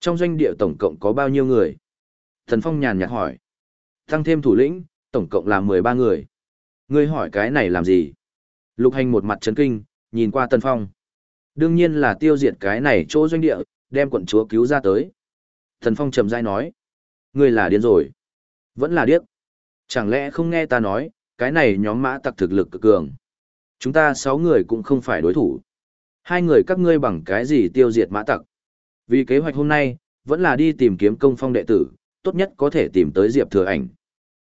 Trong doanh địa tổng cộng có bao nhiêu người? Thần Phong nhàn nhạt hỏi. Tăng thêm thủ lĩnh, tổng cộng là 13 người. Ngươi hỏi cái này làm gì? Lục hành một mặt chấn kinh, nhìn qua Tần Phong. Đương nhiên là tiêu diệt cái này chỗ doanh địa, đem quận chúa cứu ra tới. Thần Phong trầm dai nói. Ngươi là điên rồi. Vẫn là điếc. Chẳng lẽ không nghe ta nói, cái này nhóm mã tặc thực lực cực cường. Chúng ta sáu người cũng không phải đối thủ. Hai người các ngươi bằng cái gì tiêu diệt mã tặc. Vì kế hoạch hôm nay, vẫn là đi tìm kiếm công phong đệ tử, tốt nhất có thể tìm tới Diệp Thừa Ảnh.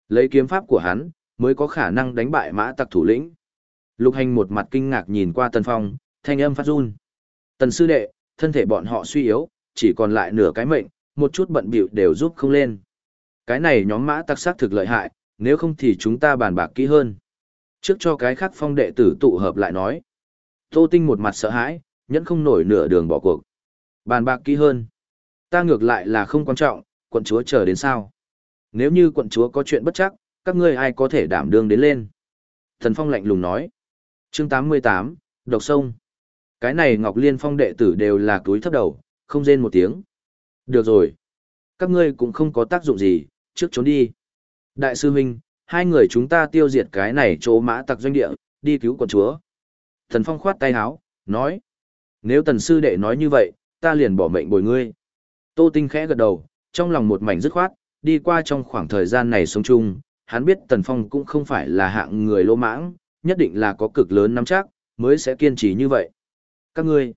Lấy kiếm pháp của hắn, mới có khả năng đánh bại mã tặc thủ lĩnh. Lục hành một mặt kinh ngạc nhìn qua Tần Phong, thanh âm phát run. Tần sư đệ, thân thể bọn họ suy yếu, chỉ còn lại nửa cái mệnh, một chút bận bịu đều giúp không lên. Cái này nhóm mã tặc sắc thực lợi hại, nếu không thì chúng ta bàn bạc kỹ hơn. Trước cho cái khác phong đệ tử tụ hợp lại nói. Tô Tinh một mặt sợ hãi, nhẫn không nổi nửa đường bỏ cuộc. Bàn bạc kỹ hơn. Ta ngược lại là không quan trọng, quận chúa chờ đến sao. Nếu như quận chúa có chuyện bất chắc, các ngươi ai có thể đảm đương đến lên. Thần Phong lạnh lùng nói. chương 88, Độc Sông. Cái này Ngọc Liên Phong đệ tử đều là túi thấp đầu, không rên một tiếng. Được rồi. Các ngươi cũng không có tác dụng gì, trước trốn đi. Đại sư huynh, hai người chúng ta tiêu diệt cái này chỗ mã tặc doanh địa, đi cứu quận chúa. Thần Phong khoát tay háo, nói. Nếu tần sư đệ nói như vậy, ta liền bỏ mệnh bồi ngươi. Tô Tinh khẽ gật đầu, trong lòng một mảnh dứt khoát, đi qua trong khoảng thời gian này sống chung, hắn biết Tần Phong cũng không phải là hạng người lỗ mãng, nhất định là có cực lớn nắm chắc, mới sẽ kiên trì như vậy. Các ngươi,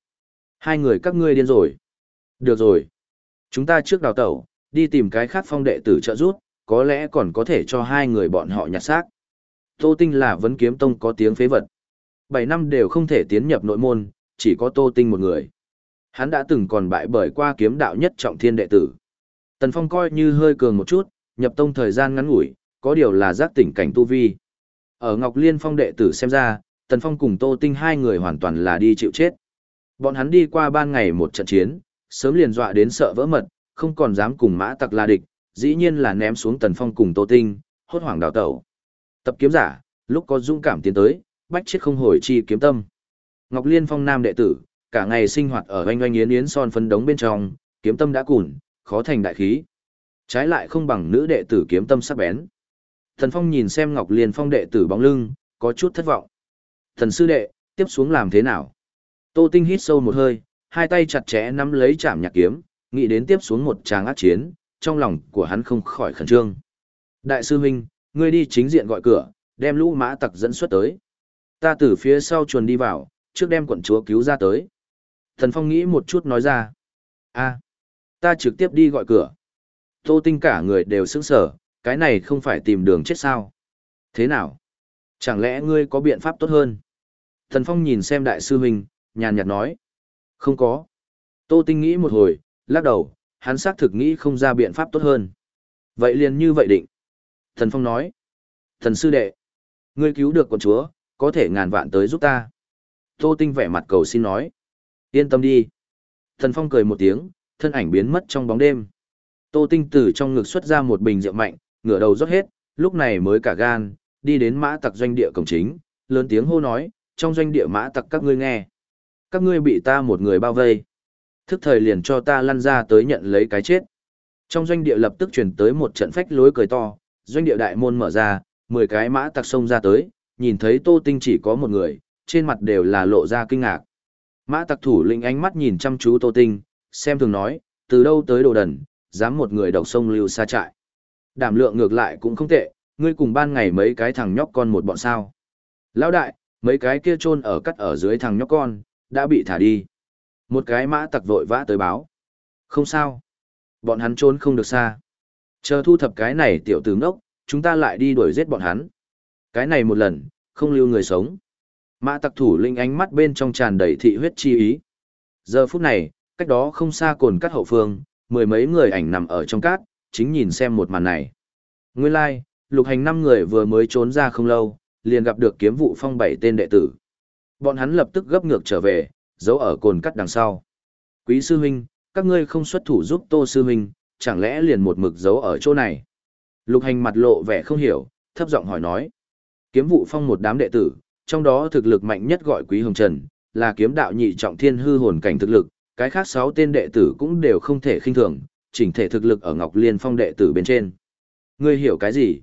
hai người các ngươi điên rồi. Được rồi. Chúng ta trước đào tẩu, đi tìm cái khác phong đệ tử trợ giúp, có lẽ còn có thể cho hai người bọn họ nhặt xác. Tô Tinh là vấn kiếm tông có tiếng phế vật. Bảy năm đều không thể tiến nhập nội môn, chỉ có Tô Tinh một người. Hắn đã từng còn bại bởi qua kiếm đạo nhất trọng thiên đệ tử. Tần Phong coi như hơi cường một chút, nhập tông thời gian ngắn ngủi, có điều là giác tỉnh cảnh tu vi. Ở Ngọc Liên Phong đệ tử xem ra, Tần Phong cùng Tô Tinh hai người hoàn toàn là đi chịu chết. Bọn hắn đi qua ban ngày một trận chiến, sớm liền dọa đến sợ vỡ mật, không còn dám cùng mã tặc la địch, dĩ nhiên là ném xuống Tần Phong cùng Tô Tinh, hốt hoảng đào tẩu. Tập kiếm giả, lúc có dũng cảm tiến tới, bách chết không hồi chi kiếm tâm. Ngọc Liên Phong nam đệ tử, cả ngày sinh hoạt ở oanh oanh yến yến son phấn đống bên trong, kiếm tâm đã cùn, khó thành đại khí. Trái lại không bằng nữ đệ tử kiếm tâm sắc bén. Thần Phong nhìn xem Ngọc Liên Phong đệ tử bóng lưng, có chút thất vọng. Thần sư đệ, tiếp xuống làm thế nào? Tô Tinh hít sâu một hơi, hai tay chặt chẽ nắm lấy chạm nhạc kiếm, nghĩ đến tiếp xuống một tràng ác chiến, trong lòng của hắn không khỏi khẩn trương. Đại sư huynh, ngươi đi chính diện gọi cửa, đem lũ mã tặc dẫn xuất tới. Ta từ phía sau chuồn đi vào, trước đem quận chúa cứu ra tới. Thần Phong nghĩ một chút nói ra. a ta trực tiếp đi gọi cửa. Tô Tinh cả người đều sững sở, cái này không phải tìm đường chết sao. Thế nào? Chẳng lẽ ngươi có biện pháp tốt hơn? Thần Phong nhìn xem đại sư huynh, nhàn nhạt nói. Không có. Tô Tinh nghĩ một hồi, lắc đầu, hắn xác thực nghĩ không ra biện pháp tốt hơn. Vậy liền như vậy định. Thần Phong nói. Thần sư đệ. Ngươi cứu được con chúa, có thể ngàn vạn tới giúp ta. Tô Tinh vẻ mặt cầu xin nói. Yên tâm đi. Thần Phong cười một tiếng, thân ảnh biến mất trong bóng đêm. Tô Tinh từ trong ngực xuất ra một bình rượu mạnh, ngửa đầu rót hết, lúc này mới cả gan, đi đến mã tặc doanh địa cổng chính, lớn tiếng hô nói, trong doanh địa mã tặc các ngươi nghe. Các ngươi bị ta một người bao vây. Thức thời liền cho ta lăn ra tới nhận lấy cái chết. Trong doanh địa lập tức truyền tới một trận phách lối cười to, doanh địa đại môn mở ra, 10 cái mã tặc xông ra tới, nhìn thấy Tô Tinh chỉ có một người, trên mặt đều là lộ ra kinh ngạc. Mã tặc thủ lĩnh ánh mắt nhìn chăm chú Tô Tinh, xem thường nói, từ đâu tới đồ đần, dám một người độc sông lưu xa trại. Đảm lượng ngược lại cũng không tệ, ngươi cùng ban ngày mấy cái thằng nhóc con một bọn sao. Lão đại, mấy cái kia chôn ở cắt ở dưới thằng nhóc con, đã bị thả đi. Một cái mã tặc vội vã tới báo. Không sao. Bọn hắn trốn không được xa. Chờ thu thập cái này tiểu tử ngốc, chúng ta lại đi đuổi giết bọn hắn. Cái này một lần, không lưu người sống. Mã tặc thủ linh ánh mắt bên trong tràn đầy thị huyết chi ý. Giờ phút này, cách đó không xa cồn cắt hậu phương, mười mấy người ảnh nằm ở trong cát, chính nhìn xem một màn này. Nguyên lai, like, lục hành năm người vừa mới trốn ra không lâu, liền gặp được kiếm vụ phong bảy tên đệ tử. Bọn hắn lập tức gấp ngược trở về, giấu ở cồn cắt đằng sau. Quý sư huynh, các ngươi không xuất thủ giúp tô sư huynh, chẳng lẽ liền một mực giấu ở chỗ này. Lục hành mặt lộ vẻ không hiểu, thấp giọng hỏi nói. Kiếm vụ phong một đám đệ tử, trong đó thực lực mạnh nhất gọi Quý Hồng Trần, là kiếm đạo nhị trọng thiên hư hồn cảnh thực lực, cái khác sáu tên đệ tử cũng đều không thể khinh thường, chỉnh thể thực lực ở Ngọc Liên Phong đệ tử bên trên. Ngươi hiểu cái gì?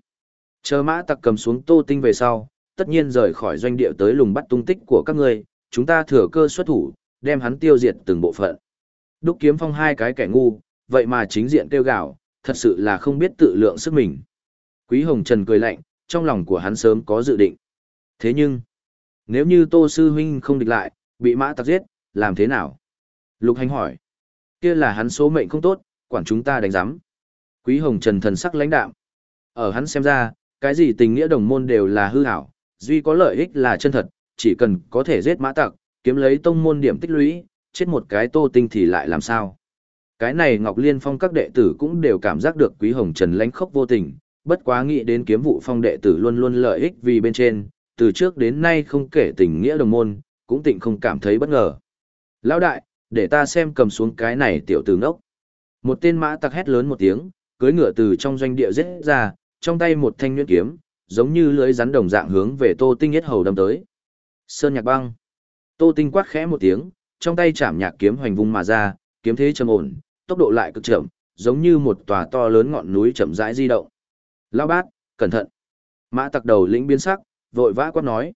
Chờ mã tặc cầm xuống tô tinh về sau, tất nhiên rời khỏi doanh địa tới lùng bắt tung tích của các ngươi, chúng ta thừa cơ xuất thủ, đem hắn tiêu diệt từng bộ phận. Đúc kiếm phong hai cái kẻ ngu, vậy mà chính diện tiêu gạo thật sự là không biết tự lượng sức mình. Quý Hồng Trần cười lạnh, trong lòng của hắn sớm có dự định. Thế nhưng, nếu như Tô Sư Huynh không địch lại, bị mã tặc giết, làm thế nào? Lục Hành hỏi. Kia là hắn số mệnh không tốt, quản chúng ta đánh giám. Quý Hồng Trần thần sắc lãnh đạm. Ở hắn xem ra, cái gì tình nghĩa đồng môn đều là hư hảo, duy có lợi ích là chân thật, chỉ cần có thể giết mã tặc, kiếm lấy tông môn điểm tích lũy, chết một cái tô tinh thì lại làm sao? Cái này Ngọc Liên Phong các đệ tử cũng đều cảm giác được Quý Hồng Trần lãnh khốc vô tình, bất quá nghĩ đến kiếm vụ phong đệ tử luôn luôn lợi ích vì bên trên, từ trước đến nay không kể tình nghĩa đồng môn, cũng tịnh không cảm thấy bất ngờ. Lão đại, để ta xem cầm xuống cái này tiểu tử ngốc. Một tên mã tặc hét lớn một tiếng, cưới ngựa từ trong doanh địa giết ra, trong tay một thanh nhuyễn kiếm, giống như lưới rắn đồng dạng hướng về Tô Tinh Yết Hầu đâm tới. Sơn Nhạc Băng. Tô Tinh quát khẽ một tiếng, trong tay chạm nhạc kiếm hoành vung mà ra, kiếm thế trầm ổn, tốc độ lại cực chậm, giống như một tòa to lớn ngọn núi chậm rãi di động. Lão bát, cẩn thận. Mã tặc đầu lĩnh biến sắc, vội vã quát nói.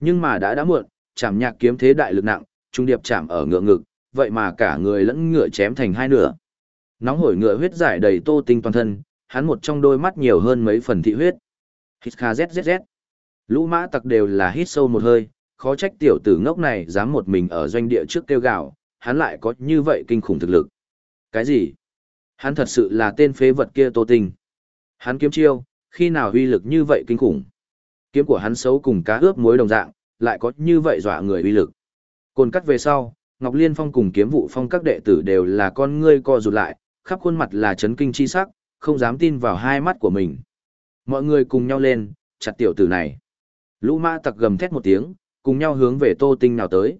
Nhưng mà đã đã muộn, chạm nhạc kiếm thế đại lực nặng, trung điệp chạm ở ngựa ngực, vậy mà cả người lẫn ngựa chém thành hai nửa. Nóng hổi ngựa huyết giải đầy tô tinh toàn thân, hắn một trong đôi mắt nhiều hơn mấy phần thị huyết. Hít kha zzz. Lũ mã tặc đều là hít sâu một hơi, khó trách tiểu tử ngốc này dám một mình ở doanh địa trước kêu gào, hắn lại có như vậy kinh khủng thực lực. Cái gì? Hắn thật sự là tên phế vật kia tô tinh. Hắn kiếm chiêu, khi nào uy lực như vậy kinh khủng. Kiếm của hắn xấu cùng cá ướp muối đồng dạng, lại có như vậy dọa người uy lực. Côn cắt về sau, Ngọc Liên Phong cùng kiếm vụ phong các đệ tử đều là con ngươi co rụt lại, khắp khuôn mặt là chấn kinh chi sắc, không dám tin vào hai mắt của mình. Mọi người cùng nhau lên, chặt tiểu tử này. Lũ mã tặc gầm thét một tiếng, cùng nhau hướng về Tô Tinh nào tới.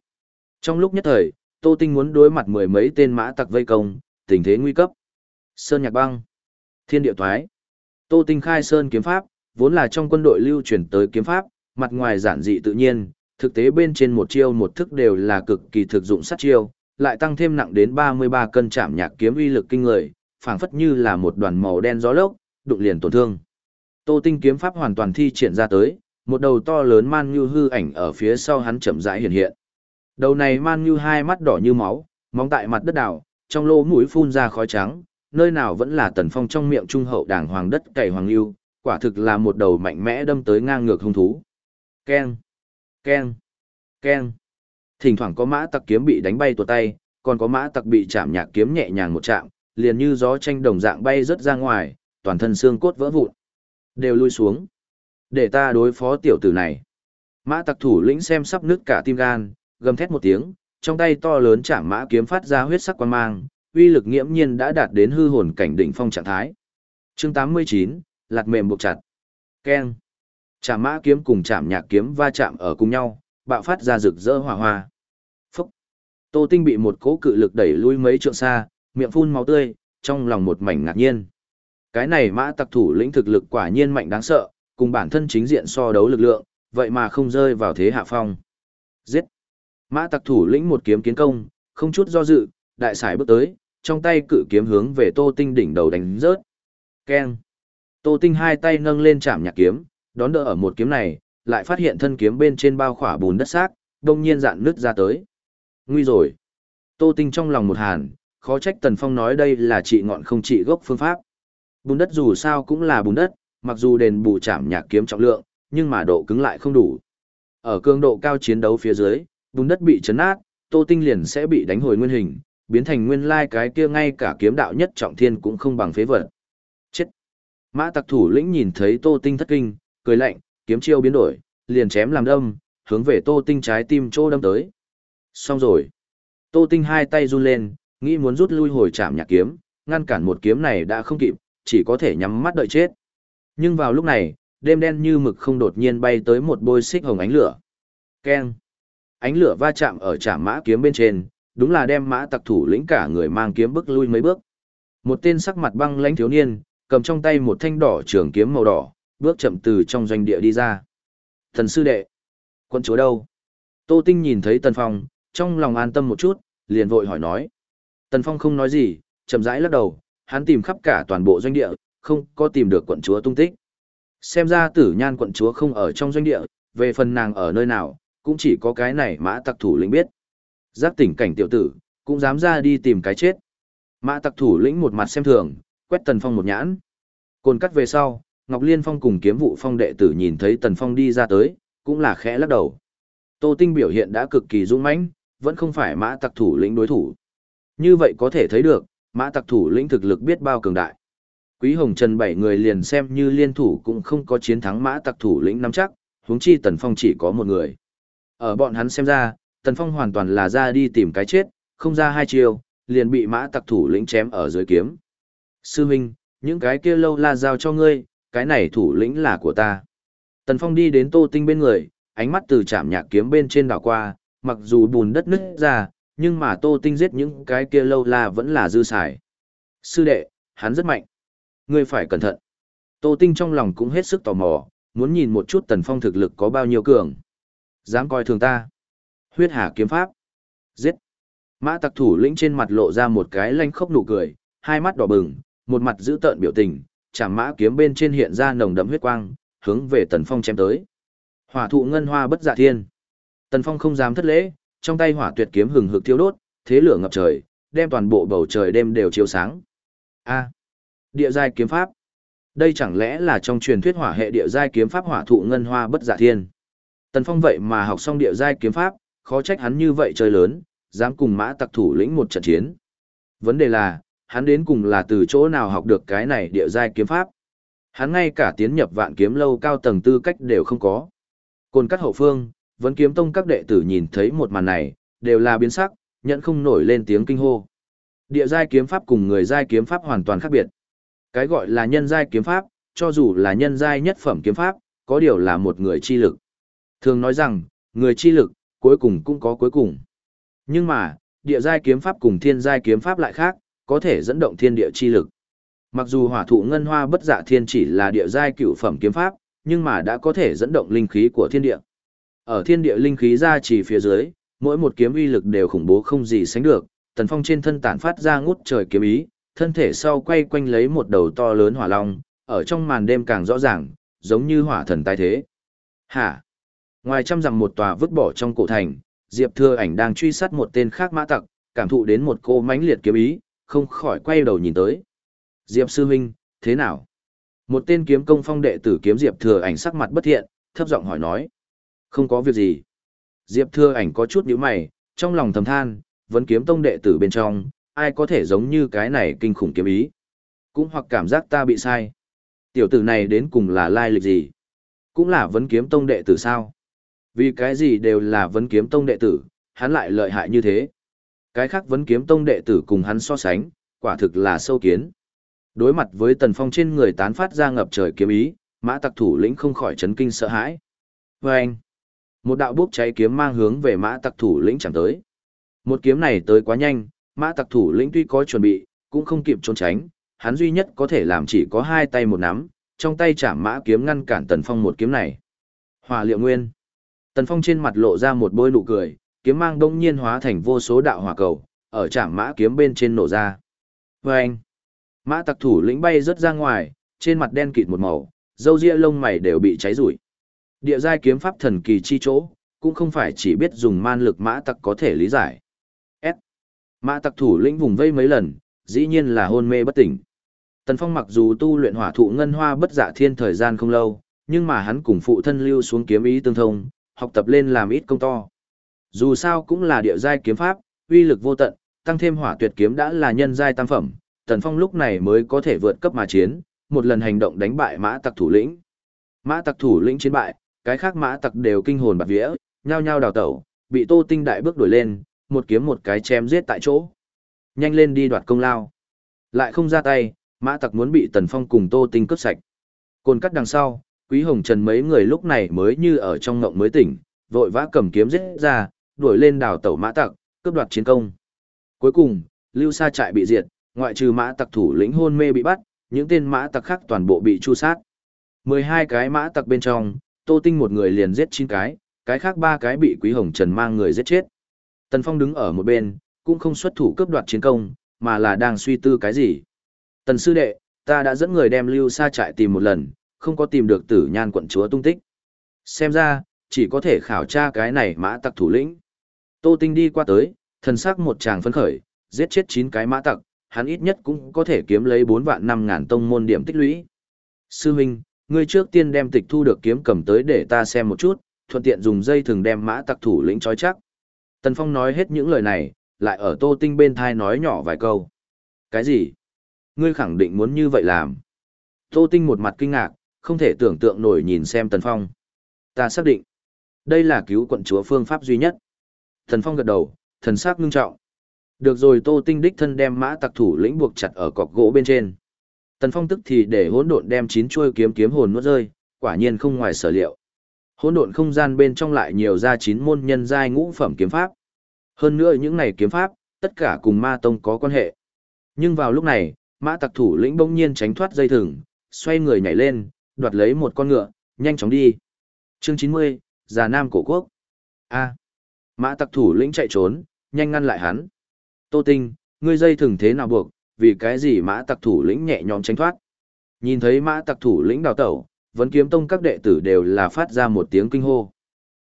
Trong lúc nhất thời, Tô Tinh muốn đối mặt mười mấy tên mã tặc vây công, tình thế nguy cấp. Sơn Nhạc Băng, Thiên Địa Thoái. Tô Tinh khai sơn kiếm pháp, vốn là trong quân đội lưu truyền tới kiếm pháp, mặt ngoài giản dị tự nhiên, thực tế bên trên một chiêu một thức đều là cực kỳ thực dụng sát chiêu, lại tăng thêm nặng đến 33 cân chạm nhạc kiếm uy lực kinh người, phảng phất như là một đoàn màu đen gió lốc, đụng liền tổn thương. Tô Tinh kiếm pháp hoàn toàn thi triển ra tới, một đầu to lớn man như hư ảnh ở phía sau hắn chậm rãi hiện hiện. Đầu này man như hai mắt đỏ như máu, móng tại mặt đất đảo, trong lỗ mũi phun ra khói trắng, nơi nào vẫn là tần phong trong miệng trung hậu đảng hoàng đất cày hoàng lưu, quả thực là một đầu mạnh mẽ đâm tới ngang ngược hung thú. Keng, keng, keng. Thỉnh thoảng có mã tặc kiếm bị đánh bay tuột tay, còn có mã tặc bị chạm nhạc kiếm nhẹ nhàng một chạm, liền như gió tranh đồng dạng bay rất ra ngoài, toàn thân xương cốt vỡ vụn. Đều lui xuống. Để ta đối phó tiểu tử này. Mã tặc thủ lĩnh xem sắp nứt cả tim gan, gầm thét một tiếng, trong tay to lớn chạm mã kiếm phát ra huyết sắc quan mang, uy lực nghiễm nhiên đã đạt đến hư hồn cảnh đỉnh phong trạng thái. Chương 89, lạt mềm buộc chặt. Keng. Chạm mã kiếm cùng chạm nhạc kiếm va chạm ở cùng nhau, bạo phát ra rực rỡ hỏa hoa. Phúc. Tô Tinh bị một cỗ cự lực đẩy lui mấy trượng xa, miệng phun máu tươi, trong lòng một mảnh ngạc nhiên. Cái này mã tặc thủ lĩnh thực lực quả nhiên mạnh đáng sợ, cùng bản thân chính diện so đấu lực lượng, vậy mà không rơi vào thế hạ phong. Giết! Mã tặc thủ lĩnh một kiếm kiến công, không chút do dự, đại sải bước tới, trong tay cự kiếm hướng về Tô Tinh đỉnh đầu đánh rớt. Keng! Tô Tinh hai tay nâng lên chạm nhạc kiếm, đón đỡ ở một kiếm này, lại phát hiện thân kiếm bên trên bao khỏa bùn đất xác, đông nhiên dạn nứt ra tới. Nguy rồi! Tô Tinh trong lòng một hàn, khó trách Tần Phong nói đây là trị ngọn không trị gốc phương pháp. Bùn đất dù sao cũng là bùn đất, mặc dù đền bù chạm nhạc kiếm trọng lượng, nhưng mà độ cứng lại không đủ. Ở cường độ cao chiến đấu phía dưới, bùn đất bị chấn nát, Tô Tinh liền sẽ bị đánh hồi nguyên hình, biến thành nguyên lai cái kia ngay cả kiếm đạo nhất trọng thiên cũng không bằng phế vật. Mã Tặc thủ lĩnh nhìn thấy Tô Tinh thất kinh, cười lạnh, kiếm chiêu biến đổi, liền chém làm đâm, hướng về Tô Tinh trái tim chỗ đâm tới. Xong rồi. Tô Tinh hai tay run lên, nghĩ muốn rút lui hồi chạm nhạc kiếm, ngăn cản một kiếm này đã không kịp, chỉ có thể nhắm mắt đợi chết. Nhưng vào lúc này, đêm đen như mực không đột nhiên bay tới một bôi xích hồng ánh lửa. Keng! Ánh lửa va chạm ở chạm mã kiếm bên trên, đúng là đem mã tặc thủ lĩnh cả người mang kiếm bước lui mấy bước. Một tên sắc mặt băng lãnh thiếu niên, cầm trong tay một thanh đỏ trường kiếm màu đỏ, bước chậm từ trong doanh địa đi ra. Thần sư đệ! Quân chúa đâu? Tô Tinh nhìn thấy Tần Phong, trong lòng an tâm một chút, liền vội hỏi nói. Tần Phong không nói gì, chậm rãi lắc đầu, hắn tìm khắp cả toàn bộ doanh địa, không có tìm được quận chúa tung tích. Xem ra tử nhan quận chúa không ở trong doanh địa, về phần nàng ở nơi nào, cũng chỉ có cái này mã tặc thủ lĩnh biết. Giác tỉnh cảnh tiểu tử, cũng dám ra đi tìm cái chết. Mã tặc thủ lĩnh một mặt xem thường, quét Tần Phong một nhãn. Cồn cắt về sau, Ngọc Liên Phong cùng kiếm vụ phong đệ tử nhìn thấy Tần Phong đi ra tới, cũng là khẽ lắc đầu. Tô Tinh biểu hiện đã cực kỳ dũng mãnh, vẫn không phải mã tặc thủ lĩnh đối thủ. Như vậy có thể thấy được, mã tặc thủ lĩnh thực lực biết bao cường đại. Quý Hồng Trần bảy người liền xem như liên thủ cũng không có chiến thắng mã tặc thủ lĩnh nắm chắc, huống chi Tần Phong chỉ có một người. Ở bọn hắn xem ra, Tần Phong hoàn toàn là ra đi tìm cái chết, không ra hai chiều, liền bị mã tặc thủ lĩnh chém ở dưới kiếm. Sư Minh, những cái kia lâu la giao cho ngươi, cái này thủ lĩnh là của ta. Tần Phong đi đến Tô Tinh bên người, ánh mắt từ chạm nhạc kiếm bên trên đảo qua, mặc dù bùn đất nứt ra, nhưng mà Tô Tinh giết những cái kia lâu la vẫn là dư xài. Sư đệ, hắn rất mạnh. Ngươi phải cẩn thận. Tô Tinh trong lòng cũng hết sức tò mò, muốn nhìn một chút Tần Phong thực lực có bao nhiêu cường. Dám coi thường ta. Huyết hà kiếm pháp. Giết. Mã tặc thủ lĩnh trên mặt lộ ra một cái lanh khốc nụ cười, hai mắt đỏ bừng, một mặt giữ tợn biểu tình, chảm mã kiếm bên trên hiện ra nồng đậm huyết quang, hướng về Tần Phong chém tới. Hỏa thụ ngân hoa bất dạ thiên. Tần Phong không dám thất lễ, trong tay hỏa tuyệt kiếm hừng hực thiêu đốt, thế lửa ngập trời, đem toàn bộ bầu trời đêm đều chiếu sáng. A. địa giai kiếm pháp. Đây chẳng lẽ là trong truyền thuyết hỏa hệ địa giai kiếm pháp hỏa thụ ngân hoa bất dạ thiên. Tần Phong vậy mà học xong địa giai kiếm pháp, khó trách hắn như vậy chơi lớn, dám cùng mã tặc thủ lĩnh một trận chiến. Vấn đề là, hắn đến cùng là từ chỗ nào học được cái này địa giai kiếm pháp. Hắn ngay cả tiến nhập vạn kiếm lâu cao tầng tư cách đều không có. Côn cắt hậu phương, vẫn kiếm tông các đệ tử nhìn thấy một màn này, đều là biến sắc, nhận không nổi lên tiếng kinh hô. Địa giai kiếm pháp cùng người giai kiếm pháp hoàn toàn khác biệt. Cái gọi là nhân giai kiếm pháp, cho dù là nhân giai nhất phẩm kiếm pháp, có điều là một người chi lực. Thường nói rằng, người chi lực, cuối cùng cũng có cuối cùng. Nhưng mà, địa giai kiếm pháp cùng thiên giai kiếm pháp lại khác, có thể dẫn động thiên địa chi lực. Mặc dù hỏa thụ ngân hoa bất dạ thiên chỉ là địa giai cửu phẩm kiếm pháp, nhưng mà đã có thể dẫn động linh khí của thiên địa. Ở thiên địa linh khí ra chỉ phía dưới, mỗi một kiếm uy lực đều khủng bố không gì sánh được, tần phong trên thân tản phát ra ngút trời kiếm ý, thân thể sau quay quanh lấy một đầu to lớn hỏa long, ở trong màn đêm càng rõ ràng, giống như hỏa thần tai thế. Hả? Ngoài trăm rằng một tòa vứt bỏ trong cổ thành, Diệp Thừa Ảnh đang truy sát một tên khác mã tặc, cảm thụ đến một cô mãnh liệt kiếm ý, không khỏi quay đầu nhìn tới. Diệp sư huynh, thế nào? Một tên kiếm công phong đệ tử kiếm Diệp Thừa Ảnh sắc mặt bất thiện, thấp giọng hỏi nói. Không có việc gì. Diệp Thừa Ảnh có chút nhíu mày, trong lòng thầm than, vẫn kiếm tông đệ tử bên trong, ai có thể giống như cái này kinh khủng kiếm ý. Cũng hoặc cảm giác ta bị sai. Tiểu tử này đến cùng là lai lịch gì? Cũng là vấn kiếm tông đệ tử sao? Vì cái gì đều là vấn kiếm tông đệ tử, hắn lại lợi hại như thế. Cái khác vấn kiếm tông đệ tử cùng hắn so sánh, quả thực là sâu kiến. Đối mặt với tần phong trên người tán phát ra ngập trời kiếm ý, mã tặc thủ lĩnh không khỏi chấn kinh sợ hãi. Và anh, một đạo bốc cháy kiếm mang hướng về mã tặc thủ lĩnh chẳng tới. Một kiếm này tới quá nhanh, mã tặc thủ lĩnh tuy có chuẩn bị, cũng không kịp trốn tránh, hắn duy nhất có thể làm chỉ có hai tay một nắm, trong tay chạm mã kiếm ngăn cản tần phong một kiếm này. Hòa liệu nguyên. Tần phong trên mặt lộ ra một bôi nụ cười, kiếm mang đông nhiên hóa thành vô số đạo hỏa cầu, ở chạm mã kiếm bên trên nổ ra. Và anh. Mã tặc thủ lĩnh bay rớt ra ngoài, trên mặt đen kịt một màu, dâu ria lông mày đều bị cháy rủi. Địa giai kiếm pháp thần kỳ chi chỗ, cũng không phải chỉ biết dùng man lực mã tặc có thể lý giải. S. Mã tặc thủ lĩnh vùng vây mấy lần, dĩ nhiên là hôn mê bất tỉnh. Tần Phong mặc dù tu luyện hỏa thụ ngân hoa bất dạ thiên thời gian không lâu, nhưng mà hắn cùng phụ thân lưu xuống kiếm ý tương thông, học tập lên làm ít công to. Dù sao cũng là địa giai kiếm pháp, uy lực vô tận, tăng thêm hỏa tuyệt kiếm đã là nhân giai tam phẩm, Tần Phong lúc này mới có thể vượt cấp mà chiến, một lần hành động đánh bại mã tặc thủ lĩnh. Mã tặc thủ lĩnh chiến bại, cái khác mã tặc đều kinh hồn bạt vía, nhao nhao đào tẩu, bị Tô Tinh đại bước đuổi lên, một kiếm một cái chém giết tại chỗ. Nhanh lên đi đoạt công lao. Lại không ra tay, mã tặc muốn bị Tần Phong cùng Tô Tinh cướp sạch. Côn cắt đằng sau, Quý Hồng Trần mấy người lúc này mới như ở trong ngộng mới tỉnh, vội vã cầm kiếm giết ra, đuổi lên đào tẩu mã tặc, cướp đoạt chiến công. Cuối cùng, Lưu Sa trại bị diệt, ngoại trừ mã tặc thủ lĩnh hôn mê bị bắt, những tên mã tặc khác toàn bộ bị chu sát. 12 cái mã tặc bên trong, Tô Tinh một người liền giết 9 cái, cái khác ba cái bị Quý Hồng Trần mang người giết chết. Tần Phong đứng ở một bên, cũng không xuất thủ cướp đoạt chiến công, mà là đang suy tư cái gì. Tần sư đệ, ta đã dẫn người đem lưu sa trại tìm một lần, không có tìm được tử nhan quận chúa tung tích. Xem ra, chỉ có thể khảo tra cái này mã tặc thủ lĩnh. Tô Tinh đi qua tới, thần sắc một chàng phấn khởi, giết chết 9 cái mã tặc, hắn ít nhất cũng có thể kiếm lấy 4 vạn 5 ngàn tông môn điểm tích lũy. Sư huynh, ngươi trước tiên đem tịch thu được kiếm cầm tới để ta xem một chút, thuận tiện dùng dây thường đem mã tặc thủ lĩnh trói chắc. Tần Phong nói hết những lời này, lại ở Tô Tinh bên thai nói nhỏ vài câu. Cái gì? Ngươi khẳng định muốn như vậy làm. Tô Tinh một mặt kinh ngạc, không thể tưởng tượng nổi nhìn xem Tần Phong. Ta xác định, đây là cứu quận chúa phương pháp duy nhất. Thần Phong gật đầu, thần sắc ngưng trọng. Được rồi Tô Tinh đích thân đem mã tặc thủ lĩnh buộc chặt ở cọc gỗ bên trên. Tần Phong tức thì để hỗn độn đem chín chuôi kiếm kiếm hồn nuốt rơi, quả nhiên không ngoài sở liệu. Hỗn độn không gian bên trong lại nhiều ra chín môn nhân giai ngũ phẩm kiếm pháp. Hơn nữa những này kiếm pháp, tất cả cùng ma tông có quan hệ. Nhưng vào lúc này, mã tặc thủ lĩnh bỗng nhiên tránh thoát dây thừng, xoay người nhảy lên, đoạt lấy một con ngựa, nhanh chóng đi. Chương 90, Già Nam Cổ Quốc. A. Mã tặc thủ lĩnh chạy trốn, nhanh ngăn lại hắn. Tô Tinh, ngươi dây thừng thế nào buộc, vì cái gì mã tặc thủ lĩnh nhẹ nhõm tránh thoát. Nhìn thấy mã tặc thủ lĩnh đào tẩu, vẫn kiếm tông các đệ tử đều là phát ra một tiếng kinh hô.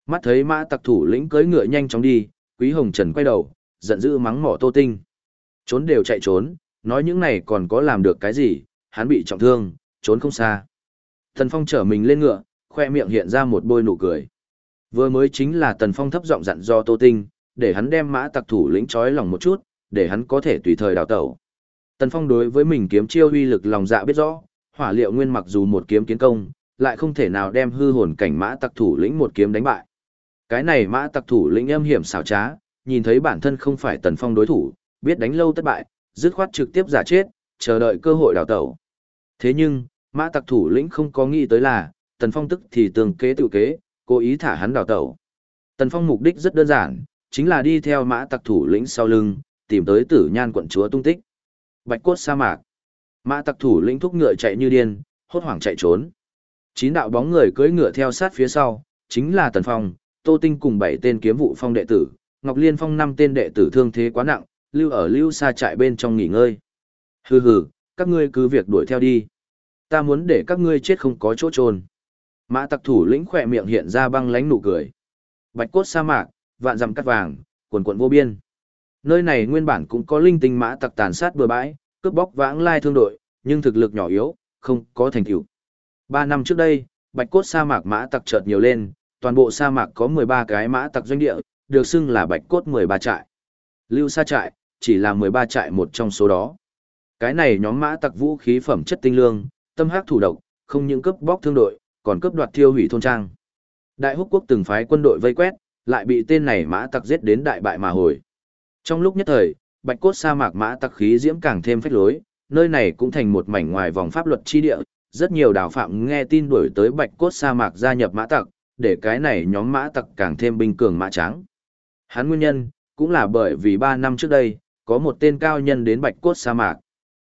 Mắt thấy mã tặc thủ lĩnh cưỡi ngựa nhanh chóng đi, Quý Hồng Trần quay đầu, giận dữ mắng mỏ Tô Tinh. Trốn đều chạy trốn, nói những này còn có làm được cái gì, hắn bị trọng thương, trốn không xa. Thần Phong trở mình lên ngựa, khoe miệng hiện ra một bôi nụ cười. Vừa mới chính là Tần Phong thấp giọng dặn do Tô Tinh, để hắn đem mã tặc thủ lĩnh trói lòng một chút, để hắn có thể tùy thời đào tẩu. Tần Phong đối với mình kiếm chiêu uy lực lòng dạ biết rõ, hỏa liệu nguyên mặc dù một kiếm kiến công, lại không thể nào đem hư hồn cảnh mã tặc thủ lĩnh một kiếm đánh bại. Cái này mã tặc thủ lĩnh âm hiểm xảo trá, nhìn thấy bản thân không phải Tần Phong đối thủ, biết đánh lâu thất bại, dứt khoát trực tiếp giả chết, chờ đợi cơ hội đào tẩu. Thế nhưng, mã tặc thủ lĩnh không có nghĩ tới là, Tần Phong tức thì tường kế tự kế, cố ý thả hắn đào tẩu. Tần Phong mục đích rất đơn giản, chính là đi theo mã tặc thủ lĩnh sau lưng, tìm tới tử nhan quận chúa tung tích. Bạch cốt sa mạc. Mã tặc thủ lĩnh thúc ngựa chạy như điên, hốt hoảng chạy trốn. Chín đạo bóng người cưỡi ngựa theo sát phía sau, chính là Tần Phong, Tô Tinh cùng bảy tên kiếm vụ phong đệ tử, Ngọc Liên Phong năm tên đệ tử thương thế quá nặng, lưu ở lưu xa trại bên trong nghỉ ngơi. Hừ hừ, các ngươi cứ việc đuổi theo đi. Ta muốn để các ngươi chết không có chỗ trôn. Mã tặc thủ lĩnh khỏe miệng hiện ra băng lánh nụ cười. Bạch cốt sa mạc, vạn dặm cắt vàng, quần quận vô biên. Nơi này nguyên bản cũng có linh tinh mã tặc tàn sát bừa bãi, cướp bóc vãng lai thương đội, nhưng thực lực nhỏ yếu, không có thành tựu. Ba năm trước đây, bạch cốt sa mạc mã tặc chợt nhiều lên, toàn bộ sa mạc có 13 cái mã tặc doanh địa, được xưng là bạch cốt 13 trại. Lưu sa trại, chỉ là 13 trại một trong số đó. Cái này nhóm mã tặc vũ khí phẩm chất tinh lương, tâm hắc thủ độc, không những cướp bóc thương đội, còn cướp đoạt thiêu hủy thôn trang. Đại húc quốc từng phái quân đội vây quét, lại bị tên này mã tặc giết đến đại bại mà hồi. Trong lúc nhất thời, bạch cốt sa mạc mã tặc khí diễm càng thêm phách lối, nơi này cũng thành một mảnh ngoài vòng pháp luật chi địa, rất nhiều đào phạm nghe tin đuổi tới bạch cốt sa mạc gia nhập mã tặc, để cái này nhóm mã tặc càng thêm binh cường mã trắng. Hắn nguyên nhân, cũng là bởi vì 3 năm trước đây, có một tên cao nhân đến bạch cốt sa mạc.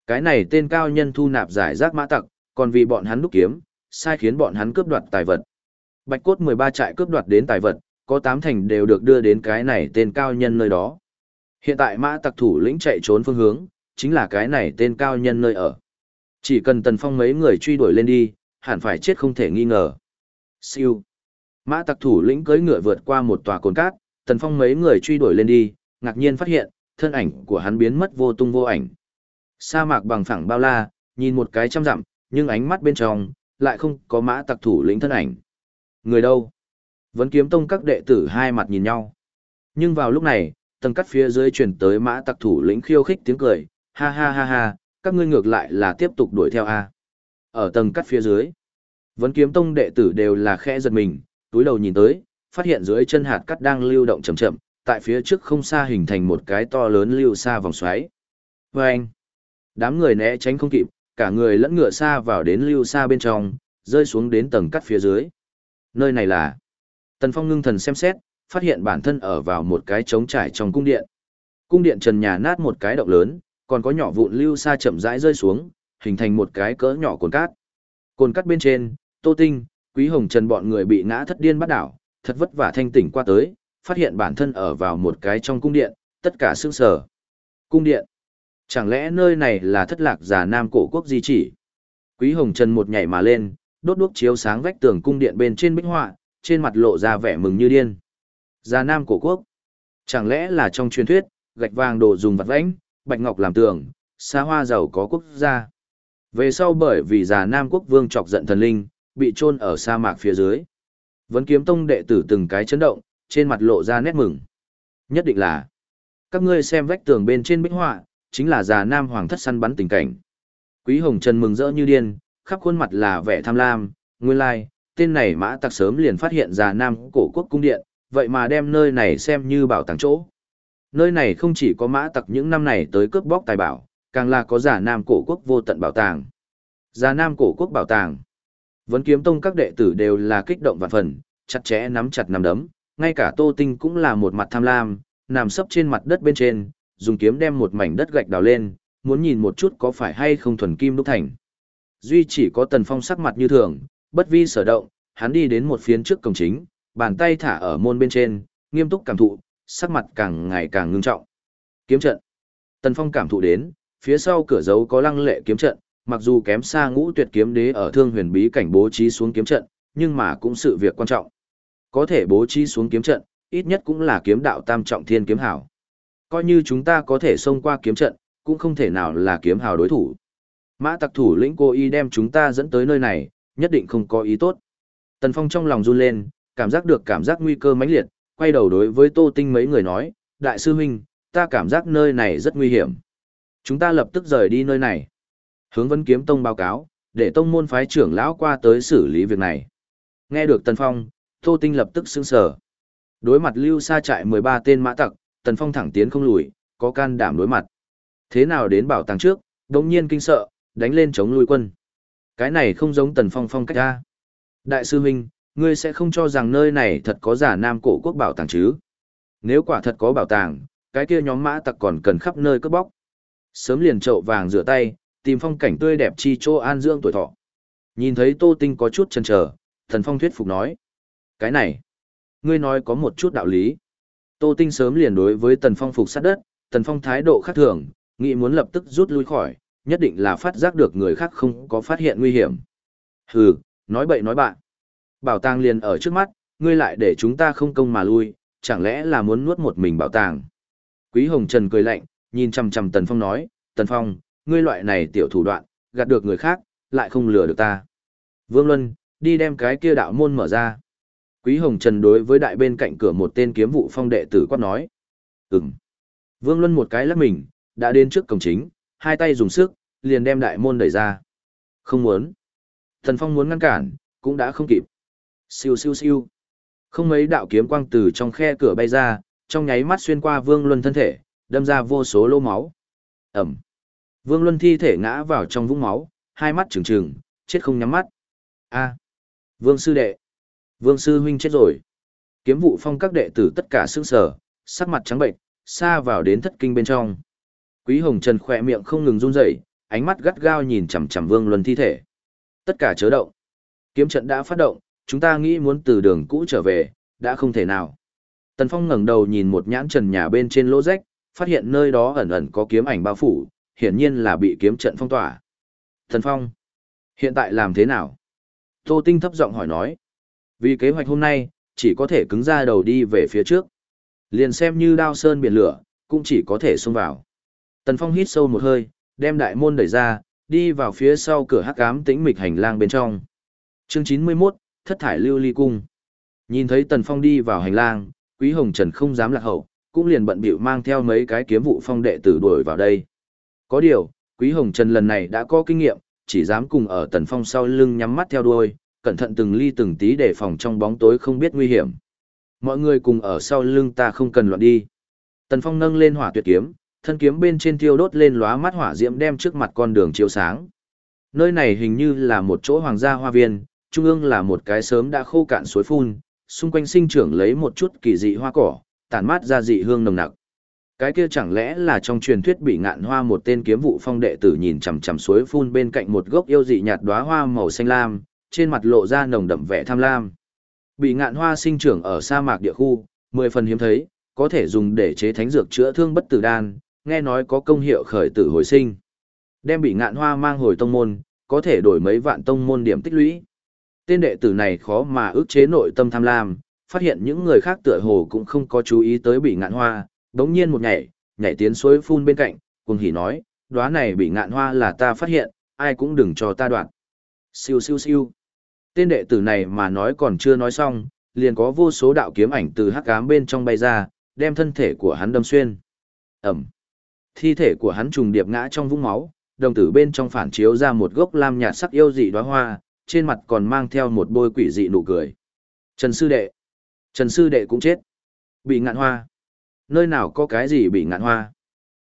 Cái này tên cao nhân thu nạp giải rác mã tặc, còn vì bọn hắn đúc kiếm, sai khiến bọn hắn cướp đoạt tài vật. Bạch cốt 13 trại cướp đoạt đến tài vật, có 8 thành đều được đưa đến cái này tên cao nhân nơi đó. Hiện tại mã tặc thủ lĩnh chạy trốn phương hướng, chính là cái này tên cao nhân nơi ở. Chỉ cần tần phong mấy người truy đuổi lên đi, hẳn phải chết không thể nghi ngờ. Siêu. Mã tặc thủ lĩnh cưỡi ngựa vượt qua một tòa cồn cát, tần phong mấy người truy đuổi lên đi, ngạc nhiên phát hiện, thân ảnh của hắn biến mất vô tung vô ảnh. Sa mạc bằng phẳng bao la, nhìn một cái trăm dặm, nhưng ánh mắt bên trong, lại không có mã tặc thủ lĩnh thân ảnh. Người đâu? Vẫn kiếm tông các đệ tử hai mặt nhìn nhau. Nhưng vào lúc này, tầng cắt phía dưới truyền tới mã tặc thủ lĩnh khiêu khích tiếng cười, ha ha ha ha, các ngươi ngược lại là tiếp tục đuổi theo a. Ở tầng cắt phía dưới, vẫn kiếm tông đệ tử đều là khẽ giật mình, túi đầu nhìn tới, phát hiện dưới chân hạt cắt đang lưu động chậm chậm, tại phía trước không xa hình thành một cái to lớn lưu xa vòng xoáy. Và anh, đám người né tránh không kịp, cả người lẫn ngựa xa vào đến lưu xa bên trong, rơi xuống đến tầng cắt phía dưới. Nơi này là Tần Phong ngưng thần xem xét, phát hiện bản thân ở vào một cái trống trải trong cung điện. Cung điện trần nhà nát một cái động lớn, còn có nhỏ vụn lưu xa chậm rãi rơi xuống, hình thành một cái cỡ nhỏ cồn cát. Cồn cát bên trên, Tô Tinh, Quý Hồng Trần bọn người bị ngã thất điên bắt đảo, thật vất vả thanh tỉnh qua tới, phát hiện bản thân ở vào một cái trong cung điện, tất cả sững sờ. Cung điện. Chẳng lẽ nơi này là thất lạc giả nam cổ quốc di chỉ? Quý Hồng Trần một nhảy mà lên, đốt đuốc chiếu sáng vách tường cung điện bên trên bích họa, trên mặt lộ ra vẻ mừng như điên. Già nam cổ quốc. Chẳng lẽ là trong truyền thuyết, gạch vàng đồ dùng vật vãnh, bạch ngọc làm tường, xa hoa giàu có quốc gia. Về sau bởi vì già nam quốc vương chọc giận thần linh, bị chôn ở sa mạc phía dưới. Vẫn kiếm tông đệ tử từng cái chấn động, trên mặt lộ ra nét mừng. Nhất định là, các ngươi xem vách tường bên trên bích họa, chính là già nam hoàng thất săn bắn tình cảnh. Quý Hồng Trần mừng rỡ như điên, khắp khuôn mặt là vẻ tham lam, nguyên lai, tên này mã tặc sớm liền phát hiện già nam cổ quốc cung điện, vậy mà đem nơi này xem như bảo tàng chỗ. Nơi này không chỉ có mã tặc những năm này tới cướp bóc tài bảo, càng là có giả nam cổ quốc vô tận bảo tàng. Giả nam cổ quốc bảo tàng. Vấn kiếm tông các đệ tử đều là kích động vạn phần, chặt chẽ nắm chặt nắm đấm, ngay cả Tô Tinh cũng là một mặt tham lam, nằm sấp trên mặt đất bên trên, dùng kiếm đem một mảnh đất gạch đào lên, muốn nhìn một chút có phải hay không thuần kim đúc thành. Duy chỉ có Tần Phong sắc mặt như thường, bất vi sở động, hắn đi đến một phiến trước cổng chính, bàn tay thả ở môn bên trên, nghiêm túc cảm thụ, sắc mặt càng ngày càng ngưng trọng. Kiếm trận. Tần Phong cảm thụ đến, phía sau cửa dấu có lăng lệ kiếm trận, mặc dù kém xa ngũ tuyệt kiếm đế ở thương huyền bí cảnh bố trí xuống kiếm trận, nhưng mà cũng sự việc quan trọng. Có thể bố trí xuống kiếm trận, ít nhất cũng là kiếm đạo tam trọng thiên kiếm hảo. Coi như chúng ta có thể xông qua kiếm trận, cũng không thể nào là kiếm hào đối thủ. Mã tặc thủ lĩnh cô y đem chúng ta dẫn tới nơi này, nhất định không có ý tốt. Tần Phong trong lòng run lên, cảm giác được cảm giác nguy cơ mãnh liệt, quay đầu đối với Tô Tinh mấy người nói, Đại sư huynh, ta cảm giác nơi này rất nguy hiểm. Chúng ta lập tức rời đi nơi này. Hướng vấn kiếm tông báo cáo, để tông môn phái trưởng lão qua tới xử lý việc này. Nghe được Tần Phong, Tô Tinh lập tức sững sờ. Đối mặt lưu xa trại 13 tên mã tặc, Tần Phong thẳng tiến không lùi, có can đảm đối mặt. Thế nào đến bảo tàng trước, đống nhiên kinh sợ, đánh lên chống lui quân. Cái này không giống Tần Phong phong cách ra. Đại sư huynh, ngươi sẽ không cho rằng nơi này thật có giả nam cổ quốc bảo tàng chứ. Nếu quả thật có bảo tàng, cái kia nhóm mã tặc còn cần khắp nơi cướp bóc. Sớm liền trậu vàng rửa tay, tìm phong cảnh tươi đẹp chi chỗ an dưỡng tuổi thọ. Nhìn thấy Tô Tinh có chút chần chờ, Thần Phong thuyết phục nói. Cái này, ngươi nói có một chút đạo lý. Tô Tinh sớm liền đối với Tần Phong phục sát đất, Tần Phong thái độ khác thường, nghĩ muốn lập tức rút lui khỏi, nhất định là phát giác được người khác không có phát hiện nguy hiểm. Hừ, nói bậy nói bạn. Bảo tàng liền ở trước mắt, ngươi lại để chúng ta không công mà lui, chẳng lẽ là muốn nuốt một mình bảo tàng. Quý Hồng Trần cười lạnh, nhìn chằm chằm Tần Phong nói, Tần Phong, ngươi loại này tiểu thủ đoạn, gạt được người khác, lại không lừa được ta. Vương Luân, đi đem cái kia đạo môn mở ra. Quý Hồng Trần đối với đại bên cạnh cửa một tên kiếm vụ phong đệ tử quát nói. Ừm. Vương Luân một cái lắc mình, đã đến trước cổng chính, hai tay dùng sức, liền đem đại môn đẩy ra. Không muốn. Thần Phong muốn ngăn cản, cũng đã không kịp. Siêu siêu siêu. Không mấy đạo kiếm quang từ trong khe cửa bay ra, trong nháy mắt xuyên qua Vương Luân thân thể, đâm ra vô số lô máu. Ẩm. Vương Luân thi thể ngã vào trong vũng máu, hai mắt trừng trừng, chết không nhắm mắt. A. Vương sư đệ. Vương sư huynh chết rồi. Kiếm vụ phong các đệ tử tất cả sững sờ, sắc mặt trắng bệnh, xa vào đến thất kinh bên trong. Quý Hồng Trần khỏe miệng không ngừng run rẩy, ánh mắt gắt gao nhìn chằm chằm Vương Luân thi thể. Tất cả chớ động. Kiếm trận đã phát động, chúng ta nghĩ muốn từ đường cũ trở về, đã không thể nào. Tần Phong ngẩng đầu nhìn một nhãn trần nhà bên trên lỗ rách, phát hiện nơi đó ẩn ẩn có kiếm ảnh bao phủ, hiển nhiên là bị kiếm trận phong tỏa. Tần Phong, hiện tại làm thế nào? Tô Tinh thấp giọng hỏi nói. Vì kế hoạch hôm nay, chỉ có thể cứng ra đầu đi về phía trước. Liền xem như đao sơn biển lửa, cũng chỉ có thể xông vào. Tần Phong hít sâu một hơi, đem đại môn đẩy ra, đi vào phía sau cửa hắc ám tĩnh mịch hành lang bên trong. Chương 91, thất thải lưu ly cung. Nhìn thấy Tần Phong đi vào hành lang, Quý Hồng Trần không dám lạc hậu, cũng liền bận bịu mang theo mấy cái kiếm vụ phong đệ tử đuổi vào đây. Có điều, Quý Hồng Trần lần này đã có kinh nghiệm, chỉ dám cùng ở Tần Phong sau lưng nhắm mắt theo đuôi, cẩn thận từng ly từng tí để phòng trong bóng tối không biết nguy hiểm. Mọi người cùng ở sau lưng ta không cần loạn đi. Tần Phong nâng lên hỏa tuyệt kiếm, thân kiếm bên trên thiêu đốt lên lóa mắt hỏa diễm đem trước mặt con đường chiếu sáng. Nơi này hình như là một chỗ hoàng gia hoa viên, trung ương là một cái sớm đã khô cạn suối phun, xung quanh sinh trưởng lấy một chút kỳ dị hoa cỏ, tản mát ra dị hương nồng nặc. Cái kia chẳng lẽ là trong truyền thuyết bị ngạn hoa một tên kiếm vụ phong đệ tử nhìn chằm chằm suối phun bên cạnh một gốc yêu dị nhạt đóa hoa màu xanh lam, trên mặt lộ ra nồng đậm vẻ tham lam. Bị ngạn hoa sinh trưởng ở sa mạc địa khu, mười phần hiếm thấy, có thể dùng để chế thánh dược chữa thương bất tử đan, nghe nói có công hiệu khởi tử hồi sinh. Đem bị ngạn hoa mang hồi tông môn, có thể đổi mấy vạn tông môn điểm tích lũy. Tên đệ tử này khó mà ức chế nội tâm tham lam, phát hiện những người khác tựa hồ cũng không có chú ý tới bị ngạn hoa, đống nhiên một nhảy, nhảy tiến suối phun bên cạnh, cùng hỉ nói, đóa này bị ngạn hoa là ta phát hiện, ai cũng đừng cho ta đoạn. Siêu siêu siêu. Tên đệ tử này mà nói còn chưa nói xong, liền có vô số đạo kiếm ảnh từ hắc ám bên trong bay ra, đem thân thể của hắn đâm xuyên. Ẩm. Thi thể của hắn trùng điệp ngã trong vũng máu, đồng tử bên trong phản chiếu ra một gốc lam nhạt sắc yêu dị đóa hoa, trên mặt còn mang theo một bôi quỷ dị nụ cười. Trần sư đệ. Trần sư đệ cũng chết. Bị ngạn hoa. Nơi nào có cái gì bị ngạn hoa?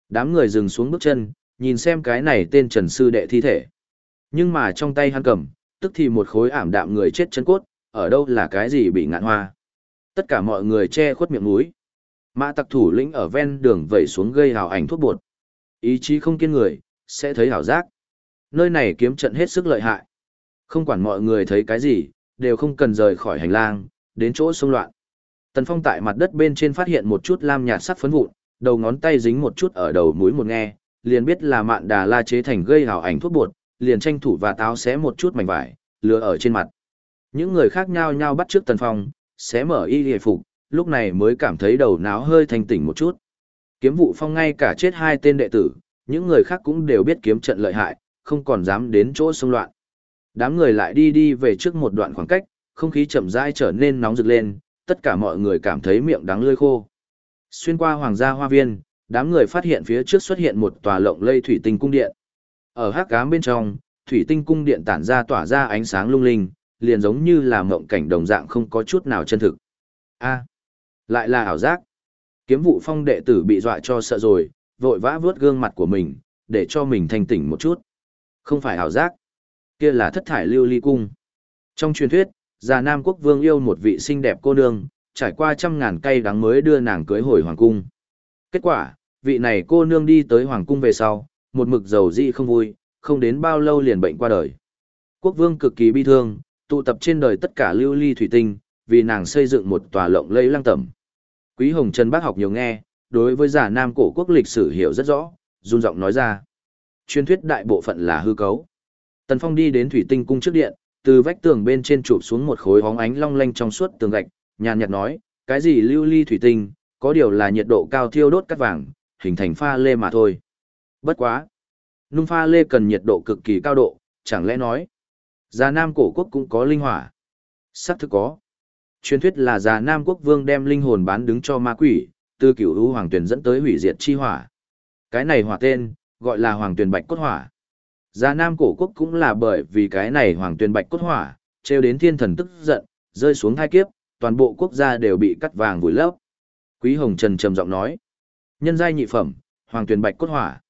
Đám người dừng xuống bước chân, nhìn xem cái này tên Trần sư đệ thi thể. Nhưng mà trong tay hắn cầm, tức thì một khối ảm đạm người chết chân cốt, ở đâu là cái gì bị ngạn hoa. Tất cả mọi người che khuất miệng mũi. Mã tặc thủ lĩnh ở ven đường vẩy xuống gây hào ảnh thuốc bột. Ý chí không kiên người, sẽ thấy hảo giác. Nơi này kiếm trận hết sức lợi hại. Không quản mọi người thấy cái gì, đều không cần rời khỏi hành lang, đến chỗ xung loạn. Tần Phong tại mặt đất bên trên phát hiện một chút lam nhạt sắc phấn vụn, đầu ngón tay dính một chút ở đầu mũi một nghe, liền biết là mạn đà la chế thành gây hào ảnh thuốc bột, liền tranh thủ và táo xé một chút mảnh vải, lừa ở trên mặt. Những người khác nhau nhau bắt trước Tần Phong, xé mở y hề phục, lúc này mới cảm thấy đầu náo hơi thanh tỉnh một chút. Kiếm vụ phong ngay cả chết hai tên đệ tử, những người khác cũng đều biết kiếm trận lợi hại, không còn dám đến chỗ xung loạn. Đám người lại đi đi về trước một đoạn khoảng cách, không khí chậm rãi trở nên nóng rực lên, tất cả mọi người cảm thấy miệng đắng lưỡi khô. Xuyên qua hoàng gia hoa viên, đám người phát hiện phía trước xuất hiện một tòa lộng lây thủy tinh cung điện. Ở hắc ám bên trong, thủy tinh cung điện tản ra tỏa ra ánh sáng lung linh, liền giống như là mộng cảnh đồng dạng không có chút nào chân thực. A, lại là ảo giác. Kiếm vụ phong đệ tử bị dọa cho sợ rồi, vội vã vướt gương mặt của mình, để cho mình thanh tỉnh một chút. Không phải ảo giác, kia là thất thải lưu ly cung. Trong truyền thuyết, già Nam quốc vương yêu một vị xinh đẹp cô nương, trải qua trăm ngàn cây đắng mới đưa nàng cưới hồi hoàng cung. Kết quả, vị này cô nương đi tới hoàng cung về sau, một mực dầu dị không vui, không đến bao lâu liền bệnh qua đời. Quốc vương cực kỳ bi thương, tụ tập trên đời tất cả lưu ly thủy tinh, vì nàng xây dựng một tòa lộng lẫy lăng tẩm. Quý Hồng Trần bác học nhiều nghe, đối với giả nam cổ quốc lịch sử hiểu rất rõ, run giọng nói ra. Truyền thuyết đại bộ phận là hư cấu. Tần Phong đi đến thủy tinh cung trước điện, từ vách tường bên trên chụp xuống một khối hóng ánh long lanh trong suốt tường gạch, nhàn nhạt nói, cái gì lưu ly thủy tinh, có điều là nhiệt độ cao thiêu đốt cắt vàng, hình thành pha lê mà thôi. Bất quá. Nung pha lê cần nhiệt độ cực kỳ cao độ, chẳng lẽ nói, già nam cổ quốc cũng có linh hỏa. Sắc thực có. Truyền thuyết là già nam quốc vương đem linh hồn bán đứng cho ma quỷ, từ cửu u hoàng tuyển dẫn tới hủy diệt chi hỏa. Cái này hỏa tên, gọi là hoàng tuyển bạch cốt hỏa. Già nam cổ quốc cũng là bởi vì cái này hoàng tuyển bạch cốt hỏa, treo đến thiên thần tức giận, rơi xuống thai kiếp, toàn bộ quốc gia đều bị cắt vàng vùi lấp. Quý Hồng Trần trầm giọng nói, nhân giai nhị phẩm, hoàng tuyển bạch cốt hỏa.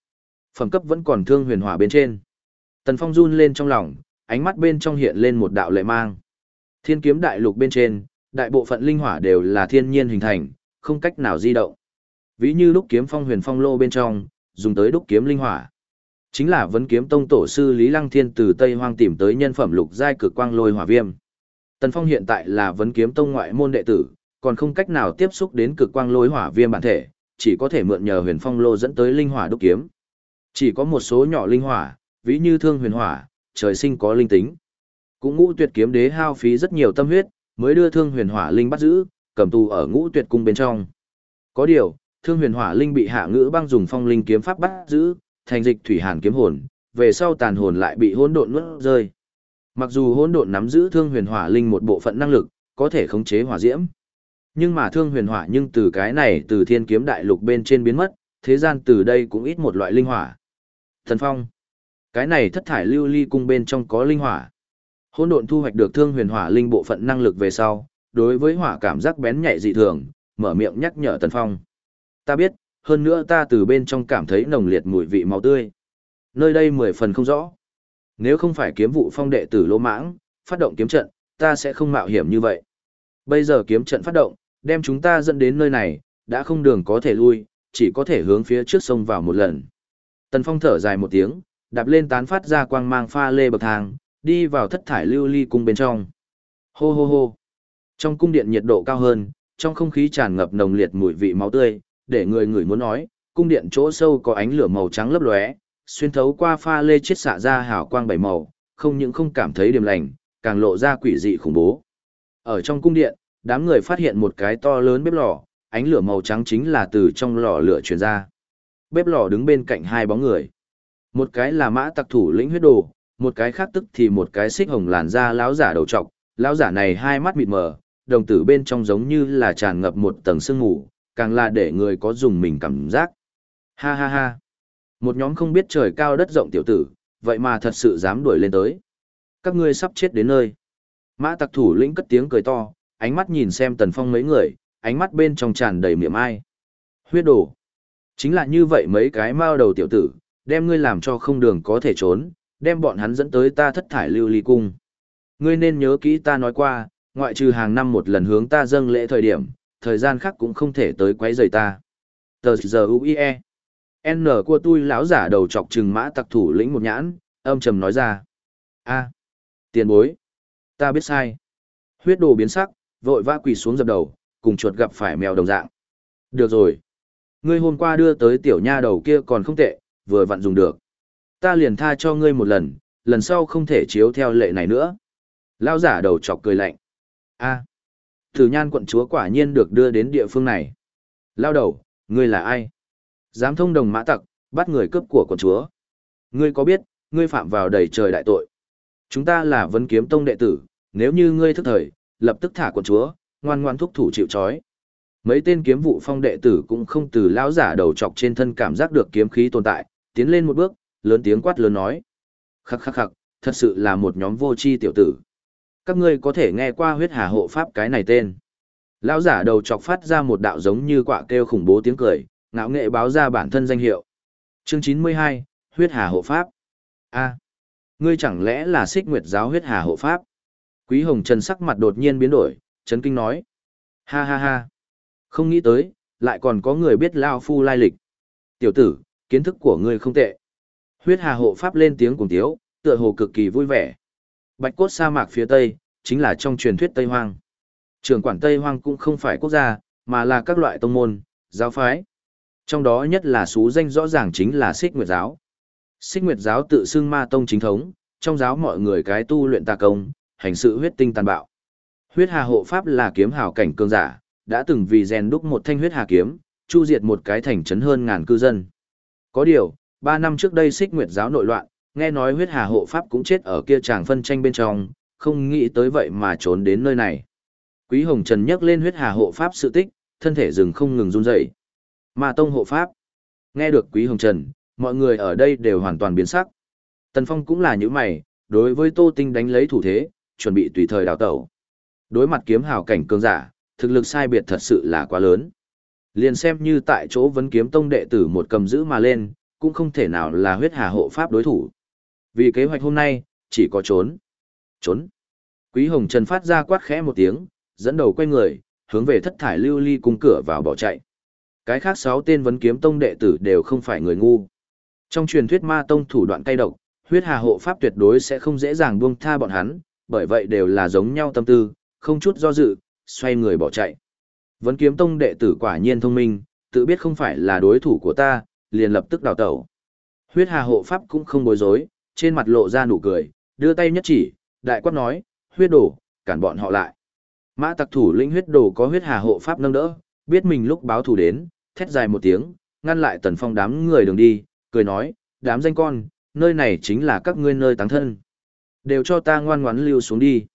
Phẩm cấp vẫn còn thương huyền hỏa bên trên. Tần Phong run lên trong lòng, ánh mắt bên trong hiện lên một đạo lệ mang. Thiên kiếm đại lục bên trên, đại bộ phận linh hỏa đều là thiên nhiên hình thành, không cách nào di động. Ví như lúc kiếm phong huyền phong lô bên trong, dùng tới đúc kiếm linh hỏa. Chính là vấn kiếm tông tổ sư Lý Lăng Thiên từ Tây Hoang tìm tới nhân phẩm lục giai cực quang lôi hỏa viêm. Tần Phong hiện tại là vấn kiếm tông ngoại môn đệ tử, còn không cách nào tiếp xúc đến cực quang lôi hỏa viêm bản thể, chỉ có thể mượn nhờ huyền phong lô dẫn tới linh hỏa đúc kiếm. Chỉ có một số nhỏ linh hỏa, ví như thương huyền hỏa, trời sinh có linh tính. Cũng ngũ tuyệt kiếm đế hao phí rất nhiều tâm huyết, mới đưa thương huyền hỏa linh bắt giữ, cầm tù ở ngũ tuyệt cung bên trong. Có điều, thương huyền hỏa linh bị hạ ngữ băng dùng phong linh kiếm pháp bắt giữ, thành dịch thủy hàn kiếm hồn, về sau tàn hồn lại bị hỗn độn nuốt rơi. Mặc dù hỗn độn nắm giữ thương huyền hỏa linh một bộ phận năng lực, có thể khống chế hỏa diễm. Nhưng mà thương huyền hỏa nhưng từ cái này từ thiên kiếm đại lục bên trên biến mất, thế gian từ đây cũng ít một loại linh hỏa. Thần Phong. Cái này thất thải lưu ly cung bên trong có linh hỏa. Hỗn độn thu hoạch được thương huyền hỏa linh bộ phận năng lực về sau, đối với hỏa cảm giác bén nhạy dị thường, mở miệng nhắc nhở Tần Phong. Ta biết, hơn nữa ta từ bên trong cảm thấy nồng liệt mùi vị máu tươi. Nơi đây mười phần không rõ. Nếu không phải kiếm vụ phong đệ tử lỗ mãng, phát động kiếm trận, ta sẽ không mạo hiểm như vậy. Bây giờ kiếm trận phát động, đem chúng ta dẫn đến nơi này, đã không đường có thể lui, chỉ có thể hướng phía trước sông vào một lần. Tần Phong thở dài một tiếng, đạp lên tán phát ra quang mang pha lê bậc thang, đi vào thất thải lưu ly cung bên trong. Hô hô hô. Trong cung điện nhiệt độ cao hơn, trong không khí tràn ngập nồng liệt mùi vị máu tươi, để người người muốn nói, cung điện chỗ sâu có ánh lửa màu trắng lấp lóe, xuyên thấu qua pha lê chiết xạ ra hào quang bảy màu, không những không cảm thấy điềm lành, càng lộ ra quỷ dị khủng bố. Ở trong cung điện, đám người phát hiện một cái to lớn bếp lò, ánh lửa màu trắng chính là từ trong lò lửa truyền ra. Bếp lò đứng bên cạnh hai bóng người. Một cái là mã tặc thủ lĩnh huyết đồ, một cái khác tức thì một cái xích hồng làn da lão giả đầu trọc, lão giả này hai mắt mịt mờ, đồng tử bên trong giống như là tràn ngập một tầng sương mù, càng là để người có dùng mình cảm giác. Ha ha ha. Một nhóm không biết trời cao đất rộng tiểu tử, vậy mà thật sự dám đuổi lên tới. Các ngươi sắp chết đến nơi. Mã tặc thủ lĩnh cất tiếng cười to, ánh mắt nhìn xem tần phong mấy người, ánh mắt bên trong tràn đầy miệng ai. Huyết đồ. Chính là như vậy mấy cái mao đầu tiểu tử, đem ngươi làm cho không đường có thể trốn, đem bọn hắn dẫn tới ta thất thải lưu ly cung. Ngươi nên nhớ kỹ ta nói qua, ngoại trừ hàng năm một lần hướng ta dâng lễ thời điểm, thời gian khác cũng không thể tới quấy rầy ta. Tờ giờ UIE. N của tôi lão giả đầu chọc trừng mã tặc thủ lĩnh một nhãn, âm trầm nói ra. a tiền bối. Ta biết sai. Huyết đồ biến sắc, vội vã quỳ xuống dập đầu, cùng chuột gặp phải mèo đồng dạng. Được rồi. Ngươi hôm qua đưa tới tiểu nha đầu kia còn không tệ, vừa vặn dùng được. Ta liền tha cho ngươi một lần, lần sau không thể chiếu theo lệ này nữa. Lao giả đầu chọc cười lạnh. a Thử nhan quận chúa quả nhiên được đưa đến địa phương này. Lao đầu, ngươi là ai? Dám thông đồng mã tặc, bắt người cướp của quận chúa. Ngươi có biết, ngươi phạm vào đầy trời đại tội. Chúng ta là vấn kiếm tông đệ tử, nếu như ngươi thức thời, lập tức thả quận chúa, ngoan ngoan thúc thủ chịu trói. Mấy tên kiếm vụ phong đệ tử cũng không từ lão giả đầu chọc trên thân cảm giác được kiếm khí tồn tại, tiến lên một bước, lớn tiếng quát lớn nói. Khắc khắc khắc, thật sự là một nhóm vô tri tiểu tử. Các ngươi có thể nghe qua huyết hà hộ pháp cái này tên. Lão giả đầu chọc phát ra một đạo giống như quạ kêu khủng bố tiếng cười, ngạo nghệ báo ra bản thân danh hiệu. Chương 92, huyết hà hộ pháp. A, ngươi chẳng lẽ là xích nguyệt giáo huyết hà hộ pháp? Quý Hồng Trần sắc mặt đột nhiên biến đổi, chấn kinh nói. Ha ha ha. Không nghĩ tới, lại còn có người biết Lao Phu lai lịch. Tiểu tử, kiến thức của ngươi không tệ. Huyết hà hộ pháp lên tiếng cùng tiếu, tựa hồ cực kỳ vui vẻ. Bạch cốt sa mạc phía tây, chính là trong truyền thuyết Tây Hoang. Trường quản Tây Hoang cũng không phải quốc gia, mà là các loại tông môn, giáo phái. Trong đó nhất là số danh rõ ràng chính là Xích Nguyệt giáo. Xích Nguyệt giáo tự xưng ma tông chính thống, trong giáo mọi người cái tu luyện tà công, hành sự huyết tinh tàn bạo. Huyết Hà hộ pháp là kiếm hào cảnh cường giả, đã từng vì rèn đúc một thanh huyết hà kiếm, chu diệt một cái thành trấn hơn ngàn cư dân. Có điều, ba năm trước đây Xích Nguyệt giáo nội loạn, nghe nói huyết hà hộ pháp cũng chết ở kia tràng phân tranh bên trong, không nghĩ tới vậy mà trốn đến nơi này. Quý Hồng Trần nhắc lên huyết hà hộ pháp sự tích, thân thể rừng không ngừng run rẩy. Ma tông hộ pháp. Nghe được Quý Hồng Trần, mọi người ở đây đều hoàn toàn biến sắc. Tần Phong cũng là như mày, đối với Tô Tinh đánh lấy thủ thế, chuẩn bị tùy thời đào tẩu. Đối mặt kiếm hào cảnh cường giả, thực lực sai biệt thật sự là quá lớn. Liền xem như tại chỗ vấn kiếm tông đệ tử một cầm giữ mà lên, cũng không thể nào là huyết hà hộ pháp đối thủ. Vì kế hoạch hôm nay, chỉ có trốn. Trốn. Quý Hồng Trần phát ra quát khẽ một tiếng, dẫn đầu quay người, hướng về thất thải lưu ly cung cửa vào bỏ chạy. Cái khác sáu tên vấn kiếm tông đệ tử đều không phải người ngu. Trong truyền thuyết ma tông thủ đoạn cay độc, huyết hà hộ pháp tuyệt đối sẽ không dễ dàng buông tha bọn hắn, bởi vậy đều là giống nhau tâm tư, không chút do dự, xoay người bỏ chạy. Vấn kiếm tông đệ tử quả nhiên thông minh, tự biết không phải là đối thủ của ta, liền lập tức đào tẩu. Huyết hà hộ pháp cũng không bối rối, trên mặt lộ ra nụ cười, đưa tay nhất chỉ, đại quát nói, huyết đổ, cản bọn họ lại. Mã tặc thủ lĩnh huyết đồ có huyết hà hộ pháp nâng đỡ, biết mình lúc báo thù đến, thét dài một tiếng, ngăn lại tần phong đám người đường đi, cười nói, đám danh con, nơi này chính là các ngươi nơi táng thân. Đều cho ta ngoan ngoãn lưu xuống đi.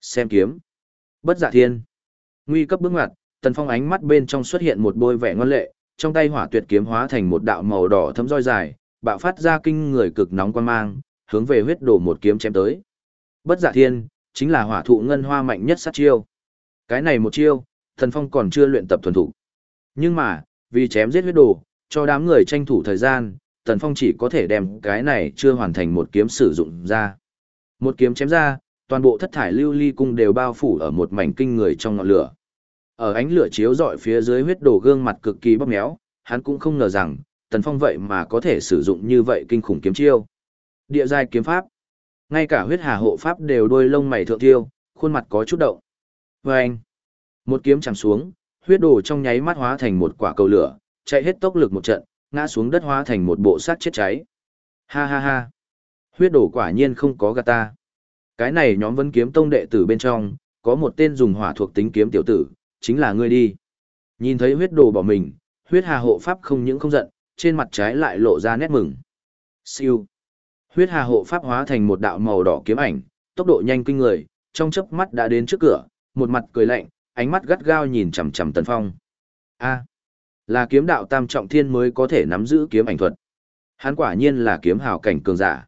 Xem kiếm. Bất dạ thiên. Nguy cấp bước ngoặt, tần phong ánh mắt bên trong xuất hiện một bôi vẻ ngoan lệ, trong tay hỏa tuyệt kiếm hóa thành một đạo màu đỏ thấm roi dài, bạo phát ra kinh người cực nóng quan mang, hướng về huyết đổ một kiếm chém tới. Bất giả thiên, chính là hỏa thụ ngân hoa mạnh nhất sát chiêu. Cái này một chiêu, thần phong còn chưa luyện tập thuần thủ. Nhưng mà, vì chém giết huyết đồ, cho đám người tranh thủ thời gian, thần phong chỉ có thể đem cái này chưa hoàn thành một kiếm sử dụng ra. Một kiếm chém ra, toàn bộ thất thải lưu ly cung đều bao phủ ở một mảnh kinh người trong ngọn lửa. Ở ánh lửa chiếu rọi phía dưới huyết đồ gương mặt cực kỳ bóp méo, hắn cũng không ngờ rằng, tần phong vậy mà có thể sử dụng như vậy kinh khủng kiếm chiêu. Địa giai kiếm pháp. Ngay cả huyết hà hộ pháp đều đôi lông mày thượng tiêu, khuôn mặt có chút động. Và anh, Một kiếm chạm xuống, huyết đồ trong nháy mắt hóa thành một quả cầu lửa, chạy hết tốc lực một trận, ngã xuống đất hóa thành một bộ sát chết cháy. Ha ha ha. Huyết đồ quả nhiên không có gạt ta. Cái này nhóm vấn kiếm tông đệ tử bên trong, có một tên dùng hỏa thuộc tính kiếm tiểu tử, chính là ngươi đi. Nhìn thấy huyết đồ bỏ mình, huyết hà hộ pháp không những không giận, trên mặt trái lại lộ ra nét mừng. Siêu. Huyết hà hộ pháp hóa thành một đạo màu đỏ kiếm ảnh, tốc độ nhanh kinh người, trong chớp mắt đã đến trước cửa, một mặt cười lạnh, ánh mắt gắt gao nhìn chằm chằm Tần Phong. A, là kiếm đạo tam trọng thiên mới có thể nắm giữ kiếm ảnh thuật. Hắn quả nhiên là kiếm hào cảnh cường giả.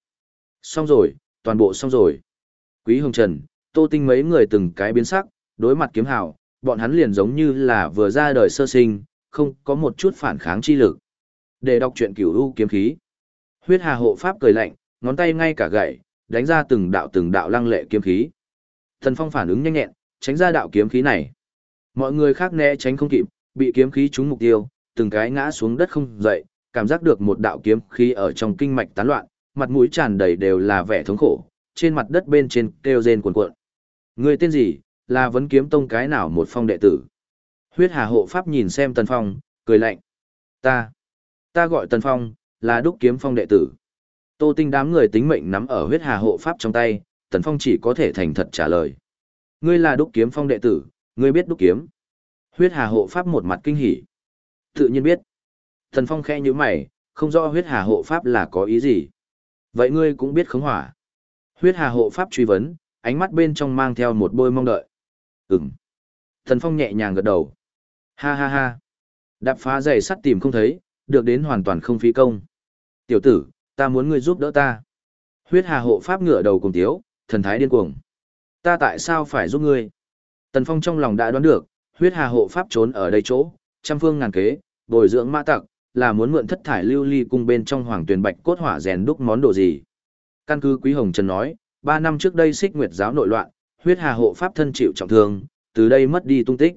Xong rồi, toàn bộ xong rồi. Quý Hồng Trần, Tô Tinh mấy người từng cái biến sắc, đối mặt kiếm hào, bọn hắn liền giống như là vừa ra đời sơ sinh, không có một chút phản kháng chi lực. Để đọc truyện cửu u kiếm khí. Huyết Hà hộ pháp cười lạnh, ngón tay ngay cả gậy, đánh ra từng đạo từng đạo lăng lệ kiếm khí. Thần Phong phản ứng nhanh nhẹn, tránh ra đạo kiếm khí này. Mọi người khác né tránh không kịp, bị kiếm khí trúng mục tiêu, từng cái ngã xuống đất không dậy, cảm giác được một đạo kiếm khí ở trong kinh mạch tán loạn, mặt mũi tràn đầy đều là vẻ thống khổ, trên mặt đất bên trên kêu rên cuồn cuộn. Người tên gì, là vấn kiếm tông cái nào một phong đệ tử? Huyết Hà hộ pháp nhìn xem Tần Phong, cười lạnh. Ta, ta gọi Tần Phong, là đúc kiếm phong đệ tử. Tô Tinh đám người tính mệnh nắm ở huyết hà hộ pháp trong tay, Tần Phong chỉ có thể thành thật trả lời. Ngươi là đúc kiếm phong đệ tử, ngươi biết đúc kiếm. Huyết hà hộ pháp một mặt kinh hỉ. Tự nhiên biết. Tần Phong khe như mày, không rõ huyết hà hộ pháp là có ý gì. Vậy ngươi cũng biết khống hỏa. Huyết hà hộ pháp truy vấn, ánh mắt bên trong mang theo một bôi mong đợi. Ừm. Thần Phong nhẹ nhàng gật đầu. Ha ha ha. Đạp phá giày sắt tìm không thấy, được đến hoàn toàn không phí công. Tiểu tử, ta muốn ngươi giúp đỡ ta. Huyết hà hộ pháp ngựa đầu cùng tiếu, thần thái điên cuồng. Ta tại sao phải giúp ngươi? Tần Phong trong lòng đã đoán được, huyết hà hộ pháp trốn ở đây chỗ, trăm phương ngàn kế, bồi dưỡng mã tặc, là muốn mượn thất thải lưu ly cung bên trong hoàng tuyền bạch cốt hỏa rèn đúc món đồ gì. Căn cứ Quý Hồng Trần nói, ba năm trước đây xích nguyệt giáo nội loạn, huyết hà hộ pháp thân chịu trọng thương, từ đây mất đi tung tích.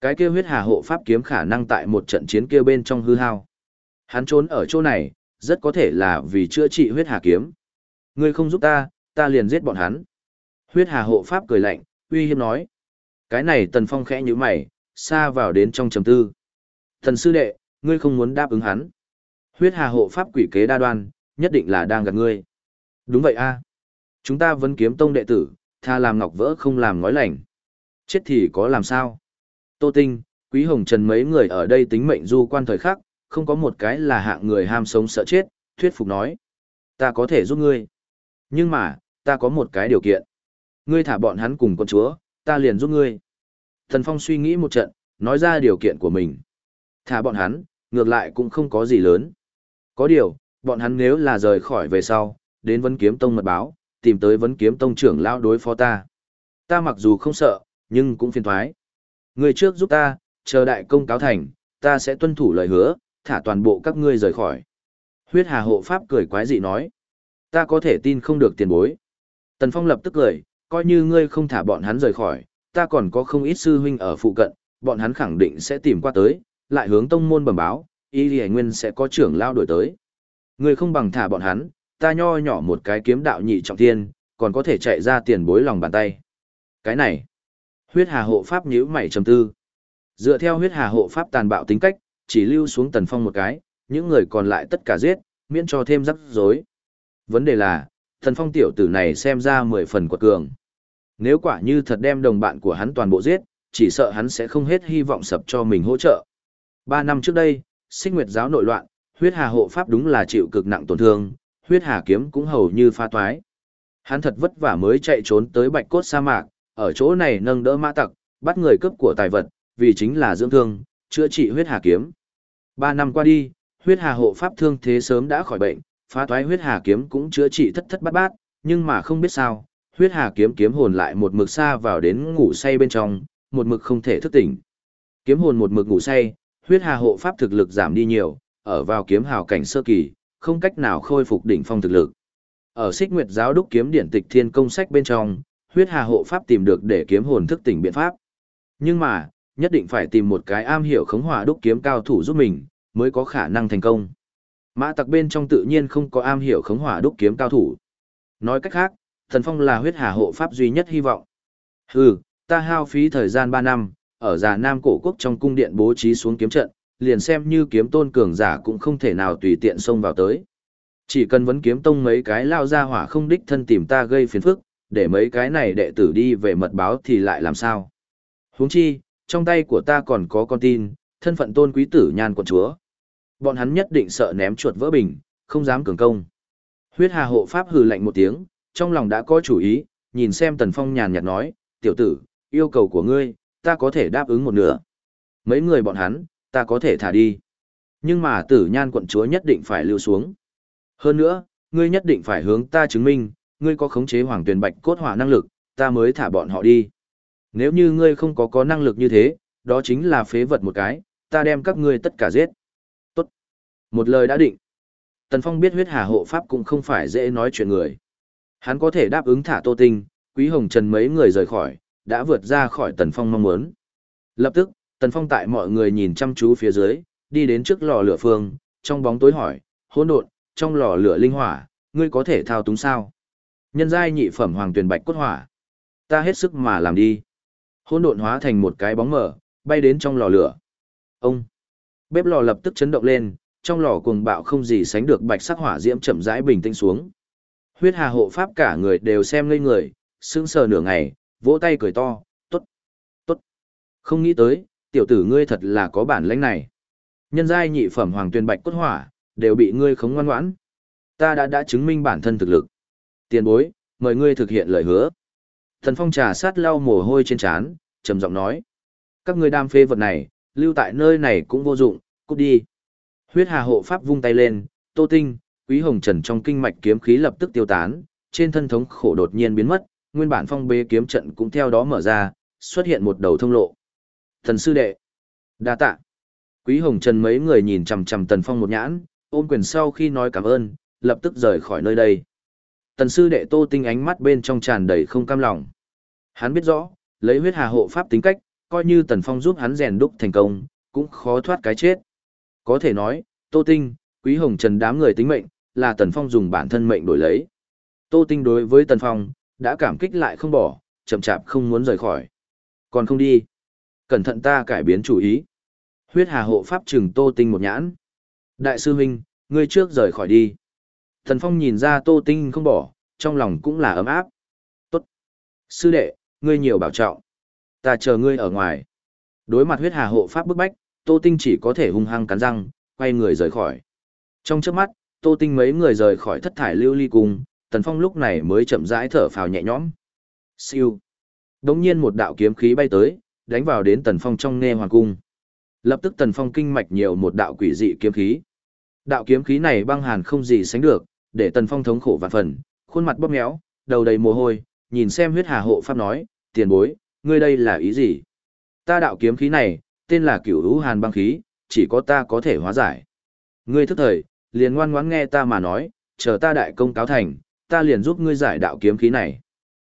Cái kia huyết hà hộ pháp kiếm khả năng tại một trận chiến kia bên trong hư hao. Hắn trốn ở chỗ này, rất có thể là vì chữa trị huyết hà kiếm. Ngươi không giúp ta, ta liền giết bọn hắn. Huyết hà hộ pháp cười lạnh, uy hiếp nói. Cái này tần phong khẽ như mày, xa vào đến trong trầm tư. Thần sư đệ, ngươi không muốn đáp ứng hắn. Huyết hà hộ pháp quỷ kế đa đoan, nhất định là đang gặp ngươi. Đúng vậy a à. Chúng ta vẫn kiếm tông đệ tử, tha làm ngọc vỡ không làm ngói lành. Chết thì có làm sao? Tô Tinh, Quý Hồng Trần mấy người ở đây tính mệnh du quan thời khắc, không có một cái là hạng người ham sống sợ chết, thuyết phục nói. Ta có thể giúp ngươi. Nhưng mà, ta có một cái điều kiện. Ngươi thả bọn hắn cùng con chúa, ta liền giúp ngươi. Thần Phong suy nghĩ một trận, nói ra điều kiện của mình. Thả bọn hắn, ngược lại cũng không có gì lớn. Có điều, bọn hắn nếu là rời khỏi về sau, đến vấn kiếm tông mật báo, tìm tới vấn kiếm tông trưởng lao đối phó ta. Ta mặc dù không sợ, nhưng cũng phiền thoái. Người trước giúp ta, chờ đại công cáo thành, ta sẽ tuân thủ lời hứa, thả toàn bộ các ngươi rời khỏi. Huyết hà hộ pháp cười quái dị nói. Ta có thể tin không được tiền bối. Tần Phong lập tức cười, coi như ngươi không thả bọn hắn rời khỏi, ta còn có không ít sư huynh ở phụ cận, bọn hắn khẳng định sẽ tìm qua tới, lại hướng tông môn bẩm báo, y lì nguyên sẽ có trưởng lao đổi tới. Ngươi không bằng thả bọn hắn, ta nho nhỏ một cái kiếm đạo nhị trọng thiên, còn có thể chạy ra tiền bối lòng bàn tay. Cái này, huyết hà hộ pháp nhíu mày trầm tư. Dựa theo huyết hà hộ pháp tàn bạo tính cách, chỉ lưu xuống tần phong một cái, những người còn lại tất cả giết, miễn cho thêm rắc rối. Vấn đề là, thần phong tiểu tử này xem ra mười phần quật cường. Nếu quả như thật đem đồng bạn của hắn toàn bộ giết, chỉ sợ hắn sẽ không hết hy vọng sập cho mình hỗ trợ. Ba năm trước đây, sinh nguyệt giáo nội loạn, huyết hà hộ pháp đúng là chịu cực nặng tổn thương, huyết hà kiếm cũng hầu như pha toái. Hắn thật vất vả mới chạy trốn tới bạch cốt sa mạc, ở chỗ này nâng đỡ mã tặc, bắt người cướp của tài vật, vì chính là dưỡng thương, chữa trị huyết hà kiếm. Ba năm qua đi, huyết hà hộ pháp thương thế sớm đã khỏi bệnh, phá toái huyết hà kiếm cũng chữa trị thất thất bát bát, nhưng mà không biết sao, huyết hà kiếm kiếm hồn lại một mực xa vào đến ngủ say bên trong, một mực không thể thức tỉnh. Kiếm hồn một mực ngủ say, huyết hà hộ pháp thực lực giảm đi nhiều, ở vào kiếm hào cảnh sơ kỳ, không cách nào khôi phục đỉnh phong thực lực. Ở Sích Nguyệt giáo đúc kiếm điển tịch thiên công sách bên trong, huyết hà hộ pháp tìm được để kiếm hồn thức tỉnh biện pháp. Nhưng mà, nhất định phải tìm một cái am hiểu khống hỏa đúc kiếm cao thủ giúp mình, mới có khả năng thành công. Mã tặc bên trong tự nhiên không có am hiểu khống hỏa đúc kiếm cao thủ. Nói cách khác, thần phong là huyết hà hộ pháp duy nhất hy vọng. Hừ, ta hao phí thời gian 3 năm, ở già Nam cổ quốc trong cung điện bố trí xuống kiếm trận, liền xem như kiếm tôn cường giả cũng không thể nào tùy tiện xông vào tới. Chỉ cần vấn kiếm tông mấy cái lao ra hỏa không đích thân tìm ta gây phiền phức, để mấy cái này đệ tử đi về mật báo thì lại làm sao? Huống chi, trong tay của ta còn có con tin, thân phận tôn quý tử nhan quận chúa. Bọn hắn nhất định sợ ném chuột vỡ bình, không dám cường công. Huyết Hà hộ pháp hừ lạnh một tiếng, trong lòng đã có chủ ý, nhìn xem Tần Phong nhàn nhạt nói, tiểu tử, yêu cầu của ngươi, ta có thể đáp ứng một nửa. Mấy người bọn hắn, ta có thể thả đi. Nhưng mà tử nhan quận chúa nhất định phải lưu xuống. Hơn nữa, ngươi nhất định phải hướng ta chứng minh, ngươi có khống chế hoàng tuyển bạch cốt hỏa năng lực, ta mới thả bọn họ đi. Nếu như ngươi không có có năng lực như thế, đó chính là phế vật một cái, ta đem các ngươi tất cả giết. Tốt. Một lời đã định. Tần Phong biết huyết hà hộ pháp cũng không phải dễ nói chuyện người. Hắn có thể đáp ứng thả Tô Tinh, Quý Hồng Trần mấy người rời khỏi, đã vượt ra khỏi Tần Phong mong muốn. Lập tức, Tần Phong tại mọi người nhìn chăm chú phía dưới, đi đến trước lò lửa phương, trong bóng tối hỏi, hỗn độn, trong lò lửa linh hỏa, ngươi có thể thao túng sao? Nhân giai nhị phẩm hoàng tuyền bạch cốt hỏa. Ta hết sức mà làm đi. Hỗn độn hóa thành một cái bóng mờ, bay đến trong lò lửa. Ông. Bếp lò lập tức chấn động lên, trong lò cuồng bạo không gì sánh được bạch sắc hỏa diễm chậm rãi bình tĩnh xuống. Huyết Hà hộ pháp cả người đều xem ngây người, sững sờ nửa ngày, vỗ tay cười to, "Tốt, tốt." Không nghĩ tới, tiểu tử ngươi thật là có bản lĩnh này. Nhân giai nhị phẩm hoàng tuyên bạch cốt hỏa, đều bị ngươi khống ngoan ngoãn. Ta đã đã chứng minh bản thân thực lực. Tiền bối, mời ngươi thực hiện lời hứa. Thần Phong trà sát lau mồ hôi trên trán, trầm giọng nói: "Các ngươi đam phê vật này, lưu tại nơi này cũng vô dụng, cút đi." Huyết Hà hộ pháp vung tay lên, Tô Tinh, Quý Hồng Trần trong kinh mạch kiếm khí lập tức tiêu tán, trên thân thống khổ đột nhiên biến mất, nguyên bản phong bế kiếm trận cũng theo đó mở ra, xuất hiện một đầu thông lộ. Thần sư đệ, đa tạ. Quý Hồng Trần mấy người nhìn chằm chằm Tần Phong một nhãn, ôm quyền sau khi nói cảm ơn, lập tức rời khỏi nơi đây. Tần sư đệ Tô Tinh ánh mắt bên trong tràn đầy không cam lòng. Hắn biết rõ, lấy huyết hà hộ pháp tính cách, coi như Tần Phong giúp hắn rèn đúc thành công, cũng khó thoát cái chết. Có thể nói, Tô Tinh, Quý Hồng Trần đám người tính mệnh, là Tần Phong dùng bản thân mệnh đổi lấy. Tô Tinh đối với Tần Phong, đã cảm kích lại không bỏ, chậm chạp không muốn rời khỏi. Còn không đi. Cẩn thận ta cải biến chủ ý. Huyết Hà hộ pháp trừng Tô Tinh một nhãn. Đại sư huynh, ngươi trước rời khỏi đi. thần Phong nhìn ra Tô Tinh không bỏ, trong lòng cũng là ấm áp. Tốt. Sư đệ, ngươi nhiều bảo trọng. Ta chờ ngươi ở ngoài. Đối mặt huyết hà hộ pháp bức bách, Tô Tinh chỉ có thể hung hăng cắn răng, quay người rời khỏi. Trong trước mắt, Tô Tinh mấy người rời khỏi thất thải lưu ly cung, Tần Phong lúc này mới chậm rãi thở phào nhẹ nhõm. Siêu. Đống nhiên một đạo kiếm khí bay tới, đánh vào đến Tần Phong trong nghe hoàng cung. Lập tức Tần Phong kinh mạch nhiều một đạo quỷ dị kiếm khí. Đạo kiếm khí này băng hàn không gì sánh được, để Tần Phong thống khổ vạn phần, khuôn mặt bóp méo, đầu đầy mồ hôi, nhìn xem huyết hà hộ pháp nói, tiền bối, ngươi đây là ý gì? Ta đạo kiếm khí này, tên là cửu hữu hàn băng khí, chỉ có ta có thể hóa giải. Ngươi thức thời, liền ngoan ngoãn nghe ta mà nói, chờ ta đại công cáo thành, ta liền giúp ngươi giải đạo kiếm khí này.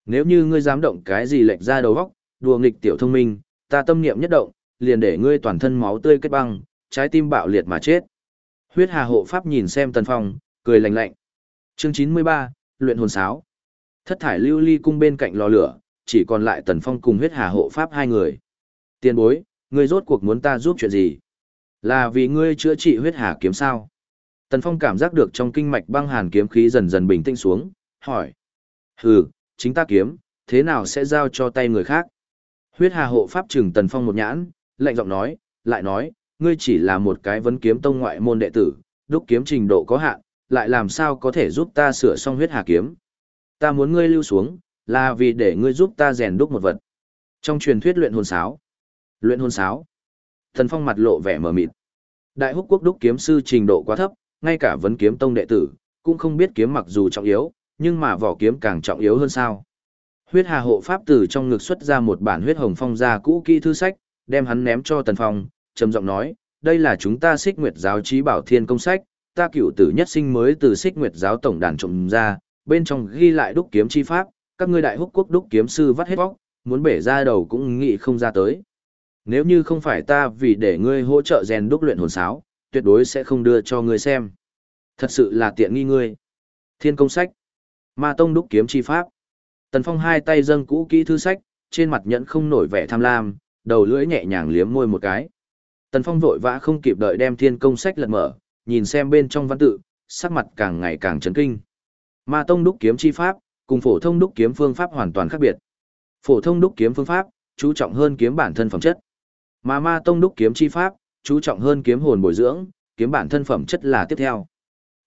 Nếu như ngươi dám động cái gì lệch ra đầu góc, đùa nghịch tiểu thông minh, ta tâm niệm nhất động, liền để ngươi toàn thân máu tươi kết băng, trái tim bạo liệt mà chết. Huyết Hà hộ pháp nhìn xem Tần Phong, cười lạnh lạnh. Chương 93, luyện hồn sáo. Thất thải lưu ly cung bên cạnh lò lửa, chỉ còn lại Tần Phong cùng Huyết Hà hộ pháp hai người. Tiên bối, ngươi rốt cuộc muốn ta giúp chuyện gì? Là vì ngươi chữa trị huyết hà kiếm sao? Tần Phong cảm giác được trong kinh mạch băng hàn kiếm khí dần dần bình tĩnh xuống, hỏi. Hừ, chính ta kiếm, thế nào sẽ giao cho tay người khác? Huyết hà hộ pháp trừng Tần Phong một nhãn, lạnh giọng nói, lại nói, ngươi chỉ là một cái vấn kiếm tông ngoại môn đệ tử, đúc kiếm trình độ có hạn, lại làm sao có thể giúp ta sửa xong huyết hà kiếm? Ta muốn ngươi lưu xuống, là vì để ngươi giúp ta rèn đúc một vật. Trong truyền thuyết luyện hồn sáo, luyện hồn sáo, Tần Phong mặt lộ vẻ mờ mịt. Đại húc quốc đúc kiếm sư trình độ quá thấp, ngay cả vấn kiếm tông đệ tử, cũng không biết kiếm mặc dù trọng yếu, nhưng mà vỏ kiếm càng trọng yếu hơn sao. Huyết Hà hộ pháp từ trong ngực xuất ra một bản huyết hồng phong gia cũ kỹ thư sách, đem hắn ném cho Tần Phong, trầm giọng nói, đây là chúng ta xích nguyệt giáo trí bảo thiên công sách, ta cựu tử nhất sinh mới từ xích nguyệt giáo tổng đàn trộm ra, bên trong ghi lại đúc kiếm chi pháp, các ngươi đại húc quốc đúc kiếm sư vắt hết bóc, muốn bể ra đầu cũng nghĩ không ra tới. Nếu như không phải ta vì để ngươi hỗ trợ rèn đúc luyện hồn sáo, tuyệt đối sẽ không đưa cho ngươi xem. Thật sự là tiện nghi ngươi. Thiên công sách. Ma tông đúc kiếm chi pháp. Tần Phong hai tay dâng cũ kỹ thư sách, trên mặt nhẫn không nổi vẻ tham lam, đầu lưỡi nhẹ nhàng liếm môi một cái. Tần Phong vội vã không kịp đợi đem thiên công sách lật mở, nhìn xem bên trong văn tự, sắc mặt càng ngày càng chấn kinh. Ma tông đúc kiếm chi pháp, cùng phổ thông đúc kiếm phương pháp hoàn toàn khác biệt. Phổ thông đúc kiếm phương pháp, chú trọng hơn kiếm bản thân phẩm chất. Mà ma tông đúc kiếm chi pháp, chú trọng hơn kiếm hồn bồi dưỡng, kiếm bản thân phẩm chất là tiếp theo.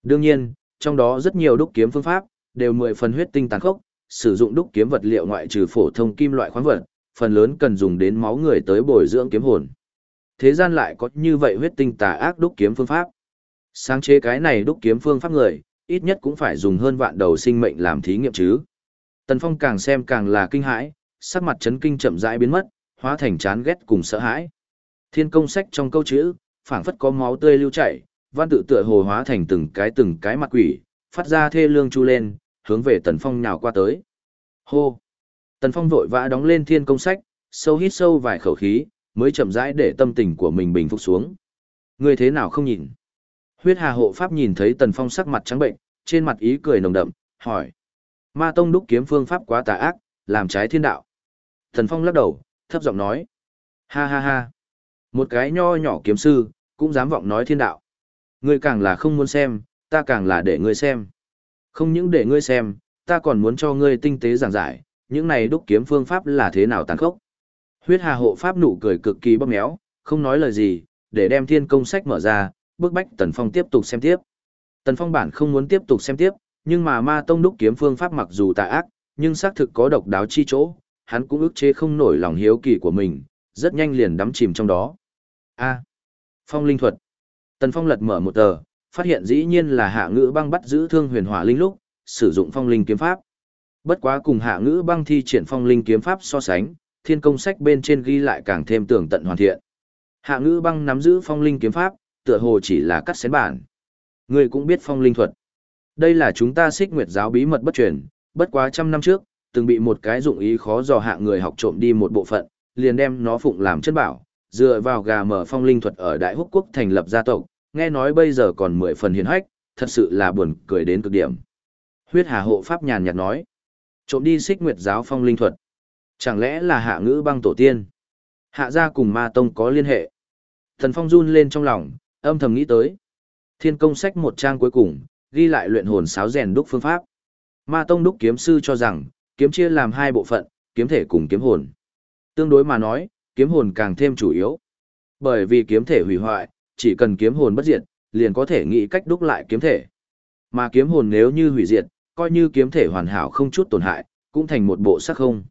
Đương nhiên, trong đó rất nhiều đúc kiếm phương pháp, đều mười phần huyết tinh tàn khốc, sử dụng đúc kiếm vật liệu ngoại trừ phổ thông kim loại khoáng vật, phần lớn cần dùng đến máu người tới bồi dưỡng kiếm hồn. Thế gian lại có như vậy huyết tinh tà ác đúc kiếm phương pháp. Sáng chế cái này đúc kiếm phương pháp người, ít nhất cũng phải dùng hơn vạn đầu sinh mệnh làm thí nghiệm chứ. Tần Phong càng xem càng là kinh hãi, sắc mặt chấn kinh chậm rãi biến mất, hóa thành chán ghét cùng sợ hãi. Thiên công sách trong câu chữ, phảng phất có máu tươi lưu chảy, văn tự tựa hồ hóa thành từng cái từng cái mặt quỷ, phát ra thê lương chu lên, hướng về Tần Phong nhào qua tới. Hô! Tần Phong vội vã đóng lên thiên công sách, sâu hít sâu vài khẩu khí, mới chậm rãi để tâm tình của mình bình phục xuống. Ngươi thế nào không nhìn? Huyết Hà hộ pháp nhìn thấy Tần Phong sắc mặt trắng bệnh, trên mặt ý cười nồng đậm, hỏi: "Ma tông đúc kiếm phương pháp quá tà ác, làm trái thiên đạo." Tần Phong lắc đầu, thấp giọng nói: "Ha ha ha, một cái nho nhỏ kiếm sư, cũng dám vọng nói thiên đạo. Ngươi càng là không muốn xem, ta càng là để ngươi xem. Không những để ngươi xem, ta còn muốn cho ngươi tinh tế giảng giải, những này đúc kiếm phương pháp là thế nào tàn khốc." Huyết Hà hộ pháp nụ cười cực kỳ bóp méo, không nói lời gì, để đem thiên công sách mở ra, Bước bách Tần Phong tiếp tục xem tiếp. Tần Phong bản không muốn tiếp tục xem tiếp, nhưng mà ma tông đúc kiếm phương pháp mặc dù tà ác, nhưng xác thực có độc đáo chi chỗ, hắn cũng ức chế không nổi lòng hiếu kỳ của mình, rất nhanh liền đắm chìm trong đó. A. phong linh thuật. Tần Phong lật mở một tờ, phát hiện dĩ nhiên là hạ ngữ băng bắt giữ thương huyền hỏa linh lúc, sử dụng phong linh kiếm pháp. Bất quá cùng hạ ngữ băng thi triển phong linh kiếm pháp so sánh, thiên công sách bên trên ghi lại càng thêm tường tận hoàn thiện. Hạ ngữ băng nắm giữ phong linh kiếm pháp, tựa hồ chỉ là cắt xén bản. Ngươi cũng biết phong linh thuật. Đây là chúng ta xích nguyệt giáo bí mật bất truyền, bất quá trăm năm trước, từng bị một cái dụng ý khó dò hạ người học trộm đi một bộ phận, liền đem nó phụng làm chân bảo, dựa vào gà mở phong linh thuật ở Đại Húc Quốc thành lập gia tộc, nghe nói bây giờ còn mười phần hiền hách, thật sự là buồn cười đến cực điểm. Huyết Hà hộ pháp nhàn nhạt nói, trộm đi xích nguyệt giáo phong linh thuật. Chẳng lẽ là hạ ngữ băng tổ tiên? Hạ gia cùng ma tông có liên hệ. Thần Phong run lên trong lòng, âm thầm nghĩ tới. Thiên công sách một trang cuối cùng, ghi lại luyện hồn sáo rèn đúc phương pháp. Ma tông đúc kiếm sư cho rằng, kiếm chia làm hai bộ phận, kiếm thể cùng kiếm hồn. Tương đối mà nói, kiếm hồn càng thêm chủ yếu. Bởi vì kiếm thể hủy hoại, chỉ cần kiếm hồn bất diệt, liền có thể nghĩ cách đúc lại kiếm thể. Mà kiếm hồn nếu như hủy diệt, coi như kiếm thể hoàn hảo không chút tổn hại, cũng thành một bộ sắc không.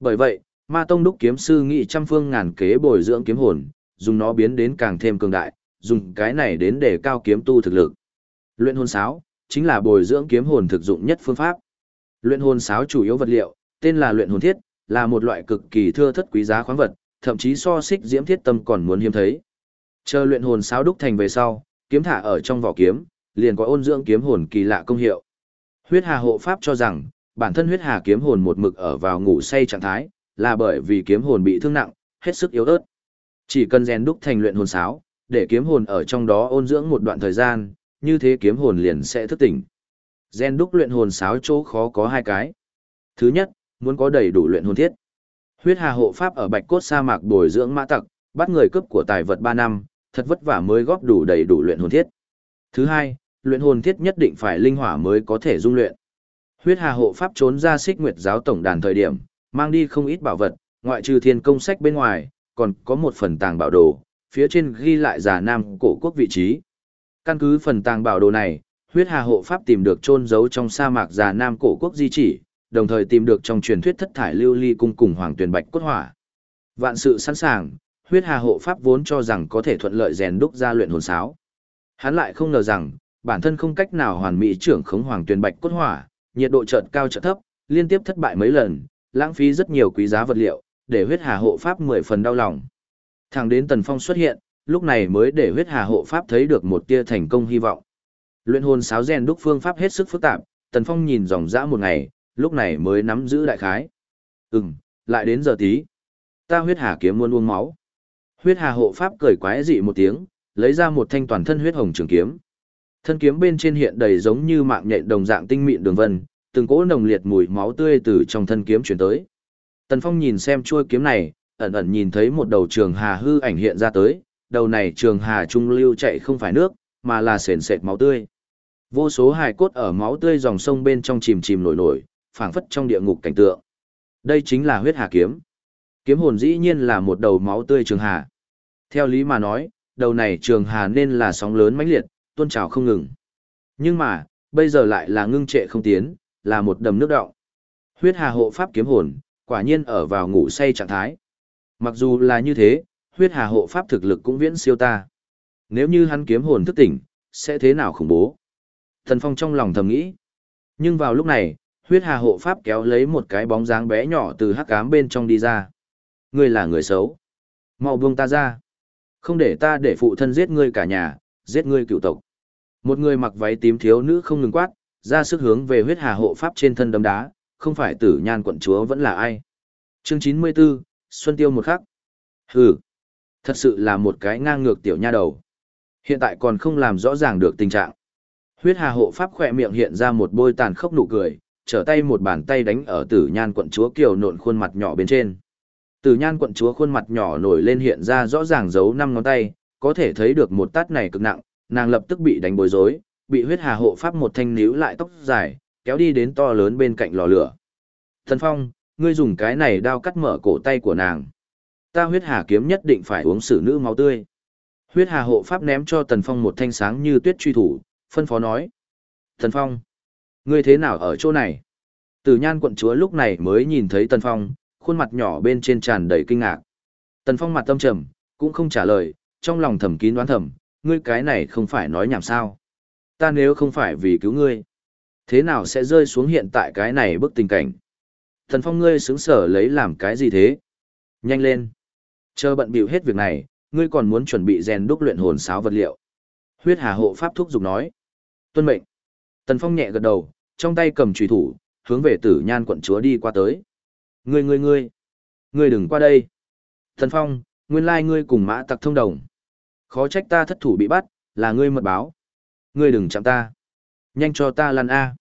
Bởi vậy, Ma Tông đúc kiếm sư nghị trăm phương ngàn kế bồi dưỡng kiếm hồn, dùng nó biến đến càng thêm cường đại, dùng cái này đến để cao kiếm tu thực lực. Luyện hồn sáo chính là bồi dưỡng kiếm hồn thực dụng nhất phương pháp. Luyện hồn sáo chủ yếu vật liệu, tên là luyện hồn thiết, là một loại cực kỳ thưa thất quý giá khoáng vật, thậm chí so xích diễm thiết tâm còn muốn hiếm thấy. Chờ luyện hồn sáo đúc thành về sau, kiếm thả ở trong vỏ kiếm, liền có ôn dưỡng kiếm hồn kỳ lạ công hiệu. Huyết Hà hộ pháp cho rằng, bản thân huyết hà kiếm hồn một mực ở vào ngủ say trạng thái, là bởi vì kiếm hồn bị thương nặng, hết sức yếu ớt. Chỉ cần rèn đúc thành luyện hồn sáo, để kiếm hồn ở trong đó ôn dưỡng một đoạn thời gian, như thế kiếm hồn liền sẽ thức tỉnh. Gen đúc luyện hồn sáo chỗ khó có hai cái. Thứ nhất, muốn có đầy đủ luyện hồn thiết. Huyết Hà hộ pháp ở Bạch Cốt sa mạc bồi dưỡng mã tặc, bắt người cướp của tài vật 3 năm, thật vất vả mới góp đủ đầy đủ luyện hồn thiết. Thứ hai, luyện hồn thiết nhất định phải linh hỏa mới có thể dung luyện. Huyết Hà hộ pháp trốn ra Xích Nguyệt giáo tổng đàn thời điểm, mang đi không ít bảo vật, ngoại trừ thiên công sách bên ngoài, còn có một phần tàng bảo đồ, phía trên ghi lại giả nam cổ quốc vị trí. Căn cứ phần tàng bảo đồ này, huyết hà hộ pháp tìm được chôn giấu trong sa mạc giả nam cổ quốc di chỉ, đồng thời tìm được trong truyền thuyết thất thải lưu ly cung cùng hoàng tuyển bạch cốt hỏa. Vạn sự sẵn sàng, huyết hà hộ pháp vốn cho rằng có thể thuận lợi rèn đúc ra luyện hồn sáo. Hắn lại không ngờ rằng, bản thân không cách nào hoàn mỹ trưởng khống hoàng tuyền bạch cốt hỏa, nhiệt độ chợt cao chợt thấp, liên tiếp thất bại mấy lần, lãng phí rất nhiều quý giá vật liệu, để huyết hà hộ pháp mười phần đau lòng. Thẳng đến Tần Phong xuất hiện, lúc này mới để huyết hà hộ pháp thấy được một tia thành công hy vọng. Luyện hồn sáo rèn đúc phương pháp hết sức phức tạp, Tần Phong nhìn dòng dã một ngày, lúc này mới nắm giữ đại khái. Ừm, lại đến giờ tí. Ta huyết hà kiếm muốn uống máu. Huyết hà hộ pháp cười quái dị một tiếng, lấy ra một thanh toàn thân huyết hồng trường kiếm. Thân kiếm bên trên hiện đầy giống như mạng nhện đồng dạng tinh mịn đường vân, từng cỗ nồng liệt mùi máu tươi từ trong thân kiếm chuyển tới. Tần Phong nhìn xem chuôi kiếm này, ẩn ẩn nhìn thấy một đầu trường hà hư ảnh hiện ra tới, đầu này trường hà trung lưu chạy không phải nước, mà là sền sệt máu tươi. Vô số hài cốt ở máu tươi dòng sông bên trong chìm chìm nổi nổi, phảng phất trong địa ngục cảnh tượng. Đây chính là huyết hà kiếm. Kiếm hồn dĩ nhiên là một đầu máu tươi trường hà. Theo lý mà nói, đầu này trường hà nên là sóng lớn mãnh liệt, tuôn trào không ngừng. Nhưng mà, bây giờ lại là ngưng trệ không tiến, là một đầm nước đọng. Huyết hà hộ pháp kiếm hồn, quả nhiên ở vào ngủ say trạng thái. Mặc dù là như thế, huyết hà hộ pháp thực lực cũng viễn siêu ta. Nếu như hắn kiếm hồn thức tỉnh, sẽ thế nào khủng bố? Thần Phong trong lòng thầm nghĩ. Nhưng vào lúc này, huyết hà hộ pháp kéo lấy một cái bóng dáng bé nhỏ từ hắc ám bên trong đi ra. Ngươi là người xấu. mau buông ta ra. Không để ta để phụ thân giết ngươi cả nhà, giết ngươi cựu tộc. Một người mặc váy tím thiếu nữ không ngừng quát, ra sức hướng về huyết hà hộ pháp trên thân đấm đá, không phải tử nhan quận chúa vẫn là ai. Chương 94, Xuân Tiêu một khắc. Hừ, thật sự là một cái ngang ngược tiểu nha đầu. Hiện tại còn không làm rõ ràng được tình trạng. Huyết hà hộ pháp khỏe miệng hiện ra một bôi tàn khốc nụ cười, trở tay một bàn tay đánh ở tử nhan quận chúa kiều nộn khuôn mặt nhỏ bên trên. Tử nhan quận chúa khuôn mặt nhỏ nổi lên hiện ra rõ ràng dấu năm ngón tay, có thể thấy được một tát này cực nặng, nàng lập tức bị đánh bối rối, bị huyết hà hộ pháp một thanh níu lại tóc dài, kéo đi đến to lớn bên cạnh lò lửa. Thần Phong, ngươi dùng cái này đao cắt mở cổ tay của nàng. Ta huyết hà kiếm nhất định phải uống sử nữ máu tươi. Huyết hà hộ pháp ném cho Tần Phong một thanh sáng như tuyết truy thủ, phân phó nói. Tần Phong, ngươi thế nào ở chỗ này? Tử nhan quận chúa lúc này mới nhìn thấy Tần Phong, khuôn mặt nhỏ bên trên tràn đầy kinh ngạc. Tần Phong mặt tâm trầm, cũng không trả lời, trong lòng thầm kín đoán thầm, ngươi cái này không phải nói nhảm sao. Ta nếu không phải vì cứu ngươi, thế nào sẽ rơi xuống hiện tại cái này bức tình cảnh. Tần Phong ngươi xứng sở lấy làm cái gì thế? Nhanh lên. Chờ bận bịu hết việc này, ngươi còn muốn chuẩn bị rèn đúc luyện hồn sáo vật liệu. Huyết Hà hộ pháp thúc giục nói. Tuân mệnh. Tần Phong nhẹ gật đầu, trong tay cầm chùy thủ, hướng về Tử Nhan quận chúa đi qua tới. Ngươi ngươi ngươi, ngươi đừng qua đây. Tần Phong, nguyên lai ngươi cùng mã tặc thông đồng. Khó trách ta thất thủ bị bắt, là ngươi mật báo. Ngươi đừng chạm ta. Nhanh cho ta lăn A.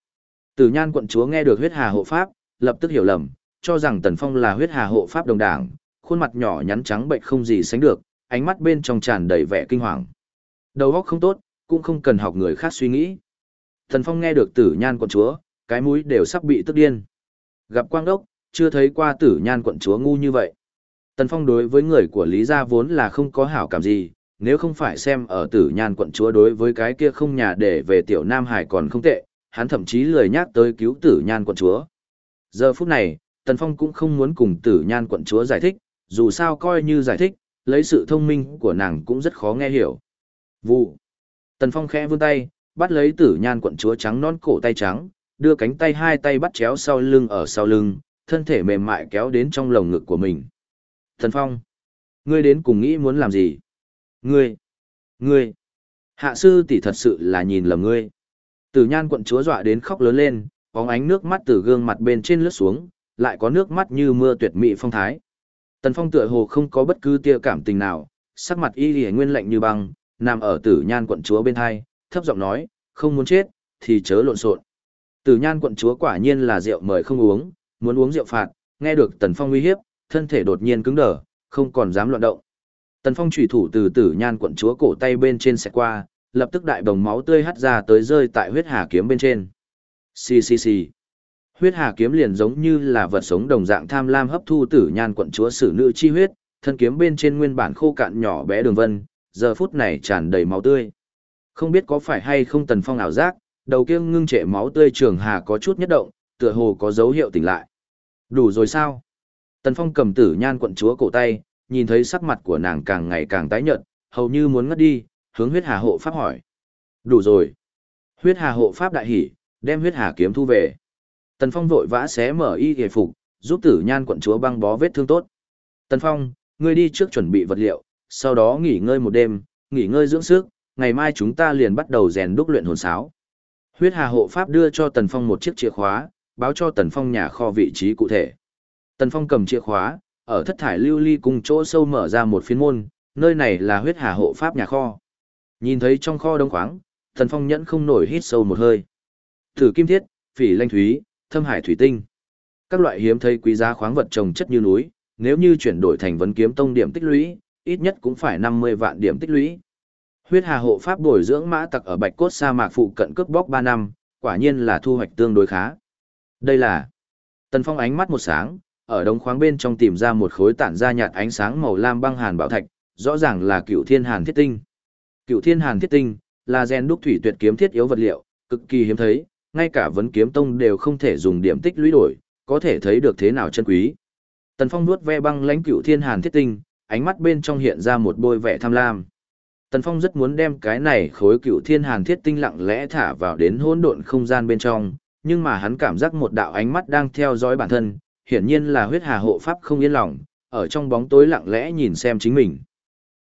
Tử Nhan quận chúa nghe được huyết hà hộ pháp, lập tức hiểu lầm, cho rằng Tần Phong là huyết hà hộ pháp đồng đảng, khuôn mặt nhỏ nhắn trắng bệnh không gì sánh được, ánh mắt bên trong tràn đầy vẻ kinh hoàng. Đầu óc không tốt, cũng không cần học người khác suy nghĩ. Tần Phong nghe được tử nhan quận chúa, cái mũi đều sắp bị tức điên. Gặp quang đốc, chưa thấy qua tử nhan quận chúa ngu như vậy. Tần Phong đối với người của Lý Gia vốn là không có hảo cảm gì, nếu không phải xem ở tử nhan quận chúa đối với cái kia không nhà để về tiểu Nam Hải còn không tệ, hắn thậm chí lười nhắc tới cứu tử nhan quận chúa. Giờ phút này, Tần Phong cũng không muốn cùng tử nhan quận chúa giải thích, dù sao coi như giải thích, lấy sự thông minh của nàng cũng rất khó nghe hiểu. Vụ. Tần Phong khẽ vươn tay, bắt lấy tử nhan quận chúa trắng non cổ tay trắng, đưa cánh tay hai tay bắt chéo sau lưng ở sau lưng, thân thể mềm mại kéo đến trong lồng ngực của mình. Tần Phong. Ngươi đến cùng nghĩ muốn làm gì? Ngươi. Ngươi. Hạ sư tỷ thật sự là nhìn lầm ngươi. Tử nhan quận chúa dọa đến khóc lớn lên, bóng ánh nước mắt từ gương mặt bên trên lướt xuống, lại có nước mắt như mưa tuyệt mỹ phong thái. Tần Phong tựa hồ không có bất cứ tia cảm tình nào, sắc mặt y lìa nguyên lạnh như băng, nằm ở tử nhan quận chúa bên hai, thấp giọng nói, không muốn chết, thì chớ lộn xộn. Tử nhan quận chúa quả nhiên là rượu mời không uống, muốn uống rượu phạt, nghe được Tần Phong uy hiếp, thân thể đột nhiên cứng đờ, không còn dám loạn động. Tần Phong chủy thủ từ tử nhan quận chúa cổ tay bên trên sẽ qua, lập tức đại bồng máu tươi hắt ra tới rơi tại huyết hà kiếm bên trên. Xì xì xì huyết hà kiếm liền giống như là vật sống đồng dạng tham lam hấp thu tử nhan quận chúa sử nữ chi huyết, thân kiếm bên trên nguyên bản khô cạn nhỏ bé đường vân, giờ phút này tràn đầy máu tươi. Không biết có phải hay không tần phong ảo giác, đầu kia ngưng trệ máu tươi trường hà có chút nhất động, tựa hồ có dấu hiệu tỉnh lại. Đủ rồi sao? Tần phong cầm tử nhan quận chúa cổ tay, nhìn thấy sắc mặt của nàng càng ngày càng tái nhợt, hầu như muốn ngất đi, hướng huyết hà hộ pháp hỏi. Đủ rồi. Huyết hà hộ pháp đại hỉ, đem huyết hà kiếm thu về. Tần Phong vội vã xé mở y hề phục, giúp tử nhan quận chúa băng bó vết thương tốt. Tần Phong, ngươi đi trước chuẩn bị vật liệu, sau đó nghỉ ngơi một đêm, nghỉ ngơi dưỡng sức, ngày mai chúng ta liền bắt đầu rèn đúc luyện hồn sáo. Huyết Hà hộ pháp đưa cho Tần Phong một chiếc chìa khóa, báo cho Tần Phong nhà kho vị trí cụ thể. Tần Phong cầm chìa khóa, ở thất thải lưu ly cùng chỗ sâu mở ra một phiên môn, nơi này là huyết hà hộ pháp nhà kho. Nhìn thấy trong kho đông khoáng, Tần Phong nhẫn không nổi hít sâu một hơi. Thử kim thiết, phỉ lanh thúy, thâm hải thủy tinh. Các loại hiếm thấy quý giá khoáng vật trồng chất như núi, nếu như chuyển đổi thành vấn kiếm tông điểm tích lũy, ít nhất cũng phải 50 vạn điểm tích lũy. Huyết Hà hộ pháp bồi dưỡng mã tặc ở Bạch Cốt sa mạc phụ cận cướp bóc 3 năm, quả nhiên là thu hoạch tương đối khá. Đây là Tần Phong ánh mắt một sáng, ở đống khoáng bên trong tìm ra một khối tản ra nhạt ánh sáng màu lam băng hàn bảo thạch, rõ ràng là Cựu Thiên Hàn Thiết Tinh. Cựu Thiên Hàn Thiết Tinh là gen đúc thủy tuyệt kiếm thiết yếu vật liệu, cực kỳ hiếm thấy, ngay cả vấn kiếm tông đều không thể dùng điểm tích lũy đổi, có thể thấy được thế nào chân quý. Tần Phong nuốt ve băng lãnh Cựu Thiên Hàn Thiết Tinh, ánh mắt bên trong hiện ra một bôi vẻ tham lam. Tần Phong rất muốn đem cái này khối Cựu Thiên Hàn Thiết Tinh lặng lẽ thả vào đến hỗn độn không gian bên trong, nhưng mà hắn cảm giác một đạo ánh mắt đang theo dõi bản thân, hiển nhiên là huyết hà hộ pháp không yên lòng, ở trong bóng tối lặng lẽ nhìn xem chính mình.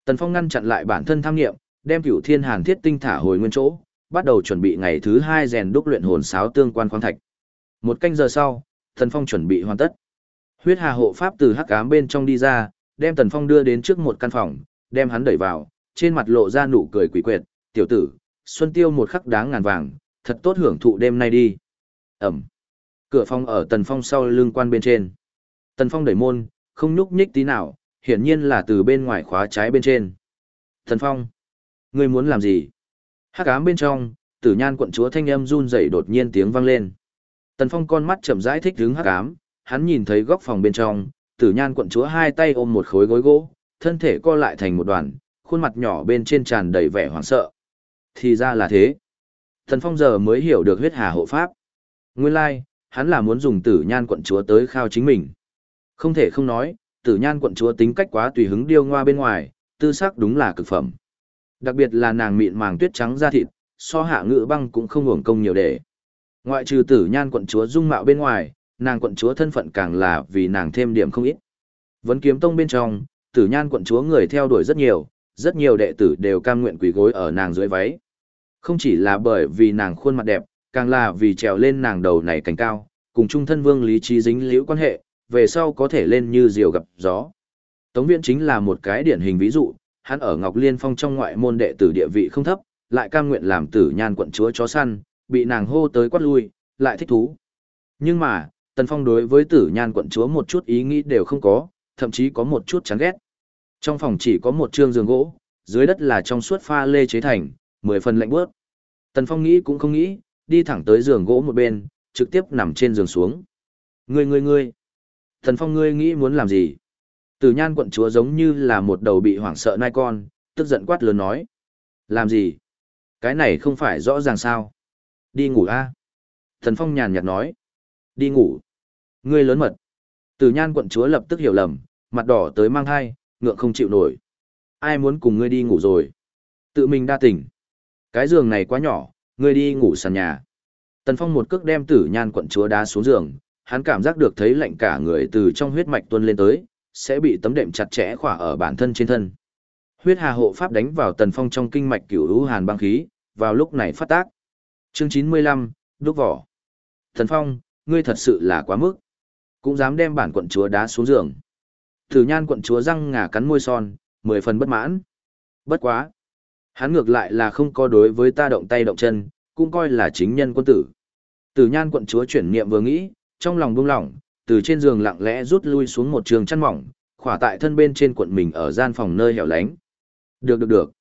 Tần Phong ngăn chặn lại bản thân tham nghiệm, đem cửu thiên hàn thiết tinh thả hồi nguyên chỗ, bắt đầu chuẩn bị ngày thứ hai rèn đúc luyện hồn sáo tương quan khoáng thạch. Một canh giờ sau, Tần Phong chuẩn bị hoàn tất. Huyết hà hộ pháp từ hắc ám bên trong đi ra, đem Tần Phong đưa đến trước một căn phòng, đem hắn đẩy vào, trên mặt lộ ra nụ cười quỷ quyệt, "Tiểu tử, xuân tiêu một khắc đáng ngàn vàng, thật tốt hưởng thụ đêm nay đi." Ẩm. Cửa phòng ở Tần Phong sau lưng quan bên trên. Tần Phong đẩy môn, không nhúc nhích tí nào, hiển nhiên là từ bên ngoài khóa trái bên trên. Tần Phong, ngươi muốn làm gì? Hắc ám bên trong, Tử Nhan quận chúa thanh âm run rẩy đột nhiên tiếng vang lên. Tần Phong con mắt chậm rãi thích đứng hắc ám, hắn nhìn thấy góc phòng bên trong, Tử Nhan quận chúa hai tay ôm một khối gối gỗ, thân thể co lại thành một đoàn, khuôn mặt nhỏ bên trên tràn đầy vẻ hoảng sợ. Thì ra là thế. Tần Phong giờ mới hiểu được huyết hà hộ pháp. Nguyên lai, like, hắn là muốn dùng tử nhan quận chúa tới khao chính mình. Không thể không nói, tử nhan quận chúa tính cách quá tùy hứng điêu ngoa bên ngoài, tư sắc đúng là cực phẩm. Đặc biệt là nàng mịn màng tuyết trắng da thịt, so hạ ngự băng cũng không hưởng công nhiều để. Ngoại trừ tử nhan quận chúa dung mạo bên ngoài, nàng quận chúa thân phận càng là vì nàng thêm điểm không ít. Vấn kiếm tông bên trong, tử nhan quận chúa người theo đuổi rất nhiều, rất nhiều đệ tử đều cam nguyện quỳ gối ở nàng dưới váy. Không chỉ là bởi vì nàng khuôn mặt đẹp, càng là vì trèo lên nàng đầu này cảnh cao, cùng trung thân vương lý trí dính liễu quan hệ, về sau có thể lên như diều gặp gió. Tống Viễn chính là một cái điển hình ví dụ, hắn ở Ngọc Liên Phong trong ngoại môn đệ tử địa vị không thấp, lại cam nguyện làm tử nhan quận chúa chó săn, bị nàng hô tới quát lui, lại thích thú. Nhưng mà, Tần Phong đối với tử nhan quận chúa một chút ý nghĩ đều không có, thậm chí có một chút chán ghét. Trong phòng chỉ có một trương giường gỗ, dưới đất là trong suốt pha lê chế thành, mười phần lạnh bước. Tần Phong nghĩ cũng không nghĩ, đi thẳng tới giường gỗ một bên, trực tiếp nằm trên giường xuống. Ngươi ngươi ngươi, thần phong ngươi nghĩ muốn làm gì? Tử nhan quận chúa giống như là một đầu bị hoảng sợ nai con, tức giận quát lớn nói. Làm gì? Cái này không phải rõ ràng sao? Đi ngủ a Thần phong nhàn nhạt nói. Đi ngủ. Ngươi lớn mật. Tử nhan quận chúa lập tức hiểu lầm, mặt đỏ tới mang thai, ngượng không chịu nổi. Ai muốn cùng ngươi đi ngủ rồi? Tự mình đa tỉnh. Cái giường này quá nhỏ, ngươi đi ngủ sàn nhà. Tần Phong một cước đem tử nhan quận chúa đá xuống giường, hắn cảm giác được thấy lạnh cả người từ trong huyết mạch tuôn lên tới, sẽ bị tấm đệm chặt chẽ khỏa ở bản thân trên thân. Huyết hà hộ pháp đánh vào Tần Phong trong kinh mạch cửu hữu hàn băng khí, vào lúc này phát tác. Chương 95, đúc vỏ. Tần Phong, ngươi thật sự là quá mức. Cũng dám đem bản quận chúa đá xuống giường. Tử nhan quận chúa răng ngà cắn môi son, mười phần bất mãn. Bất quá. Hắn ngược lại là không có đối với ta động tay động chân, cũng coi là chính nhân quân tử. Tử nhan quận chúa chuyển niệm vừa nghĩ, trong lòng buông lỏng, từ trên giường lặng lẽ rút lui xuống một trường chăn mỏng, khỏa tại thân bên trên quận mình ở gian phòng nơi hẻo lánh. Được được được.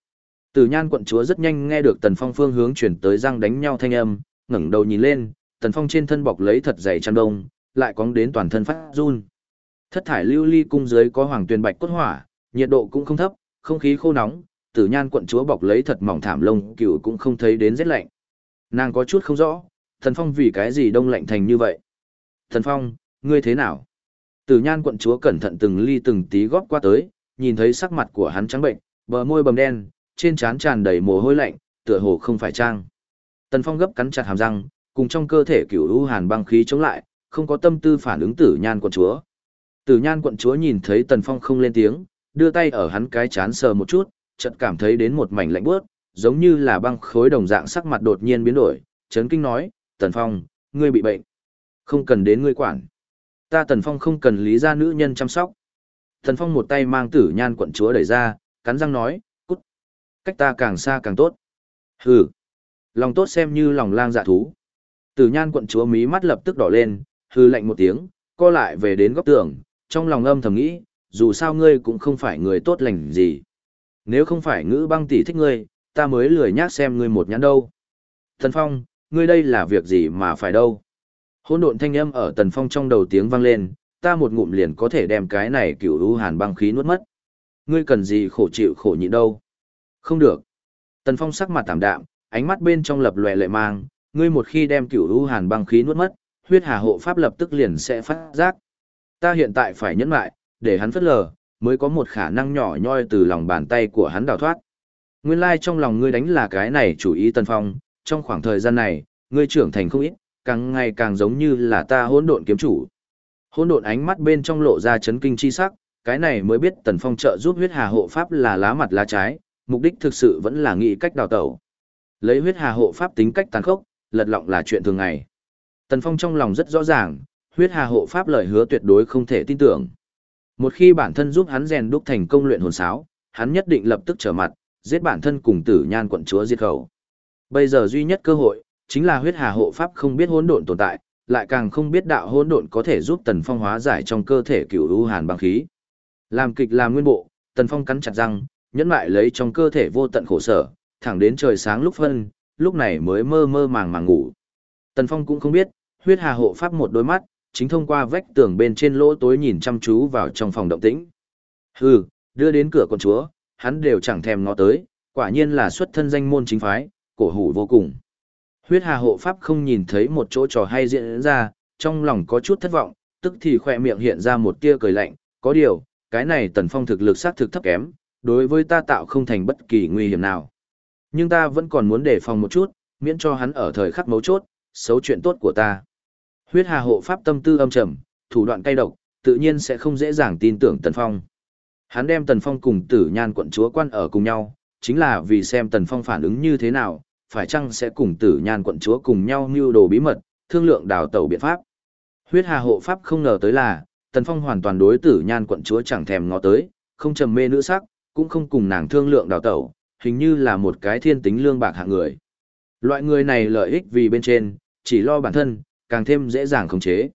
Tử nhan quận chúa rất nhanh nghe được tần phong phương hướng chuyển tới răng đánh nhau thanh âm, ngẩng đầu nhìn lên, tần phong trên thân bọc lấy thật dày chăn đông, lại cóng đến toàn thân phát run. Thất thải lưu ly cung dưới có hoàng tuyền bạch cốt hỏa, nhiệt độ cũng không thấp, không khí khô nóng, tử nhan quận chúa bọc lấy thật mỏng thảm lông cựu cũng không thấy đến rét lạnh. Nàng có chút không rõ, thần phong vì cái gì đông lạnh thành như vậy. Thần phong, ngươi thế nào? Tử nhan quận chúa cẩn thận từng ly từng tí góp qua tới, nhìn thấy sắc mặt của hắn trắng bệnh, bờ môi bầm đen, trên trán tràn đầy mồ hôi lạnh, tựa hồ không phải trang. Tần phong gấp cắn chặt hàm răng, cùng trong cơ thể cửu u hàn băng khí chống lại, không có tâm tư phản ứng tử nhan quận chúa. Tử nhan quận chúa nhìn thấy tần phong không lên tiếng, đưa tay ở hắn cái chán sờ một chút, chợt cảm thấy đến một mảnh lạnh bước, giống như là băng khối đồng dạng sắc mặt đột nhiên biến đổi, chấn kinh nói, Tần Phong, ngươi bị bệnh. Không cần đến ngươi quản. Ta Tần Phong không cần lý ra nữ nhân chăm sóc. Tần Phong một tay mang tử nhan quận chúa đẩy ra, cắn răng nói, cút. Cách ta càng xa càng tốt. Hừ. Lòng tốt xem như lòng lang dạ thú. Tử nhan quận chúa mí mắt lập tức đỏ lên, hừ lạnh một tiếng, co lại về đến góc tường, trong lòng âm thầm nghĩ, dù sao ngươi cũng không phải người tốt lành gì. Nếu không phải ngữ băng tỷ thích ngươi, ta mới lười nhác xem ngươi một nhãn đâu. Tần Phong, ngươi đây là việc gì mà phải đâu? Hỗn độn thanh âm ở Tần Phong trong đầu tiếng vang lên, ta một ngụm liền có thể đem cái này cửu u hàn băng khí nuốt mất. Ngươi cần gì khổ chịu khổ nhịn đâu? Không được. Tần Phong sắc mặt tạm đạm, ánh mắt bên trong lập lòe lệ mang, ngươi một khi đem cửu u hàn băng khí nuốt mất, huyết hà hộ pháp lập tức liền sẽ phát giác. Ta hiện tại phải nhẫn lại, để hắn phất lờ, mới có một khả năng nhỏ nhoi từ lòng bàn tay của hắn đào thoát. Nguyên lai trong lòng ngươi đánh là cái này chủ ý Tần Phong, trong khoảng thời gian này, ngươi trưởng thành không ít, càng ngày càng giống như là ta hỗn độn kiếm chủ. Hỗn độn ánh mắt bên trong lộ ra chấn kinh chi sắc, cái này mới biết Tần Phong trợ giúp huyết hà hộ pháp là lá mặt lá trái, mục đích thực sự vẫn là nghĩ cách đào tẩu. Lấy huyết hà hộ pháp tính cách tàn khốc, lật lọng là chuyện thường ngày. Tần Phong trong lòng rất rõ ràng, huyết hà hộ pháp lời hứa tuyệt đối không thể tin tưởng. Một khi bản thân giúp hắn rèn đúc thành công luyện hồn sáo, hắn nhất định lập tức trở mặt, giết bản thân cùng tử nhan quận chúa diệt khẩu. Bây giờ duy nhất cơ hội, chính là huyết hà hộ pháp không biết hỗn độn tồn tại, lại càng không biết đạo hỗn độn có thể giúp Tần Phong hóa giải trong cơ thể cửu u hàn băng khí. Làm kịch làm nguyên bộ, Tần Phong cắn chặt răng, nhẫn lại lấy trong cơ thể vô tận khổ sở, thẳng đến trời sáng lúc phân, lúc này mới mơ mơ màng màng ngủ. Tần Phong cũng không biết, huyết hà hộ pháp một đôi mắt, chính thông qua vách tường bên trên lỗ tối nhìn chăm chú vào trong phòng động tĩnh. Hừ, đưa đến cửa con chúa, hắn đều chẳng thèm ngó tới, quả nhiên là xuất thân danh môn chính phái, cổ hủ vô cùng. Huyết hà hộ pháp không nhìn thấy một chỗ trò hay diễn ra, trong lòng có chút thất vọng, tức thì khỏe miệng hiện ra một tia cười lạnh, có điều, cái này tần phong thực lực sát thực thấp kém, đối với ta tạo không thành bất kỳ nguy hiểm nào. Nhưng ta vẫn còn muốn đề phòng một chút, miễn cho hắn ở thời khắc mấu chốt, xấu chuyện tốt của ta. Huyết hà hộ pháp tâm tư âm trầm, thủ đoạn cay độc, tự nhiên sẽ không dễ dàng tin tưởng Tần Phong. Hắn đem Tần Phong cùng tử nhan quận chúa quan ở cùng nhau, chính là vì xem Tần Phong phản ứng như thế nào, phải chăng sẽ cùng tử nhan quận chúa cùng nhau mưu đồ bí mật, thương lượng đào tẩu biện pháp. Huyết hà hộ pháp không ngờ tới là, Tần Phong hoàn toàn đối tử nhan quận chúa chẳng thèm ngó tới, không trầm mê nữ sắc, cũng không cùng nàng thương lượng đào tẩu, hình như là một cái thiên tính lương bạc hạng người. Loại người này lợi ích vì bên trên, chỉ lo bản thân, càng thêm dễ dàng khống chế.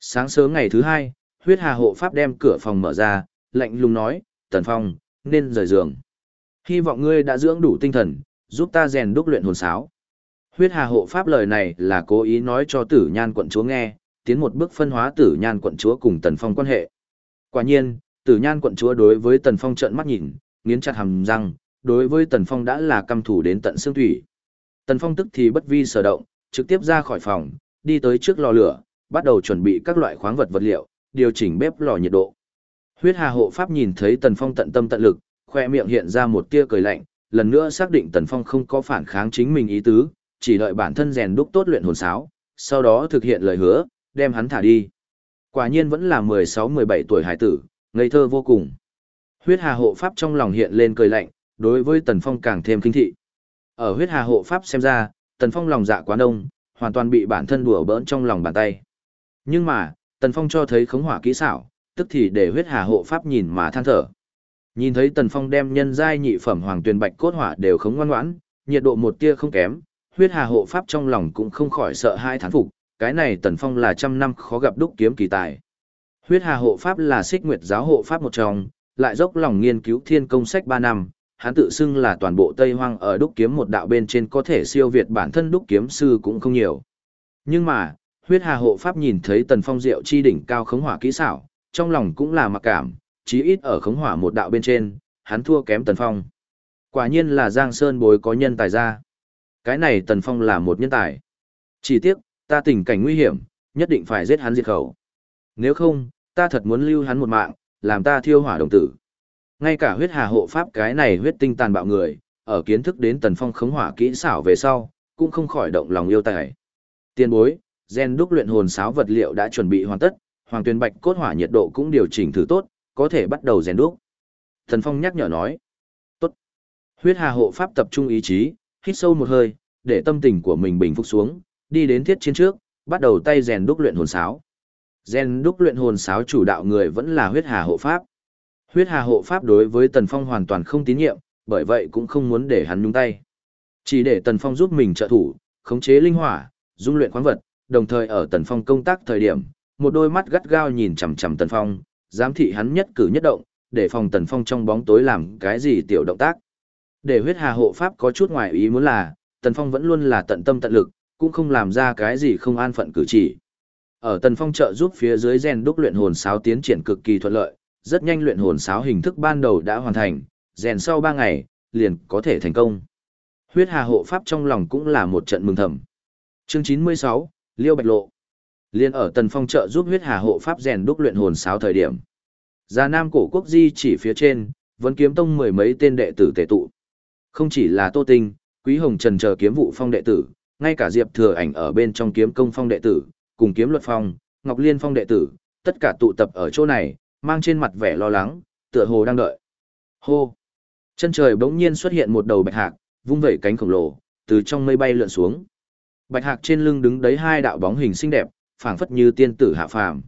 Sáng sớm ngày thứ hai, huyết hà hộ pháp đem cửa phòng mở ra, lạnh lùng nói, Tần Phong, nên rời giường. Hy vọng ngươi đã dưỡng đủ tinh thần, giúp ta rèn đúc luyện hồn sáo. Huyết hà hộ pháp lời này là cố ý nói cho tử nhan quận chúa nghe, tiến một bước phân hóa tử nhan quận chúa cùng Tần Phong quan hệ. Quả nhiên, tử nhan quận chúa đối với Tần Phong trợn mắt nhìn, nghiến chặt hàm răng, đối với Tần Phong đã là căm thủ đến tận xương thủy. Tần Phong tức thì bất vi sở động, trực tiếp ra khỏi phòng, đi tới trước lò lửa, bắt đầu chuẩn bị các loại khoáng vật vật liệu, điều chỉnh bếp lò nhiệt độ. Huyết Hà hộ pháp nhìn thấy Tần Phong tận tâm tận lực, khoe miệng hiện ra một tia cười lạnh, lần nữa xác định Tần Phong không có phản kháng chính mình ý tứ, chỉ đợi bản thân rèn đúc tốt luyện hồn sáo, sau đó thực hiện lời hứa, đem hắn thả đi. Quả nhiên vẫn là 16-17 tuổi hải tử, ngây thơ vô cùng. Huyết Hà hộ pháp trong lòng hiện lên cười lạnh, đối với Tần Phong càng thêm kinh thị. Ở huyết Hà hộ pháp xem ra, Tần Phong lòng dạ quá đông, hoàn toàn bị bản thân đùa bỡn trong lòng bàn tay. Nhưng mà, Tần Phong cho thấy khống hỏa kỹ xảo, tức thì để huyết hà hộ pháp nhìn mà than thở. Nhìn thấy Tần Phong đem nhân giai nhị phẩm hoàng tuyền bạch cốt hỏa đều khống ngoan ngoãn, nhiệt độ một tia không kém, huyết hà hộ pháp trong lòng cũng không khỏi sợ hai thán phục, cái này Tần Phong là trăm năm khó gặp đúc kiếm kỳ tài. Huyết hà hộ pháp là xích nguyệt giáo hộ pháp một trong, lại dốc lòng nghiên cứu thiên công sách 3 năm, hắn tự xưng là toàn bộ Tây Hoang ở đúc kiếm một đạo bên trên có thể siêu việt bản thân đúc kiếm sư cũng không nhiều. Nhưng mà, huyết hà hộ pháp nhìn thấy tần phong diệu chi đỉnh cao khống hỏa kỹ xảo, trong lòng cũng là mặc cảm, chí ít ở khống hỏa một đạo bên trên, hắn thua kém tần phong. Quả nhiên là Giang Sơn bối có nhân tài ra. Cái này tần phong là một nhân tài. Chỉ tiếc, ta tình cảnh nguy hiểm, nhất định phải giết hắn diệt khẩu. Nếu không, ta thật muốn lưu hắn một mạng, làm ta thiêu hỏa đồng tử. Ngay cả huyết hà hộ pháp cái này huyết tinh tàn bạo người, ở kiến thức đến tần phong khống hỏa kỹ xảo về sau, cũng không khỏi động lòng yêu tài. Tiên bối, gen đúc luyện hồn sáo vật liệu đã chuẩn bị hoàn tất, hoàng tuyền bạch cốt hỏa nhiệt độ cũng điều chỉnh thử tốt, có thể bắt đầu rèn đúc. Thần phong nhắc nhở nói. Tốt. Huyết hà hộ pháp tập trung ý chí, hít sâu một hơi, để tâm tình của mình bình phục xuống, đi đến thiết chiến trước, bắt đầu tay rèn đúc luyện hồn sáo. Gen đúc luyện hồn sáo chủ đạo người vẫn là huyết hà hộ pháp. Huyết hà hộ pháp đối với Tần Phong hoàn toàn không tín nhiệm, bởi vậy cũng không muốn để hắn nhúng tay. Chỉ để Tần Phong giúp mình trợ thủ, khống chế linh hỏa, dung luyện khoáng vật, đồng thời ở Tần Phong công tác thời điểm, một đôi mắt gắt gao nhìn chằm chằm Tần Phong, giám thị hắn nhất cử nhất động, để phòng Tần Phong trong bóng tối làm cái gì tiểu động tác. Để huyết hà hộ pháp có chút ngoài ý muốn là, Tần Phong vẫn luôn là tận tâm tận lực, cũng không làm ra cái gì không an phận cử chỉ. Ở Tần Phong trợ giúp phía dưới gen đúc luyện hồn sáo tiến triển cực kỳ thuận lợi, rất nhanh luyện hồn sáo hình thức ban đầu đã hoàn thành, rèn sau 3 ngày, liền có thể thành công. Huyết hà hộ pháp trong lòng cũng là một trận mừng thầm. Chương 96, Liêu Bạch Lộ. Liên ở Tần Phong trợ giúp huyết hà hộ pháp rèn đúc luyện hồn sáo thời điểm. Gia Nam cổ quốc di chỉ phía trên, vẫn kiếm tông mười mấy tên đệ tử tề tụ. Không chỉ là Tô Tinh, Quý Hồng Trần chờ kiếm vụ phong đệ tử, ngay cả Diệp Thừa Ảnh ở bên trong kiếm công phong đệ tử, cùng kiếm luật phong, Ngọc Liên phong đệ tử, tất cả tụ tập ở chỗ này, mang trên mặt vẻ lo lắng, tựa hồ đang đợi. Hô! Chân trời bỗng nhiên xuất hiện một đầu bạch hạc, vung vẩy cánh khổng lồ, từ trong mây bay lượn xuống. Bạch hạc trên lưng đứng đấy hai đạo bóng hình xinh đẹp, phảng phất như tiên tử hạ phàm.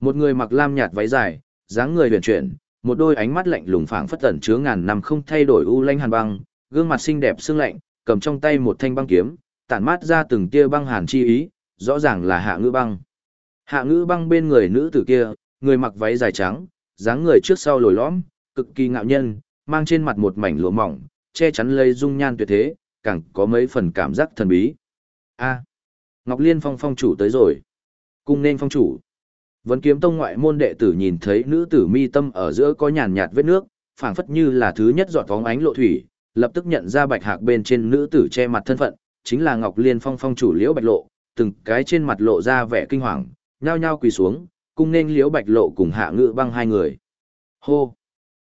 Một người mặc lam nhạt váy dài, dáng người huyền chuyển, một đôi ánh mắt lạnh lùng phảng phất tẩn chứa ngàn năm không thay đổi u lanh hàn băng, gương mặt xinh đẹp sương lạnh, cầm trong tay một thanh băng kiếm, tản mát ra từng tia băng hàn chi ý, rõ ràng là Hạ Ngữ Băng. Hạ Ngữ Băng bên người nữ tử kia, người mặc váy dài trắng, dáng người trước sau lồi lõm, cực kỳ ngạo nhân, mang trên mặt một mảnh lụa mỏng, che chắn lấy dung nhan tuyệt thế, càng có mấy phần cảm giác thần bí. A, Ngọc Liên Phong phong chủ tới rồi. Cung nên phong chủ. Vân kiếm tông ngoại môn đệ tử nhìn thấy nữ tử mi tâm ở giữa có nhàn nhạt vết nước, phảng phất như là thứ nhất giọt phóng ánh lộ thủy, lập tức nhận ra bạch hạc bên trên nữ tử che mặt thân phận, chính là Ngọc Liên Phong phong chủ Liễu Bạch Lộ, từng cái trên mặt lộ ra vẻ kinh hoàng, nhao nhao quỳ xuống, cung nên Liễu Bạch Lộ cùng Hạ Ngự Băng hai người. Hô!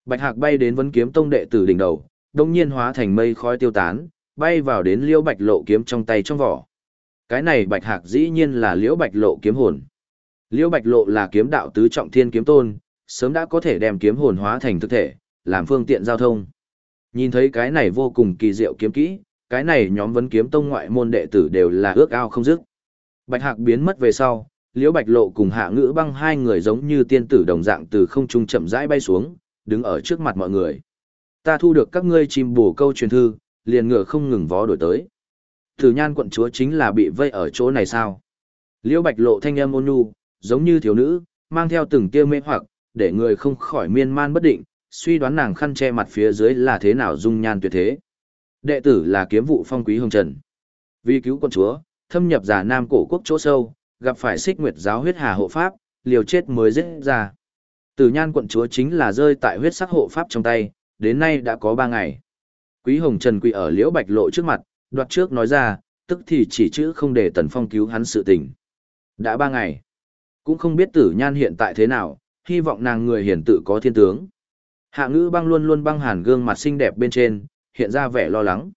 Bạch Hạc bay đến vấn kiếm tông đệ tử đỉnh đầu, đông nhiên hóa thành mây khói tiêu tán, bay vào đến Liễu Bạch Lộ kiếm trong tay trong vỏ. Cái này Bạch Hạc dĩ nhiên là Liễu Bạch Lộ kiếm hồn. Liễu Bạch Lộ là kiếm đạo tứ trọng thiên kiếm tôn, sớm đã có thể đem kiếm hồn hóa thành thực thể, làm phương tiện giao thông. Nhìn thấy cái này vô cùng kỳ diệu kiếm kỹ, cái này nhóm vấn kiếm tông ngoại môn đệ tử đều là ước ao không dứt. Bạch Hạc biến mất về sau, Liễu Bạch Lộ cùng Hạ Ngữ Băng hai người giống như tiên tử đồng dạng từ không trung chậm rãi bay xuống, đứng ở trước mặt mọi người. Ta thu được các ngươi chim bổ câu truyền thư, liền ngựa không ngừng vó đổi tới. Tử Nhan quận chúa chính là bị vây ở chỗ này sao? Liễu Bạch Lộ thanh âm ôn nhu, giống như thiếu nữ, mang theo từng tia mê hoặc, để người không khỏi miên man bất định, suy đoán nàng khăn che mặt phía dưới là thế nào dung nhan tuyệt thế. Đệ tử là kiếm vụ phong quý hồng trần. Vì cứu quận chúa, thâm nhập giả nam cổ quốc chỗ sâu, gặp phải xích nguyệt giáo huyết hà hộ pháp, liều chết mới giết ra. Tử nhan quận chúa chính là rơi tại huyết sắc hộ pháp trong tay, đến nay đã có ba ngày. Quý hồng trần quỳ ở liễu bạch lộ trước mặt, đoạt trước nói ra, tức thì chỉ chữ không để tần phong cứu hắn sự tình. Đã ba ngày. Cũng không biết tử nhan hiện tại thế nào, hy vọng nàng người hiển tự có thiên tướng. Hạ ngữ băng luôn luôn băng hàn gương mặt xinh đẹp bên trên, hiện ra vẻ lo lắng.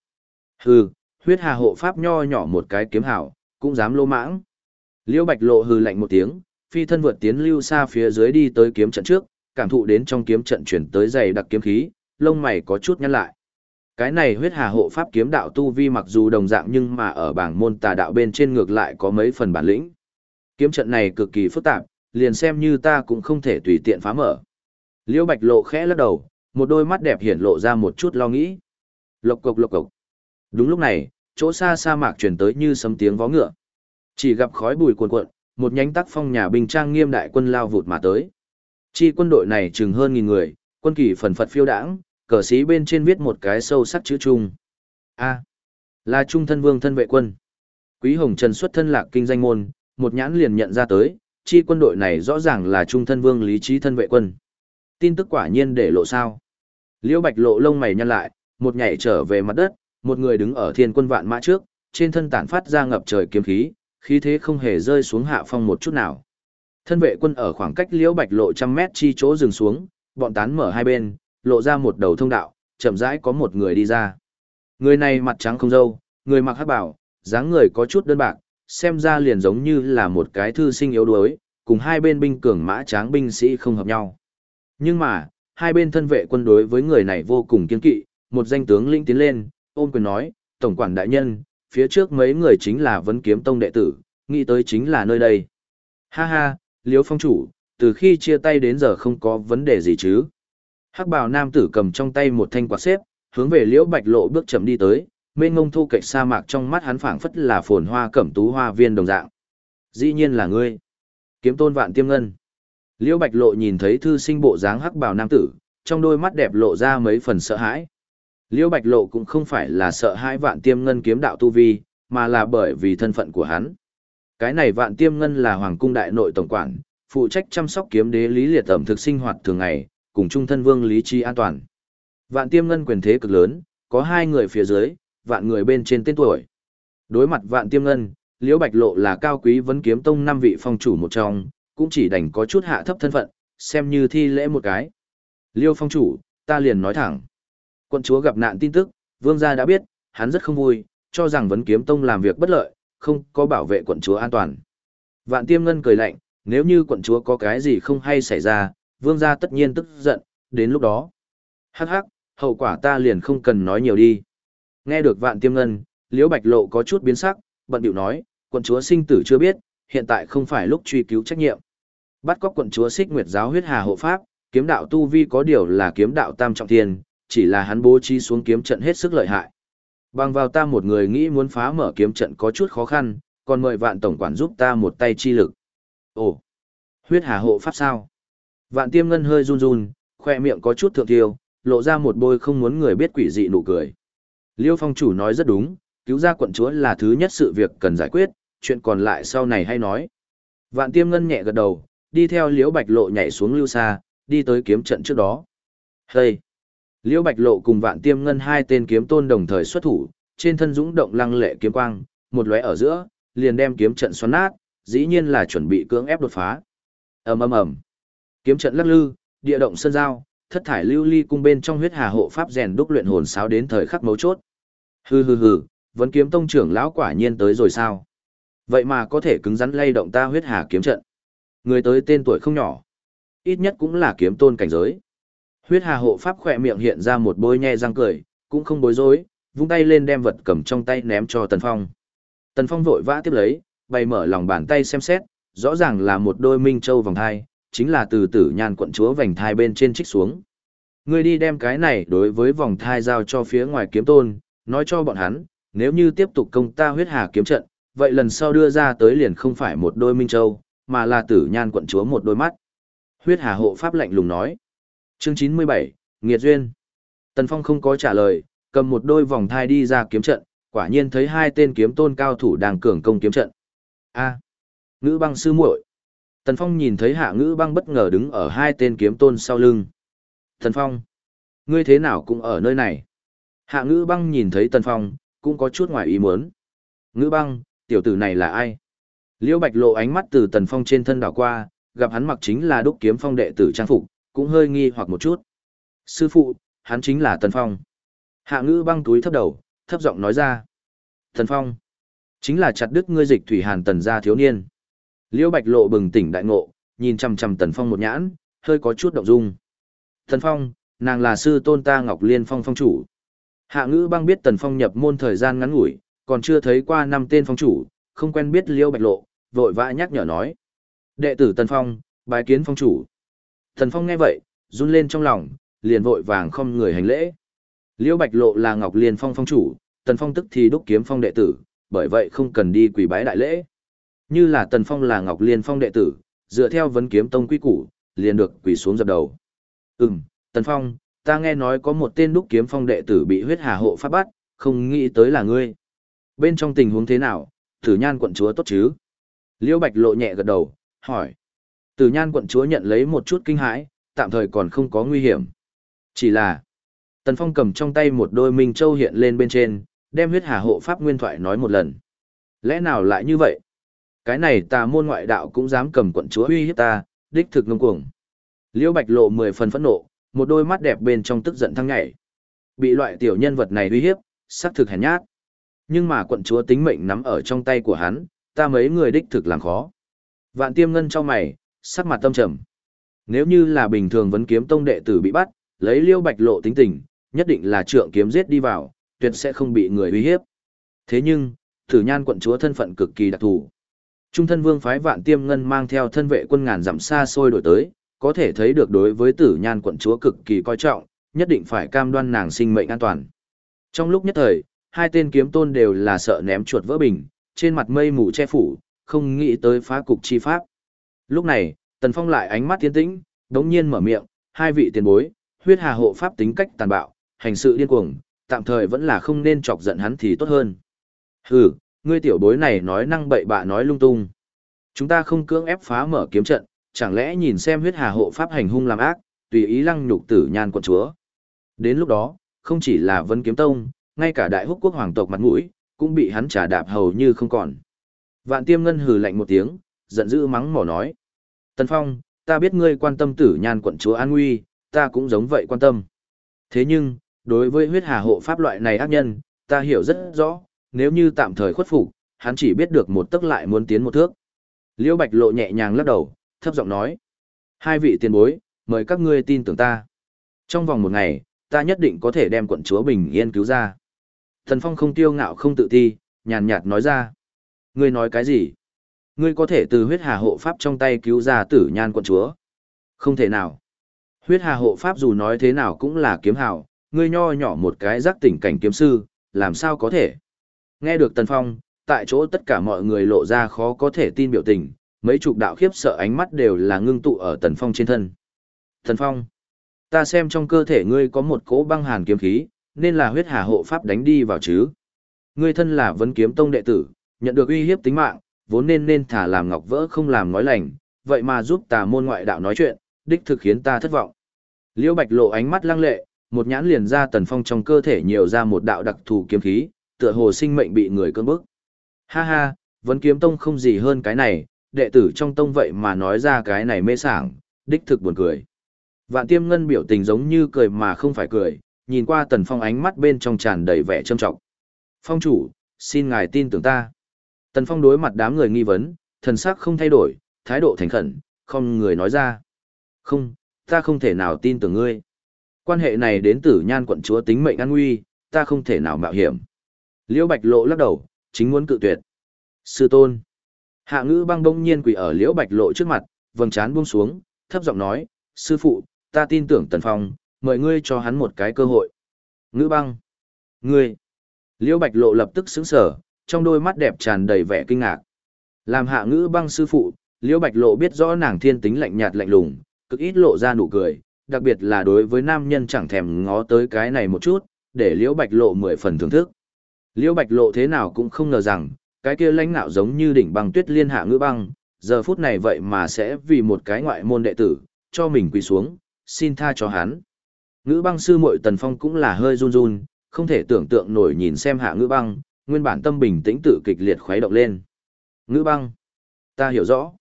Hừ, huyết hà hộ pháp nho nhỏ một cái kiếm hảo, cũng dám lô mãng. Liễu Bạch Lộ hừ lạnh một tiếng, phi thân vượt tiến lưu xa phía dưới đi tới kiếm trận trước, cảm thụ đến trong kiếm trận chuyển tới dày đặc kiếm khí, lông mày có chút nhăn lại. Cái này huyết hà hộ pháp kiếm đạo tu vi mặc dù đồng dạng nhưng mà ở bảng môn tà đạo bên trên ngược lại có mấy phần bản lĩnh. Kiếm trận này cực kỳ phức tạp, liền xem như ta cũng không thể tùy tiện phá mở. Liễu Bạch Lộ khẽ lắc đầu, một đôi mắt đẹp hiển lộ ra một chút lo nghĩ. Lộc cộc lộc cộc. Đúng lúc này, chỗ xa sa mạc truyền tới như sấm tiếng vó ngựa. Chỉ gặp khói bùi cuồn cuộn, một nhánh tác phong nhà binh trang nghiêm đại quân lao vụt mà tới. Chi quân đội này chừng hơn nghìn người, quân kỳ phần phật phiêu đãng, cờ sĩ bên trên viết một cái sâu sắc chữ trung. A. là trung thân vương thân vệ quân. Quý Hồng Trần xuất thân lạc kinh danh môn, một nhãn liền nhận ra tới, chi quân đội này rõ ràng là trung thân vương lý trí thân vệ quân. Tin tức quả nhiên để lộ sao. Liễu Bạch lộ lông mày nhăn lại, một nhảy trở về mặt đất, một người đứng ở thiên quân vạn mã trước, trên thân tản phát ra ngập trời kiếm khí, khí thế không hề rơi xuống hạ phong một chút nào. Thân vệ quân ở khoảng cách liễu bạch lộ trăm mét chi chỗ dừng xuống, bọn tán mở hai bên, lộ ra một đầu thông đạo, chậm rãi có một người đi ra. Người này mặt trắng không râu, người mặc hắc bảo, dáng người có chút đơn bạc, xem ra liền giống như là một cái thư sinh yếu đuối, cùng hai bên binh cường mã tráng binh sĩ không hợp nhau. Nhưng mà, hai bên thân vệ quân đối với người này vô cùng kiên kỵ, một danh tướng lĩnh tiến lên, ôm quyền nói, Tổng quản đại nhân, phía trước mấy người chính là vấn kiếm tông đệ tử, nghĩ tới chính là nơi đây. Ha ha, Liễu Phong chủ, từ khi chia tay đến giờ không có vấn đề gì chứ. Hắc bào nam tử cầm trong tay một thanh quạt xếp, hướng về Liễu Bạch Lộ bước chậm đi tới, mênh ngông thu cạnh sa mạc trong mắt hắn phảng phất là phồn hoa cẩm tú hoa viên đồng dạng. Dĩ nhiên là ngươi. Kiếm tôn vạn tiêm ngân. Liễu Bạch Lộ nhìn thấy thư sinh bộ dáng hắc bào nam tử, trong đôi mắt đẹp lộ ra mấy phần sợ hãi. Liễu Bạch Lộ cũng không phải là sợ hãi vạn tiêm ngân kiếm đạo tu vi, mà là bởi vì thân phận của hắn. Cái này vạn tiêm ngân là hoàng cung đại nội tổng quản, phụ trách chăm sóc kiếm đế lý liệt ẩm thực sinh hoạt thường ngày, cùng trung thân vương lý trí an toàn. Vạn tiêm ngân quyền thế cực lớn, có hai người phía dưới, vạn người bên trên tên tuổi. Đối mặt vạn tiêm ngân, Liễu Bạch Lộ là cao quý vấn kiếm tông năm vị phong chủ một trong, cũng chỉ đành có chút hạ thấp thân phận, xem như thi lễ một cái. Liêu phong chủ, ta liền nói thẳng. Quận chúa gặp nạn tin tức, vương gia đã biết, hắn rất không vui, cho rằng vấn kiếm tông làm việc bất lợi, không có bảo vệ quận chúa an toàn. Vạn tiêm ngân cười lạnh, nếu như quận chúa có cái gì không hay xảy ra, vương gia tất nhiên tức giận, đến lúc đó. Hắc hắc, hậu quả ta liền không cần nói nhiều đi. Nghe được vạn tiêm ngân, liễu bạch lộ có chút biến sắc, bận điệu nói, quận chúa sinh tử chưa biết, hiện tại không phải lúc truy cứu trách nhiệm. Bắt cóc quận chúa xích nguyệt giáo huyết hà hộ pháp, kiếm đạo tu vi có điều là kiếm đạo tam trọng thiên, chỉ là hắn bố trí xuống kiếm trận hết sức lợi hại. Bằng vào ta một người nghĩ muốn phá mở kiếm trận có chút khó khăn, còn mời vạn tổng quản giúp ta một tay chi lực. Ồ, huyết hà hộ pháp sao? Vạn tiêm ngân hơi run run, khoe miệng có chút thượng thiêu, lộ ra một bôi không muốn người biết quỷ dị nụ cười. Liêu phong chủ nói rất đúng, cứu ra quận chúa là thứ nhất sự việc cần giải quyết, chuyện còn lại sau này hay nói. Vạn tiêm ngân nhẹ gật đầu, đi theo liễu bạch lộ nhảy xuống lưu xa, đi tới kiếm trận trước đó. Hây! Liễu bạch lộ cùng vạn tiêm ngân hai tên kiếm tôn đồng thời xuất thủ, trên thân dũng động lăng lệ kiếm quang, một lóe ở giữa, liền đem kiếm trận xoắn nát, dĩ nhiên là chuẩn bị cưỡng ép đột phá. ầm ầm ầm, kiếm trận lắc lư, địa động sơn giao, thất thải lưu ly cung bên trong huyết hà hộ pháp rèn đúc luyện hồn sáo đến thời khắc mấu chốt. Hừ hừ hừ, vẫn kiếm tông trưởng lão quả nhiên tới rồi sao? Vậy mà có thể cứng rắn lay động ta huyết hà kiếm trận. Người tới tên tuổi không nhỏ. Ít nhất cũng là kiếm tôn cảnh giới. Huyết hà hộ pháp khỏe miệng hiện ra một bôi nhe răng cười, cũng không bối rối, vung tay lên đem vật cầm trong tay ném cho Tần Phong. Tần Phong vội vã tiếp lấy, bày mở lòng bàn tay xem xét, rõ ràng là một đôi minh châu vòng thai, chính là từ tử nhan quận chúa vành thai bên trên trích xuống. Ngươi đi đem cái này đối với vòng thai giao cho phía ngoài kiếm tôn, nói cho bọn hắn, nếu như tiếp tục công ta huyết hà kiếm trận, vậy lần sau đưa ra tới liền không phải một đôi minh châu, mà là tử nhan quận chúa một đôi mắt. Huyết hà hộ pháp lạnh lùng nói. Chương 97, Nghiệt Duyên. Tần Phong không có trả lời, cầm một đôi vòng thai đi ra kiếm trận, quả nhiên thấy hai tên kiếm tôn cao thủ đang cường công kiếm trận. A, ngữ băng sư muội. Tần Phong nhìn thấy hạ ngữ băng bất ngờ đứng ở hai tên kiếm tôn sau lưng. Tần Phong, ngươi thế nào cũng ở nơi này. Hạ ngữ băng nhìn thấy Tần Phong, cũng có chút ngoài ý muốn. Ngữ băng, tiểu tử này là ai? Liễu Bạch lộ ánh mắt từ Tần Phong trên thân đảo qua, gặp hắn mặc chính là đúc kiếm phong đệ tử trang phục, cũng hơi nghi hoặc một chút. Sư phụ, hắn chính là Tần Phong. Hạ ngữ băng túi thấp đầu, thấp giọng nói ra. Tần Phong, chính là chặt đứt ngươi dịch thủy hàn tần gia thiếu niên. Liễu Bạch lộ bừng tỉnh đại ngộ, nhìn chằm chằm Tần Phong một nhãn, hơi có chút động dung. Tần Phong, nàng là sư tôn ta Ngọc Liên Phong phong chủ. Hạ ngữ băng biết Tần Phong nhập môn thời gian ngắn ngủi, còn chưa thấy qua năm tên phong chủ, không quen biết Liễu Bạch lộ, vội vã nhắc nhở nói. Đệ tử Tần Phong, bài kiến phong chủ. Tần Phong nghe vậy, run lên trong lòng, liền vội vàng không người hành lễ. Liễu Bạch Lộ là Ngọc Liên Phong phong chủ, Tần Phong tức thì đúc kiếm phong đệ tử, bởi vậy không cần đi quỳ bái đại lễ. Như là Tần Phong là Ngọc Liên Phong đệ tử, dựa theo vấn kiếm tông quy củ, liền được quỳ xuống dập đầu. Ừm, Tần Phong, ta nghe nói có một tên đúc kiếm phong đệ tử bị huyết hà hộ pháp bắt, không nghĩ tới là ngươi. Bên trong tình huống thế nào, Thử nhan quận chúa tốt chứ? Liễu Bạch lộ nhẹ gật đầu, hỏi. Tử nhan quận chúa nhận lấy một chút kinh hãi, tạm thời còn không có nguy hiểm. Chỉ là, Tần Phong cầm trong tay một đôi minh châu hiện lên bên trên, đem huyết hà hộ pháp nguyên thoại nói một lần. Lẽ nào lại như vậy? Cái này tà môn ngoại đạo cũng dám cầm quận chúa uy hiếp ta, đích thực ngông cuồng. Liễu Bạch lộ mười phần phẫn nộ, một đôi mắt đẹp bên trong tức giận thăng nhảy. Bị loại tiểu nhân vật này uy hiếp, xác thực hèn nhát. Nhưng mà quận chúa tính mệnh nắm ở trong tay của hắn, ta mấy người đích thực làm khó. Vạn tiêm ngân cho mày, sắc mặt tâm trầm. Nếu như là bình thường vấn kiếm tông đệ tử bị bắt, lấy liêu bạch lộ tính tình, nhất định là trượng kiếm giết đi vào, tuyệt sẽ không bị người uy hiếp. Thế nhưng, thử nhan quận chúa thân phận cực kỳ đặc thù. Trung thân vương phái vạn tiêm ngân mang theo thân vệ quân ngàn dặm xa xôi đổi tới, có thể thấy được đối với tử nhan quận chúa cực kỳ coi trọng, nhất định phải cam đoan nàng sinh mệnh an toàn. Trong lúc nhất thời, hai tên kiếm tôn đều là sợ ném chuột vỡ bình, trên mặt mây mù che phủ, không nghĩ tới phá cục chi pháp. Lúc này, Tần Phong lại ánh mắt tiến tĩnh, đống nhiên mở miệng, hai vị tiền bối, huyết hà hộ pháp tính cách tàn bạo, hành sự điên cuồng, tạm thời vẫn là không nên chọc giận hắn thì tốt hơn. Hừ, ngươi tiểu bối này nói năng bậy bạ nói lung tung. Chúng ta không cưỡng ép phá mở kiếm trận, chẳng lẽ nhìn xem huyết hà hộ pháp hành hung làm ác, tùy ý lăng nhục tử nhan quận chúa. Đến lúc đó, không chỉ là Vân Kiếm Tông, ngay cả đại húc quốc hoàng tộc mặt mũi, cũng bị hắn trả đạp hầu như không còn. Vạn tiêm ngân hừ lạnh một tiếng, giận dữ mắng mỏ nói. Tần Phong, ta biết ngươi quan tâm tử nhan quận chúa an nguy, ta cũng giống vậy quan tâm. Thế nhưng, đối với huyết hà hộ pháp loại này ác nhân, ta hiểu rất rõ, nếu như tạm thời khuất phục, hắn chỉ biết được một tức lại muốn tiến một thước. Liễu Bạch Lộ nhẹ nhàng lắc đầu, thấp giọng nói: "Hai vị tiền bối, mời các ngươi tin tưởng ta. Trong vòng một ngày, ta nhất định có thể đem quận chúa bình yên cứu ra." Thần Phong không tiêu ngạo không tự ti, nhàn nhạt nói ra: "Ngươi nói cái gì? Ngươi có thể từ huyết hà hộ pháp trong tay cứu ra Tử Nhan quận chúa?" "Không thể nào." Huyết hà hộ pháp dù nói thế nào cũng là kiếm hào, ngươi nho nhỏ một cái giác tỉnh cảnh kiếm sư, làm sao có thể? Nghe được Tần Phong, tại chỗ tất cả mọi người lộ ra khó có thể tin biểu tình, mấy chục đạo khiếp sợ ánh mắt đều là ngưng tụ ở Tần Phong trên thân. Tần Phong, ta xem trong cơ thể ngươi có một cỗ băng hàn kiếm khí, nên là huyết hà hộ pháp đánh đi vào chứ. Ngươi thân là vấn kiếm tông đệ tử, nhận được uy hiếp tính mạng, vốn nên nên thả làm ngọc vỡ không làm nói lành, vậy mà giúp tà môn ngoại đạo nói chuyện, đích thực khiến ta thất vọng. Liễu Bạch lộ ánh mắt lăng lệ, một nhãn liền ra Tần Phong trong cơ thể nhiều ra một đạo đặc thù kiếm khí, tựa hồ sinh mệnh bị người cơn bức. Ha ha, vấn kiếm tông không gì hơn cái này, đệ tử trong tông vậy mà nói ra cái này mê sảng, đích thực buồn cười. Vạn tiêm ngân biểu tình giống như cười mà không phải cười, nhìn qua tần phong ánh mắt bên trong tràn đầy vẻ trâm trọng. Phong chủ, xin ngài tin tưởng ta. Tần phong đối mặt đám người nghi vấn, thần sắc không thay đổi, thái độ thành khẩn, không người nói ra. Không, ta không thể nào tin tưởng ngươi. Quan hệ này đến tử nhan quận chúa tính mệnh an nguy, ta không thể nào mạo hiểm. Liễu Bạch Lộ lắc đầu, chính muốn cự tuyệt. Sư tôn. Hạ ngữ băng đông nhiên quỳ ở Liễu Bạch Lộ trước mặt, vầng trán buông xuống, thấp giọng nói, sư phụ, ta tin tưởng Tần Phong, mời ngươi cho hắn một cái cơ hội. Ngữ băng. Ngươi. Liễu Bạch Lộ lập tức sững sờ, trong đôi mắt đẹp tràn đầy vẻ kinh ngạc. Làm hạ ngữ băng sư phụ, Liễu Bạch Lộ biết rõ nàng thiên tính lạnh nhạt lạnh lùng, cực ít lộ ra nụ cười, đặc biệt là đối với nam nhân chẳng thèm ngó tới cái này một chút, để Liễu Bạch Lộ mười phần thưởng thức. Liễu Bạch Lộ thế nào cũng không ngờ rằng, cái kia lãnh nạo giống như đỉnh băng tuyết liên hạ ngữ băng, giờ phút này vậy mà sẽ vì một cái ngoại môn đệ tử, cho mình quỳ xuống, xin tha cho hắn. Ngữ băng sư muội Tần Phong cũng là hơi run run, không thể tưởng tượng nổi nhìn xem hạ ngữ băng, nguyên bản tâm bình tĩnh tự kịch liệt khuấy động lên. Ngữ băng, ta hiểu rõ.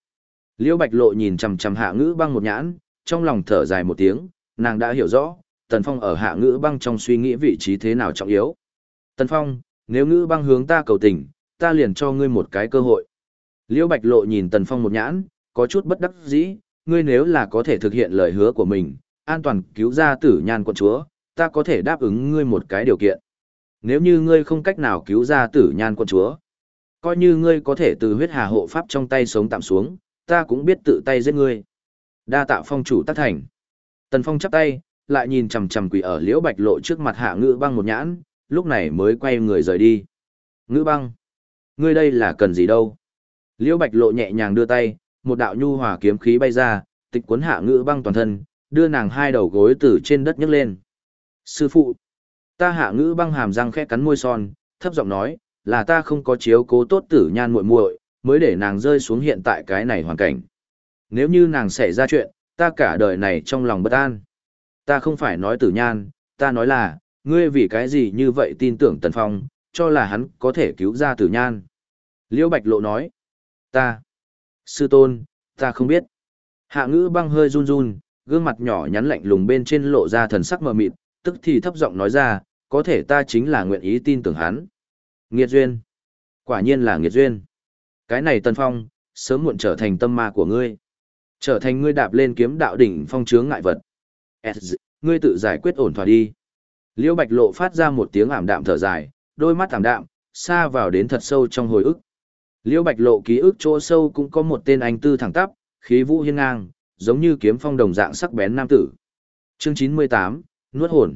Liễu Bạch Lộ nhìn chằm chằm hạ ngữ băng một nhãn, trong lòng thở dài một tiếng, nàng đã hiểu rõ, Tần Phong ở hạ ngữ băng trong suy nghĩ vị trí thế nào trọng yếu. Tần Phong, nếu ngữ băng hướng ta cầu tình, ta liền cho ngươi một cái cơ hội. Liễu Bạch Lộ nhìn Tần Phong một nhãn, có chút bất đắc dĩ, ngươi nếu là có thể thực hiện lời hứa của mình, an toàn cứu ra tử nhan quận chúa, ta có thể đáp ứng ngươi một cái điều kiện. Nếu như ngươi không cách nào cứu ra tử nhan quân chúa, coi như ngươi có thể từ huyết hà hộ pháp trong tay sống tạm xuống, ta cũng biết tự tay giết ngươi. Đa tạ phong chủ tác thành. Tần Phong chắp tay, lại nhìn chằm chằm quỷ ở Liễu Bạch Lộ trước mặt hạ ngữ băng một nhãn, lúc này mới quay người rời đi. Ngữ băng, ngươi đây là cần gì đâu? Liễu Bạch Lộ nhẹ nhàng đưa tay, một đạo nhu hòa kiếm khí bay ra, tịch cuốn hạ ngữ băng toàn thân, đưa nàng hai đầu gối từ trên đất nhấc lên. Sư phụ, ta hạ ngữ băng hàm răng khẽ cắn môi son, thấp giọng nói, là ta không có chiếu cố tốt tử nhan muội muội, mới để nàng rơi xuống hiện tại cái này hoàn cảnh. Nếu như nàng xảy ra chuyện, ta cả đời này trong lòng bất an. Ta không phải nói tử nhan, ta nói là, ngươi vì cái gì như vậy tin tưởng Tần Phong, cho là hắn có thể cứu ra tử nhan. Liễu Bạch Lộ nói, ta, sư tôn, ta không biết. Hạ ngữ băng hơi run run, gương mặt nhỏ nhắn lạnh lùng bên trên lộ ra thần sắc mờ mịt, tức thì thấp giọng nói ra, có thể ta chính là nguyện ý tin tưởng hắn. Nghiệt duyên. Quả nhiên là nghiệt duyên. Cái này Tần Phong, sớm muộn trở thành tâm ma của ngươi. Trở thành ngươi đạp lên kiếm đạo đỉnh phong chướng ngại vật. Ngươi tự giải quyết ổn thỏa đi. Liễu Bạch Lộ phát ra một tiếng ảm đạm thở dài, đôi mắt ảm đạm, xa vào đến thật sâu trong hồi ức. Liễu Bạch Lộ ký ức chỗ sâu cũng có một tên anh tư thẳng tắp, khí vũ hiên ngang, giống như kiếm phong đồng dạng sắc bén nam tử. Chương 98, nuốt hồn.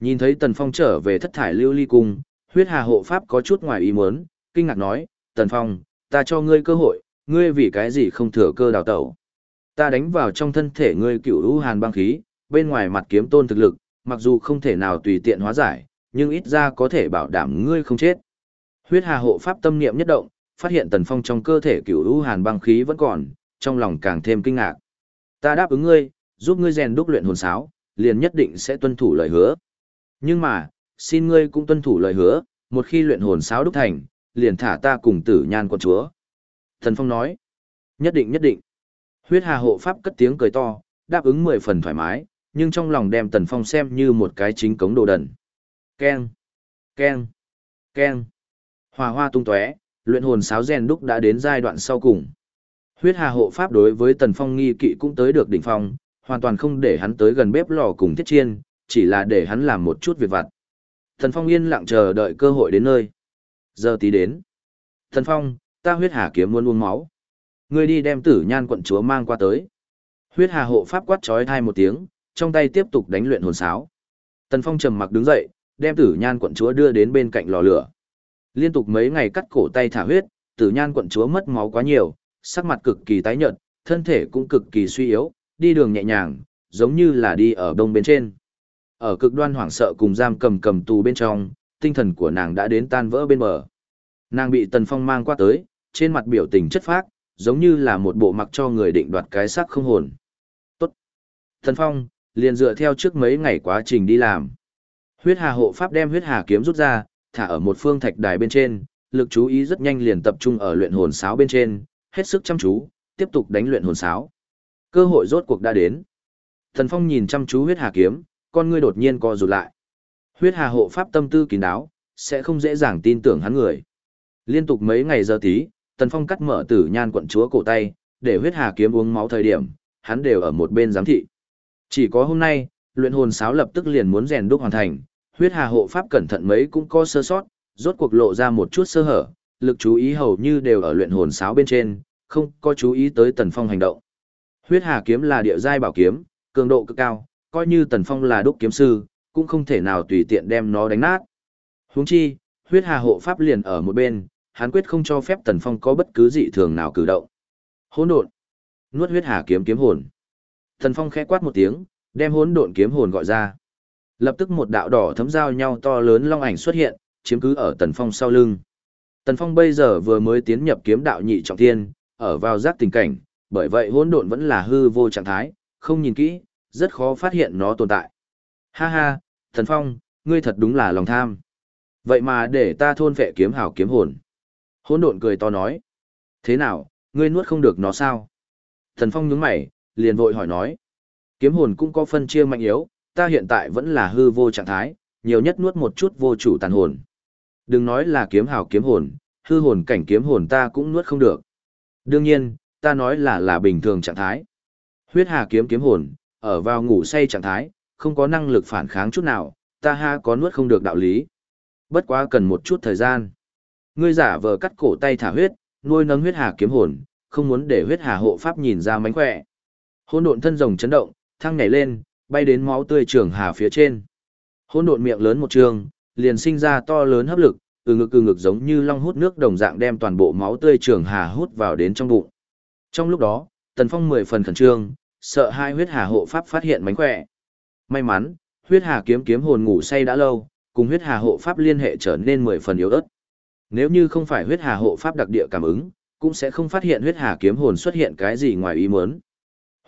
Nhìn thấy Tần Phong trở về thất thải lưu ly cung, huyết hà hộ pháp có chút ngoài ý muốn, kinh ngạc nói, Tần Phong, ta cho ngươi cơ hội, ngươi vì cái gì không thừa cơ đào tẩu. Ta đánh vào trong thân thể ngươi cựu u hàn băng khí, bên ngoài mặt kiếm tôn thực lực, mặc dù không thể nào tùy tiện hóa giải, nhưng ít ra có thể bảo đảm ngươi không chết. Huyết Hà hộ pháp tâm niệm nhất động, phát hiện Tần Phong trong cơ thể cựu u hàn băng khí vẫn còn, trong lòng càng thêm kinh ngạc. Ta đáp ứng ngươi, giúp ngươi rèn đúc luyện hồn sáo, liền nhất định sẽ tuân thủ lời hứa. Nhưng mà, xin ngươi cũng tuân thủ lời hứa, một khi luyện hồn sáo đúc thành, liền thả ta cùng tử nhan quận chúa. Thần Phong nói, nhất định nhất định. Huyết Hà hộ pháp cất tiếng cười to, đáp ứng mười phần thoải mái, nhưng trong lòng đem Tần Phong xem như một cái chính cống đồ đần. Keng, keng, keng. Hòa hoa tung tóe, luyện hồn sáo rèn đúc đã đến giai đoạn sau cùng. Huyết Hà hộ pháp đối với Tần Phong nghi kỵ cũng tới được đỉnh phong, hoàn toàn không để hắn tới gần bếp lò cùng thiết chiên, chỉ là để hắn làm một chút việc vặt. Thần Phong yên lặng chờ đợi cơ hội đến nơi. Giờ tí đến. Thần Phong, ta huyết hà kiếm muốn uống máu. Ngươi đi đem tử nhan quận chúa mang qua tới. Huyết hà hộ pháp quát trói thai một tiếng, trong tay tiếp tục đánh luyện hồn sáo. Tần Phong trầm mặc đứng dậy, đem tử nhan quận chúa đưa đến bên cạnh lò lửa. Liên tục mấy ngày cắt cổ tay thả huyết, tử nhan quận chúa mất máu quá nhiều, sắc mặt cực kỳ tái nhợt, thân thể cũng cực kỳ suy yếu, đi đường nhẹ nhàng, giống như là đi ở đông bên trên. Ở cực đoan hoảng sợ cùng giam cầm cầm tù bên trong, tinh thần của nàng đã đến tan vỡ bên bờ. Nàng bị Tần Phong mang qua tới, trên mặt biểu tình chất phác, giống như là một bộ mặc cho người định đoạt cái xác không hồn. Tốt. Tần Phong, liền dựa theo trước mấy ngày quá trình đi làm. Huyết Hà hộ pháp đem huyết hà kiếm rút ra, thả ở một phương thạch đài bên trên, lực chú ý rất nhanh liền tập trung ở luyện hồn sáo bên trên, hết sức chăm chú, tiếp tục đánh luyện hồn sáo. Cơ hội rốt cuộc đã đến. Thần Phong nhìn chăm chú huyết hà kiếm, con ngươi đột nhiên co rụt lại. Huyết hà hộ pháp tâm tư kín đáo, sẽ không dễ dàng tin tưởng hắn người. Liên tục mấy ngày giờ tí, Tần Phong cắt mở tử nhan quận chúa cổ tay, để huyết hà kiếm uống máu thời điểm, hắn đều ở một bên giám thị. Chỉ có hôm nay, luyện hồn sáo lập tức liền muốn rèn đúc hoàn thành, huyết hà hộ pháp cẩn thận mấy cũng có sơ sót, rốt cuộc lộ ra một chút sơ hở, lực chú ý hầu như đều ở luyện hồn sáo bên trên, không có chú ý tới Tần Phong hành động. Huyết hà kiếm là địa giai bảo kiếm, cường độ cực cao, coi như Tần Phong là đúc kiếm sư, cũng không thể nào tùy tiện đem nó đánh nát. Huống chi, huyết hà hộ pháp liền ở một bên, hắn quyết không cho phép Tần Phong có bất cứ dị thường nào cử động. Hỗn độn, nuốt huyết hà kiếm kiếm hồn. Tần Phong khẽ quát một tiếng, đem hỗn độn kiếm hồn gọi ra. Lập tức một đạo đỏ thấm giao nhau to lớn long ảnh xuất hiện, chiếm cứ ở Tần Phong sau lưng. Tần Phong bây giờ vừa mới tiến nhập kiếm đạo nhị trọng thiên, ở vào giác tình cảnh, bởi vậy hỗn độn vẫn là hư vô trạng thái, không nhìn kỹ, rất khó phát hiện nó tồn tại. Ha ha, Thần Phong, ngươi thật đúng là lòng tham. Vậy mà để ta thôn vệ kiếm hảo kiếm hồn. Hỗn độn cười to nói. Thế nào, ngươi nuốt không được nó sao? Thần Phong nhướng mày, liền vội hỏi nói. Kiếm hồn cũng có phân chia mạnh yếu, ta hiện tại vẫn là hư vô trạng thái, nhiều nhất nuốt một chút vô chủ tàn hồn. Đừng nói là kiếm hảo kiếm hồn, hư hồn cảnh kiếm hồn ta cũng nuốt không được. Đương nhiên, ta nói là là bình thường trạng thái. Huyết hà kiếm kiếm hồn, ở vào ngủ say trạng thái, không có năng lực phản kháng chút nào, ta ha có nuốt không được đạo lý. Bất quá cần một chút thời gian. Ngươi giả vờ cắt cổ tay thả huyết, nuôi nấng huyết hà kiếm hồn, không muốn để huyết hà hộ pháp nhìn ra mánh khỏe. Hôn độn thân rồng chấn động, thăng nhảy lên, bay đến máu tươi trường hà phía trên. Hôn độn miệng lớn một trường, liền sinh ra to lớn hấp lực, từ ngực từ ngực giống như long hút nước đồng dạng đem toàn bộ máu tươi trường hà hút vào đến trong bụng. Trong lúc đó, Tần Phong mười phần khẩn trương, sợ hai huyết hà hộ pháp phát hiện mánh khỏe. May mắn, huyết hà kiếm kiếm hồn ngủ say đã lâu, cùng huyết hà hộ pháp liên hệ trở nên mười phần yếu ớt. Nếu như không phải huyết hà hộ pháp đặc địa cảm ứng, cũng sẽ không phát hiện huyết hà kiếm hồn xuất hiện cái gì ngoài ý muốn.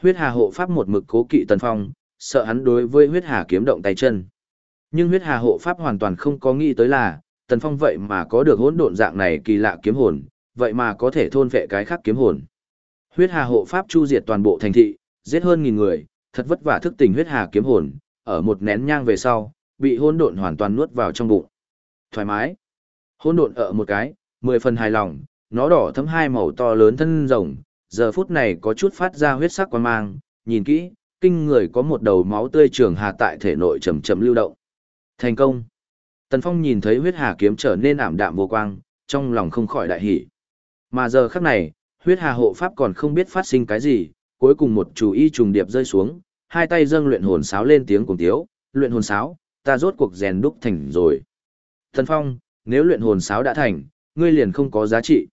Huyết hà hộ pháp một mực cố kỵ Tần Phong, sợ hắn đối với huyết hà kiếm động tay chân. Nhưng huyết hà hộ pháp hoàn toàn không có nghĩ tới là, Tần Phong vậy mà có được hỗn độn dạng này kỳ lạ kiếm hồn, vậy mà có thể thôn vệ cái khác kiếm hồn. Huyết hà hộ pháp chu diệt toàn bộ thành thị, giết hơn nghìn người, thật vất vả thức tỉnh huyết hà kiếm hồn, ở một nén nhang về sau, bị hỗn độn hoàn toàn nuốt vào trong bụng. Thoải mái. Hỗn độn ở một cái, mười phần hài lòng, nó đỏ thấm hai màu to lớn thân rồng, giờ phút này có chút phát ra huyết sắc quan mang, nhìn kỹ, kinh người có một đầu máu tươi trường hà tại thể nội chậm chậm lưu động. Thành công. Tần Phong nhìn thấy huyết hà kiếm trở nên ảm đạm vô quang, trong lòng không khỏi đại hỉ. Mà giờ khắc này, huyết hà hộ pháp còn không biết phát sinh cái gì, cuối cùng một chú y trùng điệp rơi xuống, hai tay dâng luyện hồn sáo lên tiếng cùng tiếu, luyện hồn sáo, ta rốt cuộc rèn đúc thành rồi. Thần Phong, nếu luyện hồn sáo đã thành, ngươi liền không có giá trị.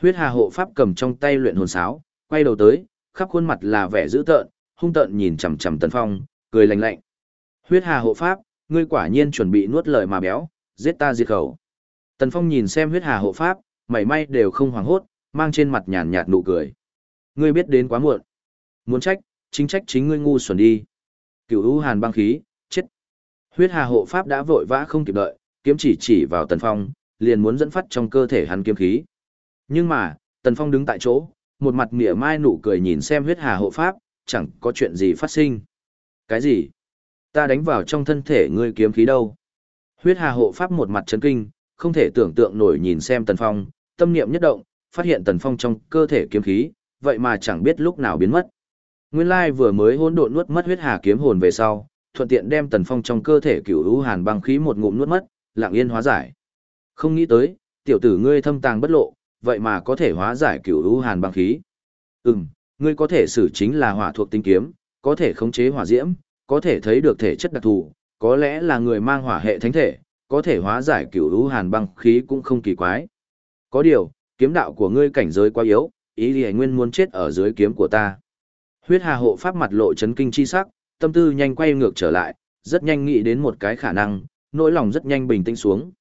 Huyết hà hộ pháp cầm trong tay luyện hồn sáo, quay đầu tới, khắp khuôn mặt là vẻ dữ tợn, hung tợn nhìn chằm chằm Tần Phong, cười lạnh lạnh. Huyết Hà hộ pháp, ngươi quả nhiên chuẩn bị nuốt lời mà béo, giết ta diệt khẩu. Tần Phong nhìn xem Huyết Hà hộ pháp, mảy may đều không hoảng hốt, mang trên mặt nhàn nhạt nụ cười. Ngươi biết đến quá muộn. Muốn trách, chính trách chính ngươi ngu xuẩn đi. Cửu U Hàn băng khí, chết. Huyết Hà hộ pháp đã vội vã không kịp đợi, kiếm chỉ chỉ vào Tần Phong, liền muốn dẫn phát trong cơ thể hắn kiếm khí. Nhưng mà, Tần Phong đứng tại chỗ, một mặt mỉa mai nụ cười nhìn xem huyết hà hộ pháp, chẳng có chuyện gì phát sinh. Cái gì? Ta đánh vào trong thân thể ngươi kiếm khí đâu? Huyết hà hộ pháp một mặt chấn kinh, không thể tưởng tượng nổi nhìn xem Tần Phong, tâm niệm nhất động, phát hiện Tần Phong trong cơ thể kiếm khí, vậy mà chẳng biết lúc nào biến mất. Nguyên lai vừa mới hỗn độn nuốt mất huyết hà kiếm hồn về sau, thuận tiện đem Tần Phong trong cơ thể cựu hữu hàn băng khí một ngụm nuốt mất, lặng yên hóa giải. Không nghĩ tới, tiểu tử ngươi thâm tàng bất lộ, vậy mà có thể hóa giải cựu hữu hàn băng khí. Ừm, ngươi có thể sử chính là hỏa thuộc tinh kiếm, có thể khống chế hỏa diễm, có thể thấy được thể chất đặc thù, có lẽ là người mang hỏa hệ thánh thể, có thể hóa giải cựu hữu hàn băng khí cũng không kỳ quái. Có điều, kiếm đạo của ngươi cảnh giới quá yếu, ý liễu nguyên muốn chết ở dưới kiếm của ta. Huyết Hà hộ pháp mặt lộ chấn kinh chi sắc, tâm tư nhanh quay ngược trở lại, rất nhanh nghĩ đến một cái khả năng, nỗi lòng rất nhanh bình tĩnh xuống.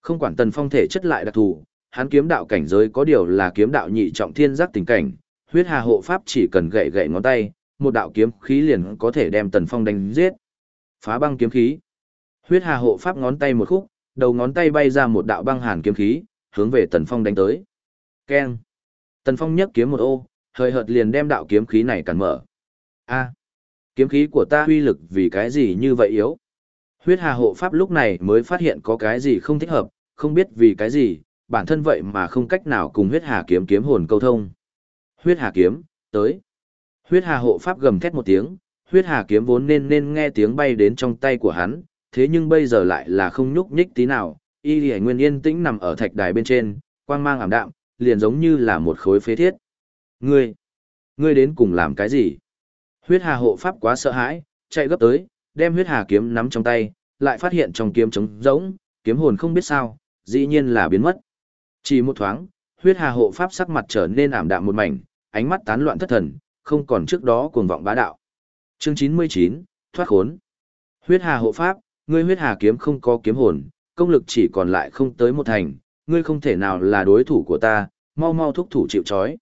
Không quản Tần Phong thể chất lại đặc thù, hắn kiếm đạo cảnh giới có điều là kiếm đạo nhị trọng thiên giác tình cảnh, huyết hà hộ pháp chỉ cần gậy gậy ngón tay, một đạo kiếm khí liền có thể đem Tần Phong đánh giết. Phá băng kiếm khí. Huyết hà hộ pháp ngón tay một khúc, đầu ngón tay bay ra một đạo băng hàn kiếm khí, hướng về Tần Phong đánh tới. Keng. Tần Phong nhấc kiếm một ô, hơi hợt liền đem đạo kiếm khí này cản mở. A, kiếm khí của ta uy lực vì cái gì như vậy yếu? Huyết Hà hộ pháp lúc này mới phát hiện có cái gì không thích hợp, không biết vì cái gì, bản thân vậy mà không cách nào cùng huyết hà kiếm kiếm hồn câu thông. Huyết hà kiếm, tới. Huyết hà hộ pháp gầm thét một tiếng, huyết hà kiếm vốn nên nên nghe tiếng bay đến trong tay của hắn, thế nhưng bây giờ lại là không nhúc nhích tí nào, y lì nguyên yên tĩnh nằm ở thạch đài bên trên, quang mang ảm đạm, liền giống như là một khối phế thiết. Ngươi, ngươi đến cùng làm cái gì? Huyết hà hộ pháp quá sợ hãi, chạy gấp tới, đem huyết hà kiếm nắm trong tay, lại phát hiện trong kiếm trống rỗng, kiếm hồn không biết sao, dĩ nhiên là biến mất. Chỉ một thoáng, huyết hà hộ pháp sắc mặt trở nên ảm đạm một mảnh, ánh mắt tán loạn thất thần, không còn trước đó cuồng vọng bá đạo. Chương 99, thoát khốn. Huyết hà hộ pháp, ngươi huyết hà kiếm không có kiếm hồn, công lực chỉ còn lại không tới một thành, ngươi không thể nào là đối thủ của ta, mau mau thúc thủ chịu trói.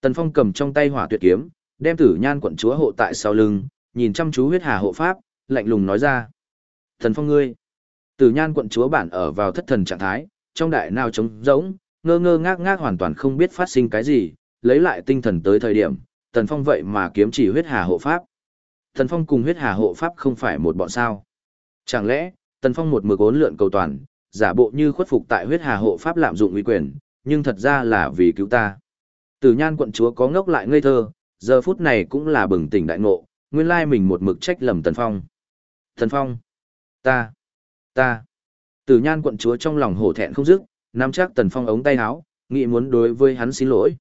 Tần Phong cầm trong tay hỏa tuyệt kiếm, đem tử nhan quận chúa hộ tại sau lưng, nhìn chăm chú huyết hà hộ pháp, lạnh lùng nói ra. Tần Phong ngươi. Tử nhan quận chúa bản ở vào thất thần trạng thái, trong đại nào trống rỗng, ngơ ngơ ngác ngác hoàn toàn không biết phát sinh cái gì, lấy lại tinh thần tới thời điểm, Tần Phong vậy mà kiếm chỉ huyết hà hộ pháp. Tần Phong cùng huyết hà hộ pháp không phải một bọn sao. Chẳng lẽ, Tần Phong một mực ốn lượn cầu toàn, giả bộ như khuất phục tại huyết hà hộ pháp lạm dụng uy quyền, nhưng thật ra là vì cứu ta. Tử nhan quận chúa có ngốc lại ngây thơ, giờ phút này cũng là bừng tỉnh đại ngộ, nguyên lai mình một mực trách lầm Tần Phong. Tần Phong, ta, ta. Tử nhan quận chúa trong lòng hổ thẹn không dứt, nắm chắc tần phong ống tay áo, nghĩ muốn đối với hắn xin lỗi.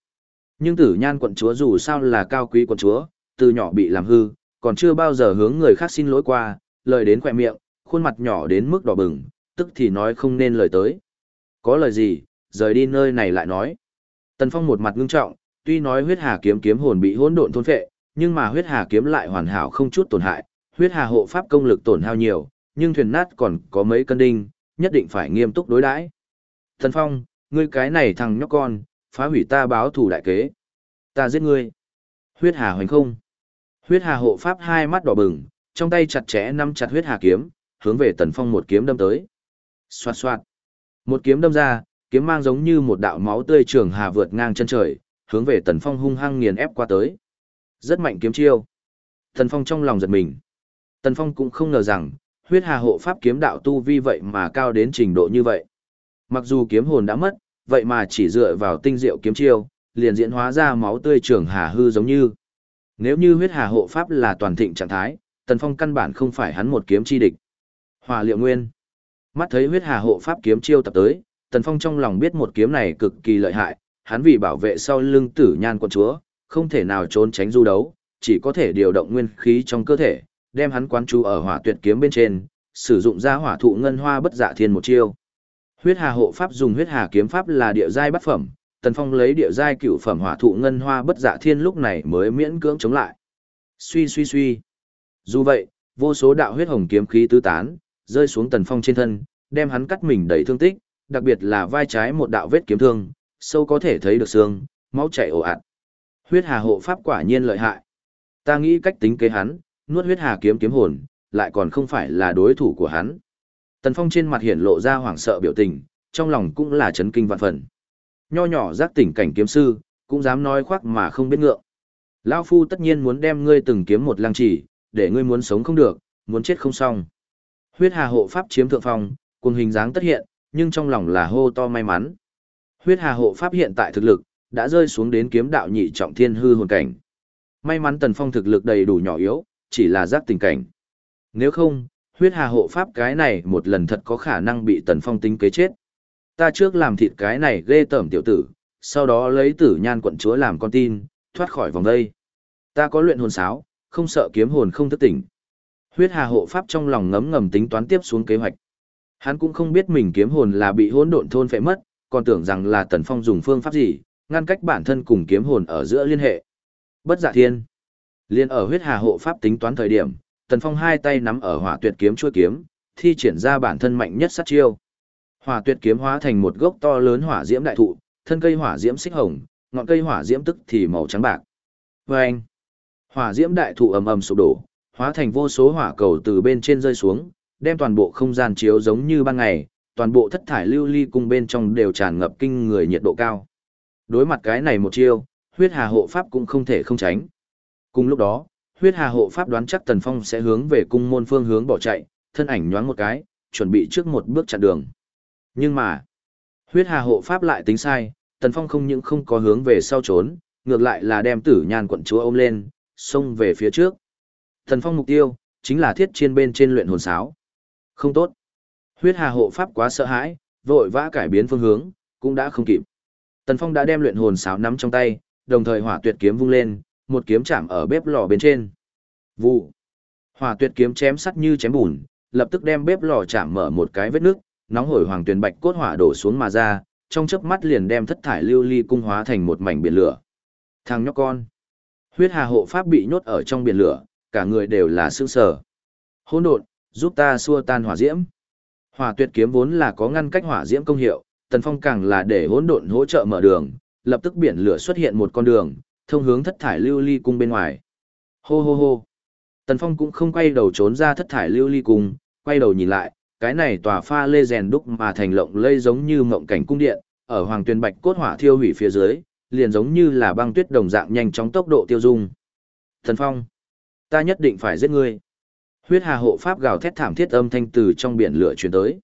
Nhưng tử nhan quận chúa dù sao là cao quý quận chúa, từ nhỏ bị làm hư, còn chưa bao giờ hướng người khác xin lỗi qua, lời đến khỏe miệng, khuôn mặt nhỏ đến mức đỏ bừng, tức thì nói không nên lời tới. Có lời gì, rời đi nơi này lại nói. Tần phong một mặt ngưng trọng, tuy nói huyết hà kiếm kiếm hồn bị hỗn độn thôn phệ, nhưng mà huyết hà kiếm lại hoàn hảo không chút tổn hại, huyết hà hộ pháp công lực tổn hao nhiều, nhưng thuyền nát còn có mấy cân đinh, nhất định phải nghiêm túc đối đãi. tần Phong, ngươi cái này thằng nhóc con, phá hủy ta báo thù đại kế. Ta giết ngươi. Huyết hà hoành không. Huyết hà hộ pháp hai mắt đỏ bừng, trong tay chặt chẽ nắm chặt huyết hà kiếm, hướng về Tần Phong một kiếm đâm tới. Xoạt xoạt. Một kiếm đâm ra, kiếm mang giống như một đạo máu tươi trường hà vượt ngang chân trời, hướng về Tần Phong hung hăng nghiền ép qua tới. Rất mạnh kiếm chiêu. Tần Phong trong lòng giật mình. Tần Phong cũng không ngờ rằng, huyết hà hộ pháp kiếm đạo tu vi vậy mà cao đến trình độ như vậy. Mặc dù kiếm hồn đã mất, vậy mà chỉ dựa vào tinh diệu kiếm chiêu, liền diễn hóa ra máu tươi trường hà hư giống như. Nếu như huyết hà hộ pháp là toàn thịnh trạng thái, Tần Phong căn bản không phải hắn một kiếm chi địch. Hòa liệu nguyên. Mắt thấy huyết hà hộ pháp kiếm chiêu tập tới, Tần Phong trong lòng biết một kiếm này cực kỳ lợi hại, hắn vì bảo vệ sau lưng tử nhan quận chúa, không thể nào trốn tránh du đấu, chỉ có thể điều động nguyên khí trong cơ thể, đem hắn quán chú ở hỏa tuyệt kiếm bên trên, sử dụng ra hỏa thụ ngân hoa bất dạ thiên một chiêu. Huyết Hà hộ pháp dùng huyết hà kiếm pháp là địa giai bát phẩm, Tần Phong lấy địa giai cửu phẩm hỏa thụ ngân hoa bất dạ thiên lúc này mới miễn cưỡng chống lại. Suy suy suy. Dù vậy, vô số đạo huyết hồng kiếm khí tứ tán, rơi xuống Tần Phong trên thân, đem hắn cắt mình đầy thương tích, đặc biệt là vai trái một đạo vết kiếm thương, sâu có thể thấy được xương, máu chảy ồ ạt. Huyết Hà hộ pháp quả nhiên lợi hại. Ta nghĩ cách tính kế hắn, nuốt huyết hà kiếm kiếm hồn, lại còn không phải là đối thủ của hắn. Tần Phong trên mặt hiện lộ ra hoảng sợ biểu tình, trong lòng cũng là chấn kinh vạn phần. Nho nhỏ giác tỉnh cảnh kiếm sư, cũng dám nói khoác mà không biết ngượng. Lão phu tất nhiên muốn đem ngươi từng kiếm một lăng chỉ, để ngươi muốn sống không được, muốn chết không xong. Huyết Hà hộ pháp chiếm thượng phong, cuồng hình dáng tất hiện, nhưng trong lòng là hô to may mắn. Huyết Hà hộ pháp hiện tại thực lực đã rơi xuống đến kiếm đạo nhị trọng thiên hư hồn cảnh. May mắn Tần Phong thực lực đầy đủ nhỏ yếu, chỉ là giác tình cảnh. Nếu không, huyết hà hộ pháp cái này một lần thật có khả năng bị Tần Phong tính kế chết. Ta trước làm thịt cái này ghê tởm tiểu tử, sau đó lấy tử nhan quận chúa làm con tin, thoát khỏi vòng đây. Ta có luyện hồn sáo, không sợ kiếm hồn không thức tỉnh. Huyết hà hộ pháp trong lòng ngấm ngầm tính toán tiếp xuống kế hoạch. Hắn cũng không biết mình kiếm hồn là bị hỗn độn thôn phệ mất, còn tưởng rằng là Tần Phong dùng phương pháp gì, ngăn cách bản thân cùng kiếm hồn ở giữa liên hệ. Bất dạ thiên. Liên ở huyết hà hộ pháp tính toán thời điểm, Tần Phong hai tay nắm ở hỏa tuyệt kiếm chuôi kiếm, thi triển ra bản thân mạnh nhất sát chiêu. Hỏa tuyệt kiếm hóa thành một gốc to lớn hỏa diễm đại thụ, thân cây hỏa diễm xích hồng, ngọn cây hỏa diễm tức thì màu trắng bạc. Vâng! Hỏa diễm đại thụ ầm ầm sụp đổ, hóa thành vô số hỏa cầu từ bên trên rơi xuống, đem toàn bộ không gian chiếu giống như ban ngày, toàn bộ thất thải lưu ly cung bên trong đều tràn ngập kinh người nhiệt độ cao. Đối mặt cái này một chiêu, huyết hà hộ pháp cũng không thể không tránh. Cùng lúc đó, huyết hà hộ pháp đoán chắc Tần Phong sẽ hướng về cung môn phương hướng bỏ chạy, thân ảnh nhoáng một cái, chuẩn bị trước một bước chặn đường. Nhưng mà, huyết hà hộ pháp lại tính sai, Tần Phong không những không có hướng về sau trốn, ngược lại là đem tử nhàn quận chúa ôm lên, xông về phía trước. Tần Phong mục tiêu, chính là thiết chiên bên trên luyện hồn sáo. Không tốt. Huyết hà hộ pháp quá sợ hãi, vội vã cải biến phương hướng, cũng đã không kịp. Tần Phong đã đem luyện hồn sáo nắm trong tay, đồng thời hỏa tuyệt kiếm vung lên, một kiếm chạm ở bếp lò bên trên. Vụ. Hỏa tuyệt kiếm chém sắt như chém bùn, lập tức đem bếp lò chạm mở một cái vết nước, nóng hổi hoàng tuyền bạch cốt hỏa đổ xuống mà ra, trong chớp mắt liền đem thất thải lưu ly cung hóa thành một mảnh biển lửa. Thằng nhóc con. Huyết Hà hộ pháp bị nhốt ở trong biển lửa, cả người đều là sững sờ. Hỗn độn, giúp ta xua tan hỏa diễm. Hỏa tuyệt kiếm vốn là có ngăn cách hỏa diễm công hiệu, Tần Phong càng là để hỗn độn hỗ trợ mở đường, lập tức biển lửa xuất hiện một con đường, thông hướng thất thải lưu ly cung bên ngoài. Hô hô hô. Tần Phong cũng không quay đầu trốn ra thất thải lưu ly cung, quay đầu nhìn lại, cái này tòa pha lê rèn đúc mà thành lộng lây giống như mộng cảnh cung điện, ở hoàng tuyền bạch cốt hỏa thiêu hủy phía dưới, liền giống như là băng tuyết đồng dạng nhanh chóng tốc độ tiêu dung. Tần Phong, ta nhất định phải giết ngươi. Huyết Hà hộ pháp gào thét thảm thiết âm thanh từ trong biển lửa truyền tới.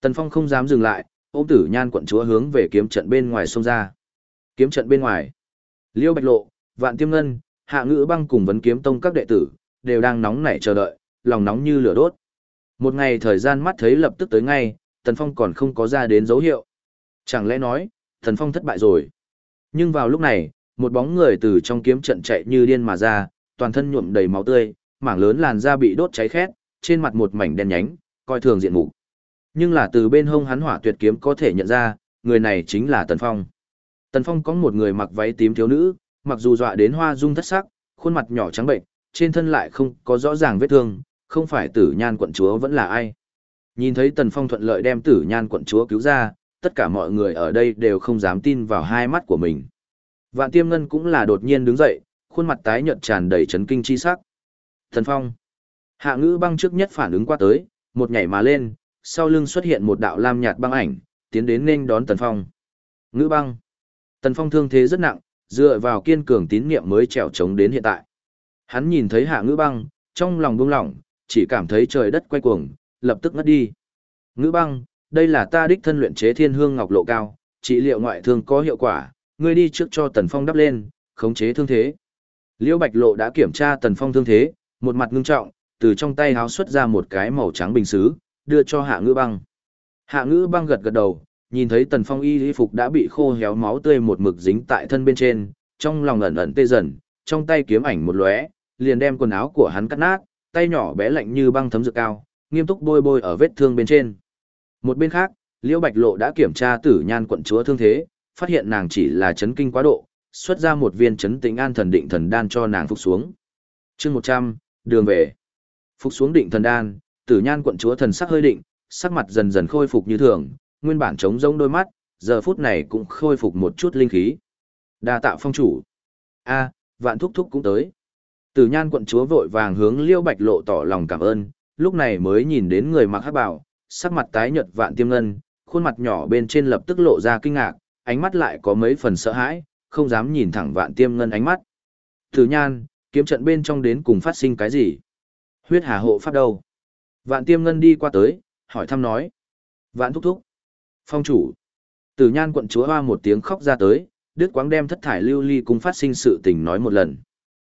Tần Phong không dám dừng lại, ôm tử nhan quận chúa hướng về kiếm trận bên ngoài xông ra. Kiếm trận bên ngoài. Liêu Bạch Lộ, Vạn Tiêm Ngân, Hạ Ngữ Băng cùng vấn kiếm tông các đệ tử, đều đang nóng nảy chờ đợi, lòng nóng như lửa đốt. Một ngày thời gian mắt thấy lập tức tới ngay, Tần Phong còn không có ra đến dấu hiệu. Chẳng lẽ nói, Tần Phong thất bại rồi. Nhưng vào lúc này, một bóng người từ trong kiếm trận chạy như điên mà ra, toàn thân nhuộm đầy máu tươi, mảng lớn làn da bị đốt cháy khét, trên mặt một mảnh đen nhánh, coi thường diện mục. Nhưng là từ bên hông hắn hỏa tuyệt kiếm có thể nhận ra, người này chính là Tần Phong. Tần Phong có một người mặc váy tím thiếu nữ, mặc dù dọa đến hoa dung thất sắc, khuôn mặt nhỏ trắng bệnh, trên thân lại không có rõ ràng vết thương, không phải tử nhan quận chúa vẫn là ai. Nhìn thấy Tần Phong thuận lợi đem tử nhan quận chúa cứu ra, tất cả mọi người ở đây đều không dám tin vào hai mắt của mình. Vạn tiêm ngân cũng là đột nhiên đứng dậy, khuôn mặt tái nhợt tràn đầy chấn kinh chi sắc. Tần Phong. Hạ ngữ băng trước nhất phản ứng qua tới, một nhảy mà lên, sau lưng xuất hiện một đạo lam nhạt băng ảnh, tiến đến nên đón Tần Phong. Ngữ băng. Tần Phong thương thế rất nặng, dựa vào kiên cường tín niệm mới trèo chống đến hiện tại. Hắn nhìn thấy hạ ngữ băng, trong lòng buông lỏng, chỉ cảm thấy trời đất quay cuồng, lập tức ngất đi. Ngữ băng, đây là ta đích thân luyện chế thiên hương ngọc lộ cao, trị liệu ngoại thương có hiệu quả, ngươi đi trước cho Tần Phong đắp lên, khống chế thương thế. Liễu Bạch Lộ đã kiểm tra Tần Phong thương thế, một mặt ngưng trọng, từ trong tay háo xuất ra một cái màu trắng bình xứ, đưa cho Hạ Ngữ Băng. Hạ Ngữ Băng gật gật đầu, nhìn thấy Tần Phong y y phục đã bị khô héo máu tươi một mực dính tại thân bên trên, trong lòng ẩn ẩn tê dần, trong tay kiếm ảnh một lóe, liền đem quần áo của hắn cắt nát, tay nhỏ bé lạnh như băng thấm dược cao, nghiêm túc bôi bôi ở vết thương bên trên. Một bên khác, Liễu Bạch Lộ đã kiểm tra Tử Nhan quận chúa thương thế, phát hiện nàng chỉ là chấn kinh quá độ, xuất ra một viên chấn tĩnh an thần định thần đan cho nàng phục xuống. chương 100, đường về. Phục xuống định thần đan, tử nhan quận chúa thần sắc hơi định, sắc mặt dần dần khôi phục như thường, nguyên bản trống rỗng đôi mắt, giờ phút này cũng khôi phục một chút linh khí. Đa tạo phong chủ. a vạn thúc thúc cũng tới. Tử nhan quận chúa vội vàng hướng liêu bạch lộ tỏ lòng cảm ơn, lúc này mới nhìn đến người mặc hát bảo, sắc mặt tái nhợt vạn tiêm ngân, khuôn mặt nhỏ bên trên lập tức lộ ra kinh ngạc, ánh mắt lại có mấy phần sợ hãi, không dám nhìn thẳng vạn tiêm ngân ánh mắt. Tử nhan, kiếm trận bên trong đến cùng phát sinh cái gì? Huyết hà hộ pháp đâu? Vạn tiêm ngân đi qua tới, hỏi thăm nói. Vạn thúc thúc. Phong chủ. Tử nhan quận chúa hoa một tiếng khóc ra tới, đứt quáng đem thất thải lưu ly cùng phát sinh sự tình nói một lần.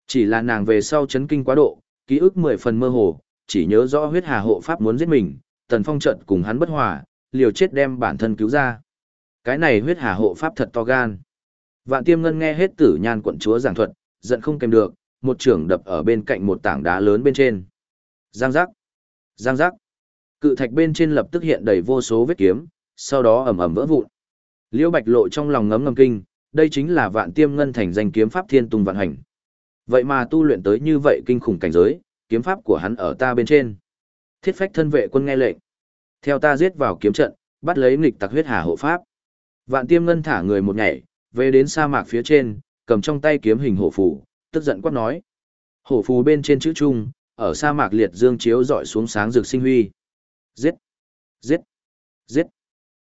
Chỉ là nàng về sau chấn kinh quá độ, ký ức mười phần mơ hồ, chỉ nhớ rõ huyết hà hộ pháp muốn giết mình, tần phong trận cùng hắn bất hòa, liều chết đem bản thân cứu ra. Cái này huyết hà hộ pháp thật to gan. Vạn tiêm ngân nghe hết tử nhan quận chúa giảng thuật, giận không kèm được, một trưởng đập ở bên cạnh một tảng đá lớn bên trên. Giang giác, giang giác. Cự thạch bên trên lập tức hiện đầy vô số vết kiếm, sau đó ầm ầm vỡ vụn. Liễu Bạch Lộ trong lòng ngấm ngầm kinh, đây chính là Vạn Tiêm Ngân thành danh kiếm pháp thiên tung vạn hành. Vậy mà tu luyện tới như vậy kinh khủng cảnh giới, kiếm pháp của hắn ở ta bên trên. Thiết phách thân vệ quân nghe lệnh. Theo ta giết vào kiếm trận, bắt lấy nghịch tặc huyết hà hộ pháp. Vạn Tiêm Ngân thả người một nhảy, về đến sa mạc phía trên, cầm trong tay kiếm hình hổ phủ tức giận quát nói. Hổ phù bên trên chữ trung, ở sa mạc liệt dương chiếu dọi xuống sáng rực sinh huy. Giết! Giết! Giết!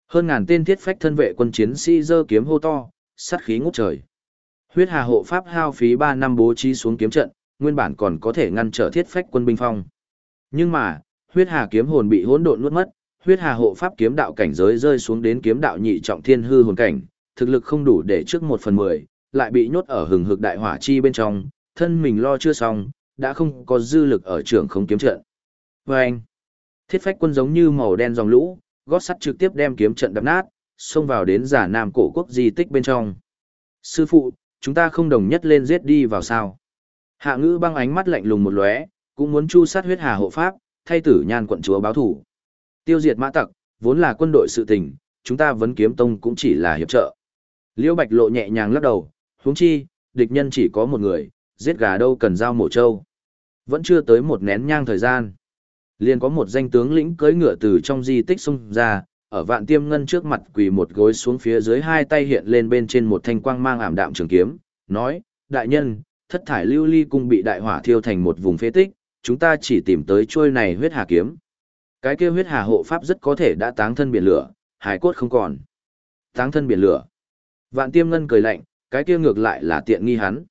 Hơn ngàn tên thiết phách thân vệ quân chiến sĩ giơ kiếm hô to, sát khí ngút trời. Huyết Hà hộ pháp hao phí 3 năm bố trí xuống kiếm trận, nguyên bản còn có thể ngăn trở thiết phách quân binh phong. Nhưng mà, Huyết Hà kiếm hồn bị hỗn độn nuốt mất, Huyết Hà hộ pháp kiếm đạo cảnh giới rơi xuống đến kiếm đạo nhị trọng thiên hư hồn cảnh, thực lực không đủ để trước 1 phần 10, lại bị nhốt ở hừng hực đại hỏa chi bên trong, thân mình lo chưa xong, đã không có dư lực ở trường không kiếm trận. Và anh, thiết phách quân giống như màu đen dòng lũ, gót sắt trực tiếp đem kiếm trận đập nát, xông vào đến giả nam cổ quốc di tích bên trong. Sư phụ, chúng ta không đồng nhất lên giết đi vào sao. Hạ ngữ băng ánh mắt lạnh lùng một lóe, cũng muốn chu sát huyết hà hộ pháp, thay tử nhan quận chúa báo thủ. Tiêu diệt mã tặc, vốn là quân đội sự tình, chúng ta vấn kiếm tông cũng chỉ là hiệp trợ. Liễu Bạch lộ nhẹ nhàng lắc đầu, huống chi, địch nhân chỉ có một người, giết gà đâu cần giao mổ trâu. Vẫn chưa tới một nén nhang thời gian. Liền có một danh tướng lĩnh cưỡi ngựa từ trong di tích xung ra, ở vạn tiêm ngân trước mặt quỳ một gối xuống phía dưới hai tay hiện lên bên trên một thanh quang mang ảm đạm trường kiếm, nói, đại nhân, thất thải lưu ly cung bị đại hỏa thiêu thành một vùng phế tích, chúng ta chỉ tìm tới trôi này huyết hà kiếm. Cái kia huyết hà hộ pháp rất có thể đã táng thân biển lửa, hải cốt không còn. Táng thân biển lửa. Vạn tiêm ngân cười lạnh, cái kia ngược lại là tiện nghi hắn.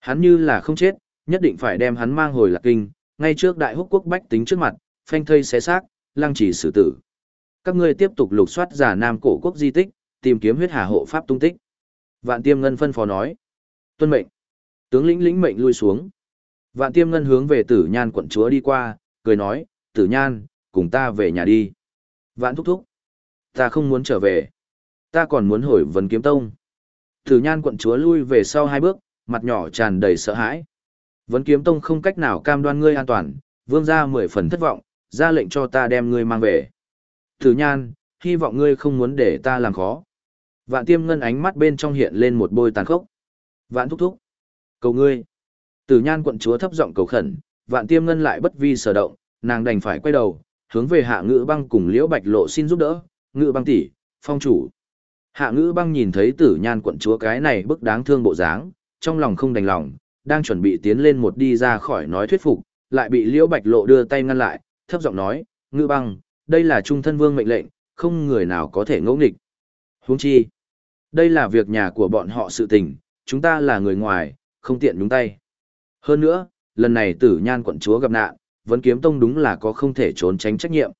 Hắn như là không chết, nhất định phải đem hắn mang hồi lạc kinh, ngay trước đại húc quốc bách tính trước mặt, phanh thây xé xác, lăng trì xử tử. Các ngươi tiếp tục lục soát giả nam cổ quốc di tích, tìm kiếm huyết hà hộ pháp tung tích. Vạn Tiêm Ngân phân phó nói. Tuân mệnh. Tướng lĩnh lĩnh mệnh lui xuống. Vạn Tiêm Ngân hướng về Tử Nhan quận chúa đi qua, cười nói, Tử Nhan, cùng ta về nhà đi. Vạn thúc thúc. Ta không muốn trở về. Ta còn muốn hồi vấn kiếm tông. Tử Nhan quận chúa lui về sau hai bước, mặt nhỏ tràn đầy sợ hãi. Vấn kiếm tông không cách nào cam đoan ngươi an toàn, vương gia mười phần thất vọng, ra lệnh cho ta đem ngươi mang về. Tử nhan, hy vọng ngươi không muốn để ta làm khó. Vạn tiêm ngân ánh mắt bên trong hiện lên một bôi tàn khốc. Vạn thúc thúc. Cầu ngươi. Tử nhan quận chúa thấp giọng cầu khẩn, vạn tiêm ngân lại bất vi sở động, nàng đành phải quay đầu, hướng về hạ ngữ băng cùng liễu bạch lộ xin giúp đỡ, ngữ băng tỷ, phong chủ. Hạ ngữ băng nhìn thấy tử nhan quận chúa cái này bức đáng thương bộ dáng, trong lòng không đành lòng, đang chuẩn bị tiến lên một đi ra khỏi nói thuyết phục, lại bị liễu bạch lộ đưa tay ngăn lại, thấp giọng nói, ngữ băng, đây là trung thân vương mệnh lệnh, không người nào có thể ngẫu nghịch. Huống chi, đây là việc nhà của bọn họ sự tình, chúng ta là người ngoài, không tiện nhúng tay. Hơn nữa, lần này tử nhan quận chúa gặp nạn, vấn kiếm tông đúng là có không thể trốn tránh trách nhiệm.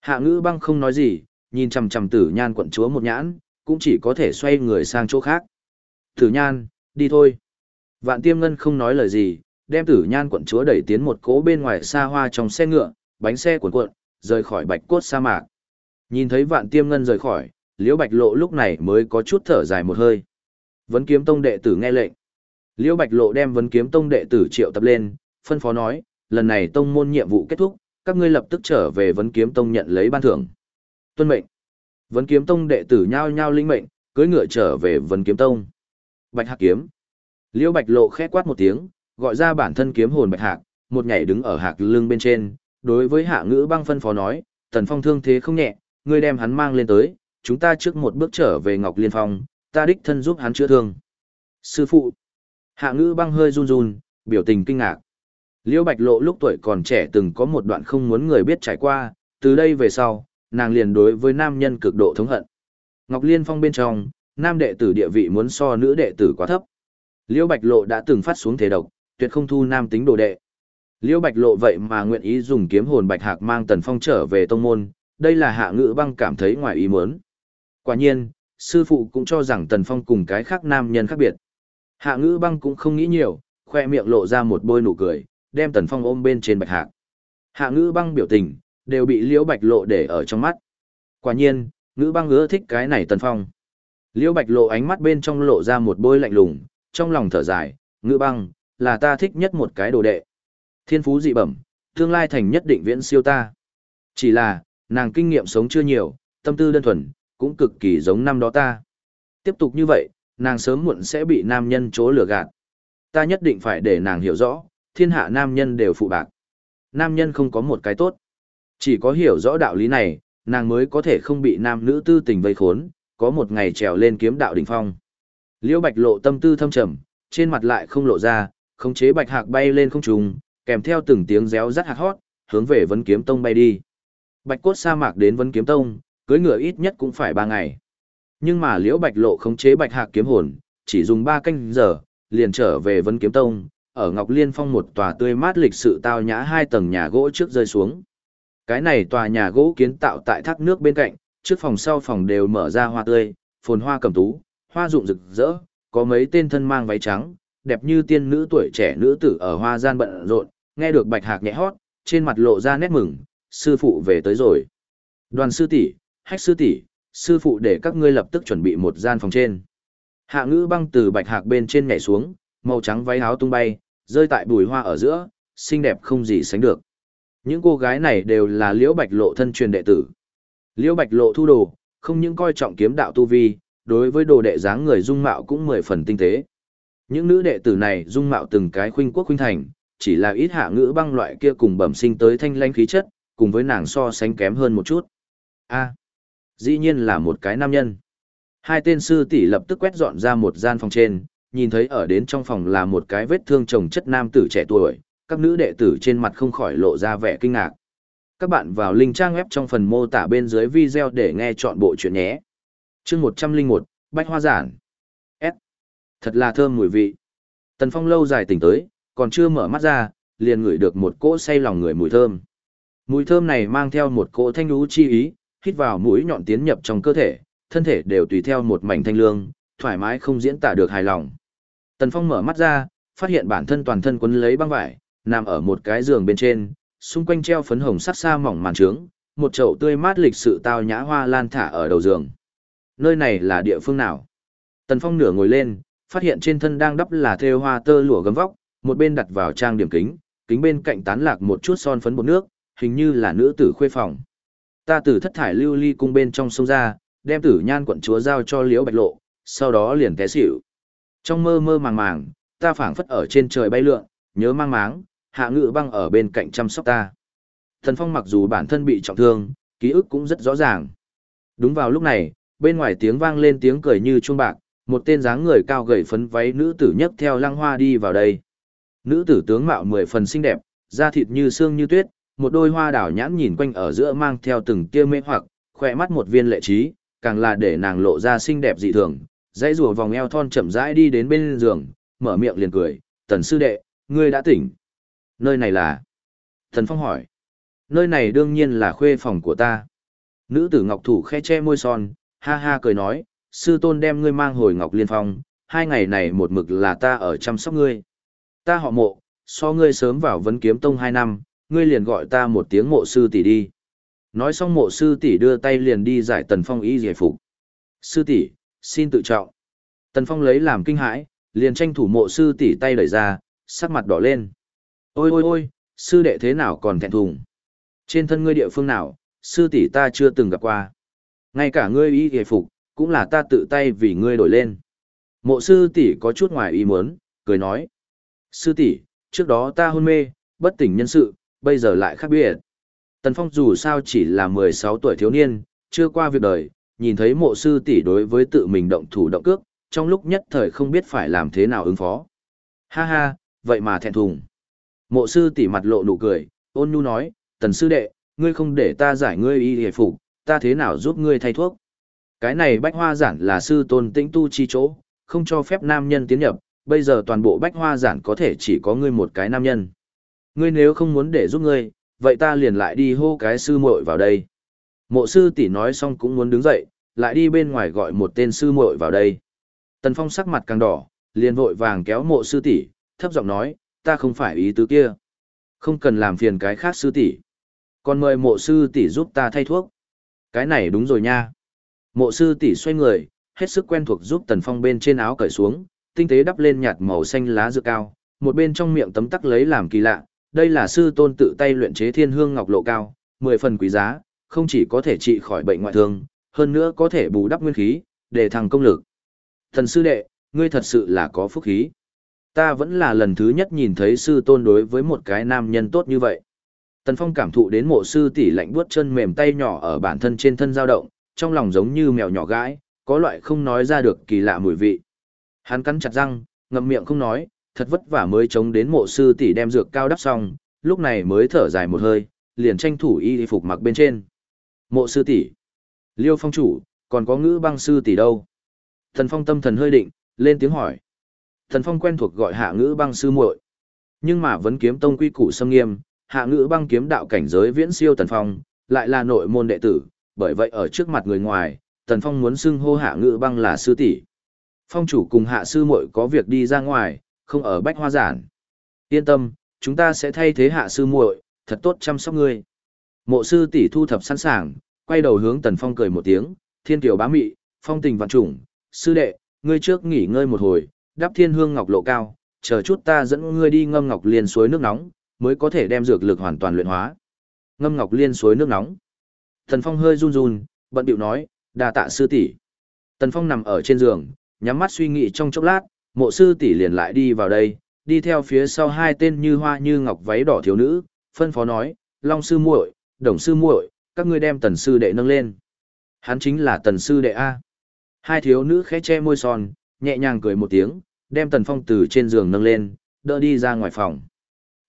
Hạ ngữ băng không nói gì, nhìn chằm chằm tử nhan quận chúa một nhãn, cũng chỉ có thể xoay người sang chỗ khác. Tử nhan, đi thôi. Vạn tiêm ngân không nói lời gì, đem tử nhan quận chúa đẩy tiến một cố bên ngoài xa hoa trong xe ngựa, bánh xe cuộn cuộn, rời khỏi bạch cốt sa mạc. Nhìn thấy vạn tiêm ngân rời khỏi, liễu bạch lộ lúc này mới có chút thở dài một hơi. Vấn kiếm tông đệ tử nghe lệnh. Liễu bạch lộ đem vấn kiếm tông đệ tử triệu tập lên, phân phó nói, lần này tông môn nhiệm vụ kết thúc, các ngươi lập tức trở về vấn kiếm tông nhận lấy ban thưởng. Tuân mệnh. Vấn kiếm tông đệ tử nhao nhao linh mệnh, cưỡi ngựa trở về Vân Kiếm Tông. Bạch Hạc kiếm. Liễu Bạch Lộ khẽ quát một tiếng, gọi ra bản thân kiếm hồn Bạch Hạc, một nhảy đứng ở hạc lưng bên trên, đối với Hạ Ngữ Băng phân phó nói, Tần Phong thương thế không nhẹ, ngươi đem hắn mang lên tới, chúng ta trước một bước trở về Ngọc Liên Phong, ta đích thân giúp hắn chữa thương. Sư phụ. Hạ Ngữ Băng hơi run run, biểu tình kinh ngạc. Liễu Bạch Lộ lúc tuổi còn trẻ từng có một đoạn không muốn người biết trải qua, từ đây về sau, nàng liền đối với nam nhân cực độ thống hận. Ngọc Liên Phong bên trong, nam đệ tử địa vị muốn so nữ đệ tử quá thấp. Liễu Bạch Lộ đã từng phát xuống thế độc, tuyệt không thu nam tính đồ đệ. Liễu Bạch Lộ vậy mà nguyện ý dùng kiếm hồn Bạch Hạc mang Tần Phong trở về tông môn, đây là Hạ Ngữ Băng cảm thấy ngoài ý muốn. Quả nhiên, sư phụ cũng cho rằng Tần Phong cùng cái khác nam nhân khác biệt. Hạ Ngữ Băng cũng không nghĩ nhiều, khoe miệng lộ ra một bôi nụ cười, đem Tần Phong ôm bên trên Bạch Hạc. Hạ Ngữ Băng biểu tình đều bị Liễu Bạch Lộ để ở trong mắt. Quả nhiên, Ngữ Băng ngứa thích cái này Tần Phong. Liễu Bạch Lộ ánh mắt bên trong lộ ra một bôi lạnh lùng, trong lòng thở dài, Ngữ Băng là ta thích nhất một cái đồ đệ. Thiên phú dị bẩm, tương lai thành nhất định viễn siêu ta. Chỉ là, nàng kinh nghiệm sống chưa nhiều, tâm tư đơn thuần, cũng cực kỳ giống năm đó ta. Tiếp tục như vậy, nàng sớm muộn sẽ bị nam nhân chỗ lừa gạt. Ta nhất định phải để nàng hiểu rõ, thiên hạ nam nhân đều phụ bạc. Nam nhân không có một cái tốt. Chỉ có hiểu rõ đạo lý này, nàng mới có thể không bị nam nữ tư tình vây khốn, có một ngày trèo lên kiếm đạo đỉnh phong. Liễu Bạch lộ tâm tư thâm trầm, trên mặt lại không lộ ra, khống chế bạch hạc bay lên không trung, kèm theo từng tiếng réo rắt hạt hót, hướng về Vân Kiếm Tông bay đi. Bạch cốt sa mạc đến Vân Kiếm Tông, cưỡi ngựa ít nhất cũng phải ba ngày. Nhưng mà Liễu Bạch Lộ khống chế Bạch Hạc kiếm hồn, chỉ dùng ba canh giờ, liền trở về Vân Kiếm Tông, ở Ngọc Liên Phong một tòa tươi mát lịch sự tao nhã hai tầng nhà gỗ trước rơi xuống. Cái này tòa nhà gỗ kiến tạo tại thác nước bên cạnh, trước phòng sau phòng đều mở ra hoa tươi, phồn hoa cẩm tú, hoa rụng rực rỡ, có mấy tên thân mang váy trắng, đẹp như tiên nữ tuổi trẻ nữ tử ở hoa gian bận rộn, nghe được Bạch Hạc nhẹ hót, trên mặt lộ ra nét mừng, sư phụ về tới rồi. Đoàn sư tỷ, hách sư tỷ, sư phụ để các ngươi lập tức chuẩn bị một gian phòng trên. Hạ ngữ băng từ Bạch Hạc bên trên nhảy xuống, màu trắng váy áo tung bay, rơi tại bùi hoa ở giữa, xinh đẹp không gì sánh được. Những cô gái này đều là Liễu Bạch Lộ thân truyền đệ tử. Liễu Bạch Lộ thu đồ, không những coi trọng kiếm đạo tu vi, đối với đồ đệ dáng người dung mạo cũng mười phần tinh tế. Những nữ đệ tử này dung mạo từng cái khuynh quốc khuynh thành, chỉ là ít hạ ngữ băng loại kia cùng bẩm sinh tới thanh lãnh khí chất, cùng với nàng so sánh kém hơn một chút. A, dĩ nhiên là một cái nam nhân. Hai tên sư tỷ lập tức quét dọn ra một gian phòng trên, nhìn thấy ở đến trong phòng là một cái vết thương chồng chất nam tử trẻ tuổi, các nữ đệ tử trên mặt không khỏi lộ ra vẻ kinh ngạc. Các bạn vào link trang web trong phần mô tả bên dưới video để nghe chọn bộ chuyện nhé. Chương 101, Bách Hoa Giản. S. Thật là thơm mùi vị. Tần Phong lâu dài tỉnh tới, còn chưa mở mắt ra, liền ngửi được một cỗ say lòng người mùi thơm. Mùi thơm này mang theo một cỗ thanh lũ chi ý, hít vào mũi nhọn tiến nhập trong cơ thể, thân thể đều tùy theo một mảnh thanh lương, thoải mái không diễn tả được hài lòng. Tần Phong mở mắt ra, phát hiện bản thân toàn thân quấn lấy băng vải, nằm ở một cái giường bên trên, xung quanh treo phấn hồng sắc xa mỏng màn trướng, một chậu tươi mát lịch sự tao nhã hoa lan thả ở đầu giường. Nơi này là địa phương nào? Tần Phong nửa ngồi lên, phát hiện trên thân đang đắp là thêu hoa tơ lụa gấm vóc, một bên đặt vào trang điểm kính, kính bên cạnh tán lạc một chút son phấn bột nước, hình như là nữ tử khuê phòng. Ta tử thất thải lưu ly cung bên trong sông ra, đem tử nhan quận chúa giao cho liễu bạch lộ, sau đó liền té xỉu. Trong mơ mơ màng màng, ta phảng phất ở trên trời bay lượn, nhớ mang máng, hạ ngự băng ở bên cạnh chăm sóc ta. Thần phong mặc dù bản thân bị trọng thương, ký ức cũng rất rõ ràng. Đúng vào lúc này, bên ngoài tiếng vang lên tiếng cười như chuông bạc, một tên dáng người cao gầy phấn váy nữ tử nhấc theo lăng hoa đi vào đây. Nữ tử tướng mạo mười phần xinh đẹp, da thịt như xương như tuyết, một đôi hoa đảo nhãn nhìn quanh ở giữa mang theo từng tia mê hoặc, khỏe mắt một viên lệ trí, càng là để nàng lộ ra xinh đẹp dị thường. Dãy rùa vòng eo thon chậm rãi đi đến bên giường, mở miệng liền cười, "Tần sư đệ, ngươi đã tỉnh." "Nơi này là?" Thần Phong hỏi. "Nơi này đương nhiên là khuê phòng của ta." Nữ tử Ngọc Thủ khẽ che môi son, ha ha cười nói, "Sư tôn đem ngươi mang hồi Ngọc Liên Phong, hai ngày này một mực là ta ở chăm sóc ngươi." Ta họ mộ, so ngươi sớm vào vấn kiếm tông hai năm, ngươi liền gọi ta một tiếng mộ sư tỷ đi. Nói xong mộ sư tỷ đưa tay liền đi giải tần phong y giải phục. Sư tỷ, xin tự trọng. Tần phong lấy làm kinh hãi, liền tranh thủ mộ sư tỷ tay đẩy ra, sắc mặt đỏ lên. Ôi ôi ôi, sư đệ thế nào còn thẹn thùng. Trên thân ngươi địa phương nào, sư tỷ ta chưa từng gặp qua. Ngay cả ngươi y hề phục, cũng là ta tự tay vì ngươi đổi lên. Mộ sư tỷ có chút ngoài ý muốn, cười nói. Sư tỷ, trước đó ta hôn mê, bất tỉnh nhân sự, bây giờ lại khác biệt. Tần Phong dù sao chỉ là 16 tuổi thiếu niên, chưa qua việc đời, nhìn thấy mộ sư tỷ đối với tự mình động thủ động cước, trong lúc nhất thời không biết phải làm thế nào ứng phó. Ha ha, vậy mà thẹn thùng. Mộ sư tỷ mặt lộ nụ cười, ôn nhu nói, tần sư đệ, ngươi không để ta giải ngươi y hề phục, ta thế nào giúp ngươi thay thuốc. Cái này bách hoa giản là sư tôn tĩnh tu chi chỗ, không cho phép nam nhân tiến nhập, bây giờ toàn bộ bách hoa giản có thể chỉ có ngươi một cái nam nhân. Ngươi nếu không muốn để giúp ngươi, vậy ta liền lại đi hô cái sư muội vào đây. Mộ sư tỷ nói xong cũng muốn đứng dậy, lại đi bên ngoài gọi một tên sư muội vào đây. Tần Phong sắc mặt càng đỏ, liền vội vàng kéo mộ sư tỷ, thấp giọng nói, ta không phải ý tứ kia. Không cần làm phiền cái khác sư tỷ. Còn mời mộ sư tỷ giúp ta thay thuốc. Cái này đúng rồi nha. Mộ sư tỷ xoay người, hết sức quen thuộc giúp Tần Phong bên trên áo cởi xuống, tinh tế đắp lên nhạt màu xanh lá dược cao, một bên trong miệng tấm tắc lấy làm kỳ lạ, đây là sư tôn tự tay luyện chế thiên hương ngọc lộ cao, mười phần quý giá, không chỉ có thể trị khỏi bệnh ngoại thương, hơn nữa có thể bù đắp nguyên khí, để thằng công lực. Thần sư đệ, ngươi thật sự là có phúc khí. Ta vẫn là lần thứ nhất nhìn thấy sư tôn đối với một cái nam nhân tốt như vậy. Tần Phong cảm thụ đến mộ sư tỷ lạnh buốt chân mềm tay nhỏ ở bản thân trên thân dao động, trong lòng giống như mèo nhỏ gãi, có loại không nói ra được kỳ lạ mùi vị. Hắn cắn chặt răng, ngậm miệng không nói, thật vất vả mới chống đến mộ sư tỷ đem dược cao đắp xong, lúc này mới thở dài một hơi, liền tranh thủ y phục mặc bên trên. Mộ sư tỷ, Liêu Phong chủ, còn có ngữ băng sư tỷ đâu? Thần Phong tâm thần hơi định, lên tiếng hỏi. Thần Phong quen thuộc gọi hạ ngữ băng sư muội, nhưng mà vẫn kiếm tông quy củ xâm nghiêm, hạ ngữ băng kiếm đạo cảnh giới viễn siêu Tần Phong, lại là nội môn đệ tử, bởi vậy ở trước mặt người ngoài, Tần Phong muốn xưng hô hạ ngữ băng là sư tỷ. Phong chủ cùng hạ sư muội có việc đi ra ngoài, không ở bách hoa giản. Yên tâm, chúng ta sẽ thay thế hạ sư muội, thật tốt chăm sóc ngươi. Mộ sư tỷ thu thập sẵn sàng, quay đầu hướng Tần Phong cười một tiếng, thiên tiểu bá mị, phong tình vạn trùng, sư đệ, ngươi trước nghỉ ngơi một hồi, đắp thiên hương ngọc lộ cao, chờ chút ta dẫn ngươi đi ngâm ngọc liên suối nước nóng, mới có thể đem dược lực hoàn toàn luyện hóa. Ngâm ngọc liên suối nước nóng. Tần Phong hơi run run, bận điệu nói, đa tạ sư tỷ. Tần Phong nằm ở trên giường, nhắm mắt suy nghĩ trong chốc lát, mộ sư tỷ liền lại đi vào đây, đi theo phía sau hai tên như hoa như ngọc váy đỏ thiếu nữ, phân phó nói, Long sư muội, Đồng sư muội, các ngươi đem tần sư đệ nâng lên. Hắn chính là tần sư đệ A. Hai thiếu nữ khẽ che môi son, nhẹ nhàng cười một tiếng, đem tần phong từ trên giường nâng lên, đỡ đi ra ngoài phòng.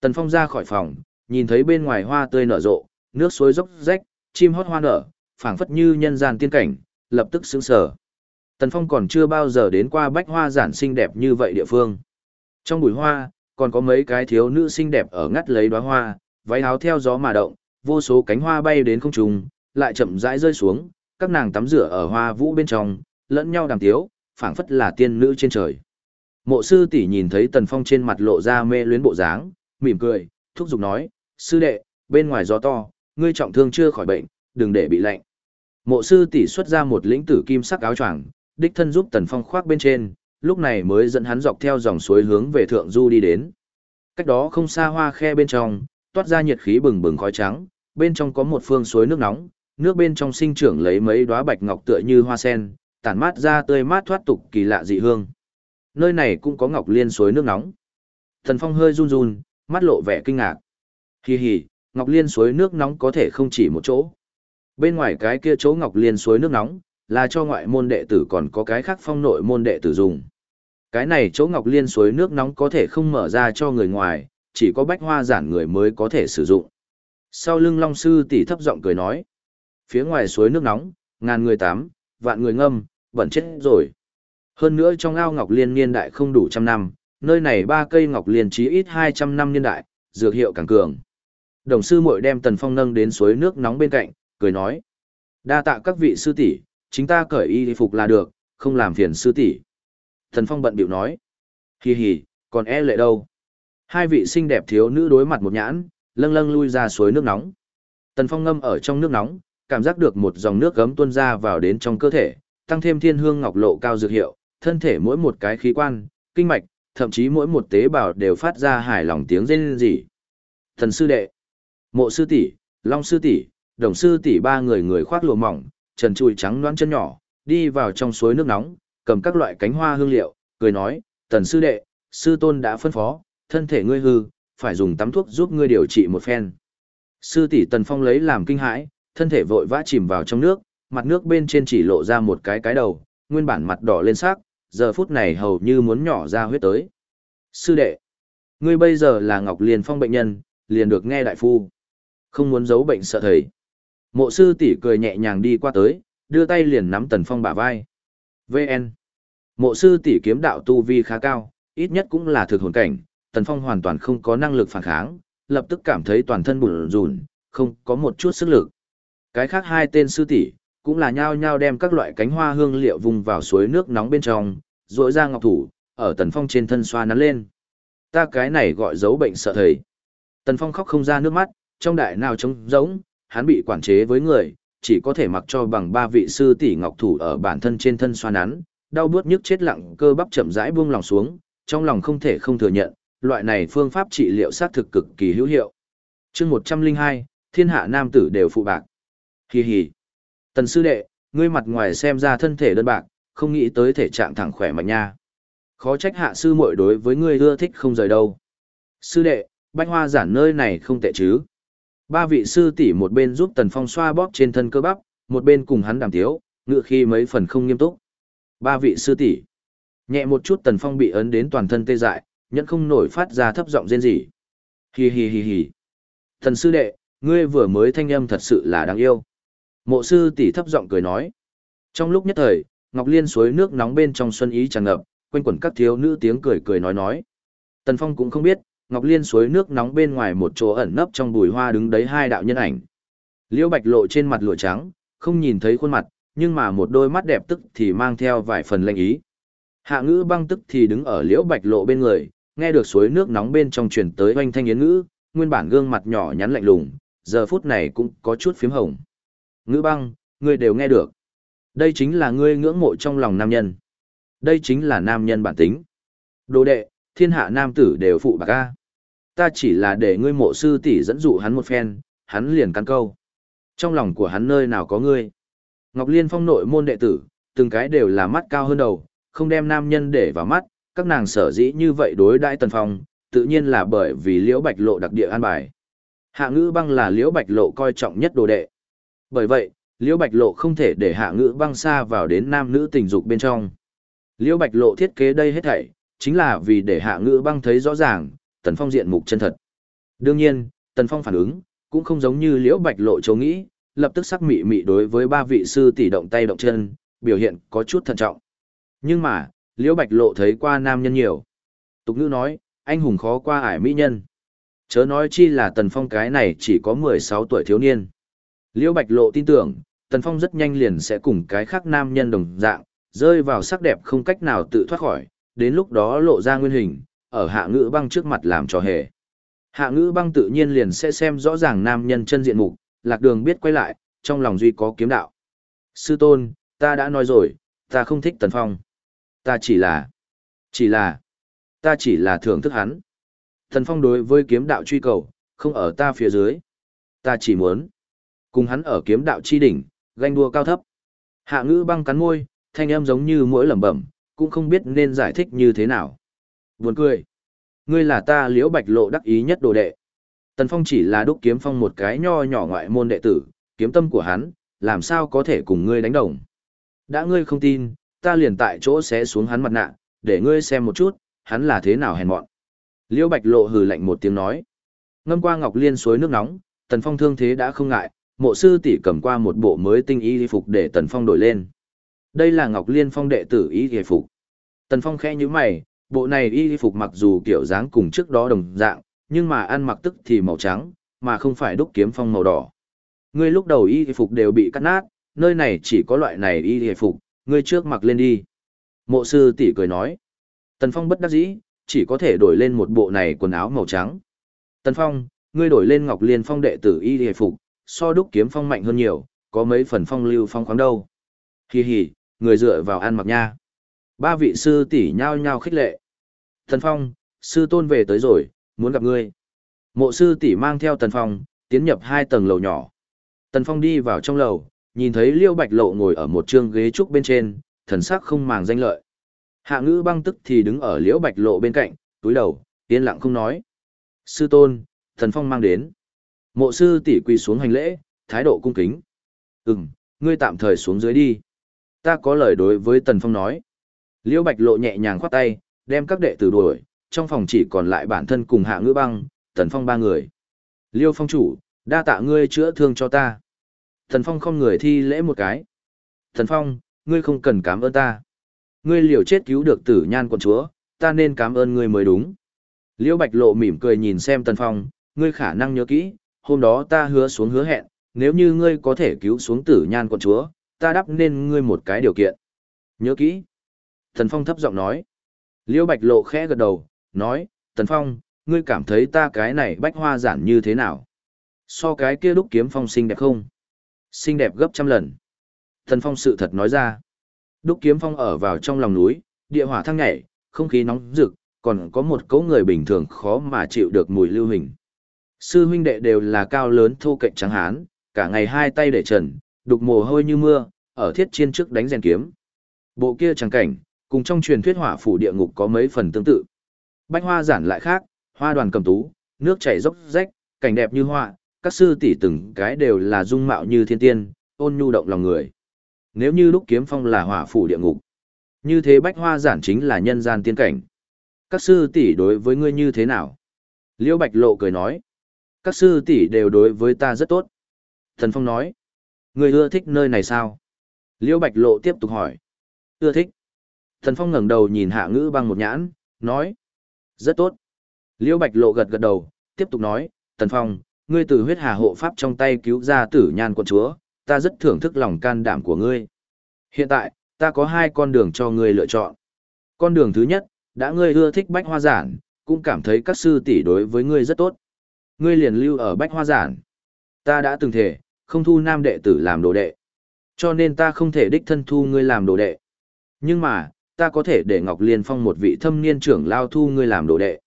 Tần phong ra khỏi phòng, nhìn thấy bên ngoài hoa tươi nở rộ, nước suối dốc rách, chim hót hoa nở, phảng phất như nhân gian tiên cảnh, lập tức sững sờ. Tần Phong còn chưa bao giờ đến qua bách hoa giản xinh đẹp như vậy địa phương. Trong bụi hoa, còn có mấy cái thiếu nữ xinh đẹp ở ngắt lấy đóa hoa, váy áo theo gió mà động, vô số cánh hoa bay đến không trung, lại chậm rãi rơi xuống, các nàng tắm rửa ở hoa vũ bên trong, lẫn nhau đàm tiếu, phảng phất là tiên nữ trên trời. Mộ sư tỷ nhìn thấy Tần Phong trên mặt lộ ra mê luyến bộ dáng, mỉm cười, thúc giục nói, sư đệ, bên ngoài gió to, ngươi trọng thương chưa khỏi bệnh, đừng để bị lạnh. Mộ sư tỷ xuất ra một lĩnh tử kim sắc áo choàng, đích thân giúp Tần Phong khoác bên trên, lúc này mới dẫn hắn dọc theo dòng suối hướng về thượng du đi đến. Cách đó không xa hoa khe bên trong, toát ra nhiệt khí bừng bừng khói trắng, bên trong có một phương suối nước nóng, nước bên trong sinh trưởng lấy mấy đóa bạch ngọc tựa như hoa sen, tản mát ra tươi mát thoát tục kỳ lạ dị hương. Nơi này cũng có ngọc liên suối nước nóng. thần Phong hơi run run, mắt lộ vẻ kinh ngạc. Hì hì, ngọc liên suối nước nóng có thể không chỉ một chỗ. Bên ngoài cái kia chỗ ngọc liên suối nước nóng, là cho ngoại môn đệ tử còn có cái khác phong nội môn đệ tử dùng. Cái này chỗ ngọc liên suối nước nóng có thể không mở ra cho người ngoài, chỉ có bách hoa giản người mới có thể sử dụng. Sau lưng Long Sư tỷ thấp giọng cười nói. Phía ngoài suối nước nóng, ngàn người tắm, vạn người ngâm, bẩn chết rồi. Hơn nữa trong ao ngọc liên niên đại không đủ trăm năm, nơi này ba cây ngọc liên chí ít 200 năm niên đại, dược hiệu càng cường. Đồng sư muội đem Tần Phong nâng đến suối nước nóng bên cạnh, cười nói: "Đa tạ các vị sư tỷ, chính ta cởi y phục là được, không làm phiền sư tỷ. tần Phong bận biểu nói. Hì hì, còn e lệ đâu. Hai vị xinh đẹp thiếu nữ đối mặt một nhãn, lâng lâng lui ra suối nước nóng. Tần Phong ngâm ở trong nước nóng, cảm giác được một dòng nước gấm tuôn ra vào đến trong cơ thể, tăng thêm thiên hương ngọc lộ cao dược hiệu, thân thể mỗi một cái khí quan, kinh mạch, thậm chí mỗi một tế bào đều phát ra hài lòng tiếng rên rỉ. Thần sư đệ, mộ sư tỷ, long sư tỷ, đồng sư tỷ ba người người khoác lụa mỏng, trần trụi trắng loãng chân nhỏ, đi vào trong suối nước nóng, cầm các loại cánh hoa hương liệu, cười nói, tần sư đệ, sư tôn đã phân phó, thân thể ngươi hư, phải dùng tắm thuốc giúp ngươi điều trị một phen. Sư tỷ tần phong lấy làm kinh hãi, thân thể vội vã chìm vào trong nước, mặt nước bên trên chỉ lộ ra một cái cái đầu, nguyên bản mặt đỏ lên sắc, giờ phút này hầu như muốn nhỏ ra huyết tới. Sư đệ, ngươi bây giờ là Ngọc Liên Phong bệnh nhân, liền được nghe đại phu. Không muốn giấu bệnh sợ thầy. Mộ sư tỷ cười nhẹ nhàng đi qua tới, đưa tay liền nắm Tần Phong bả vai. VN. Mộ sư tỷ kiếm đạo tu vi khá cao, ít nhất cũng là thực hồn cảnh, Tần Phong hoàn toàn không có năng lực phản kháng, lập tức cảm thấy toàn thân bùn rùn, không có một chút sức lực. Cái khác hai tên sư tỷ cũng là nhao nhao đem các loại cánh hoa hương liệu vùng vào suối nước nóng bên trong, rỗi ra ngọc thủ, ở Tần Phong trên thân xoa nắn lên. Ta cái này gọi giấu bệnh sợ thầy. Tần Phong khóc không ra nước mắt, trong đại nào trống rỗng, hắn bị quản chế với người, chỉ có thể mặc cho bằng ba vị sư tỷ ngọc thủ ở bản thân trên thân xoa nắn, đau bước nhức chết lặng cơ bắp chậm rãi buông lòng xuống, trong lòng không thể không thừa nhận, loại này phương pháp trị liệu sát thực cực kỳ hữu hiệu. Chương 102, thiên hạ nam tử đều phụ bạc. Hì hì. Tần sư đệ, ngươi mặt ngoài xem ra thân thể đơn bạc, không nghĩ tới thể trạng thẳng khỏe mạnh nha. Khó trách hạ sư muội đối với ngươi ưa thích không rời đâu. Sư đệ, bách hoa giản nơi này không tệ chứ. Ba vị sư tỷ một bên giúp Tần Phong xoa bóp trên thân cơ bắp, một bên cùng hắn đàm tiếu, ngựa khi mấy phần không nghiêm túc. Ba vị sư tỷ. Nhẹ một chút Tần Phong bị ấn đến toàn thân tê dại, nhẫn không nổi phát ra thấp giọng rên rỉ. Hi hi hi hi. Thần sư đệ, ngươi vừa mới thanh âm thật sự là đáng yêu. Mộ sư tỷ thấp giọng cười nói. Trong lúc nhất thời, Ngọc Liên suối nước nóng bên trong xuân ý tràn ngập, quanh quẩn các thiếu nữ tiếng cười cười nói nói. Tần Phong cũng không biết, Ngọc Liên suối nước nóng bên ngoài một chỗ ẩn nấp trong bùi hoa đứng đấy hai đạo nhân ảnh. Liễu Bạch lộ trên mặt lụa trắng, không nhìn thấy khuôn mặt, nhưng mà một đôi mắt đẹp tức thì mang theo vài phần lệnh ý. Hạ ngữ băng tức thì đứng ở Liễu Bạch lộ bên người, nghe được suối nước nóng bên trong truyền tới oanh thanh yến ngữ, nguyên bản gương mặt nhỏ nhắn lạnh lùng, giờ phút này cũng có chút phím hồng. Ngữ băng, ngươi đều nghe được. Đây chính là ngươi ngưỡng mộ trong lòng nam nhân. Đây chính là nam nhân bản tính. Đồ đệ, thiên hạ nam tử đều phụ bạc ca. Ta chỉ là để ngươi mộ sư tỷ dẫn dụ hắn một phen, hắn liền căn câu. Trong lòng của hắn nơi nào có ngươi. Ngọc Liên phong nội môn đệ tử, từng cái đều là mắt cao hơn đầu, không đem nam nhân để vào mắt, các nàng sở dĩ như vậy đối đãi tần phong, tự nhiên là bởi vì liễu bạch lộ đặc địa an bài. Hạ ngữ băng là liễu bạch lộ coi trọng nhất đồ đệ. Bởi vậy, liễu bạch lộ không thể để hạ ngữ băng xa vào đến nam nữ tình dục bên trong. Liễu bạch lộ thiết kế đây hết thảy, chính là vì để hạ ngữ băng thấy rõ ràng, tần phong diện mục chân thật. Đương nhiên, tần phong phản ứng, cũng không giống như liễu bạch lộ châu nghĩ, lập tức sắc mị mị đối với ba vị sư tỷ động tay động chân, biểu hiện có chút thận trọng. Nhưng mà, liễu bạch lộ thấy qua nam nhân nhiều. Tục ngữ nói, anh hùng khó qua ải mỹ nhân. Chớ nói chi là tần phong cái này chỉ có 16 tuổi thiếu niên. Liễu bạch lộ tin tưởng, tần phong rất nhanh liền sẽ cùng cái khác nam nhân đồng dạng, rơi vào sắc đẹp không cách nào tự thoát khỏi, đến lúc đó lộ ra nguyên hình, ở hạ ngữ băng trước mặt làm trò hề. Hạ ngữ băng tự nhiên liền sẽ xem rõ ràng nam nhân chân diện mục, lạc đường biết quay lại, trong lòng duy có kiếm đạo. Sư tôn, ta đã nói rồi, ta không thích tần phong. Ta chỉ là, chỉ là, ta chỉ là thưởng thức hắn. Tần phong đối với kiếm đạo truy cầu, không ở ta phía dưới. Ta chỉ muốn, cùng hắn ở kiếm đạo chi đỉnh, ganh đua cao thấp. Hạ ngữ băng cắn môi, thanh âm giống như mỗi lẩm bẩm, cũng không biết nên giải thích như thế nào. Buồn cười. Ngươi là ta liễu bạch lộ đắc ý nhất đồ đệ. Tần Phong chỉ là đúc kiếm phong một cái nho nhỏ ngoại môn đệ tử, kiếm tâm của hắn, làm sao có thể cùng ngươi đánh đồng. Đã ngươi không tin, ta liền tại chỗ sẽ xuống hắn mặt nạ, để ngươi xem một chút, hắn là thế nào hèn mọn. Liễu Bạch Lộ hừ lạnh một tiếng nói. Ngâm qua Ngọc Liên suối nước nóng, Tần Phong thương thế đã không ngại, mộ sư tỷ cầm qua một bộ mới tinh y phục để Tần Phong đổi lên. Đây là Ngọc Liên Phong đệ tử y phục. Tần Phong khẽ nhíu mày, bộ này y phục mặc dù kiểu dáng cùng trước đó đồng dạng, nhưng mà ăn mặc tức thì màu trắng, mà không phải đúc kiếm phong màu đỏ. Ngươi lúc đầu y phục đều bị cắt nát, nơi này chỉ có loại này y phục, ngươi trước mặc lên đi. Mộ sư tỷ cười nói. Tần Phong bất đắc dĩ, chỉ có thể đổi lên một bộ này quần áo màu trắng. Tần Phong, ngươi đổi lên Ngọc Liên Phong đệ tử y phục, so đúc kiếm phong mạnh hơn nhiều, có mấy phần phong lưu phong khoáng đâu. Hi hi, người dựa vào ăn mặc nha. Ba vị sư tỷ nhao nhao khích lệ. thần Phong, sư tôn về tới rồi, muốn gặp ngươi. Mộ sư tỷ mang theo Tần Phong, tiến nhập hai tầng lầu nhỏ. Tần Phong đi vào trong lầu, nhìn thấy Liêu Bạch Lộ ngồi ở một trương ghế trúc bên trên, thần sắc không màng danh lợi. Hạ ngữ băng tức thì đứng ở Liễu Bạch Lộ bên cạnh, túi đầu, yên lặng không nói. Sư tôn, thần phong mang đến. Mộ sư tỷ quỳ xuống hành lễ, thái độ cung kính. Ừm, ngươi tạm thời xuống dưới đi. Ta có lời đối với tần phong nói. Liễu Bạch Lộ nhẹ nhàng khoát tay, đem các đệ tử đuổi, trong phòng chỉ còn lại bản thân cùng hạ ngữ băng, tần phong ba người. Liêu phong chủ, đa tạ ngươi chữa thương cho ta. Tần phong không người thi lễ một cái. Tần phong, ngươi không cần cảm ơn ta. Ngươi liều chết cứu được tử nhan quần chúa, ta nên cảm ơn ngươi mới đúng. Liễu Bạch Lộ mỉm cười nhìn xem Tần Phong, ngươi khả năng nhớ kỹ, hôm đó ta hứa xuống hứa hẹn, nếu như ngươi có thể cứu xuống tử nhan quận chúa, ta đáp nên ngươi một cái điều kiện. Nhớ kỹ. Tần Phong thấp giọng nói. Liễu Bạch Lộ khẽ gật đầu, nói, Tần Phong, ngươi cảm thấy ta cái này bách hoa giản như thế nào? So cái kia đúc kiếm phong xinh đẹp không? Xinh đẹp gấp trăm lần. Tần Phong sự thật nói ra. Đúc kiếm phong ở vào trong lòng núi, địa hỏa thăng nhảy, không khí nóng rực, còn có một cấu người bình thường khó mà chịu được mùi lưu hình. Sư huynh đệ đều là cao lớn thô cạnh trắng hán, cả ngày hai tay để trần, đục mồ hôi như mưa, ở thiết chiên trước đánh rèn kiếm. Bộ kia trắng cảnh, cùng trong truyền thuyết hỏa phủ địa ngục có mấy phần tương tự. Bách hoa giản lại khác, hoa đoàn cầm tú, nước chảy dốc rách, cảnh đẹp như hoa, các sư tỷ từng cái đều là dung mạo như thiên tiên, ôn nhu động lòng người. Nếu như lúc kiếm phong là hỏa phủ địa ngục, như thế bách hoa giản chính là nhân gian tiên cảnh. Các sư tỷ đối với ngươi như thế nào? Liễu Bạch Lộ cười nói. Các sư tỷ đều đối với ta rất tốt. Thần Phong nói. Người ưa thích nơi này sao? Liễu Bạch Lộ tiếp tục hỏi. Ưa thích. Thần Phong ngẩng đầu nhìn hạ ngữ băng một nhãn, nói. Rất tốt. Liễu Bạch Lộ gật gật đầu, tiếp tục nói. Thần Phong, ngươi từ huyết hà hộ pháp trong tay cứu ra tử nhan quận chúa, ta rất thưởng thức lòng can đảm của ngươi. Hiện tại, ta có hai con đường cho ngươi lựa chọn. Con đường thứ nhất, đã ngươi ưa thích bách hoa giản, cũng cảm thấy các sư tỷ đối với ngươi rất tốt. Ngươi liền lưu ở bách hoa giản. Ta đã từng thể, không thu nam đệ tử làm đồ đệ. Cho nên ta không thể đích thân thu ngươi làm đồ đệ. Nhưng mà, ta có thể để Ngọc Liên Phong một vị thâm niên trưởng lao thu ngươi làm đồ đệ.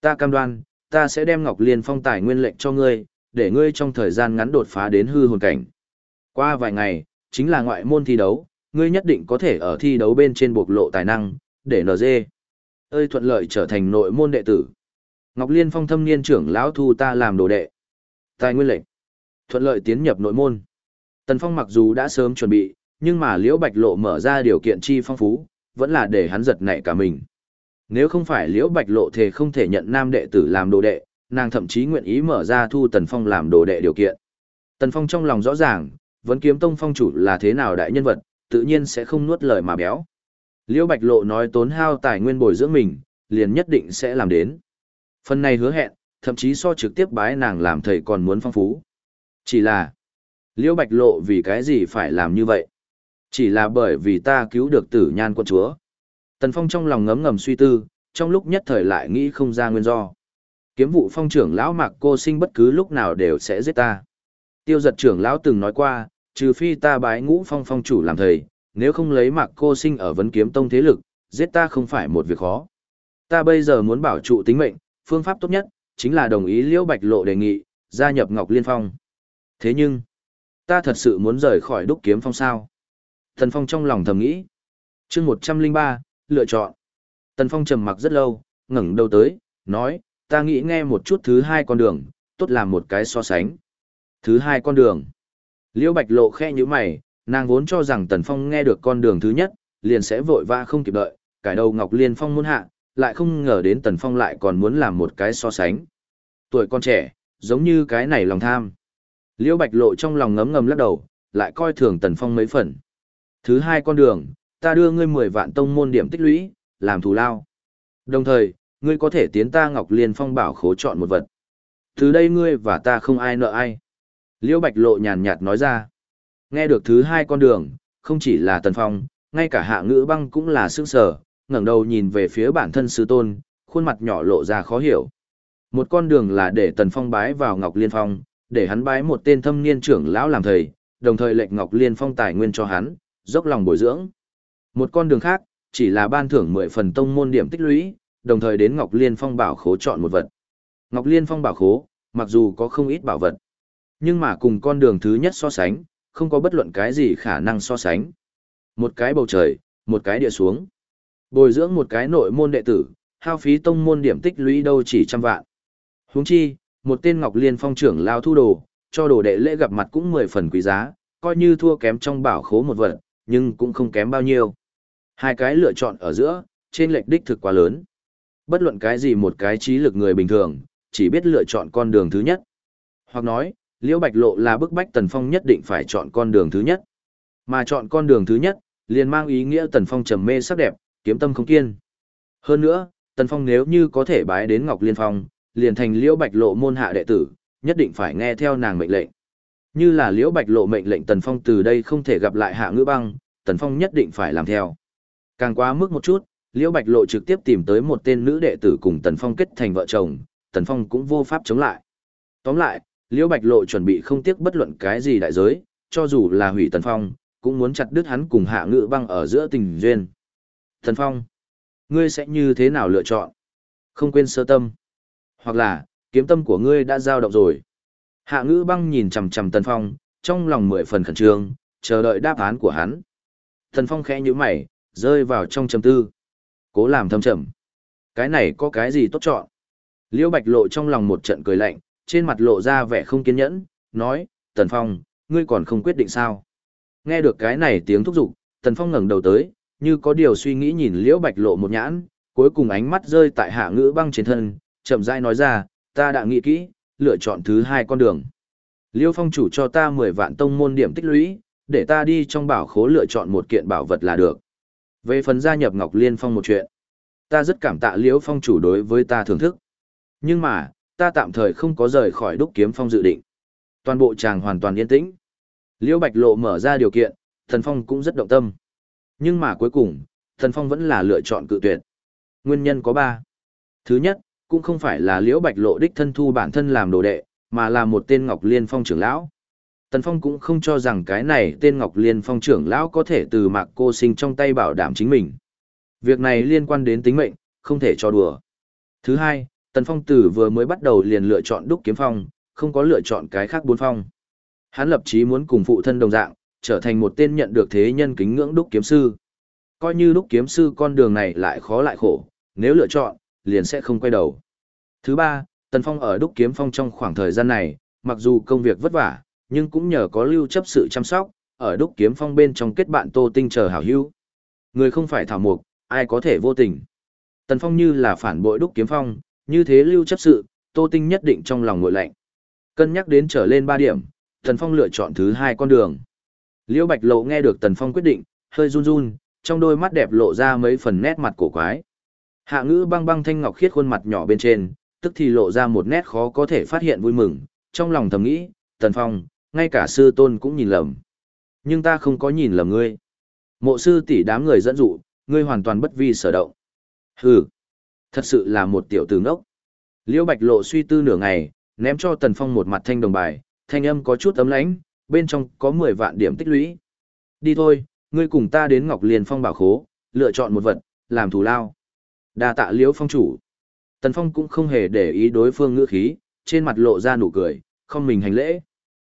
Ta cam đoan, ta sẽ đem Ngọc Liên Phong tài nguyên lệnh cho ngươi, để ngươi trong thời gian ngắn đột phá đến hư hồn cảnh. Qua vài ngày, chính là ngoại môn thi đấu, ngươi nhất định có thể ở thi đấu bên trên bộc lộ tài năng, để NG. ơi thuận lợi trở thành nội môn đệ tử. Ngọc Liên Phong thâm niên trưởng lão thu ta làm đồ đệ. Tài nguyên lệnh. Thuận lợi tiến nhập nội môn. Tần Phong mặc dù đã sớm chuẩn bị, nhưng mà Liễu Bạch Lộ mở ra điều kiện chi phong phú, vẫn là để hắn giật nảy cả mình. Nếu không phải Liễu Bạch Lộ thề không thể nhận nam đệ tử làm đồ đệ, nàng thậm chí nguyện ý mở ra thu Tần Phong làm đồ đệ điều kiện. Tần Phong trong lòng rõ ràng, vấn kiếm tông phong chủ là thế nào đại nhân vật, tự nhiên sẽ không nuốt lời mà béo. Liễu Bạch Lộ nói tốn hao tài nguyên bồi dưỡng mình, liền nhất định sẽ làm đến. Phần này hứa hẹn, thậm chí so trực tiếp bái nàng làm thầy còn muốn phong phú. Chỉ là, Liễu Bạch Lộ vì cái gì phải làm như vậy? Chỉ là bởi vì ta cứu được tử nhan quân chúa. Tần Phong trong lòng ngấm ngầm suy tư, trong lúc nhất thời lại nghĩ không ra nguyên do. Kiếm vụ phong trưởng lão mạc cô sinh bất cứ lúc nào đều sẽ giết ta. Tiêu giật trưởng lão từng nói qua, trừ phi ta bái ngũ phong phong chủ làm thầy, nếu không lấy mạc cô sinh ở vấn kiếm tông thế lực, giết ta không phải một việc khó. Ta bây giờ muốn bảo trụ tính mệnh, phương pháp tốt nhất, chính là đồng ý liễu bạch lộ đề nghị, gia nhập Ngọc Liên Phong. Thế nhưng, ta thật sự muốn rời khỏi đúc kiếm phong sao. Tần Phong trong lòng thầm nghĩ. chương 103, lựa chọn. Tần Phong trầm mặc rất lâu, ngẩng đầu tới, nói, ta nghĩ nghe một chút thứ hai con đường, tốt làm một cái so sánh. Thứ hai con đường. Liễu Bạch Lộ khe như mày, nàng vốn cho rằng Tần Phong nghe được con đường thứ nhất, liền sẽ vội vã không kịp đợi, cải đầu Ngọc Liên Phong muốn hạ, lại không ngờ đến Tần Phong lại còn muốn làm một cái so sánh. Tuổi con trẻ, giống như cái này lòng tham. Liễu Bạch Lộ trong lòng ngấm ngầm lắc đầu, lại coi thường Tần Phong mấy phần. Thứ hai con đường, ta đưa ngươi 10 vạn tông môn điểm tích lũy, làm thù lao. Đồng thời, ngươi có thể tiến ta Ngọc Liên Phong bảo khố chọn một vật. Từ đây ngươi và ta không ai nợ ai. Liễu Bạch Lộ nhàn nhạt nói ra. Nghe được thứ hai con đường, không chỉ là Tần Phong, ngay cả hạ ngữ băng cũng là sương sở, ngẩng đầu nhìn về phía bản thân sư tôn, khuôn mặt nhỏ lộ ra khó hiểu. Một con đường là để Tần Phong bái vào Ngọc Liên Phong, để hắn bái một tên thâm niên trưởng lão làm thầy, đồng thời lệnh Ngọc Liên Phong tài nguyên cho hắn, dốc lòng bồi dưỡng. Một con đường khác, chỉ là ban thưởng 10 phần tông môn điểm tích lũy, đồng thời đến Ngọc Liên Phong bảo khố chọn một vật. Ngọc Liên Phong bảo khố, mặc dù có không ít bảo vật, nhưng mà cùng con đường thứ nhất so sánh, không có bất luận cái gì khả năng so sánh. Một cái bầu trời, một cái địa xuống. Bồi dưỡng một cái nội môn đệ tử, hao phí tông môn điểm tích lũy đâu chỉ trăm vạn. Huống chi, một tên Ngọc Liên phong trưởng lao thu đồ, cho đồ đệ lễ gặp mặt cũng mười phần quý giá, coi như thua kém trong bảo khố một vật, nhưng cũng không kém bao nhiêu. Hai cái lựa chọn ở giữa, trên lệch đích thực quá lớn. Bất luận cái gì một cái trí lực người bình thường, chỉ biết lựa chọn con đường thứ nhất. Hoặc nói, Liễu Bạch Lộ là bức bách Tần Phong nhất định phải chọn con đường thứ nhất. Mà chọn con đường thứ nhất, liền mang ý nghĩa Tần Phong trầm mê sắc đẹp, kiếm tâm không kiên. Hơn nữa, Tần Phong nếu như có thể bái đến Ngọc Liên Phong, liền thành Liễu Bạch Lộ môn hạ đệ tử, nhất định phải nghe theo nàng mệnh lệnh. Như là Liễu Bạch Lộ mệnh lệnh Tần Phong từ đây không thể gặp lại Hạ Ngữ Băng, Tần Phong nhất định phải làm theo. Càng quá mức một chút, Liễu Bạch Lộ trực tiếp tìm tới một tên nữ đệ tử cùng Tần Phong kết thành vợ chồng, Tần Phong cũng vô pháp chống lại. Tóm lại, Liễu Bạch Lộ chuẩn bị không tiếc bất luận cái gì đại giới, cho dù là hủy Tần Phong, cũng muốn chặt đứt hắn cùng Hạ Ngữ Băng ở giữa tình duyên. Thần Phong, ngươi sẽ như thế nào lựa chọn? Không quên sơ tâm. Hoặc là, kiếm tâm của ngươi đã dao động rồi. Hạ Ngữ Băng nhìn chằm chằm Tần Phong, trong lòng mười phần khẩn trương, chờ đợi đáp án của hắn. Tần Phong khẽ nhíu mày, rơi vào trong trầm tư. Cố làm thâm trầm. Cái này có cái gì tốt chọn? Liễu Bạch Lộ trong lòng một trận cười lạnh, trên mặt lộ ra vẻ không kiên nhẫn, nói, Tần Phong, ngươi còn không quyết định sao? Nghe được cái này tiếng thúc giục, Tần Phong ngẩng đầu tới, như có điều suy nghĩ nhìn Liễu Bạch Lộ một nhãn, cuối cùng ánh mắt rơi tại hạ ngữ băng trên thân, chậm rãi nói ra, ta đã nghĩ kỹ, lựa chọn thứ hai con đường. Liêu phong chủ cho ta 10 vạn tông môn điểm tích lũy, để ta đi trong bảo khố lựa chọn một kiện bảo vật là được. Về phần gia nhập Ngọc Liên Phong một chuyện, ta rất cảm tạ Liêu phong chủ đối với ta thưởng thức. Nhưng mà, ta tạm thời không có rời khỏi đúc kiếm phong dự định. Toàn bộ chàng hoàn toàn yên tĩnh. Liêu Bạch Lộ mở ra điều kiện, Thần Phong cũng rất động tâm. Nhưng mà cuối cùng, Thần Phong vẫn là lựa chọn cự tuyệt. Nguyên nhân có ba. Thứ nhất, cũng không phải là Liễu Bạch Lộ đích thân thu bản thân làm đồ đệ, mà là một tên Ngọc Liên Phong trưởng lão. Tần Phong cũng không cho rằng cái này tên Ngọc Liên Phong trưởng lão có thể từ mạc cô sinh trong tay bảo đảm chính mình. Việc này liên quan đến tính mệnh, không thể cho đùa. Thứ hai, Tần Phong từ vừa mới bắt đầu liền lựa chọn đúc kiếm phong, không có lựa chọn cái khác bốn phong. Hắn lập chí muốn cùng phụ thân đồng dạng, trở thành một tên nhận được thế nhân kính ngưỡng đúc kiếm sư. Coi như đúc kiếm sư con đường này lại khó lại khổ, nếu lựa chọn, liền sẽ không quay đầu. Thứ ba, Tần Phong ở đúc kiếm phong trong khoảng thời gian này, mặc dù công việc vất vả, nhưng cũng nhờ có lưu chấp sự chăm sóc, ở đúc kiếm phong bên trong kết bạn Tô Tinh chờ hảo hữu. Người không phải thảo mục, ai có thể vô tình. Tần Phong như là phản bội đúc kiếm phong, như thế lưu chấp sự, Tô Tinh nhất định trong lòng ngội lạnh. Cân nhắc đến trở lên 3 điểm, Tần Phong lựa chọn thứ hai con đường. Liễu Bạch Lộ nghe được Tần Phong quyết định, hơi run run, trong đôi mắt đẹp lộ ra mấy phần nét mặt cổ quái. Hạ ngữ băng băng thanh ngọc khiết khuôn mặt nhỏ bên trên, tức thì lộ ra một nét khó có thể phát hiện vui mừng, trong lòng thầm nghĩ, Tần Phong, ngay cả sư tôn cũng nhìn lầm. Nhưng ta không có nhìn lầm ngươi. Mộ sư tỷ đám người dẫn dụ, ngươi hoàn toàn bất vi sở động. Hừ, thật sự là một tiểu tử ngốc. Liễu Bạch Lộ suy tư nửa ngày, ném cho Tần Phong một mặt thanh đồng bài, thanh âm có chút ấm lãnh, bên trong có 10 vạn điểm tích lũy. Đi thôi, ngươi cùng ta đến Ngọc Liên Phong bảo khố, lựa chọn một vật, làm thù lao. Đa tạ Liễu Phong chủ. Tần Phong cũng không hề để ý đối phương ngữ khí, trên mặt lộ ra nụ cười, không mình hành lễ.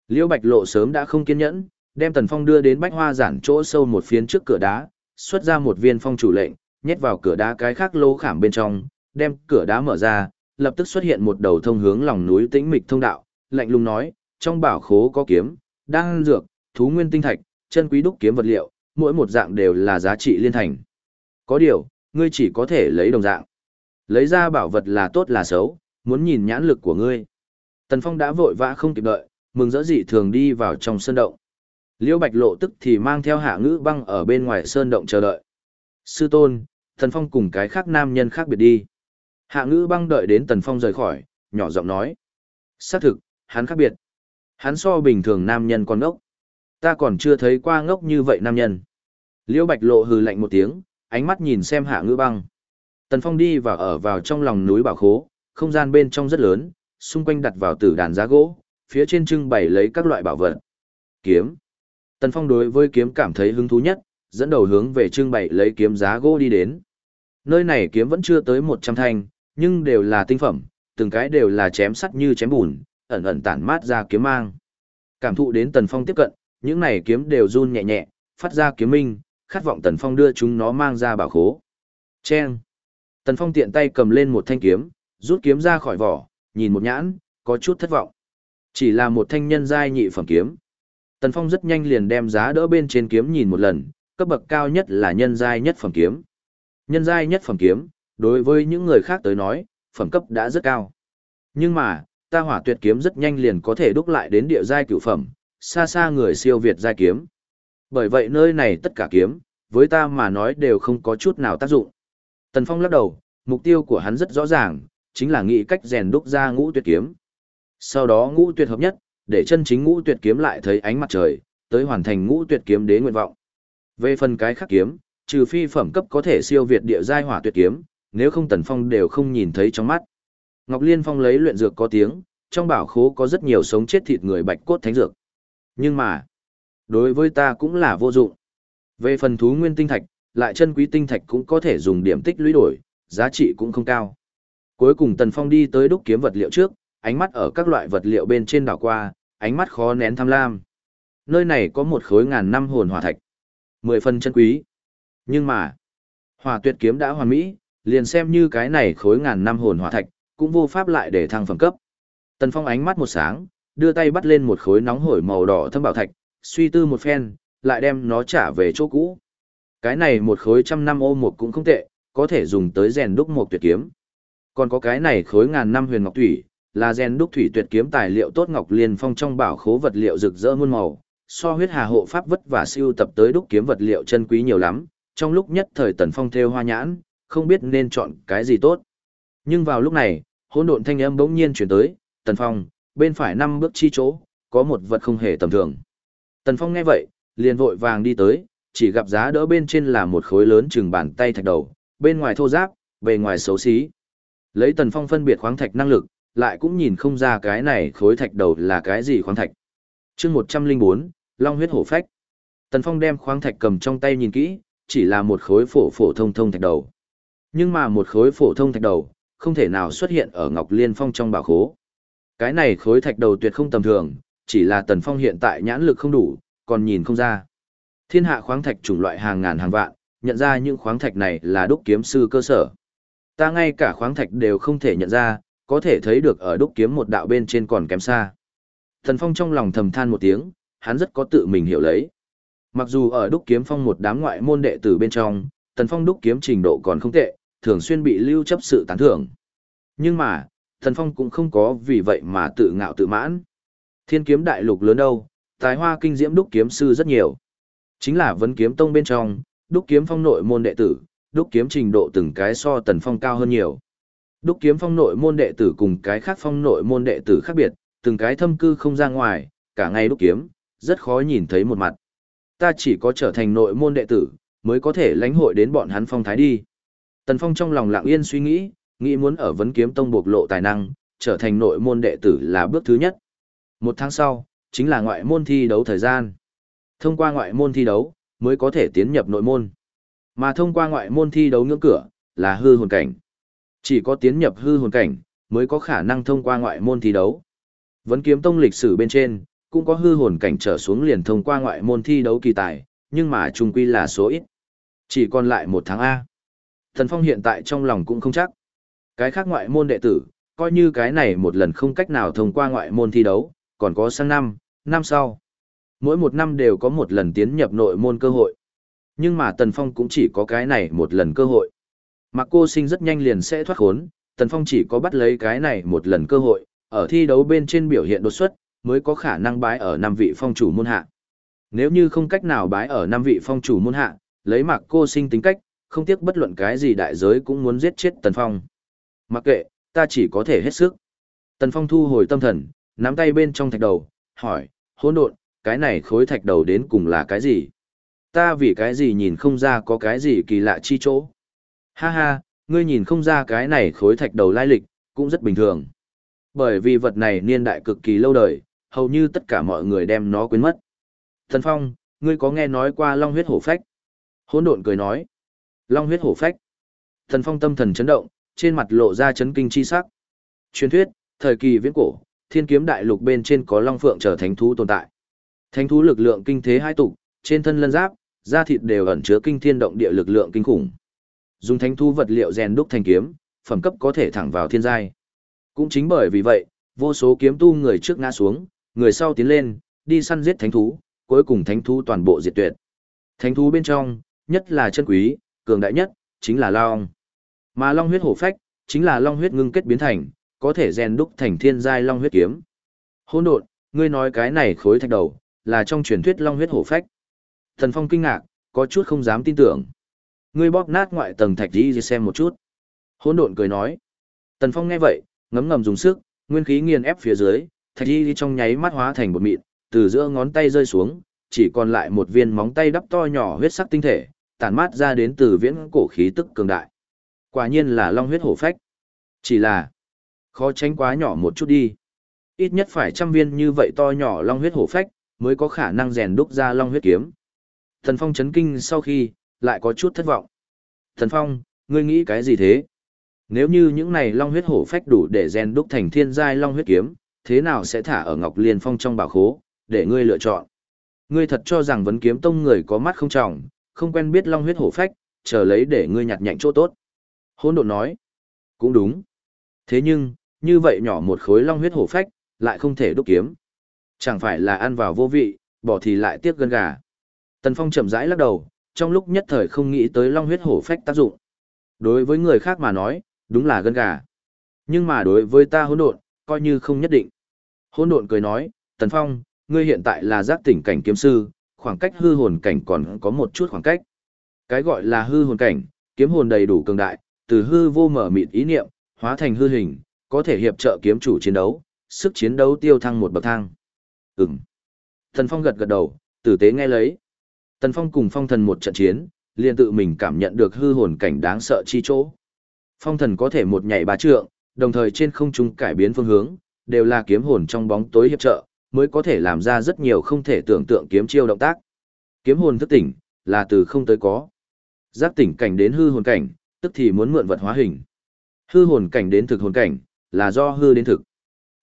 Liễu Bạch Lộ sớm đã không kiên nhẫn, đem Tần Phong đưa đến bách hoa giản chỗ sâu một phiến trước cửa đá, xuất ra một viên phong chủ lệnh, nhét vào cửa đá cái khác lỗ khảm bên trong, đem cửa đá mở ra, lập tức xuất hiện một đầu thông hướng lòng núi tĩnh mịch thông đạo, lạnh lùng nói, trong bảo khố có kiếm, đan dược, thú nguyên tinh thạch, chân quý đúc kiếm vật liệu, mỗi một dạng đều là giá trị liên thành. Có điều, ngươi chỉ có thể lấy đồng dạng. Lấy ra bảo vật là tốt là xấu, muốn nhìn nhãn lực của ngươi. Tần Phong đã vội vã không kịp đợi, mừng rỡ dị thường đi vào trong sơn động. Liễu Bạch Lộ tức thì mang theo hạ ngữ băng ở bên ngoài sơn động chờ đợi. Sư tôn, Tần Phong cùng cái khác nam nhân khác biệt đi. Hạ ngữ băng đợi đến Tần Phong rời khỏi, nhỏ giọng nói. Xác thực, hắn khác biệt. Hắn so bình thường nam nhân còn ngốc. Ta còn chưa thấy qua ngốc như vậy nam nhân. Liễu Bạch Lộ hừ lạnh một tiếng, ánh mắt nhìn xem hạ ngữ băng. Tần Phong đi và ở vào trong lòng núi bảo khố, không gian bên trong rất lớn, xung quanh đặt vào tử đàn giá gỗ, phía trên trưng bày lấy các loại bảo vật. Kiếm. Tần Phong đối với kiếm cảm thấy hứng thú nhất, dẫn đầu hướng về trưng bày lấy kiếm giá gỗ đi đến. Nơi này kiếm vẫn chưa tới 100 thanh, nhưng đều là tinh phẩm, từng cái đều là chém sắt như chém bùn, ẩn ẩn tản mát ra kiếm mang. Cảm thụ đến Tần Phong tiếp cận, những này kiếm đều run nhẹ nhẹ, phát ra kiếm minh, khát vọng Tần Phong đưa chúng nó mang ra bảo khố. Chen. Tần Phong tiện tay cầm lên một thanh kiếm, rút kiếm ra khỏi vỏ, nhìn một nhãn, có chút thất vọng. Chỉ là một thanh nhân giai nhị phẩm kiếm. Tần Phong rất nhanh liền đem giá đỡ bên trên kiếm nhìn một lần, cấp bậc cao nhất là nhân giai nhất phẩm kiếm. Nhân giai nhất phẩm kiếm, đối với những người khác tới nói, phẩm cấp đã rất cao. Nhưng mà, ta hỏa tuyệt kiếm rất nhanh liền có thể đúc lại đến địa giai cửu phẩm, xa xa người siêu việt giai kiếm. Bởi vậy nơi này tất cả kiếm, với ta mà nói đều không có chút nào tác dụng. Tần Phong lắc đầu, mục tiêu của hắn rất rõ ràng, chính là nghĩ cách rèn đúc ra ngũ tuyệt kiếm. Sau đó ngũ tuyệt hợp nhất, để chân chính ngũ tuyệt kiếm lại thấy ánh mặt trời, tới hoàn thành ngũ tuyệt kiếm đế nguyện vọng. Về phần cái khác kiếm, trừ phi phẩm cấp có thể siêu việt địa giai hỏa tuyệt kiếm, nếu không Tần Phong đều không nhìn thấy trong mắt. Ngọc Liên Phong lấy luyện dược có tiếng, trong bảo khố có rất nhiều sống chết thịt người bạch cốt thánh dược. Nhưng mà, đối với ta cũng là vô dụng. Về phần thú nguyên tinh thạch, lại chân quý tinh thạch cũng có thể dùng điểm tích lũy đổi, giá trị cũng không cao. Cuối cùng Tần Phong đi tới đúc kiếm vật liệu trước, ánh mắt ở các loại vật liệu bên trên đảo qua, ánh mắt khó nén tham lam. Nơi này có một khối ngàn năm hồn hỏa thạch. Mười phần chân quý. Nhưng mà, hỏa tuyệt kiếm đã hoàn mỹ, liền xem như cái này khối ngàn năm hồn hỏa thạch, cũng vô pháp lại để thăng phẩm cấp. Tần Phong ánh mắt một sáng, đưa tay bắt lên một khối nóng hổi màu đỏ thâm bảo thạch, suy tư một phen, lại đem nó trả về chỗ cũ. Cái này một khối trăm năm ô một cũng không tệ, có thể dùng tới rèn đúc một tuyệt kiếm. Còn có cái này khối ngàn năm huyền ngọc thủy, là rèn đúc thủy tuyệt kiếm tài liệu tốt ngọc liên phong trong bảo khố vật liệu rực rỡ muôn màu, so huyết hà hộ pháp vất và siêu tập tới đúc kiếm vật liệu chân quý nhiều lắm, trong lúc nhất thời Tần Phong theo hoa nhãn, không biết nên chọn cái gì tốt. Nhưng vào lúc này, hỗn độn thanh âm bỗng nhiên chuyển tới, Tần Phong, bên phải năm bước chi chỗ, có một vật không hề tầm thường. Tần Phong nghe vậy, liền vội vàng đi tới, chỉ gặp giá đỡ bên trên là một khối lớn chừng bàn tay thạch đầu, bên ngoài thô ráp, bề ngoài xấu xí. Lấy Tần Phong phân biệt khoáng thạch năng lực, lại cũng nhìn không ra cái này khối thạch đầu là cái gì khoáng thạch. chương 104, Long huyết hổ phách. Tần Phong đem khoáng thạch cầm trong tay nhìn kỹ, chỉ là một khối phổ phổ thông thông thạch đầu. Nhưng mà một khối phổ thông thạch đầu, không thể nào xuất hiện ở Ngọc Liên Phong trong bảo khố. Cái này khối thạch đầu tuyệt không tầm thường, chỉ là Tần Phong hiện tại nhãn lực không đủ, còn nhìn không ra. Thiên hạ khoáng thạch chủng loại hàng ngàn hàng vạn, nhận ra những khoáng thạch này là đúc kiếm sư cơ sở. Ta ngay cả khoáng thạch đều không thể nhận ra, có thể thấy được ở đúc kiếm một đạo bên trên còn kém xa. Tần Phong trong lòng thầm than một tiếng, hắn rất có tự mình hiểu lấy. Mặc dù ở đúc kiếm phong một đám ngoại môn đệ tử bên trong, Tần Phong đúc kiếm trình độ còn không tệ, thường xuyên bị lưu chấp sự tán thưởng. Nhưng mà, Thần Phong cũng không có vì vậy mà tự ngạo tự mãn. Thiên kiếm đại lục lớn đâu, tài hoa kinh diễm đúc kiếm sư rất nhiều. Chính là vấn kiếm tông bên trong, đúc kiếm phong nội môn đệ tử, đúc kiếm trình độ từng cái so Tần Phong cao hơn nhiều. Đúc kiếm phong nội môn đệ tử cùng cái khác phong nội môn đệ tử khác biệt, từng cái thâm cư không ra ngoài, cả ngày đúc kiếm, rất khó nhìn thấy một mặt. Ta chỉ có trở thành nội môn đệ tử, mới có thể lãnh hội đến bọn hắn phong thái đi. Tần Phong trong lòng lặng yên suy nghĩ, nghĩ muốn ở vấn kiếm tông bộc lộ tài năng, trở thành nội môn đệ tử là bước thứ nhất. Một tháng sau, chính là ngoại môn thi đấu thời gian. Thông qua ngoại môn thi đấu, mới có thể tiến nhập nội môn. Mà thông qua ngoại môn thi đấu ngưỡng cửa, là hư hồn cảnh. Chỉ có tiến nhập hư hồn cảnh, mới có khả năng thông qua ngoại môn thi đấu. Vấn kiếm tông lịch sử bên trên, cũng có hư hồn cảnh trở xuống liền thông qua ngoại môn thi đấu kỳ tài, nhưng mà trung quy là số ít. Chỉ còn lại một tháng A. Thần Phong hiện tại trong lòng cũng không chắc. Cái khác ngoại môn đệ tử, coi như cái này một lần không cách nào thông qua ngoại môn thi đấu, còn có sang năm, năm sau. Mỗi một năm đều có một lần tiến nhập nội môn cơ hội. Nhưng mà Tần Phong cũng chỉ có cái này một lần cơ hội. Mặc cô sinh rất nhanh liền sẽ thoát khốn, Tần Phong chỉ có bắt lấy cái này một lần cơ hội, ở thi đấu bên trên biểu hiện đột xuất, mới có khả năng bái ở năm vị phong chủ môn hạ. Nếu như không cách nào bái ở năm vị phong chủ môn hạ, lấy mặc cô sinh tính cách, không tiếc bất luận cái gì đại giới cũng muốn giết chết Tần Phong. Mặc kệ, ta chỉ có thể hết sức. Tần Phong thu hồi tâm thần, nắm tay bên trong thạch đầu, hỏi, hỗn độn, cái này khối thạch đầu đến cùng là cái gì? Ta vì cái gì nhìn không ra có cái gì kỳ lạ chi chỗ? Ha ha, ngươi nhìn không ra cái này khối thạch đầu lai lịch, cũng rất bình thường. Bởi vì vật này niên đại cực kỳ lâu đời, hầu như tất cả mọi người đem nó quên mất. tần Phong, ngươi có nghe nói qua long huyết hổ phách? Hỗn độn cười nói. Long huyết hổ phách. Thần Phong tâm thần chấn động, trên mặt lộ ra chấn kinh chi sắc. Truyền thuyết, thời kỳ viễn cổ, thiên kiếm đại lục bên trên có long phượng trở thánh thú tồn tại. Thánh thú lực lượng kinh thế hai tục, trên thân lân giáp, da thịt đều ẩn chứa kinh thiên động địa lực lượng kinh khủng. Dùng thánh thú vật liệu rèn đúc thành kiếm, phẩm cấp có thể thẳng vào thiên giai. Cũng chính bởi vì vậy, vô số kiếm tu người trước ngã xuống, người sau tiến lên, đi săn giết thánh thú, cuối cùng thánh thú toàn bộ diệt tuyệt. Thánh thú bên trong, nhất là chân quý, cường đại nhất, chính là long. Mà long huyết hổ phách, chính là long huyết ngưng kết biến thành, có thể rèn đúc thành thiên giai long huyết kiếm. Hỗn độn, ngươi nói cái này khối thạch đầu, là trong truyền thuyết long huyết hổ phách. Thần Phong kinh ngạc, có chút không dám tin tưởng. Ngươi bóp nát ngoại tầng thạch đi xem một chút. Hỗn độn cười nói. Tần Phong nghe vậy, ngấm ngầm dùng sức, nguyên khí nghiền ép phía dưới, thạch đi trong nháy mắt hóa thành một mịn, từ giữa ngón tay rơi xuống, chỉ còn lại một viên móng tay đắp to nhỏ huyết sắc tinh thể, tản mát ra đến từ viễn cổ khí tức cường đại. Quả nhiên là long huyết hổ phách. Chỉ là khó tránh quá nhỏ một chút đi. Ít nhất phải trăm viên như vậy to nhỏ long huyết hổ phách, mới có khả năng rèn đúc ra long huyết kiếm. Thần Phong chấn kinh sau khi, lại có chút thất vọng. Thần Phong, ngươi nghĩ cái gì thế? Nếu như những này long huyết hổ phách đủ để rèn đúc thành thiên giai long huyết kiếm, thế nào sẽ thả ở Ngọc Liên Phong trong bảo khố, để ngươi lựa chọn? Ngươi thật cho rằng vấn kiếm tông người có mắt không trọng, không quen biết long huyết hổ phách, chờ lấy để ngươi nhặt nhạnh chỗ tốt. Hôn độn nói, cũng đúng. Thế nhưng, như vậy nhỏ một khối long huyết hổ phách, lại không thể đúc kiếm. Chẳng phải là ăn vào vô vị, bỏ thì lại tiếc gân gà. Tần Phong chậm rãi lắc đầu, trong lúc nhất thời không nghĩ tới long huyết hổ phách tác dụng. Đối với người khác mà nói, đúng là gân gà. Nhưng mà đối với ta hỗn độn, coi như không nhất định. Hỗn độn cười nói, Tần Phong, ngươi hiện tại là giác tỉnh cảnh kiếm sư, khoảng cách hư hồn cảnh còn có một chút khoảng cách. Cái gọi là hư hồn cảnh, kiếm hồn đầy đủ cường đại, từ hư vô mở mịt ý niệm, hóa thành hư hình, có thể hiệp trợ kiếm chủ chiến đấu, sức chiến đấu tiêu thăng một bậc thang. Ừm. Thần Phong gật gật đầu, tử tế nghe lấy. Tần Phong cùng phong thần một trận chiến, liền tự mình cảm nhận được hư hồn cảnh đáng sợ chi chỗ. Phong thần có thể một nhảy ba trượng, đồng thời trên không trung cải biến phương hướng, đều là kiếm hồn trong bóng tối hiệp trợ, mới có thể làm ra rất nhiều không thể tưởng tượng kiếm chiêu động tác. Kiếm hồn thức tỉnh, là từ không tới có. Giác tỉnh cảnh đến hư hồn cảnh, tức thì muốn mượn vật hóa hình. Hư hồn cảnh đến thực hồn cảnh, là do hư đến thực.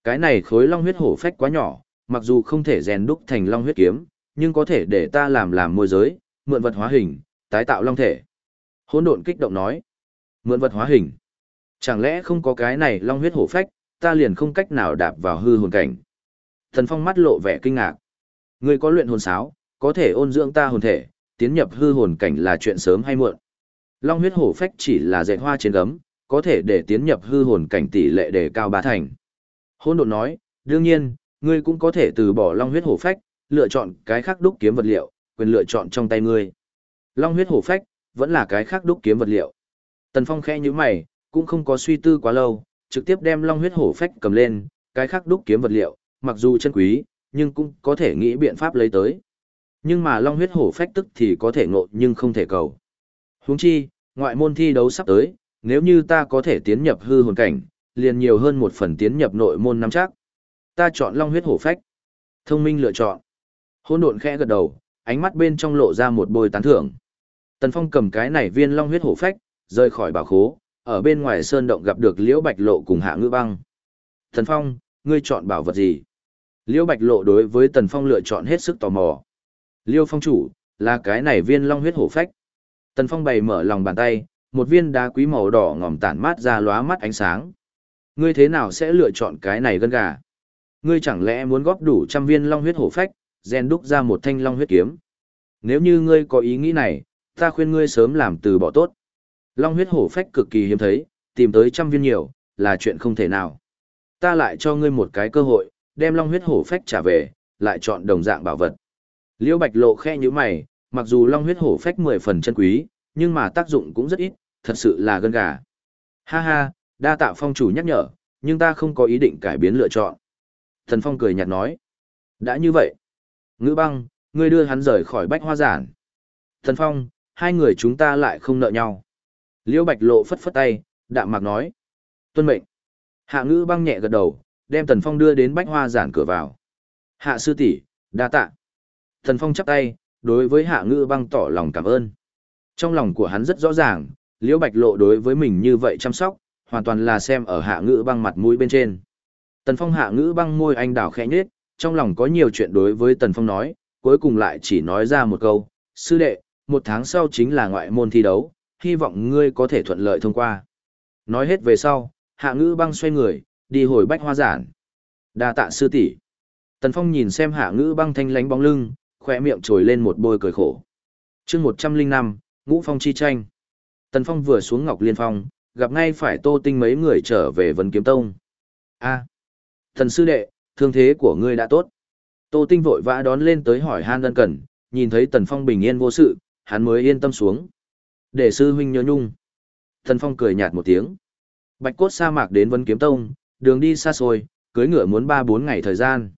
Cái này khối long huyết hổ phách quá nhỏ, mặc dù không thể rèn đúc thành long huyết kiếm, nhưng có thể để ta làm làm môi giới, mượn vật hóa hình, tái tạo long thể. Hỗn độn kích động nói, mượn vật hóa hình. Chẳng lẽ không có cái này long huyết hổ phách, ta liền không cách nào đạp vào hư hồn cảnh. Thần Phong mắt lộ vẻ kinh ngạc. Ngươi có luyện hồn sáo, có thể ôn dưỡng ta hồn thể, tiến nhập hư hồn cảnh là chuyện sớm hay muộn. Long huyết hổ phách chỉ là dạy hoa trên gấm, có thể để tiến nhập hư hồn cảnh tỷ lệ đề cao ba thành. Hôn độn nói, đương nhiên, ngươi cũng có thể từ bỏ long huyết hổ phách, lựa chọn cái khác đúc kiếm vật liệu, quyền lựa chọn trong tay ngươi. Long huyết hổ phách, vẫn là cái khác đúc kiếm vật liệu. Tần Phong khẽ như mày, cũng không có suy tư quá lâu, trực tiếp đem long huyết hổ phách cầm lên, cái khác đúc kiếm vật liệu, mặc dù chân quý, nhưng cũng có thể nghĩ biện pháp lấy tới. Nhưng mà long huyết hổ phách tức thì có thể ngộ nhưng không thể cầu. Huống chi, ngoại môn thi đấu sắp tới, nếu như ta có thể tiến nhập hư hồn cảnh, liền nhiều hơn một phần tiến nhập nội môn nắm chắc. Ta chọn long huyết hổ phách. Thông minh lựa chọn. Hôn độn khẽ gật đầu, ánh mắt bên trong lộ ra một bôi tán thưởng. Tần Phong cầm cái này viên long huyết hổ phách, rời khỏi bảo khố, ở bên ngoài sơn động gặp được Liễu Bạch Lộ cùng Hạ Ngư Băng. Tần Phong, ngươi chọn bảo vật gì? Liêu Bạch Lộ đối với Tần Phong lựa chọn hết sức tò mò. Liêu Phong chủ, là cái này viên long huyết hổ phách. Tần Phong bày mở lòng bàn tay, một viên đá quý màu đỏ ngòm tản mát ra lóa mắt ánh sáng. Ngươi thế nào sẽ lựa chọn cái này gân gà? Ngươi chẳng lẽ muốn góp đủ trăm viên long huyết hổ phách, rèn đúc ra một thanh long huyết kiếm? Nếu như ngươi có ý nghĩ này, ta khuyên ngươi sớm làm từ bỏ tốt. Long huyết hổ phách cực kỳ hiếm thấy, tìm tới trăm viên nhiều, là chuyện không thể nào. Ta lại cho ngươi một cái cơ hội, đem long huyết hổ phách trả về, lại chọn đồng dạng bảo vật. Liễu Bạch Lộ khe như mày, mặc dù long huyết hổ phách mười phần chân quý, nhưng mà tác dụng cũng rất ít, thật sự là gân gà. Ha ha, đa tạ phong chủ nhắc nhở, nhưng ta không có ý định cải biến lựa chọn. Thần Phong cười nhạt nói. Đã như vậy. Ngữ băng, ngươi đưa hắn rời khỏi bách hoa giản. Thần Phong, hai người chúng ta lại không nợ nhau. Liễu Bạch Lộ phất phất tay, đạm mạc nói. Tuân mệnh. Hạ ngữ băng nhẹ gật đầu, đem Tần Phong đưa đến bách hoa giản cửa vào. Hạ sư tỷ, đa tạ. Thần Phong chắp tay, đối với hạ ngữ băng tỏ lòng cảm ơn. Trong lòng của hắn rất rõ ràng, Liễu Bạch Lộ đối với mình như vậy chăm sóc, hoàn toàn là xem ở hạ ngữ băng mặt mũi bên trên. Tần Phong hạ ngữ băng môi anh đảo khẽ nhếch, trong lòng có nhiều chuyện đối với Tần Phong nói, cuối cùng lại chỉ nói ra một câu, sư đệ, một tháng sau chính là ngoại môn thi đấu, hy vọng ngươi có thể thuận lợi thông qua. Nói hết về sau, hạ ngữ băng xoay người, đi hồi bách hoa giản. đa tạ sư tỷ Tần Phong nhìn xem hạ ngữ băng thanh lánh bóng lưng, khỏe miệng trồi lên một bôi cười khổ. chương một trăm linh năm ngũ phong chi tranh. Tần Phong vừa xuống Ngọc Liên Phong, gặp ngay phải Tô Tinh mấy người trở về Vân Kiếm Tông. a Thần sư đệ, thương thế của ngươi đã tốt. Tô Tinh vội vã đón lên tới hỏi han đơn cần, nhìn thấy Tần Phong bình yên vô sự, hắn mới yên tâm xuống. Để sư huynh nhớ nhung. Tần Phong cười nhạt một tiếng. Bạch cốt sa mạc đến Vân Kiếm Tông, đường đi xa xôi, cưới ngựa muốn ba bốn ngày thời gian.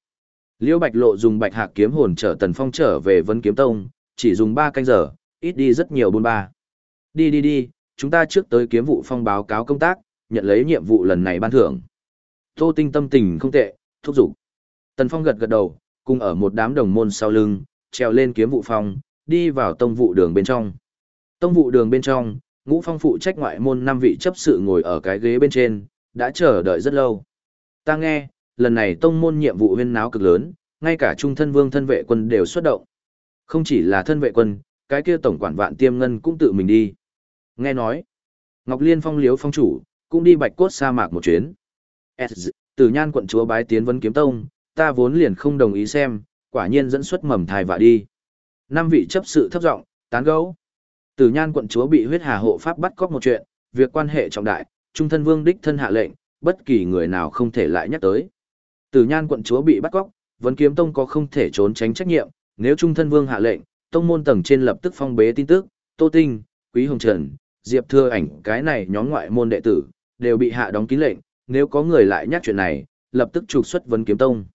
Liễu Bạch Lộ dùng Bạch Hạc kiếm hồn trở Tần Phong trở về Vân Kiếm Tông, chỉ dùng ba canh giờ, ít đi rất nhiều buôn ba. Đi đi đi, chúng ta trước tới kiếm vụ phong báo cáo công tác, nhận lấy nhiệm vụ lần này ban thưởng. Tô Tinh tâm tình không tệ, thúc giục. Tần Phong gật gật đầu, cùng ở một đám đồng môn sau lưng, trèo lên kiếm vụ phong, đi vào tông vụ đường bên trong. Tông vụ đường bên trong, ngũ phong phụ trách ngoại môn năm vị chấp sự ngồi ở cái ghế bên trên, đã chờ đợi rất lâu. Ta nghe, lần này tông môn nhiệm vụ huyên náo cực lớn, ngay cả trung thân vương thân vệ quân đều xuất động. Không chỉ là thân vệ quân, cái kia tổng quản vạn tiêm ngân cũng tự mình đi. Nghe nói, Ngọc Liên phong liếu phong chủ, cũng đi bạch cốt sa mạc một chuyến. Từ nhan quận chúa bái tiến vấn kiếm tông, ta vốn liền không đồng ý xem, quả nhiên dẫn xuất mầm thai vạ đi. Năm vị chấp sự thấp giọng tán gấu. Từ nhan quận chúa bị huyết hà hộ pháp bắt cóc một chuyện, việc quan hệ trọng đại, trung thân vương đích thân hạ lệnh, bất kỳ người nào không thể lại nhắc tới. Từ nhan quận chúa bị bắt cóc, vấn kiếm tông có không thể trốn tránh trách nhiệm, nếu trung thân vương hạ lệnh, tông môn tầng trên lập tức phong bế tin tức, Tô Tinh, Quý Hồng Trần, Diệp Thưa ảnh cái này nhóm ngoại môn đệ tử, đều bị hạ đóng kín lệnh, nếu có người lại nhắc chuyện này, lập tức trục xuất vấn kiếm tông.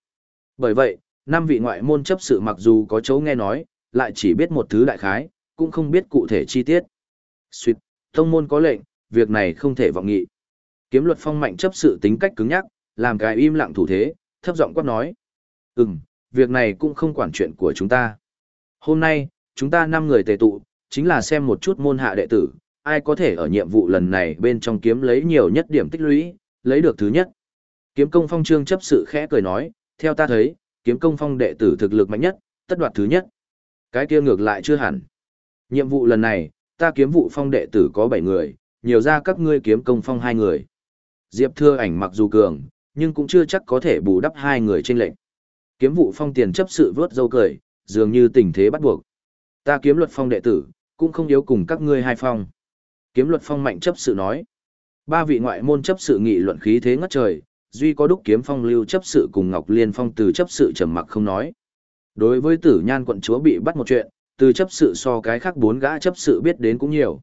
Bởi vậy, năm vị ngoại môn chấp sự mặc dù có chỗ nghe nói, lại chỉ biết một thứ đại khái, cũng không biết cụ thể chi tiết. Xuyệt, tông môn có lệnh, việc này không thể vọng nghị. Kiếm luật phong mạnh chấp sự tính cách cứng nhắc, làm cái im lặng thủ thế, thấp giọng quát nói. Ừm, việc này cũng không quản chuyện của chúng ta. Hôm nay, chúng ta năm người tề tụ, chính là xem một chút môn hạ đệ tử, ai có thể ở nhiệm vụ lần này bên trong kiếm lấy nhiều nhất điểm tích lũy, lấy được thứ nhất. Kiếm công phong trương chấp sự khẽ cười nói, theo ta thấy, kiếm công phong đệ tử thực lực mạnh nhất, tất đoạt thứ nhất. Cái kia ngược lại chưa hẳn. Nhiệm vụ lần này, ta kiếm vụ phong đệ tử có 7 người, nhiều ra các ngươi kiếm công phong hai người. Diệp thưa ảnh mặc dù cường, nhưng cũng chưa chắc có thể bù đắp hai người trên lệnh. Kiếm vụ phong tiền chấp sự vớt dâu cười, dường như tình thế bắt buộc. Ta kiếm luật phong đệ tử, cũng không yếu cùng các ngươi hai phong. Kiếm luật phong mạnh chấp sự nói. Ba vị ngoại môn chấp sự nghị luận khí thế ngất trời, duy có đúc kiếm phong lưu chấp sự cùng Ngọc Liên phong từ chấp sự trầm mặc không nói. Đối với tử nhan quận chúa bị bắt một chuyện, từ chấp sự so cái khác bốn gã chấp sự biết đến cũng nhiều.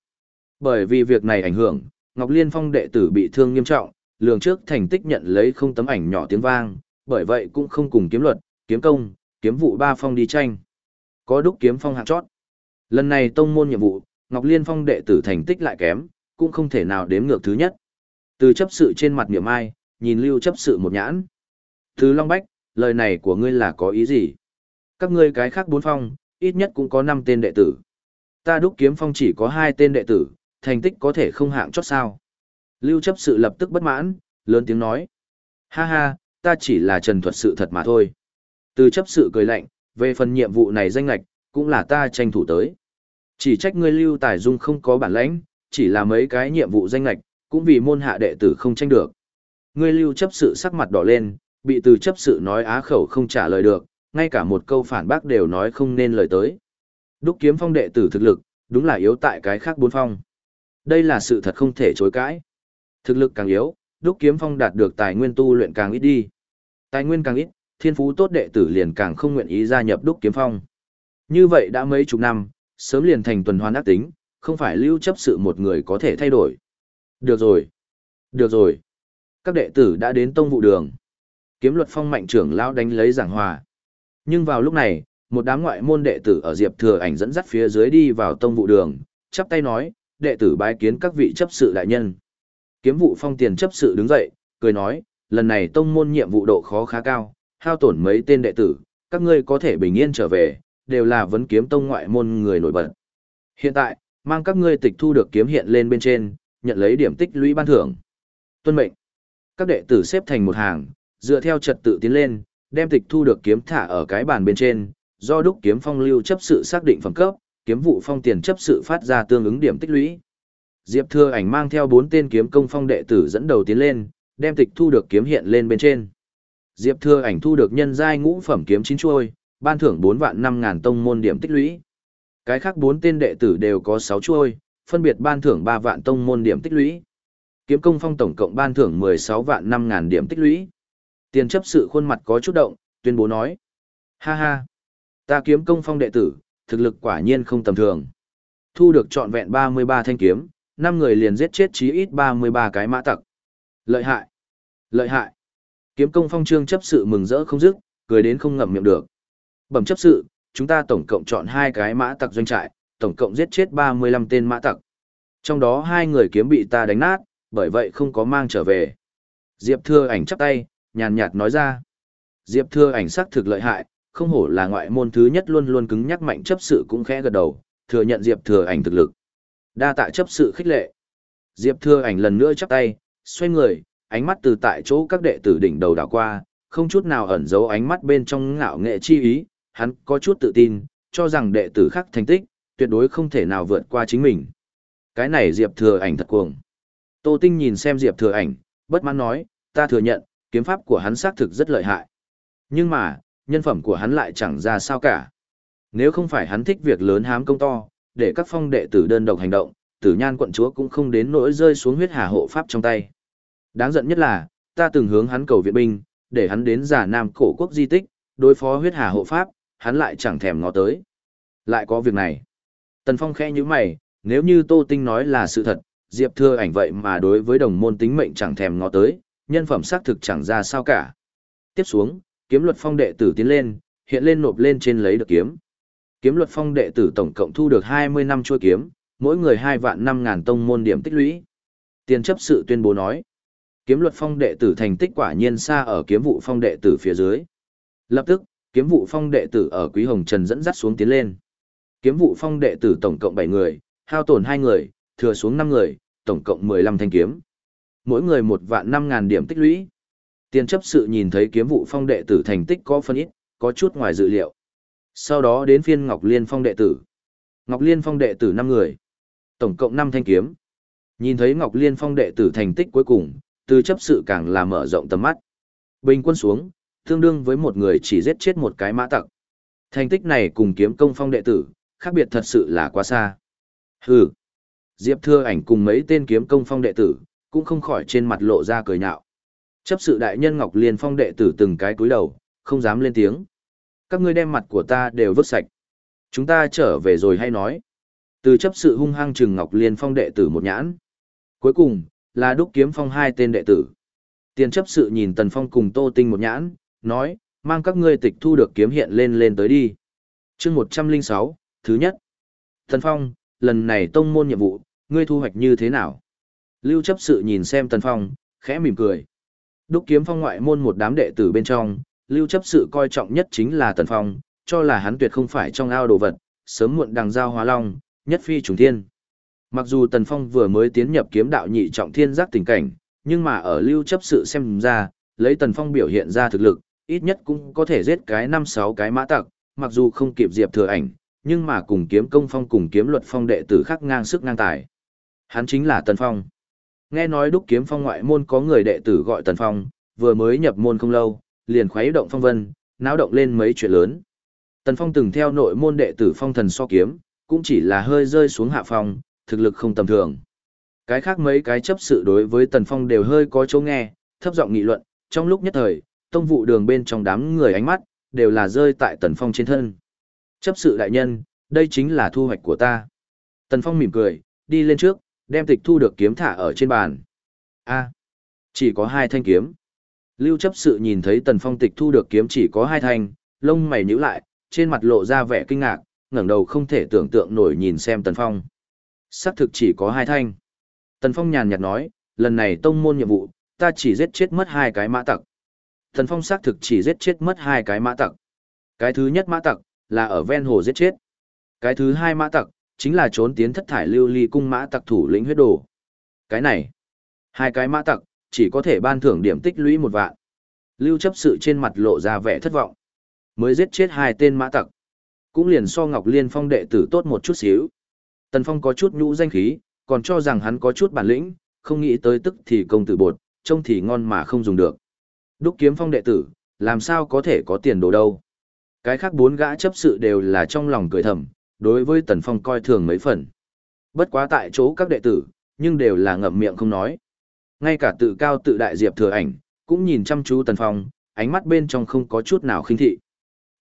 Bởi vì việc này ảnh hưởng, Ngọc Liên phong đệ tử bị thương nghiêm trọng, lường trước thành tích nhận lấy không tấm ảnh nhỏ tiếng vang, bởi vậy cũng không cùng kiếm luật, kiếm công, kiếm vụ ba phong đi tranh. Có đúc kiếm phong hạng chót. Lần này tông môn nhiệm vụ, Ngọc Liên phong đệ tử thành tích lại kém, cũng không thể nào đếm ngược thứ nhất. Từ chấp sự trên mặt niệm ai, nhìn lưu chấp sự một nhãn. Từ Long Bách, lời này của ngươi là có ý gì? Các ngươi cái khác bốn phong, ít nhất cũng có năm tên đệ tử. Ta đúc kiếm phong chỉ có hai tên đệ tử, thành tích có thể không hạng chót sao. Lưu chấp sự lập tức bất mãn, lớn tiếng nói. Ha ha, ta chỉ là trần thuật sự thật mà thôi. Từ chấp sự cười lạnh, về phần nhiệm vụ này danh lạch, cũng là ta tranh thủ tới. Chỉ trách ngươi lưu tài dung không có bản lãnh, chỉ là mấy cái nhiệm vụ danh lạch, cũng vì môn hạ đệ tử không tranh được. Ngươi lưu chấp sự sắc mặt đỏ lên, bị từ chấp sự nói á khẩu không trả lời được, ngay cả một câu phản bác đều nói không nên lời tới. Đúc kiếm phong đệ tử thực lực, đúng là yếu tại cái khác bốn phong. Đây là sự thật không thể chối cãi. Thực lực càng yếu, đúc kiếm phong đạt được tài nguyên tu luyện càng ít đi. Tài nguyên càng ít, thiên phú tốt đệ tử liền càng không nguyện ý gia nhập đúc kiếm phong. Như vậy đã mấy chục năm, sớm liền thành tuần hoàn ác tính, không phải lưu chấp sự một người có thể thay đổi. Được rồi. Được rồi. Các đệ tử đã đến tông vụ đường. Kiếm luật phong mạnh trưởng lão đánh lấy giảng hòa. Nhưng vào lúc này, một đám ngoại môn đệ tử ở Diệp Thừa ảnh dẫn dắt phía dưới đi vào tông vụ đường, chắp tay nói, đệ tử bái kiến các vị chấp sự đại nhân. Kiếm vụ phong tiền chấp sự đứng dậy, cười nói, lần này tông môn nhiệm vụ độ khó khá cao, hao tổn mấy tên đệ tử, các ngươi có thể bình yên trở về, đều là vấn kiếm tông ngoại môn người nổi bật. Hiện tại, mang các ngươi tịch thu được kiếm hiện lên bên trên, nhận lấy điểm tích lũy ban thưởng. Tuân mệnh. Các đệ tử xếp thành một hàng, dựa theo trật tự tiến lên, đem tịch thu được kiếm thả ở cái bàn bên trên, do đúc kiếm phong lưu chấp sự xác định phẩm cấp, kiếm vụ phong tiền chấp sự phát ra tương ứng điểm tích lũy. Diệp Thừa Ảnh mang theo bốn tên kiếm công phong đệ tử dẫn đầu tiến lên, đem tịch thu được kiếm hiện lên bên trên. Diệp Thừa Ảnh thu được nhân giai ngũ phẩm kiếm chín chuôi, ban thưởng 4 vạn 5000 tông môn điểm tích lũy. Cái khác bốn tên đệ tử đều có 6 chuôi, phân biệt ban thưởng 3 vạn tông môn điểm tích lũy. Kiếm công phong tổng cộng ban thưởng 16 vạn 5000 điểm tích lũy. Tiền chấp sự khuôn mặt có chút động, tuyên bố nói: "Ha ha, ta kiếm công phong đệ tử, thực lực quả nhiên không tầm thường. Thu được trọn vẹn 33 thanh kiếm, 5 người liền giết chết chí ít 33 cái mã tặc. Lợi hại, lợi hại." Kiếm công phong trương chấp sự mừng rỡ không dứt, cười đến không ngậm miệng được. Bẩm chấp sự, chúng ta tổng cộng chọn hai cái mã tặc doanh trại, tổng cộng giết chết 35 tên mã tặc. Trong đó hai người kiếm bị ta đánh nát, bởi vậy không có mang trở về. Diệp thưa ảnh chắp tay, nhàn nhạt nói ra. Diệp thưa ảnh sắc thực lợi hại, không hổ là ngoại môn thứ nhất luôn luôn cứng nhắc mạnh chấp sự cũng khẽ gật đầu, thừa nhận Diệp Thừa ảnh thực lực. Đa tạ chấp sự khích lệ. Diệp Thừa ảnh lần nữa chắp tay, xoay người, ánh mắt từ tại chỗ các đệ tử đỉnh đầu đảo qua, không chút nào ẩn giấu ánh mắt bên trong ngạo nghệ chi ý, hắn có chút tự tin, cho rằng đệ tử khác thành tích, tuyệt đối không thể nào vượt qua chính mình. Cái này Diệp Thừa ảnh thật cuồng. Tô Tinh nhìn xem Diệp Thừa ảnh, bất mãn nói, ta thừa nhận, kiếm pháp của hắn xác thực rất lợi hại. Nhưng mà, nhân phẩm của hắn lại chẳng ra sao cả. Nếu không phải hắn thích việc lớn hám công to, để các phong đệ tử đơn độc hành động, tử nhan quận chúa cũng không đến nỗi rơi xuống huyết hà hộ pháp trong tay. Đáng giận nhất là, ta từng hướng hắn cầu viện binh, để hắn đến giả nam cổ quốc di tích, đối phó huyết hà hộ pháp, hắn lại chẳng thèm ngó tới. Lại có việc này. Tần Phong khẽ như mày, nếu như Tô Tinh nói là sự thật, Diệp thưa ảnh vậy mà đối với đồng môn tính mệnh chẳng thèm ngó tới, nhân phẩm xác thực chẳng ra sao cả. Tiếp xuống, kiếm luật phong đệ tử tiến lên, hiện lên nộp lên trên lấy được kiếm. Kiếm luật phong đệ tử tổng cộng thu được 20 năm chuôi kiếm, mỗi người 2 vạn 5 ngàn tông môn điểm tích lũy. Tiền chấp sự tuyên bố nói, kiếm luật phong đệ tử thành tích quả nhiên xa ở kiếm vụ phong đệ tử phía dưới. Lập tức, kiếm vụ phong đệ tử ở Quý Hồng Trần dẫn dắt xuống tiến lên. Kiếm vụ phong đệ tử tổng cộng 7 người, hao tổn 2 người, thừa xuống 5 người, tổng cộng 15 thanh kiếm. Mỗi người một vạn 5 ngàn điểm tích lũy. Tiền chấp sự nhìn thấy kiếm vụ phong đệ tử thành tích có phân ít, có chút ngoài dự liệu. Sau đó đến phiên Ngọc Liên phong đệ tử. Ngọc Liên phong đệ tử 5 người, tổng cộng 5 thanh kiếm. Nhìn thấy Ngọc Liên phong đệ tử thành tích cuối cùng, từ chấp sự càng là mở rộng tầm mắt. Bình quân xuống, tương đương với một người chỉ giết chết một cái mã tặc. Thành tích này cùng kiếm công phong đệ tử, khác biệt thật sự là quá xa. Hừ. Diệp Thừa ảnh cùng mấy tên kiếm công phong đệ tử, cũng không khỏi trên mặt lộ ra cười nhạo. Chấp sự đại nhân Ngọc Liên phong đệ tử từng cái cúi đầu, không dám lên tiếng. Các ngươi đem mặt của ta đều vứt sạch. Chúng ta trở về rồi hay nói. Từ chấp sự hung hăng trừng Ngọc Liên phong đệ tử một nhãn. Cuối cùng, là đúc kiếm phong hai tên đệ tử. Tiền chấp sự nhìn Tần Phong cùng Tô Tinh một nhãn, nói, mang các ngươi tịch thu được kiếm hiện lên lên tới đi. chương 106, thứ nhất. Tần Phong, lần này tông môn nhiệm vụ, ngươi thu hoạch như thế nào? Lưu chấp sự nhìn xem Tần Phong, khẽ mỉm cười. Đúc kiếm phong ngoại môn một đám đệ tử bên trong, lưu chấp sự coi trọng nhất chính là Tần Phong, cho là hắn tuyệt không phải trong ao đồ vật, sớm muộn đằng giao hóa long, nhất phi trùng thiên. Mặc dù Tần Phong vừa mới tiến nhập kiếm đạo nhị trọng thiên giác tình cảnh, nhưng mà ở lưu chấp sự xem ra, lấy Tần Phong biểu hiện ra thực lực, ít nhất cũng có thể giết cái năm sáu cái mã tặc, mặc dù không kịp Diệp Thừa Ảnh, nhưng mà cùng kiếm công phong cùng kiếm luật phong đệ tử khác ngang sức ngang tài. Hắn chính là Tần Phong. Nghe nói đúc kiếm phong ngoại môn có người đệ tử gọi Tần Phong, vừa mới nhập môn không lâu, liền khuấy động phong vân, náo động lên mấy chuyện lớn. Tần Phong từng theo nội môn đệ tử phong thần so kiếm, cũng chỉ là hơi rơi xuống hạ phong, thực lực không tầm thường. Cái khác mấy cái chấp sự đối với Tần Phong đều hơi có chỗ nghe, thấp giọng nghị luận, trong lúc nhất thời, tông vụ đường bên trong đám người ánh mắt, đều là rơi tại Tần Phong trên thân. Chấp sự đại nhân, đây chính là thu hoạch của ta. Tần Phong mỉm cười, đi lên trước, đem tịch thu được kiếm thả ở trên bàn. a chỉ có hai thanh kiếm. Lưu chấp sự nhìn thấy Tần Phong tịch thu được kiếm chỉ có hai thanh, lông mày nhíu lại, trên mặt lộ ra vẻ kinh ngạc, ngẩng đầu không thể tưởng tượng nổi nhìn xem Tần Phong. Sắc thực chỉ có hai thanh. Tần Phong nhàn nhạt nói, lần này tông môn nhiệm vụ, ta chỉ giết chết mất hai cái mã tặc. Tần Phong xác thực chỉ giết chết mất hai cái mã tặc. Cái thứ nhất mã tặc, là ở ven hồ giết chết. Cái thứ hai mã tặc, chính là trốn tiến thất thải lưu ly cung mã tặc thủ lĩnh huyết đồ. Cái này, hai cái mã tặc, chỉ có thể ban thưởng điểm tích lũy một vạn. Lưu chấp sự trên mặt lộ ra vẻ thất vọng. Mới giết chết hai tên mã tặc. Cũng liền so Ngọc Liên Phong đệ tử tốt một chút xíu. Tần Phong có chút nhũ danh khí, còn cho rằng hắn có chút bản lĩnh, không nghĩ tới tức thì công tử bột, trông thì ngon mà không dùng được. Đúc kiếm phong đệ tử, làm sao có thể có tiền đồ đâu. Cái khác bốn gã chấp sự đều là trong lòng cười thầm, đối với Tần Phong coi thường mấy phần. Bất quá tại chỗ các đệ tử, nhưng đều là ngậm miệng không nói. Ngay cả tự cao tự đại Diệp Thừa Ảnh, cũng nhìn chăm chú Tần Phong, ánh mắt bên trong không có chút nào khinh thị.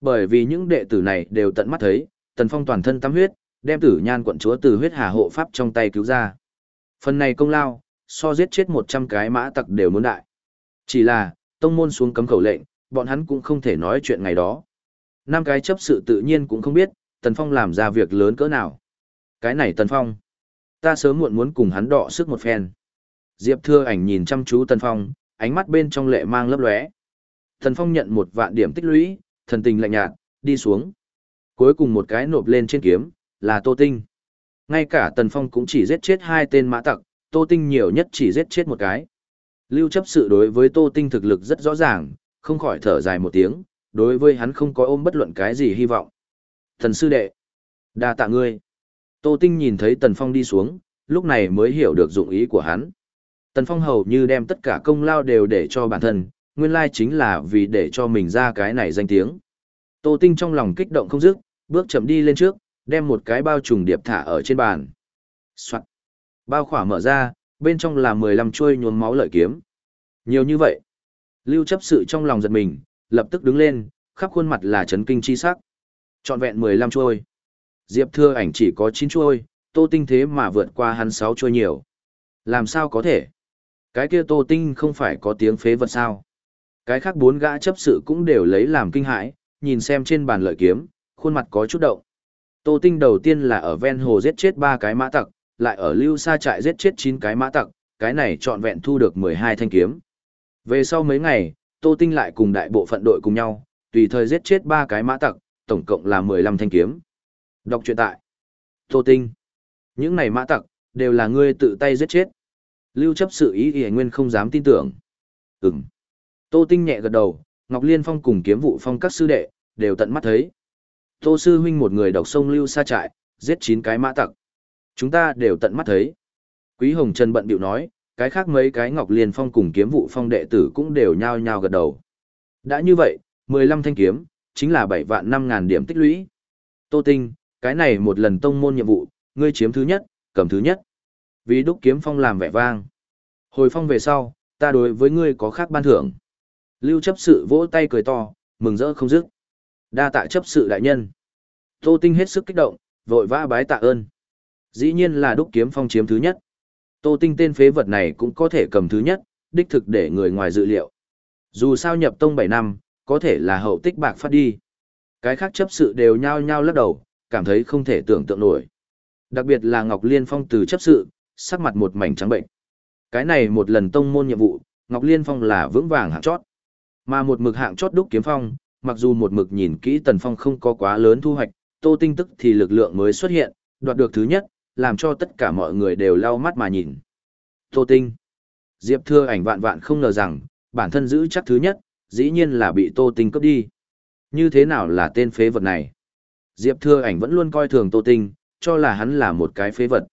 Bởi vì những đệ tử này đều tận mắt thấy, Tần Phong toàn thân tắm huyết, đem tử nhan quận chúa từ huyết hà hộ pháp trong tay cứu ra. Phần này công lao, so giết chết 100 cái mã tặc đều muốn đại. Chỉ là, tông môn xuống cấm khẩu lệnh, bọn hắn cũng không thể nói chuyện ngày đó. Năm cái chấp sự tự nhiên cũng không biết, Tần Phong làm ra việc lớn cỡ nào. Cái này Tần Phong, ta sớm muộn muốn cùng hắn đọ sức một phen. Diệp Thưa ảnh nhìn chăm chú Tần Phong, ánh mắt bên trong lệ mang lấp lóe. Tần Phong nhận một vạn điểm tích lũy, thần tình lạnh nhạt, đi xuống. Cuối cùng một cái nộp lên trên kiếm, là Tô Tinh. Ngay cả Tần Phong cũng chỉ giết chết hai tên mã tặc, Tô Tinh nhiều nhất chỉ giết chết một cái. Lưu chấp sự đối với Tô Tinh thực lực rất rõ ràng, không khỏi thở dài một tiếng, đối với hắn không có ôm bất luận cái gì hy vọng. Thần sư đệ, đa tạ ngươi. Tô Tinh nhìn thấy Tần Phong đi xuống, lúc này mới hiểu được dụng ý của hắn. Tần Phong hầu như đem tất cả công lao đều để cho bản thân, nguyên lai chính là vì để cho mình ra cái này danh tiếng. Tô Tinh trong lòng kích động không dứt, bước chậm đi lên trước, đem một cái bao trùng điệp thả ở trên bàn. Soạn. Bao khỏa mở ra, bên trong là 15 chuôi nhuốm máu lợi kiếm. Nhiều như vậy. Lưu chấp sự trong lòng giật mình, lập tức đứng lên, khắp khuôn mặt là chấn kinh chi sắc. Trọn vẹn 15 chuôi. Diệp Thưa ảnh chỉ có 9 chuôi, Tô Tinh thế mà vượt qua hắn 6 chuôi nhiều. Làm sao có thể? Cái kia Tô Tinh không phải có tiếng phế vật sao? Cái khác bốn gã chấp sự cũng đều lấy làm kinh hãi, nhìn xem trên bàn lợi kiếm, khuôn mặt có chút động. Tô Tinh đầu tiên là ở ven hồ giết chết ba cái mã tặc, lại ở lưu sa trại giết chết 9 cái mã tặc, cái này trọn vẹn thu được 12 thanh kiếm. Về sau mấy ngày, Tô Tinh lại cùng đại bộ phận đội cùng nhau, tùy thời giết chết ba cái mã tặc, tổng cộng là 15 thanh kiếm. Đọc truyện tại. Tô Tinh. Những này mã tặc, đều là ngươi tự tay giết chết. Lưu chấp sự ý y nguyên không dám tin tưởng. Ừm. Tô Tinh nhẹ gật đầu, Ngọc Liên Phong cùng kiếm vụ phong các sư đệ, đều tận mắt thấy. Tô sư huynh một người độc sông lưu xa trại, giết 9 cái mã tặc. Chúng ta đều tận mắt thấy. Quý Hồng Trần bận biểu nói, cái khác mấy cái Ngọc Liên Phong cùng kiếm vụ phong đệ tử cũng đều nhao nhao gật đầu. Đã như vậy, 15 thanh kiếm, chính là 7 vạn năm ngàn điểm tích lũy. Tô Tinh, cái này một lần tông môn nhiệm vụ, ngươi chiếm thứ nhất, cầm thứ nhất. Vì đúc kiếm phong làm vẻ vang. Hồi phong về sau, ta đối với ngươi có khác ban thưởng. Lưu chấp sự vỗ tay cười to, mừng rỡ không dứt. Đa tạ chấp sự đại nhân. Tô Tinh hết sức kích động, vội vã bái tạ ơn. Dĩ nhiên là đúc kiếm phong chiếm thứ nhất. Tô Tinh tên phế vật này cũng có thể cầm thứ nhất, đích thực để người ngoài dự liệu. Dù sao nhập tông 7 năm, có thể là hậu tích bạc phát đi. Cái khác chấp sự đều nhao nhao lắc đầu, cảm thấy không thể tưởng tượng nổi. Đặc biệt là Ngọc Liên Phong từ chấp sự, sắc mặt một mảnh trắng bệnh. Cái này một lần tông môn nhiệm vụ, Ngọc Liên Phong là vững vàng hạng chót. Mà một mực hạng chót đúc kiếm phong, mặc dù một mực nhìn kỹ Tần Phong không có quá lớn thu hoạch, Tô Tinh tức thì lực lượng mới xuất hiện, đoạt được thứ nhất, làm cho tất cả mọi người đều lau mắt mà nhìn. Tô Tinh. Diệp Thưa ảnh vạn vạn không ngờ rằng, bản thân giữ chắc thứ nhất, dĩ nhiên là bị Tô Tinh cướp đi. Như thế nào là tên phế vật này? Diệp Thưa ảnh vẫn luôn coi thường Tô Tinh, cho là hắn là một cái phế vật.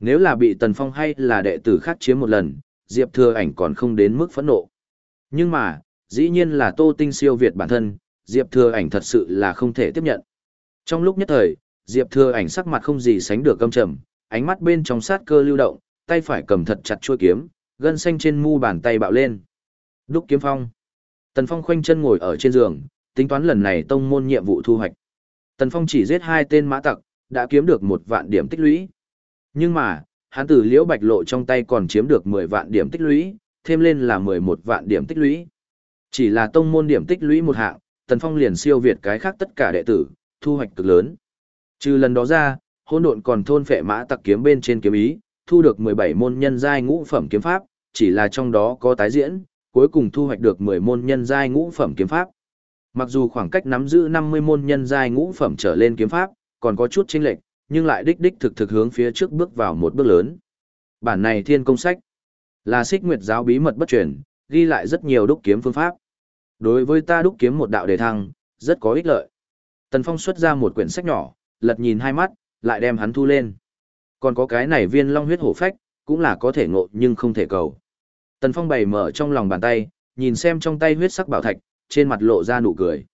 Nếu là bị Tần Phong hay là đệ tử khác chiếm một lần, Diệp Thưa ảnh còn không đến mức phẫn nộ. Nhưng mà, dĩ nhiên là Tô Tinh siêu việt bản thân, Diệp Thừa ảnh thật sự là không thể tiếp nhận. Trong lúc nhất thời, Diệp Thừa ảnh sắc mặt không gì sánh được căm trầm, ánh mắt bên trong sát cơ lưu động, tay phải cầm thật chặt chuôi kiếm, gân xanh trên mu bàn tay bạo lên. Đúc kiếm phong. Tần Phong khoanh chân ngồi ở trên giường, tính toán lần này tông môn nhiệm vụ thu hoạch. Tần Phong chỉ giết hai tên mã tặc, đã kiếm được một vạn điểm tích lũy. Nhưng mà, hắn tử liễu bạch lộ trong tay còn chiếm được 10 vạn điểm tích lũy, thêm lên là 11 vạn điểm tích lũy. Chỉ là tông môn điểm tích lũy một hạng, Tần Phong liền siêu việt cái khác tất cả đệ tử, thu hoạch cực lớn. Trừ lần đó ra, hỗn độn còn thôn phệ mã tặc kiếm bên trên kiếm ý, thu được 17 môn nhân giai ngũ phẩm kiếm pháp, chỉ là trong đó có tái diễn, cuối cùng thu hoạch được 10 môn nhân giai ngũ phẩm kiếm pháp. Mặc dù khoảng cách nắm giữ 50 môn nhân giai ngũ phẩm trở lên kiếm pháp, còn có chút chênh lệch, nhưng lại đích đích thực thực hướng phía trước bước vào một bước lớn. Bản này thiên công sách là xích nguyệt giáo bí mật bất truyền, ghi lại rất nhiều đúc kiếm phương pháp. Đối với ta đúc kiếm một đạo đề thăng, rất có ích lợi. Tần Phong xuất ra một quyển sách nhỏ, lật nhìn hai mắt, lại đem hắn thu lên. Còn có cái này viên long huyết hổ phách, cũng là có thể ngộ nhưng không thể cầu. Tần Phong bày mở trong lòng bàn tay, nhìn xem trong tay huyết sắc bảo thạch, trên mặt lộ ra nụ cười.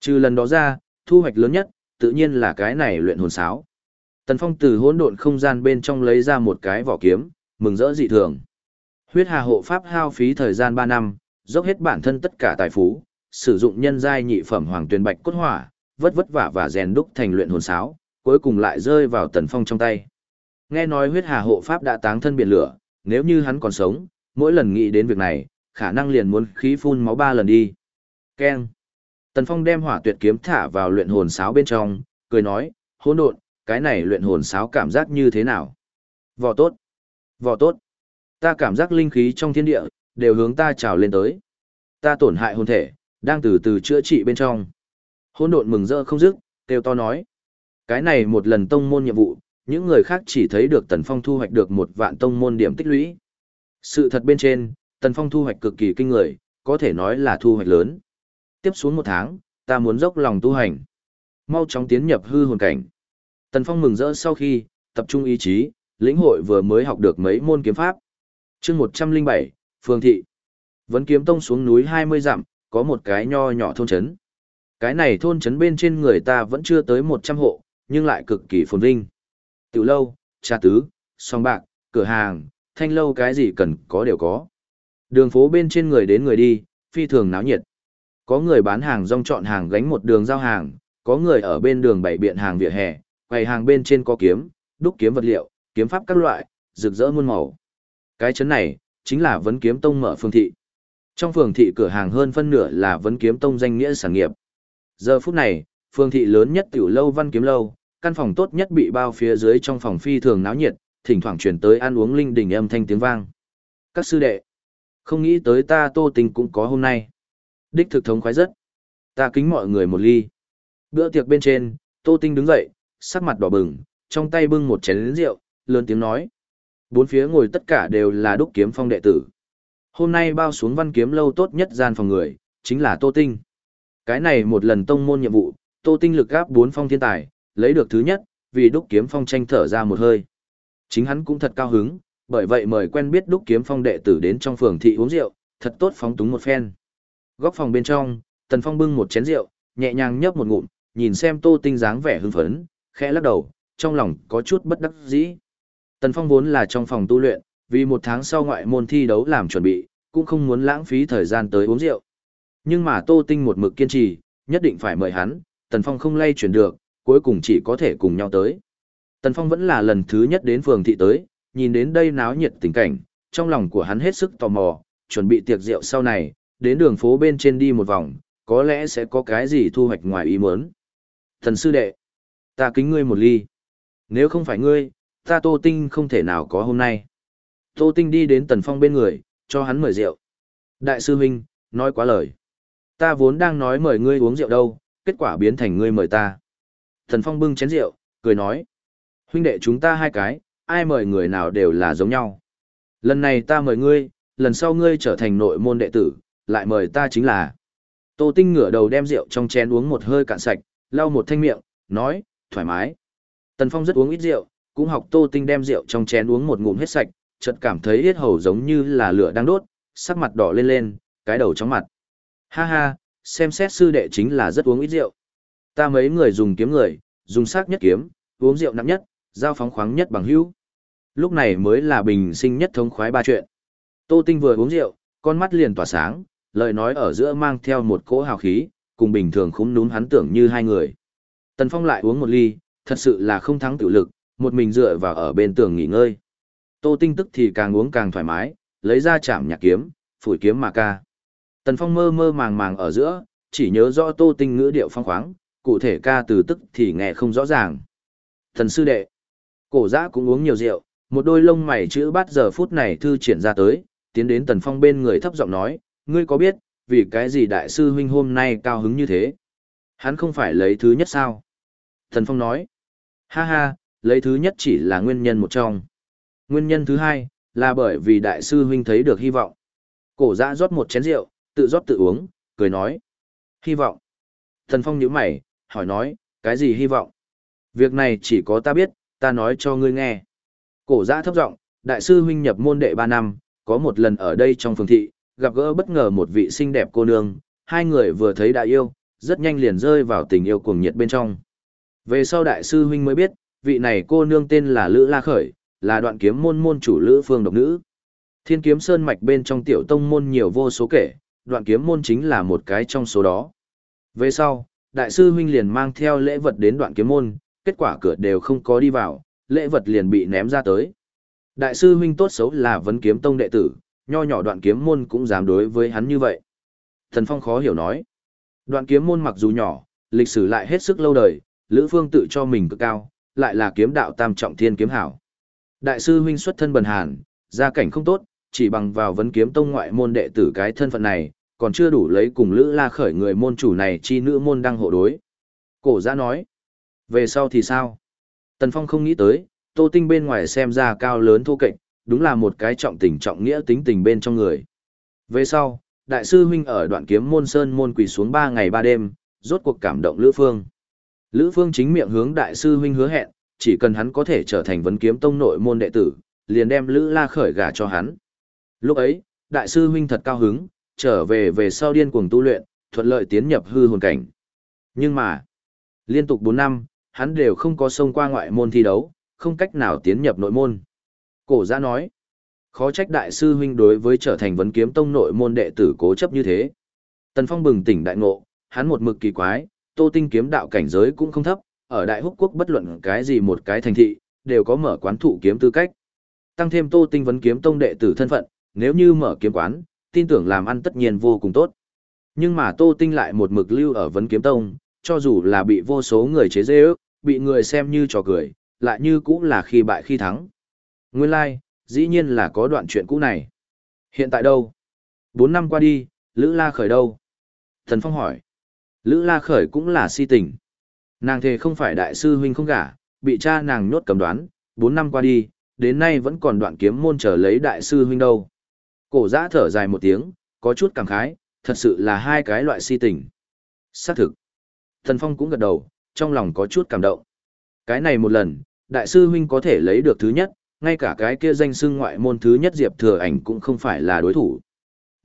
Trừ lần đó ra, thu hoạch lớn nhất, tự nhiên là cái này luyện hồn sáo. Tần Phong từ hỗn độn không gian bên trong lấy ra một cái vỏ kiếm, mừng rỡ dị thường. Huyết Hà hộ pháp hao phí thời gian 3 năm, dốc hết bản thân tất cả tài phú, sử dụng nhân giai nhị phẩm hoàng tuyền bạch cốt hỏa, vất vất vả và rèn đúc thành luyện hồn sáo, cuối cùng lại rơi vào Tần Phong trong tay. Nghe nói Huyết Hà hộ pháp đã táng thân biển lửa, nếu như hắn còn sống, mỗi lần nghĩ đến việc này, khả năng liền muốn khí phun máu ba lần đi. Keng. Tần Phong đem hỏa tuyệt kiếm thả vào luyện hồn sáo bên trong, cười nói, hỗn độn, cái này luyện hồn sáo cảm giác như thế nào? Vỏ tốt. Vỏ tốt. Ta cảm giác linh khí trong thiên địa, đều hướng ta trào lên tới. Ta tổn hại hồn thể, đang từ từ chữa trị bên trong. Hỗn độn mừng rỡ không dứt, kêu to nói. Cái này một lần tông môn nhiệm vụ, những người khác chỉ thấy được Tần Phong thu hoạch được một vạn tông môn điểm tích lũy. Sự thật bên trên, Tần Phong thu hoạch cực kỳ kinh người, có thể nói là thu hoạch lớn. Tiếp xuống một tháng, ta muốn dốc lòng tu hành. Mau chóng tiến nhập hư hồn cảnh. Tần Phong mừng rỡ sau khi, tập trung ý chí, lĩnh hội vừa mới học được mấy môn kiếm pháp. chương 107, Phương Thị. Vấn kiếm tông xuống núi 20 dặm, có một cái nho nhỏ thôn trấn. Cái này thôn trấn bên trên người ta vẫn chưa tới 100 hộ, nhưng lại cực kỳ phồn vinh. Tiểu lâu, trà tứ, song bạc, cửa hàng, thanh lâu cái gì cần có đều có. Đường phố bên trên người đến người đi, phi thường náo nhiệt. Có người bán hàng rong chọn hàng gánh một đường giao hàng, có người ở bên đường bày biện hàng vỉa hè, quầy hàng bên trên có kiếm, đúc kiếm vật liệu, kiếm pháp các loại, rực rỡ muôn màu. Cái chấn này, chính là vấn kiếm tông mở phương thị. Trong phường thị cửa hàng hơn phân nửa là vấn kiếm tông danh nghĩa sản nghiệp. Giờ phút này, phường thị lớn nhất tiểu lâu văn kiếm lâu, căn phòng tốt nhất bị bao phía dưới trong phòng phi thường náo nhiệt, thỉnh thoảng chuyển tới ăn uống linh đình âm thanh tiếng vang. Các sư đệ, không nghĩ tới ta tô tình cũng có hôm nay. Đích thực thống khoái rất. Ta kính mọi người một ly. Bữa tiệc bên trên, tô tinh đứng dậy, sắc mặt đỏ bừng, trong tay bưng một chén rượu, lớn tiếng nói. Bốn phía ngồi tất cả đều là đúc kiếm phong đệ tử. Hôm nay bao xuống văn kiếm lâu tốt nhất gian phòng người, chính là Tô Tinh. Cái này một lần tông môn nhiệm vụ, Tô Tinh lực gáp bốn phong thiên tài, lấy được thứ nhất, vì đúc kiếm phong tranh thở ra một hơi. Chính hắn cũng thật cao hứng, bởi vậy mời quen biết đúc kiếm phong đệ tử đến trong phường thị uống rượu, thật tốt phóng túng một phen. Góc phòng bên trong, Tần Phong bưng một chén rượu, nhẹ nhàng nhấp một ngụm, nhìn xem Tô Tinh dáng vẻ hưng phấn, khẽ lắc đầu, trong lòng có chút bất đắc dĩ. Tần Phong vốn là trong phòng tu luyện, vì một tháng sau ngoại môn thi đấu làm chuẩn bị, cũng không muốn lãng phí thời gian tới uống rượu. Nhưng mà Tô Tinh một mực kiên trì, nhất định phải mời hắn, Tần Phong không lay chuyển được, cuối cùng chỉ có thể cùng nhau tới. Tần Phong vẫn là lần thứ nhất đến phường thị tới, nhìn đến đây náo nhiệt tình cảnh, trong lòng của hắn hết sức tò mò, chuẩn bị tiệc rượu sau này, đến đường phố bên trên đi một vòng, có lẽ sẽ có cái gì thu hoạch ngoài ý muốn. Thần sư đệ, ta kính ngươi một ly. Nếu không phải ngươi, ta Tô Tinh không thể nào có hôm nay. Tô Tinh đi đến Tần Phong bên người, cho hắn mời rượu. Đại sư huynh, nói quá lời. Ta vốn đang nói mời ngươi uống rượu đâu, kết quả biến thành ngươi mời ta. Tần Phong bưng chén rượu, cười nói. Huynh đệ chúng ta hai cái, ai mời người nào đều là giống nhau. Lần này ta mời ngươi, lần sau ngươi trở thành nội môn đệ tử, lại mời ta chính là. Tô Tinh ngửa đầu đem rượu trong chén uống một hơi cạn sạch, lau một thanh miệng, nói, thoải mái. Tần Phong rất uống ít rượu, cũng học Tô Tinh đem rượu trong chén uống một ngụm hết sạch, chợt cảm thấy yết hầu giống như là lửa đang đốt, sắc mặt đỏ lên lên, cái đầu chóng mặt. Ha ha, xem xét sư đệ chính là rất uống ít rượu. Ta mấy người dùng kiếm người, dùng sắc nhất kiếm, uống rượu nặng nhất, giao phóng khoáng nhất bằng hữu. Lúc này mới là bình sinh nhất thống khoái ba chuyện. Tô Tinh vừa uống rượu, con mắt liền tỏa sáng, lời nói ở giữa mang theo một cỗ hào khí, cùng bình thường khúm núm hắn tưởng như hai người. Tần Phong lại uống một ly, thật sự là không thắng tự lực, một mình dựa vào ở bên tường nghỉ ngơi. Tô Tinh tức thì càng uống càng thoải mái, lấy ra chạm nhạc kiếm, phủi kiếm mà ca. Tần Phong mơ mơ màng màng ở giữa, chỉ nhớ rõ Tô Tinh ngữ điệu phong khoáng, cụ thể ca từ tức thì nghe không rõ ràng. Thần sư đệ, cổ giã cũng uống nhiều rượu, một đôi lông mày chữ bát giờ phút này thư triển ra tới, tiến đến Tần Phong bên người thấp giọng nói, ngươi có biết, vì cái gì đại sư huynh hôm nay cao hứng như thế? Hắn không phải lấy thứ nhất sao? Tần Phong nói, ha ha, lấy thứ nhất chỉ là nguyên nhân một trong. Nguyên nhân thứ hai, là bởi vì đại sư huynh thấy được hy vọng. Cổ giã rót một chén rượu, tự rót tự uống, cười nói. Hy vọng. Thần Phong nhíu mày, hỏi nói, cái gì hy vọng? Việc này chỉ có ta biết, ta nói cho ngươi nghe. Cổ giã thấp giọng, đại sư huynh nhập môn đệ 3 năm, có một lần ở đây trong phường thị, gặp gỡ bất ngờ một vị xinh đẹp cô nương, hai người vừa thấy đại yêu, rất nhanh liền rơi vào tình yêu cuồng nhiệt bên trong. Về sau đại sư huynh mới biết, vị này cô nương tên là Lữ La Khởi, là đoạn kiếm môn môn chủ Lữ Phương độc nữ. Thiên kiếm sơn mạch bên trong tiểu tông môn nhiều vô số kể, đoạn kiếm môn chính là một cái trong số đó. Về sau, đại sư huynh liền mang theo lễ vật đến đoạn kiếm môn, kết quả cửa đều không có đi vào, lễ vật liền bị ném ra tới. Đại sư huynh tốt xấu là vấn kiếm tông đệ tử, nho nhỏ đoạn kiếm môn cũng dám đối với hắn như vậy. Thần Phong khó hiểu nói. Đoạn kiếm môn mặc dù nhỏ, lịch sử lại hết sức lâu đời, Lữ Phương tự cho mình cực cao, lại là kiếm đạo tam trọng thiên kiếm hảo. Đại sư huynh xuất thân bần hàn, gia cảnh không tốt, chỉ bằng vào vấn kiếm tông ngoại môn đệ tử cái thân phận này, còn chưa đủ lấy cùng Lữ La khởi người môn chủ này chi nữ môn đang hộ đối. Cổ gia nói, về sau thì sao? Tần Phong không nghĩ tới, Tô Tinh bên ngoài xem ra cao lớn thô kệch, đúng là một cái trọng tình trọng nghĩa tính tình bên trong người. Về sau, đại sư huynh ở đoạn kiếm môn sơn môn quỳ xuống 3 ngày 3 đêm, rốt cuộc cảm động Lữ Phương. Lữ Phương chính miệng hướng đại sư huynh hứa hẹn, chỉ cần hắn có thể trở thành vấn kiếm tông nội môn đệ tử, liền đem Lữ La khởi gả cho hắn. Lúc ấy, đại sư huynh thật cao hứng, trở về về sau điên cuồng tu luyện, thuận lợi tiến nhập hư hồn cảnh. Nhưng mà, liên tục 4 năm, hắn đều không có xông qua ngoại môn thi đấu, không cách nào tiến nhập nội môn. Cổ giã nói, khó trách đại sư huynh đối với trở thành vấn kiếm tông nội môn đệ tử cố chấp như thế. Tần Phong bừng tỉnh đại ngộ, hắn một mực kỳ quái, tô tinh kiếm đạo cảnh giới cũng không thấp, ở đại húc quốc bất luận cái gì một cái thành thị, đều có mở quán thụ kiếm tư cách. Tăng thêm tô tinh vấn kiếm tông đệ tử thân phận, nếu như mở kiếm quán, tin tưởng làm ăn tất nhiên vô cùng tốt. Nhưng mà tô tinh lại một mực lưu ở vấn kiếm tông, cho dù là bị vô số người chế dê ước, bị người xem như trò cười, lại như cũng là khi bại khi thắng. Nguyên lai, like, dĩ nhiên là có đoạn chuyện cũ này. Hiện tại đâu? Bốn năm qua đi, Lữ La Khởi đâu? Thần Phong hỏi. Lữ La Khởi cũng là si tình. Nàng thề không phải đại sư huynh không gả, bị cha nàng nhốt cầm đoán, bốn năm qua đi, đến nay vẫn còn đoạn kiếm môn trở lấy đại sư huynh đâu. Cổ giã thở dài một tiếng, có chút cảm khái, thật sự là hai cái loại si tình. Xác thực. Thần Phong cũng gật đầu, trong lòng có chút cảm động. Cái này một lần, đại sư huynh có thể lấy được thứ nhất, ngay cả cái kia danh xưng ngoại môn thứ nhất Diệp Thừa Ảnh cũng không phải là đối thủ.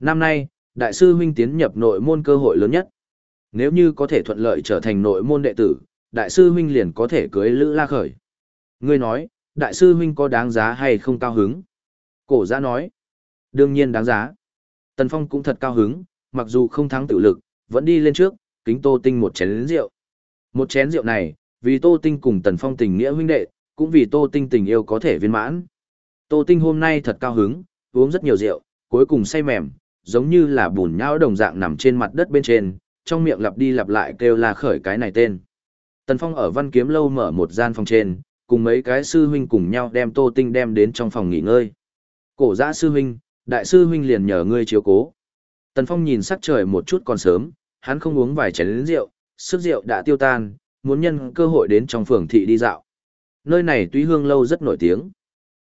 Năm nay, đại sư huynh tiến nhập nội môn cơ hội lớn nhất. Nếu như có thể thuận lợi trở thành nội môn đệ tử, đại sư huynh liền có thể cưới Lữ La Khởi. Ngươi nói, đại sư huynh có đáng giá hay không cao hứng? Cổ giã nói, đương nhiên đáng giá. Tần Phong cũng thật cao hứng, mặc dù không thắng tự lực, vẫn đi lên trước, kính Tô Tinh một chén rượu. Một chén rượu này, vì Tô Tinh cùng Tần Phong tình nghĩa huynh đệ, cũng vì Tô Tinh tình yêu có thể viên mãn. Tô Tinh hôm nay thật cao hứng, uống rất nhiều rượu, cuối cùng say mềm, giống như là bùn nhão đồng dạng nằm trên mặt đất bên trên, trong miệng lặp đi lặp lại kêu là khởi cái này tên. Tần Phong ở văn kiếm lâu mở một gian phòng trên, cùng mấy cái sư huynh cùng nhau đem Tô Tinh đem đến trong phòng nghỉ ngơi. Cổ giã sư huynh, đại sư huynh liền nhờ ngươi chiếu cố. Tần Phong nhìn sắc trời một chút còn sớm, hắn không uống vài chén rượu, sức rượu đã tiêu tan, muốn nhân cơ hội đến trong phường thị đi dạo. Nơi này túy hương lâu rất nổi tiếng.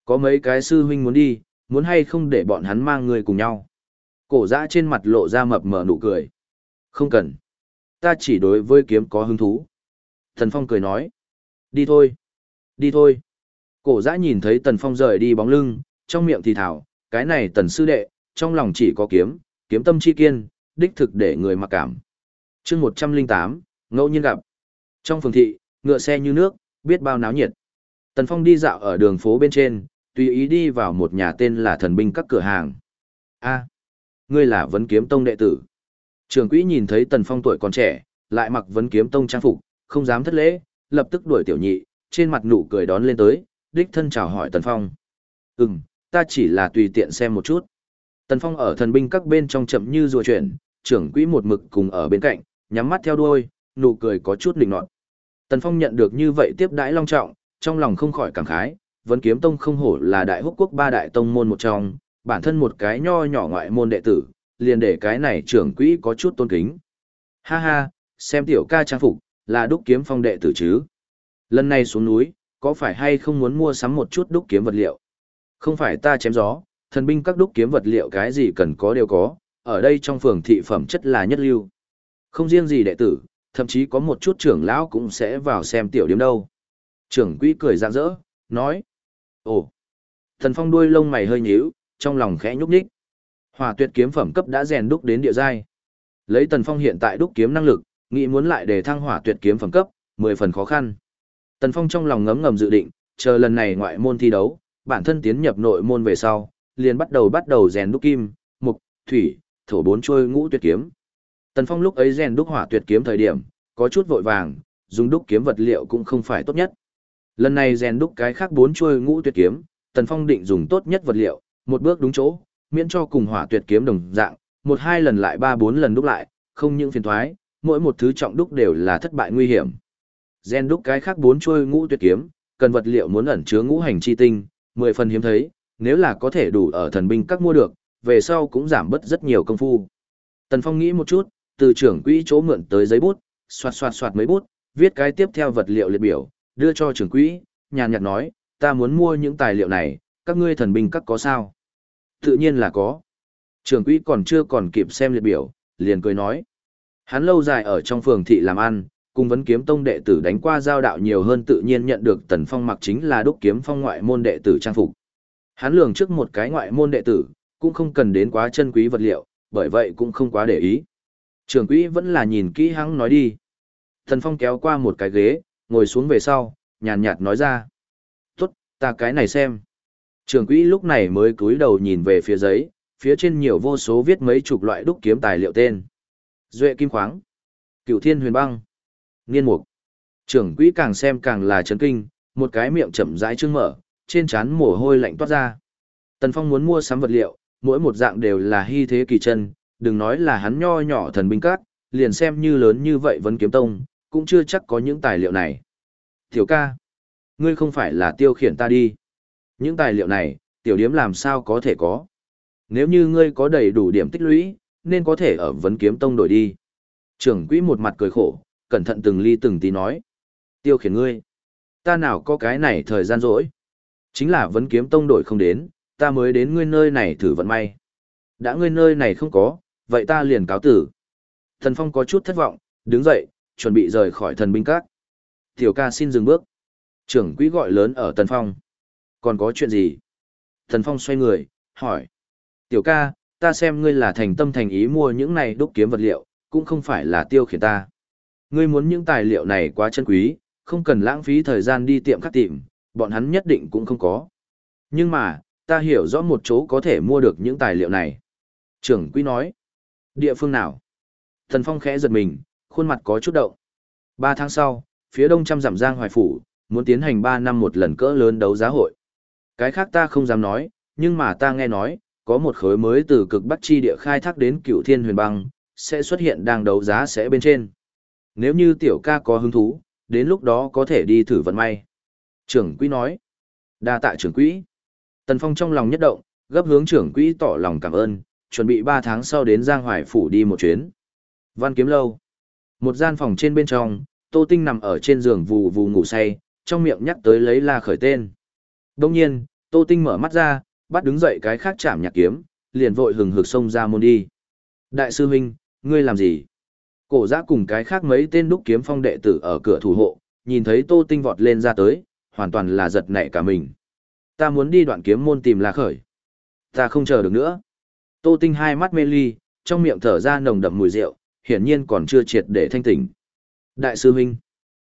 Có mấy cái sư huynh muốn đi, muốn hay không để bọn hắn mang người cùng nhau. Cổ giã trên mặt lộ ra mập mờ nụ cười. Không cần. Ta chỉ đối với kiếm có hứng thú. Thần Phong cười nói. Đi thôi. Đi thôi. Cổ giã nhìn thấy Tần Phong rời đi bóng lưng, trong miệng thì thảo, cái này Tần sư đệ, trong lòng chỉ có kiếm, kiếm tâm chi kiên, đích thực để người mặc cảm chương 108, ngẫu nhiên gặp. Trong phường thị, ngựa xe như nước, biết bao náo nhiệt. Tần Phong đi dạo ở đường phố bên trên, tùy ý đi vào một nhà tên là thần binh các cửa hàng. a ngươi là vấn kiếm tông đệ tử. Trường quỹ nhìn thấy Tần Phong tuổi còn trẻ, lại mặc vấn kiếm tông trang phục, không dám thất lễ, lập tức đuổi tiểu nhị, trên mặt nụ cười đón lên tới, đích thân chào hỏi Tần Phong. Ừm, ta chỉ là tùy tiện xem một chút. Tần Phong ở thần binh các bên trong chậm như rùa chuyển, trưởng quỹ một mực cùng ở bên cạnh, nhắm mắt theo đuôi, nụ cười có chút định nọt. Tần Phong nhận được như vậy tiếp đãi long trọng, trong lòng không khỏi cảm khái, vấn kiếm tông không hổ là đại húc quốc ba đại tông môn một trong, bản thân một cái nho nhỏ ngoại môn đệ tử, liền để cái này trưởng quỹ có chút tôn kính. Ha ha, xem tiểu ca trang phục, là đúc kiếm phong đệ tử chứ. Lần này xuống núi, có phải hay không muốn mua sắm một chút đúc kiếm vật liệu? Không phải ta chém gió, thần binh các đúc kiếm vật liệu cái gì cần có đều có, ở đây trong phường thị phẩm chất là nhất lưu. Không riêng gì đệ tử, thậm chí có một chút trưởng lão cũng sẽ vào xem tiểu điểm đâu. Trưởng quỹ cười rạng rỡ, nói. Ồ! Thần phong đuôi lông mày hơi nhíu, trong lòng khẽ nhúc nhích. Hỏa tuyệt kiếm phẩm cấp đã rèn đúc đến địa giai. Lấy Tần Phong hiện tại đúc kiếm năng lực, nghĩ muốn lại để thăng hỏa tuyệt kiếm phẩm cấp, mười phần khó khăn. Tần Phong trong lòng ngấm ngầm dự định, chờ lần này ngoại môn thi đấu, bản thân tiến nhập nội môn về sau, liền bắt đầu bắt đầu rèn đúc kim, mục, thủy, thổ bốn trôi ngũ tuyệt kiếm. Tần Phong lúc ấy rèn đúc hỏa tuyệt kiếm thời điểm, có chút vội vàng, dùng đúc kiếm vật liệu cũng không phải tốt nhất. Lần này rèn đúc cái khác bốn chuôi ngũ tuyệt kiếm, Tần Phong định dùng tốt nhất vật liệu, một bước đúng chỗ, miễn cho cùng hỏa tuyệt kiếm đồng dạng, một hai lần lại ba bốn lần đúc lại, không những phiền thoái, mỗi một thứ trọng đúc đều là thất bại nguy hiểm. Gen đúc cái khác bốn chuôi ngũ tuyệt kiếm, cần vật liệu muốn ẩn chứa ngũ hành chi tinh, mười phần hiếm thấy, nếu là có thể đủ ở thần binh các mua được, về sau cũng giảm bớt rất nhiều công phu. Tần Phong nghĩ một chút, từ trưởng quỹ chỗ mượn tới giấy bút, xoạt xoạt xoạt mấy bút, viết cái tiếp theo vật liệu liệt biểu, đưa cho trưởng quỹ, nhàn nhạt nói, ta muốn mua những tài liệu này, các ngươi thần binh các có sao? Tự nhiên là có. Trưởng quỹ còn chưa còn kịp xem liệt biểu, liền cười nói. Hắn lâu dài ở trong phường thị làm ăn, cùng vấn kiếm tông đệ tử đánh qua giao đạo nhiều hơn tự nhiên nhận được tần phong mặc chính là đúc kiếm phong ngoại môn đệ tử trang phục. Hắn lường trước một cái ngoại môn đệ tử, cũng không cần đến quá chân quý vật liệu, bởi vậy cũng không quá để ý. Trưởng quỹ vẫn là nhìn kỹ hắn nói đi. Thần phong kéo qua một cái ghế, ngồi xuống về sau, nhàn nhạt nói ra. Tốt, ta cái này xem. Trưởng quỹ lúc này mới cúi đầu nhìn về phía giấy, phía trên nhiều vô số viết mấy chục loại đúc kiếm tài liệu tên. Duệ kim khoáng, cựu thiên huyền băng, niên mục. Trưởng quỹ càng xem càng là chấn kinh, một cái miệng chậm rãi trương mở, trên trán mồ hôi lạnh toát ra. Tần Phong muốn mua sắm vật liệu, mỗi một dạng đều là hy thế kỳ chân, đừng nói là hắn nho nhỏ thần binh các, liền xem như lớn như vậy vẫn kiếm tông, cũng chưa chắc có những tài liệu này. Tiểu ca, ngươi không phải là tiêu khiển ta đi. Những tài liệu này, tiểu điếm làm sao có thể có. Nếu như ngươi có đầy đủ điểm tích lũy, nên có thể ở vấn kiếm tông đổi đi. Trưởng quỹ một mặt cười khổ, cẩn thận từng ly từng tí nói. Tiêu khiển ngươi. Ta nào có cái này thời gian rỗi. Chính là vấn kiếm tông đổi không đến, ta mới đến ngươi nơi này thử vận may. Đã ngươi nơi này không có, vậy ta liền cáo tử. Thần Phong có chút thất vọng, đứng dậy, chuẩn bị rời khỏi thần binh các. Tiểu ca xin dừng bước. Trưởng quỹ gọi lớn ở Tần Phong. Còn có chuyện gì? Thần Phong xoay người, hỏi. Tiểu ca, ta xem ngươi là thành tâm thành ý mua những này đúc kiếm vật liệu, cũng không phải là tiêu khiển ta. Ngươi muốn những tài liệu này quá chân quý, không cần lãng phí thời gian đi tiệm khắc tìm, bọn hắn nhất định cũng không có. Nhưng mà, ta hiểu rõ một chỗ có thể mua được những tài liệu này. Trưởng quý nói, địa phương nào? Thần Phong khẽ giật mình, khuôn mặt có chút động. Ba tháng sau, phía đông trăm giảm giang hoài phủ, muốn tiến hành ba năm một lần cỡ lớn đấu giá hội. Cái khác ta không dám nói, nhưng mà ta nghe nói, có một khối mới từ cực bắc chi địa khai thác đến cựu thiên huyền băng, sẽ xuất hiện đang đấu giá sẽ bên trên. Nếu như tiểu ca có hứng thú, đến lúc đó có thể đi thử vận may. Trưởng quỹ nói. đa tạ trưởng quỹ. Tần Phong trong lòng nhất động, gấp hướng trưởng quỹ tỏ lòng cảm ơn, chuẩn bị 3 tháng sau đến Giang Hoài Phủ đi một chuyến. Văn kiếm lâu. Một gian phòng trên bên trong, Tô Tinh nằm ở trên giường vù vù ngủ say, trong miệng nhắc tới lấy la khởi tên. Đông nhiên, Tô Tinh mở mắt ra, bắt đứng dậy cái khác chạm nhạc kiếm, liền vội hừng hực xông ra môn đi. Đại sư huynh, ngươi làm gì? Cổ giã cùng cái khác mấy tên đúc kiếm phong đệ tử ở cửa thủ hộ, nhìn thấy Tô Tinh vọt lên ra tới, hoàn toàn là giật nảy cả mình. Ta muốn đi đoạn kiếm môn tìm La Khởi. Ta không chờ được nữa. Tô Tinh hai mắt mê ly, trong miệng thở ra nồng đậm mùi rượu, hiển nhiên còn chưa triệt để thanh tỉnh. Đại sư huynh.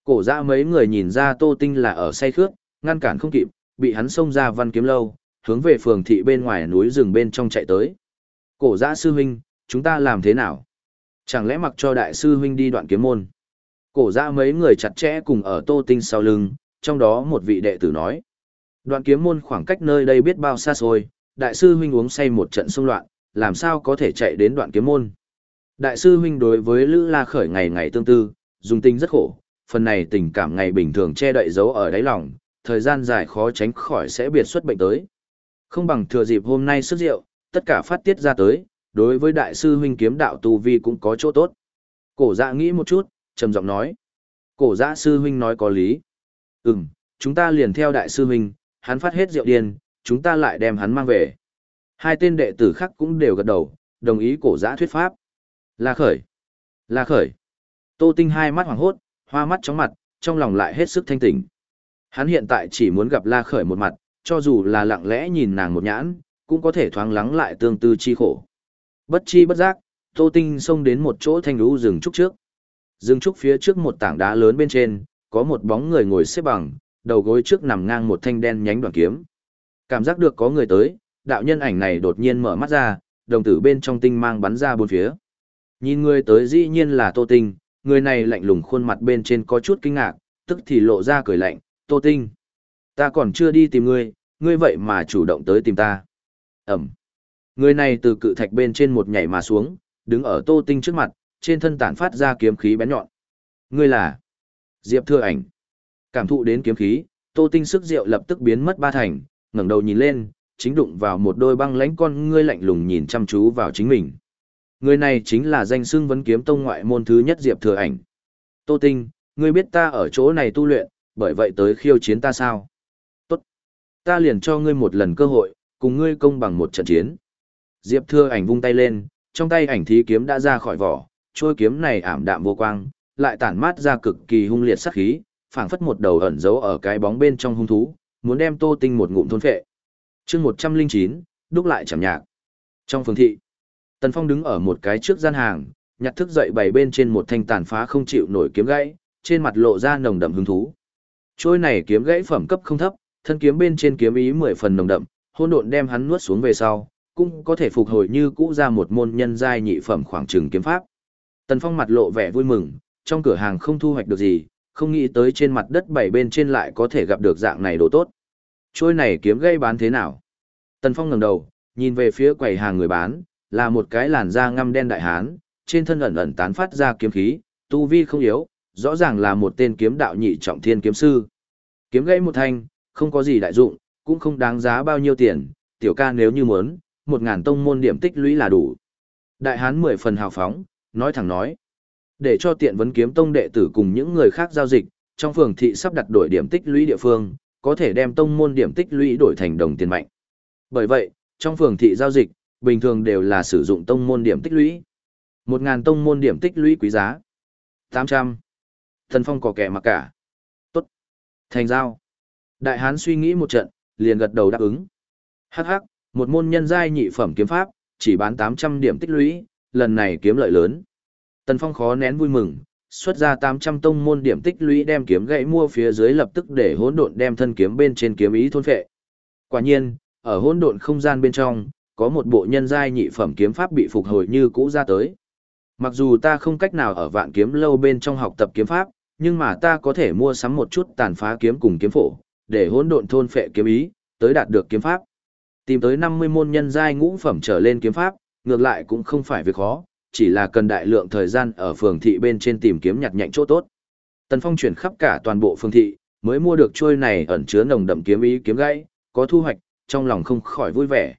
Cổ giã mấy người nhìn ra Tô Tinh là ở say khước, ngăn cản không kịp, bị hắn xông ra văn kiếm lâu, hướng về phường thị bên ngoài núi rừng bên trong chạy tới. Cổ giã sư huynh, chúng ta làm thế nào? Chẳng lẽ mặc cho đại sư huynh đi đoạn kiếm môn? Cổ giã mấy người chặt chẽ cùng ở tô tinh sau lưng, trong đó một vị đệ tử nói. Đoạn kiếm môn khoảng cách nơi đây biết bao xa xôi, đại sư huynh uống say một trận xung loạn, làm sao có thể chạy đến đoạn kiếm môn? Đại sư huynh đối với Lữ La Khởi ngày ngày tương tư, dùng tình rất khổ, phần này tình cảm ngày bình thường che đậy giấu ở đáy lòng, thời gian dài khó tránh khỏi sẽ biệt xuất bệnh tới. Không bằng thừa dịp hôm nay sức rượu, tất cả phát tiết ra tới, đối với đại sư huynh kiếm đạo tu vi cũng có chỗ tốt. Cổ dạ nghĩ một chút, trầm giọng nói. Cổ dạ sư huynh nói có lý. Ừm, chúng ta liền theo đại sư huynh, hắn phát hết rượu điên, chúng ta lại đem hắn mang về. Hai tên đệ tử khác cũng đều gật đầu, đồng ý cổ giã thuyết pháp. La khởi. La khởi. Tô Tinh hai mắt hoàng hốt, hoa mắt chóng mặt, trong lòng lại hết sức thanh tỉnh. Hắn hiện tại chỉ muốn gặp La khởi một mặt, cho dù là lặng lẽ nhìn nàng một nhãn, cũng có thể thoáng lắng lại tương tư chi khổ. Bất chi bất giác, Tô Tinh xông đến một chỗ thanh lũ rừng trúc trước. Rừng trúc phía trước một tảng đá lớn bên trên, có một bóng người ngồi xếp bằng, đầu gối trước nằm ngang một thanh đen nhánh đoàn kiếm. Cảm giác được có người tới, đạo nhân ảnh này đột nhiên mở mắt ra, đồng tử bên trong tinh mang bắn ra bốn phía. Nhìn người tới dĩ nhiên là Tô Tinh, người này lạnh lùng khuôn mặt bên trên có chút kinh ngạc, tức thì lộ ra cười lạnh, Tô Tinh. Ta còn chưa đi tìm ngươi, ngươi vậy mà chủ động tới tìm ta. Ẩm. Người này từ cự thạch bên trên một nhảy mà xuống, đứng ở Tô Tinh trước mặt, trên thân tản phát ra kiếm khí bén nhọn. Ngươi là Diệp Thừa Ảnh. Cảm thụ đến kiếm khí, Tô Tinh sức rượu lập tức biến mất ba thành, ngẩng đầu nhìn lên, chính đụng vào một đôi băng lãnh con ngươi lạnh lùng nhìn chăm chú vào chính mình. Người này chính là danh xưng vấn kiếm tông ngoại môn thứ nhất Diệp Thừa Ảnh. Tô Tinh, ngươi biết ta ở chỗ này tu luyện, bởi vậy tới khiêu chiến ta sao? Tốt. Ta liền cho ngươi một lần cơ hội, cùng ngươi công bằng một trận chiến. Diệp Thừa Ảnh vung tay lên, trong tay ảnh thí kiếm đã ra khỏi vỏ, trôi kiếm này ảm đạm vô quang, lại tản mát ra cực kỳ hung liệt sát khí, phảng phất một đầu ẩn giấu ở cái bóng bên trong hung thú, muốn đem Tô Tinh một ngụm thôn phệ. Chương 109, đúc lại chảm nhạc. Trong phường thị, Tần Phong đứng ở một cái trước gian hàng, nhặt thức dậy bày bên trên một thanh tàn phá không chịu nổi kiếm gãy, trên mặt lộ ra nồng đậm hứng thú. Trôi này kiếm gãy phẩm cấp không thấp, thân kiếm bên trên kiếm ý mười phần nồng đậm, hỗn độn đem hắn nuốt xuống về sau, cũng có thể phục hồi như cũ ra một môn nhân giai nhị phẩm khoảng trừng kiếm pháp. Tần Phong mặt lộ vẻ vui mừng, trong cửa hàng không thu hoạch được gì, không nghĩ tới trên mặt đất bảy bên trên lại có thể gặp được dạng này đồ tốt. Trôi này kiếm gây bán thế nào? Tần Phong ngẩng đầu, nhìn về phía quầy hàng người bán, là một cái làn da ngăm đen đại hán, trên thân ẩn ẩn tán phát ra kiếm khí, tu vi không yếu, rõ ràng là một tên kiếm đạo nhị trọng thiên kiếm sư. Kiếm gãy một thanh, không có gì đại dụng, cũng không đáng giá bao nhiêu tiền, tiểu ca nếu như muốn, một ngàn tông môn điểm tích lũy là đủ. Đại hán mười phần hào phóng, nói thẳng nói. Để cho tiện vấn kiếm tông đệ tử cùng những người khác giao dịch, trong phường thị sắp đặt đổi điểm tích lũy địa phương, có thể đem tông môn điểm tích lũy đổi thành đồng tiền mạnh. Bởi vậy, trong phường thị giao dịch, bình thường đều là sử dụng tông môn điểm tích lũy. một ngàn tông môn điểm tích lũy quý giá. tám trăm Thần Phong có kẻ mặc cả. Tốt. Thành giao. Đại hán suy nghĩ một trận, liền gật đầu đáp ứng. Hắc hắc, một môn nhân giai nhị phẩm kiếm pháp, chỉ bán 800 điểm tích lũy, lần này kiếm lợi lớn. Tần Phong khó nén vui mừng, xuất ra 800 tông môn điểm tích lũy đem kiếm gãy mua phía dưới lập tức để hỗn độn đem thân kiếm bên trên kiếm ý thôn phệ. Quả nhiên, ở hỗn độn không gian bên trong, có một bộ nhân giai nhị phẩm kiếm pháp bị phục hồi như cũ ra tới. Mặc dù ta không cách nào ở vạn kiếm lâu bên trong học tập kiếm pháp, nhưng mà ta có thể mua sắm một chút tàn phá kiếm cùng kiếm phổ, để hỗn độn thôn phệ kiếm ý, tới đạt được kiếm pháp. Tìm tới 50 môn nhân giai ngũ phẩm trở lên kiếm pháp, ngược lại cũng không phải việc khó, chỉ là cần đại lượng thời gian ở phường thị bên trên tìm kiếm nhặt nhạnh chỗ tốt. Tần Phong chuyển khắp cả toàn bộ phường thị, mới mua được trôi này ẩn chứa nồng đậm kiếm ý kiếm gãy, có thu hoạch, trong lòng không khỏi vui vẻ.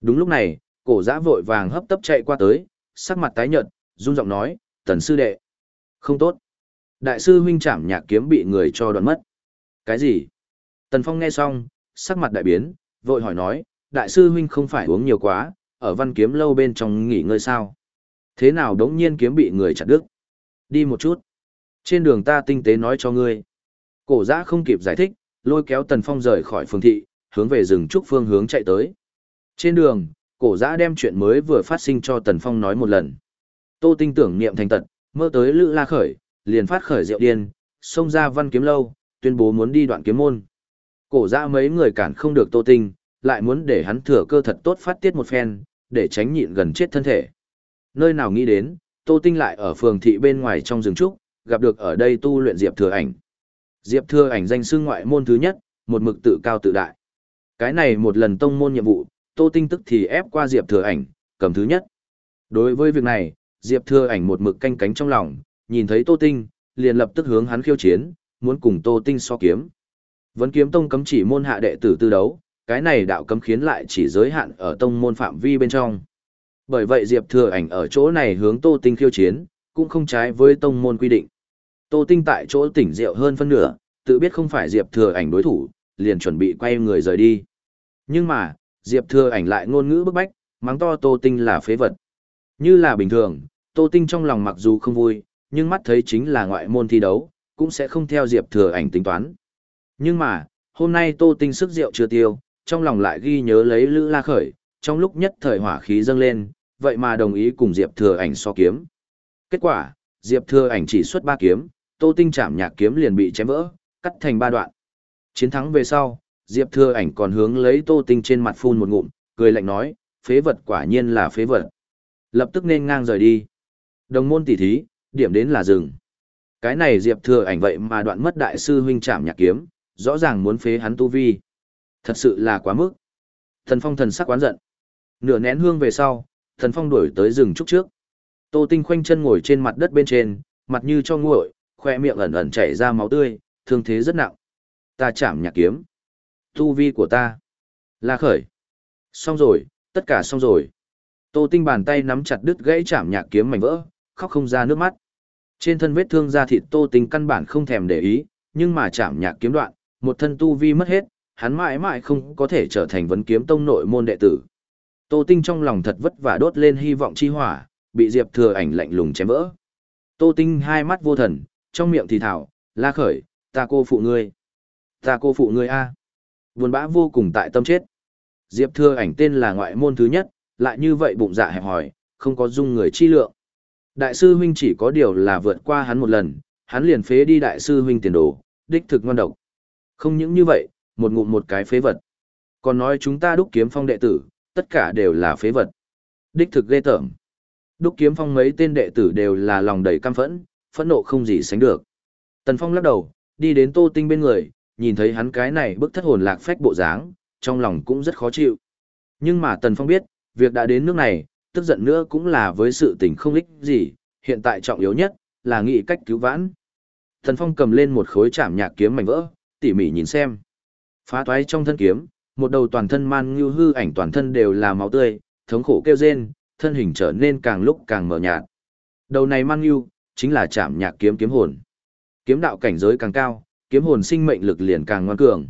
Đúng lúc này, cổ giã vội vàng hấp tấp chạy qua tới, sắc mặt tái nhợt, run giọng nói, tần sư đệ. Không tốt. Đại sư huynh chạm nhạc kiếm bị người cho đoạn mất. Cái gì? Tần Phong nghe xong, sắc mặt đại biến, vội hỏi nói, đại sư huynh không phải uống nhiều quá, ở văn kiếm lâu bên trong nghỉ ngơi sao? Thế nào đống nhiên kiếm bị người chặt đứt? Đi một chút. Trên đường ta tinh tế nói cho ngươi. Cổ giã không kịp giải thích, lôi kéo Tần Phong rời khỏi phương thị, hướng về rừng trúc phương hướng chạy tới. Trên đường, cổ giã đem chuyện mới vừa phát sinh cho Tần Phong nói một lần. Tô tinh tưởng niệm thành tật, mơ tới lữ la khởi, liền phát khởi rượu điên, xông ra văn kiếm lâu, tuyên bố muốn đi đoạn kiếm môn. Cổ giã mấy người cản không được tô tinh, lại muốn để hắn thừa cơ thật tốt phát tiết một phen, để tránh nhịn gần chết thân thể. Nơi nào nghĩ đến, Tô Tinh lại ở phường thị bên ngoài trong rừng trúc, gặp được ở đây tu luyện Diệp Thừa Ảnh. Diệp Thừa Ảnh danh xưng ngoại môn thứ nhất, một mực tự cao tự đại. Cái này một lần tông môn nhiệm vụ, Tô Tinh tức thì ép qua Diệp Thừa Ảnh, cầm thứ nhất. Đối với việc này, Diệp Thừa Ảnh một mực canh cánh trong lòng, nhìn thấy Tô Tinh, liền lập tức hướng hắn khiêu chiến, muốn cùng Tô Tinh so kiếm. Vấn kiếm tông cấm chỉ môn hạ đệ tử tư đấu, cái này đạo cấm khiến lại chỉ giới hạn ở tông môn phạm vi bên trong. Bởi vậy Diệp Thừa Ảnh ở chỗ này hướng Tô Tinh khiêu chiến, cũng không trái với tông môn quy định. Tô Tinh tại chỗ tỉnh rượu hơn phân nửa, tự biết không phải Diệp Thừa Ảnh đối thủ, liền chuẩn bị quay người rời đi. Nhưng mà, Diệp Thừa Ảnh lại ngôn ngữ bức bách, mắng to Tô Tinh là phế vật. Như là bình thường, Tô Tinh trong lòng mặc dù không vui, nhưng mắt thấy chính là ngoại môn thi đấu, cũng sẽ không theo Diệp Thừa ảnh tính toán. Nhưng mà, hôm nay Tô Tinh sức rượu chưa tiêu, trong lòng lại ghi nhớ lấy Lữ La Khởi, trong lúc nhất thời hỏa khí dâng lên, vậy mà đồng ý cùng Diệp Thừa ảnh so kiếm. Kết quả, Diệp Thừa ảnh chỉ xuất ba kiếm, Tô Tinh chạm nhạc kiếm liền bị chém vỡ, cắt thành ba đoạn. Chiến thắng về sau, Diệp Thừa ảnh còn hướng lấy Tô Tinh trên mặt phun một ngụm, cười lạnh nói, phế vật quả nhiên là phế vật. Lập tức nên ngang rời đi. Đồng môn tỉ thí, điểm đến là rừng. Cái này Diệp Thừa ảnh vậy mà đoạn mất đại sư huynh chạm nhạc kiếm, rõ ràng muốn phế hắn tu vi. Thật sự là quá mức. Thần Phong thần sắc quán giận. Nửa nén hương về sau, Thần Phong đuổi tới rừng trúc trước. Tô Tinh khoanh chân ngồi trên mặt đất bên trên, mặt như cho nguội, khoe miệng ẩn ẩn chảy ra máu tươi, thương thế rất nặng. Ta chạm nhạc kiếm. Tu vi của ta. La khởi. Xong rồi, tất cả xong rồi. Tô Tinh bàn tay nắm chặt đứt gãy chạm nhạc kiếm mảnh vỡ, khóc không ra nước mắt. Trên thân vết thương da thịt Tô Tinh căn bản không thèm để ý, nhưng mà chạm nhạc kiếm đoạn, một thân tu vi mất hết, hắn mãi mãi không có thể trở thành vấn kiếm tông nội môn đệ tử. Tô Tinh trong lòng thật vất vả đốt lên hy vọng chi hỏa, bị Diệp Thừa ảnh lạnh lùng chém vỡ. Tô Tinh hai mắt vô thần, trong miệng thì thảo, la khởi, ta cô phụ ngươi. Ta cô phụ ngươi a. Buồn bã vô cùng tại tâm chết. Diệp Thừa ảnh tên là ngoại môn thứ nhất, lại như vậy bụng dạ hẹp hòi, không có dung người chi lượng. Đại sư huynh chỉ có điều là vượt qua hắn một lần, hắn liền phế đi đại sư huynh tiền đồ, đích thực ngon độc. Không những như vậy, một ngụm một cái phế vật. Còn nói chúng ta đúc kiếm phong đệ tử, tất cả đều là phế vật. Đích thực ghê tởm. Đúc kiếm phong mấy tên đệ tử đều là lòng đầy căm phẫn, phẫn nộ không gì sánh được. Tần Phong lắc đầu, đi đến Tô Tinh bên người, nhìn thấy hắn cái này bức thất hồn lạc phách bộ dáng, trong lòng cũng rất khó chịu. Nhưng mà Tần Phong biết, việc đã đến nước này, tức giận nữa cũng là với sự tình không ích gì, hiện tại trọng yếu nhất, là nghĩ cách cứu vãn. Tần Phong cầm lên một khối chạm nhạc kiếm mảnh vỡ, tỉ mỉ nhìn xem. Phá toái trong thân kiếm, một đầu toàn thân man như hư ảnh toàn thân đều là máu tươi, thống khổ kêu rên, thân hình trở nên càng lúc càng mờ nhạt. Đầu này man như, chính là chạm nhạc kiếm kiếm hồn. Kiếm đạo cảnh giới càng cao, kiếm hồn sinh mệnh lực liền càng ngoan cường.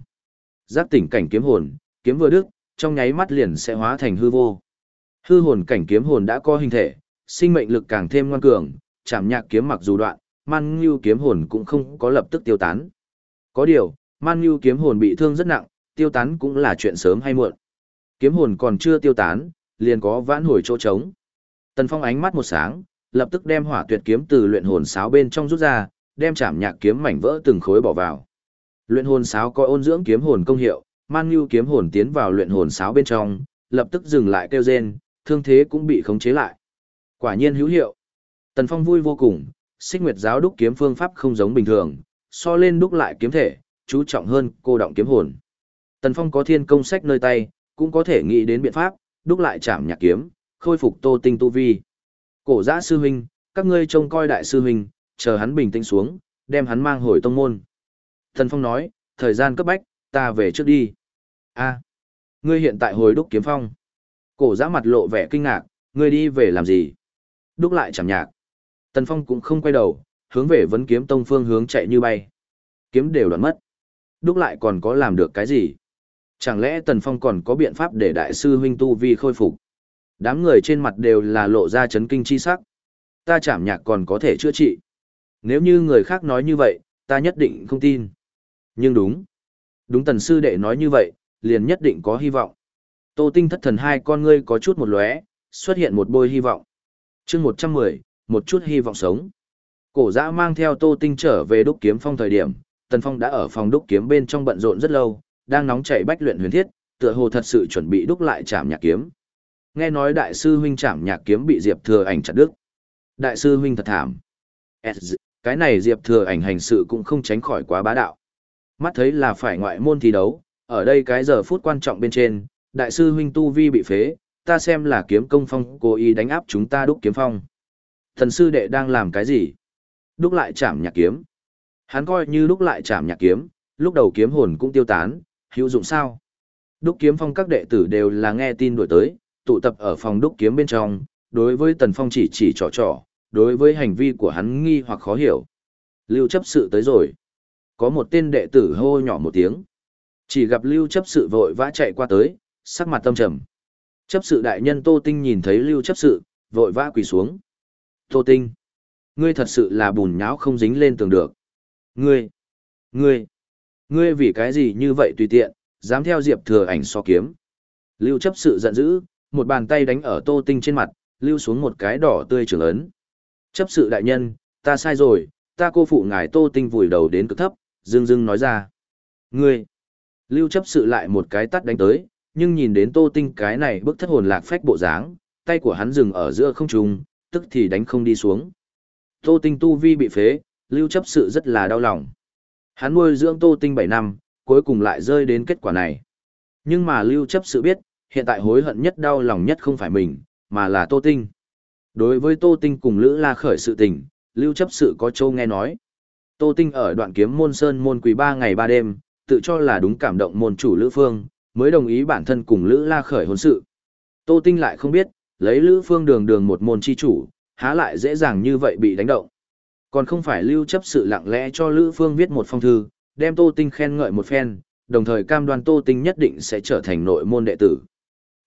Giác tỉnh cảnh kiếm hồn, kiếm vừa đức, trong nháy mắt liền sẽ hóa thành hư vô. Hư hồn cảnh kiếm hồn đã có hình thể, sinh mệnh lực càng thêm ngoan cường, chạm nhạc kiếm mặc dù đoạn, man như kiếm hồn cũng không có lập tức tiêu tán. Có điều, man như kiếm hồn bị thương rất nặng, tiêu tán cũng là chuyện sớm hay muộn. Kiếm hồn còn chưa tiêu tán, liền có vãn hồi chỗ trống. Tần Phong ánh mắt một sáng, lập tức đem hỏa tuyệt kiếm từ luyện hồn sáo bên trong rút ra, đem chạm nhạc kiếm mảnh vỡ từng khối bỏ vào. Luyện hồn sáo có ôn dưỡng kiếm hồn công hiệu, man như kiếm hồn tiến vào luyện hồn sáo bên trong, lập tức dừng lại kêu rên, thương thế cũng bị khống chế lại. Quả nhiên hữu hiệu. Tần Phong vui vô cùng, Xích Nguyệt giáo đúc kiếm phương pháp không giống bình thường, so lên đúc lại kiếm thể, chú trọng hơn cô động kiếm hồn. Tần Phong có thiên công sách nơi tay, cũng có thể nghĩ đến biện pháp, đúc lại chạm nhạc kiếm, khôi phục Tô Tinh tu vi. Cổ Giã sư huynh, các ngươi trông coi đại sư huynh, chờ hắn bình tĩnh xuống, đem hắn mang hồi tông môn. Tần Phong nói, thời gian cấp bách, ta về trước đi. A, ngươi hiện tại hồi đúc kiếm phong. Cổ Giã mặt lộ vẻ kinh ngạc, ngươi đi về làm gì? Đúc lại chạm nhạc. Tần Phong cũng không quay đầu, hướng về vấn kiếm tông phương hướng chạy như bay. Kiếm đều đoạn mất. Đúc lại còn có làm được cái gì? Chẳng lẽ Tần Phong còn có biện pháp để đại sư huynh tu vi khôi phục? Đám người trên mặt đều là lộ ra chấn kinh chi sắc. Ta chạm nhạc còn có thể chữa trị. Nếu như người khác nói như vậy, ta nhất định không tin. Nhưng đúng. Đúng tần sư đệ nói như vậy, liền nhất định có hy vọng. Tô tinh thất thần hai con ngươi có chút một lóe, xuất hiện một bôi hy vọng. chương một trăm mười, một chút hy vọng sống. Cổ giã mang theo tô tinh trở về đúc kiếm phong thời điểm, tần phong đã ở phòng đúc kiếm bên trong bận rộn rất lâu, đang nóng chảy bách luyện huyền thiết, tựa hồ thật sự chuẩn bị đúc lại chạm nhạc kiếm. Nghe nói đại sư huynh chạm nhạc kiếm bị Diệp Thừa ảnh chặt đứt. Đại sư huynh thật thảm. Cái này Diệp Thừa ảnh hành sự cũng không tránh khỏi quá bá đạo. Mắt thấy là phải ngoại môn thi đấu, ở đây cái giờ phút quan trọng bên trên, đại sư huynh tu vi bị phế, ta xem là kiếm công phong cố ý đánh áp chúng ta đúc kiếm phong. Thần sư đệ đang làm cái gì? Đúc lại chạm nhạc kiếm. Hắn coi như đúc lại chạm nhạc kiếm, lúc đầu kiếm hồn cũng tiêu tán, hữu dụng sao? Đúc kiếm phong các đệ tử đều là nghe tin đuổi tới, tụ tập ở phòng đúc kiếm bên trong, đối với tần phong chỉ chỉ trò trò, đối với hành vi của hắn nghi hoặc khó hiểu. Lưu chấp sự tới rồi. Có một tên đệ tử hô nhỏ một tiếng. Chỉ gặp lưu chấp sự vội vã chạy qua tới, sắc mặt tâm trầm. Chấp sự đại nhân Tô Tinh nhìn thấy lưu chấp sự, vội vã quỳ xuống. Tô Tinh, ngươi thật sự là bùn nhão không dính lên tường được. Ngươi, ngươi, ngươi vì cái gì như vậy tùy tiện, dám theo Diệp Thừa ảnh so kiếm. Lưu chấp sự giận dữ, một bàn tay đánh ở Tô Tinh trên mặt, lưu xuống một cái đỏ tươi trưởng lớn. Chấp sự đại nhân, ta sai rồi, ta cô phụ ngài Tô Tinh vùi đầu đến cực thấp, dưng dưng nói ra. Ngươi, lưu chấp sự lại một cái tắt đánh tới, nhưng nhìn đến Tô Tinh cái này bức thất hồn lạc phách bộ dáng, tay của hắn dừng ở giữa không trung, tức thì đánh không đi xuống. Tô Tinh tu vi bị phế, lưu chấp sự rất là đau lòng. Hắn nuôi dưỡng Tô Tinh 7 năm, cuối cùng lại rơi đến kết quả này. Nhưng mà lưu chấp sự biết, hiện tại hối hận nhất đau lòng nhất không phải mình, mà là Tô Tinh. Đối với Tô Tinh cùng Lữ La khởi sự tình, lưu chấp sự có châu nghe nói. Tô Tinh ở đoạn kiếm môn sơn môn quỳ ba ngày ba đêm, tự cho là đúng cảm động môn chủ Lữ Phương, mới đồng ý bản thân cùng Lữ La khởi hôn sự. Tô Tinh lại không biết, lấy Lữ Phương đường đường một môn chi chủ, há lại dễ dàng như vậy bị đánh động. Còn không phải lưu chấp sự lặng lẽ cho Lữ Phương viết một phong thư, đem Tô Tinh khen ngợi một phen, đồng thời cam đoan Tô Tinh nhất định sẽ trở thành nội môn đệ tử.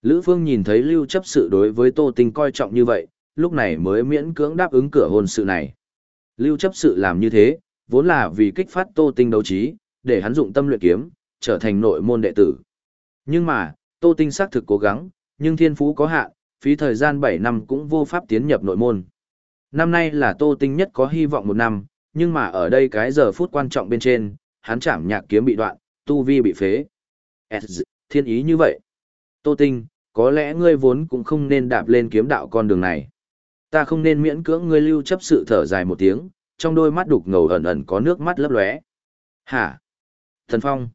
Lữ Phương nhìn thấy lưu chấp sự đối với Tô Tinh coi trọng như vậy, lúc này mới miễn cưỡng đáp ứng cửa hôn sự này. Lưu chấp sự làm như thế, vốn là vì kích phát Tô Tinh đấu trí, để hắn dụng tâm luyện kiếm, trở thành nội môn đệ tử. Nhưng mà, Tô Tinh xác thực cố gắng, nhưng thiên phú có hạn, phí thời gian 7 năm cũng vô pháp tiến nhập nội môn. Năm nay là Tô Tinh nhất có hy vọng một năm, nhưng mà ở đây cái giờ phút quan trọng bên trên, hắn chạm nhạc kiếm bị đoạn, tu vi bị phế. Thiên ý như vậy. Tô Tinh, có lẽ ngươi vốn cũng không nên đạp lên kiếm đạo con đường này. Ta không nên miễn cưỡng ngươi lưu chấp sự thở dài một tiếng, trong đôi mắt đục ngầu ẩn ẩn có nước mắt lấp lóe. Hả? Thần Phong.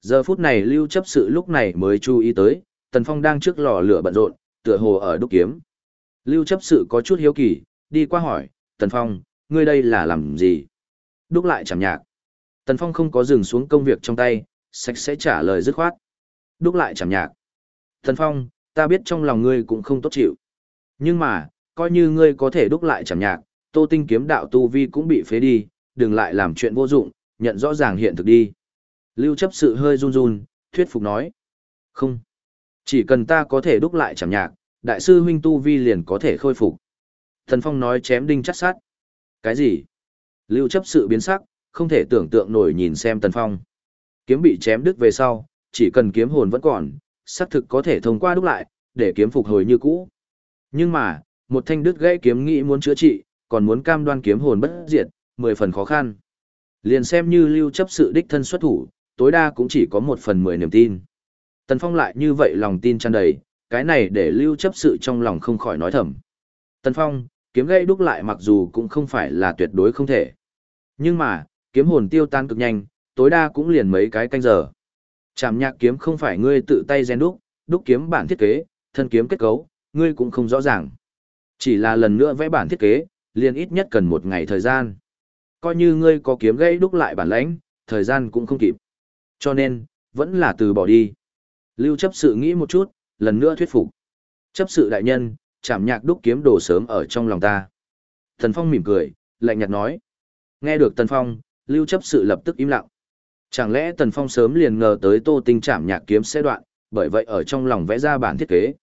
Giờ phút này lưu chấp sự lúc này mới chú ý tới, Tần Phong đang trước lò lửa bận rộn, tựa hồ ở đúc kiếm. Lưu chấp sự có chút hiếu kỳ, đi qua hỏi, Tần Phong, ngươi đây là làm gì? Đúc lại chạm nhạc. Tần Phong không có dừng xuống công việc trong tay, sạch sẽ trả lời dứt khoát. Đúc lại chạm nhạc. Tần Phong, ta biết trong lòng ngươi cũng không tốt chịu. Nhưng mà, coi như ngươi có thể đúc lại chạm nhạc, tô tinh kiếm đạo tu vi cũng bị phế đi, đừng lại làm chuyện vô dụng, nhận rõ ràng hiện thực đi. Lưu chấp sự hơi run run, thuyết phục nói. Không. Chỉ cần ta có thể đúc lại chạm nhạc, đại sư huynh tu vi liền có thể khôi phục. Thần Phong nói chém đinh chắt sát. Cái gì? Lưu chấp sự biến sắc, không thể tưởng tượng nổi nhìn xem Tần Phong. Kiếm bị chém đứt về sau, chỉ cần kiếm hồn vẫn còn, xác thực có thể thông qua đúc lại, để kiếm phục hồi như cũ. Nhưng mà, một thanh đứt gãy kiếm nghĩ muốn chữa trị, còn muốn cam đoan kiếm hồn bất diệt, mười phần khó khăn. Liền xem như lưu chấp sự đích thân xuất thủ, tối đa cũng chỉ có một phần mười niềm tin. Tần Phong lại như vậy lòng tin tràn đầy, cái này để lưu chấp sự trong lòng không khỏi nói thầm. Tần Phong, kiếm gây đúc lại mặc dù cũng không phải là tuyệt đối không thể. Nhưng mà, kiếm hồn tiêu tan cực nhanh, tối đa cũng liền mấy cái canh giờ. Chạm nhạc kiếm không phải ngươi tự tay rèn đúc, đúc kiếm bản thiết kế, thân kiếm kết cấu, ngươi cũng không rõ ràng. Chỉ là lần nữa vẽ bản thiết kế, liền ít nhất cần một ngày thời gian. Coi như ngươi có kiếm gây đúc lại bản lãnh, thời gian cũng không kịp. Cho nên, vẫn là từ bỏ đi. Lưu chấp sự nghĩ một chút, lần nữa thuyết phục. Chấp sự đại nhân, chạm nhạc đúc kiếm đồ sớm ở trong lòng ta. Tần Phong mỉm cười, lạnh nhạt nói. Nghe được Tần Phong, Lưu chấp sự lập tức im lặng. Chẳng lẽ Tần Phong sớm liền ngờ tới tô tinh chạm nhạc kiếm sẽ đoạn, bởi vậy ở trong lòng vẽ ra bản thiết kế.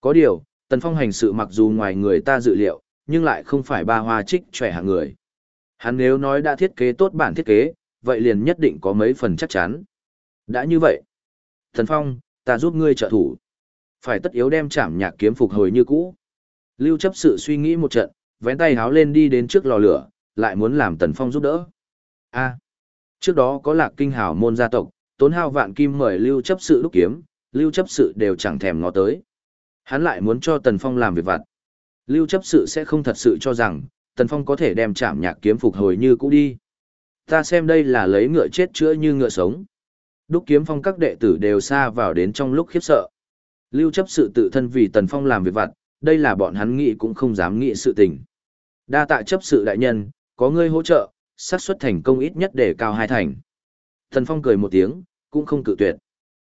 Có điều, Tần Phong hành sự mặc dù ngoài người ta dự liệu, nhưng lại không phải ba hoa trích trẻ hạng người. Hắn nếu nói đã thiết kế tốt bản thiết kế, vậy liền nhất định có mấy phần chắc chắn. Đã như vậy, Thần Phong, ta giúp ngươi trợ thủ. Phải tất yếu đem chạm nhạc kiếm phục hồi như cũ. Lưu chấp sự suy nghĩ một trận, vén tay háo lên đi đến trước lò lửa, lại muốn làm Tần Phong giúp đỡ. A, trước đó có lạc kinh hào môn gia tộc, tốn hao vạn kim mời lưu chấp sự đúc kiếm, lưu chấp sự đều chẳng thèm ngó tới. Hắn lại muốn cho Tần Phong làm việc vặt. Lưu chấp sự sẽ không thật sự cho rằng, Tần Phong có thể đem chạm nhạc kiếm phục hồi như cũ đi. Ta xem đây là lấy ngựa chết chữa như ngựa sống. Đúc kiếm phong các đệ tử đều xa vào đến trong lúc khiếp sợ. Lưu chấp sự tự thân vì Tần Phong làm việc vặt, đây là bọn hắn nghĩ cũng không dám nghĩ sự tình. Đa tạ chấp sự đại nhân, có ngươi hỗ trợ, xác suất thành công ít nhất để cao hai thành. Tần Phong cười một tiếng, cũng không cự tuyệt.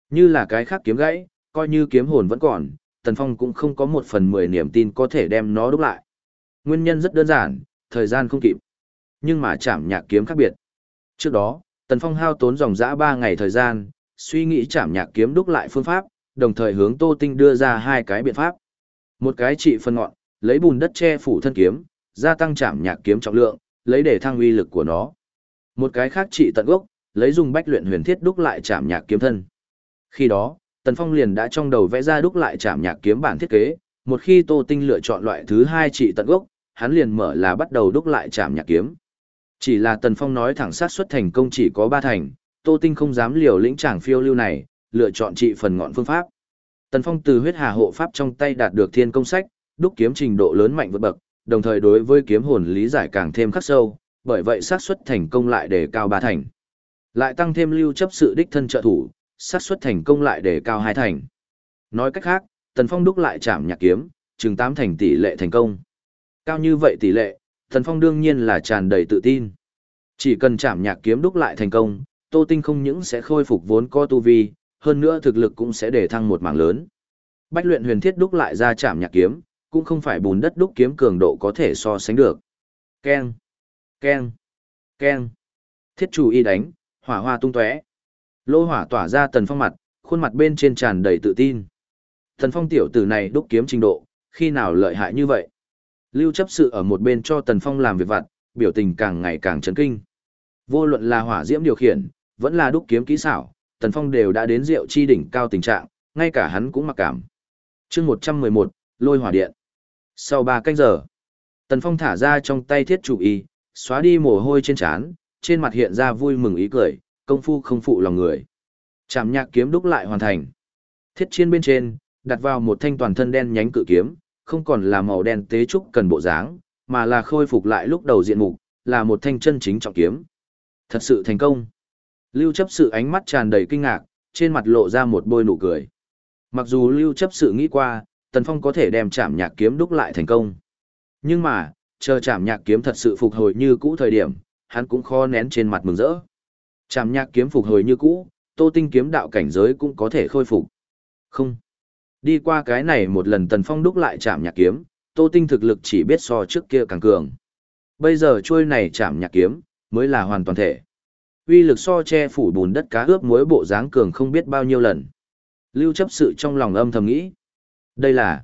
Như là cái khác kiếm gãy, coi như kiếm hồn vẫn còn, Tần Phong cũng không có một phần mười niềm tin có thể đem nó đúc lại. Nguyên nhân rất đơn giản, thời gian không kịp. Nhưng mà chạm nhạc kiếm khác biệt. Trước đó, Tần Phong hao tốn dòng dã ba ngày thời gian, suy nghĩ chạm nhạc kiếm đúc lại phương pháp, đồng thời hướng Tô Tinh đưa ra hai cái biện pháp. Một cái trị phân ngọn, lấy bùn đất che phủ thân kiếm, gia tăng chạm nhạc kiếm trọng lượng, lấy để thăng uy lực của nó. Một cái khác trị tận gốc, lấy dùng bách luyện huyền thiết đúc lại chạm nhạc kiếm thân. Khi đó, Tần Phong liền đã trong đầu vẽ ra đúc lại chạm nhạc kiếm bản thiết kế, một khi Tô Tinh lựa chọn loại thứ hai trị tận gốc, hắn liền mở là bắt đầu đúc lại chạm nhạc kiếm. Chỉ là Tần Phong nói thẳng sát xuất thành công chỉ có ba thành, Tô Tinh không dám liều lĩnh chàng phiêu lưu này, lựa chọn trị phần ngọn phương pháp. Tần Phong từ huyết hà hộ pháp trong tay đạt được thiên công sách, đúc kiếm trình độ lớn mạnh vượt bậc, đồng thời đối với kiếm hồn lý giải càng thêm khắc sâu, bởi vậy xác suất thành công lại đề cao ba thành. Lại tăng thêm lưu chấp sự đích thân trợ thủ, xác suất thành công lại đề cao hai thành. Nói cách khác, Tần Phong đúc lại chạm nhạc kiếm, chừng tám thành tỷ lệ thành công. Cao như vậy tỷ lệ, Tần Phong đương nhiên là tràn đầy tự tin. Chỉ cần chạm nhạc kiếm đúc lại thành công, Tô Tinh không những sẽ khôi phục vốn có tu vi, hơn nữa thực lực cũng sẽ để thăng một mảng lớn. Bách luyện huyền thiết đúc lại ra chạm nhạc kiếm, cũng không phải bùn đất đúc kiếm cường độ có thể so sánh được. Keng, keng, keng. Thiết chủ y đánh, hỏa hoa tung tóe. Lô hỏa tỏa ra tần phong mặt, khuôn mặt bên trên tràn đầy tự tin. Tần phong tiểu tử này đúc kiếm trình độ, khi nào lợi hại như vậy? Lưu chấp sự ở một bên cho tần phong làm việc vặt, biểu tình càng ngày càng chấn kinh. Vô luận là hỏa diễm điều khiển, vẫn là đúc kiếm kỹ xảo, tần phong đều đã đến rượu chi đỉnh cao tình trạng, ngay cả hắn cũng mặc cảm. chương một trăm mười một, lôi hỏa điện. Sau ba canh giờ, tần phong thả ra trong tay thiết chủ y, xóa đi mồ hôi trên trán, trên mặt hiện ra vui mừng ý cười, công phu không phụ lòng người. Chạm nhạc kiếm đúc lại hoàn thành. Thiết chiên bên trên, đặt vào một thanh toàn thân đen nhánh cự kiếm, không còn là màu đen tế trúc cần bộ dáng, mà là khôi phục lại lúc đầu diện mục, là một thanh chân chính trọng kiếm. Thật sự thành công. Lưu chấp sự ánh mắt tràn đầy kinh ngạc, trên mặt lộ ra một bôi nụ cười. Mặc dù lưu chấp sự nghĩ qua, Tần Phong có thể đem chạm nhạc kiếm đúc lại thành công. Nhưng mà, chờ chạm nhạc kiếm thật sự phục hồi như cũ thời điểm, hắn cũng khó nén trên mặt mừng rỡ. Chạm nhạc kiếm phục hồi như cũ, tô tinh kiếm đạo cảnh giới cũng có thể khôi phục. Không. Đi qua cái này một lần Tần Phong đúc lại chạm nhạc kiếm, tô tinh thực lực chỉ biết so trước kia càng cường. Bây giờ trôi này chạm nhạc kiếm, mới là hoàn toàn thể. Uy lực so che phủ bùn đất cá ướp muối bộ dáng cường không biết bao nhiêu lần. Lưu chấp sự trong lòng âm thầm nghĩ. Đây là...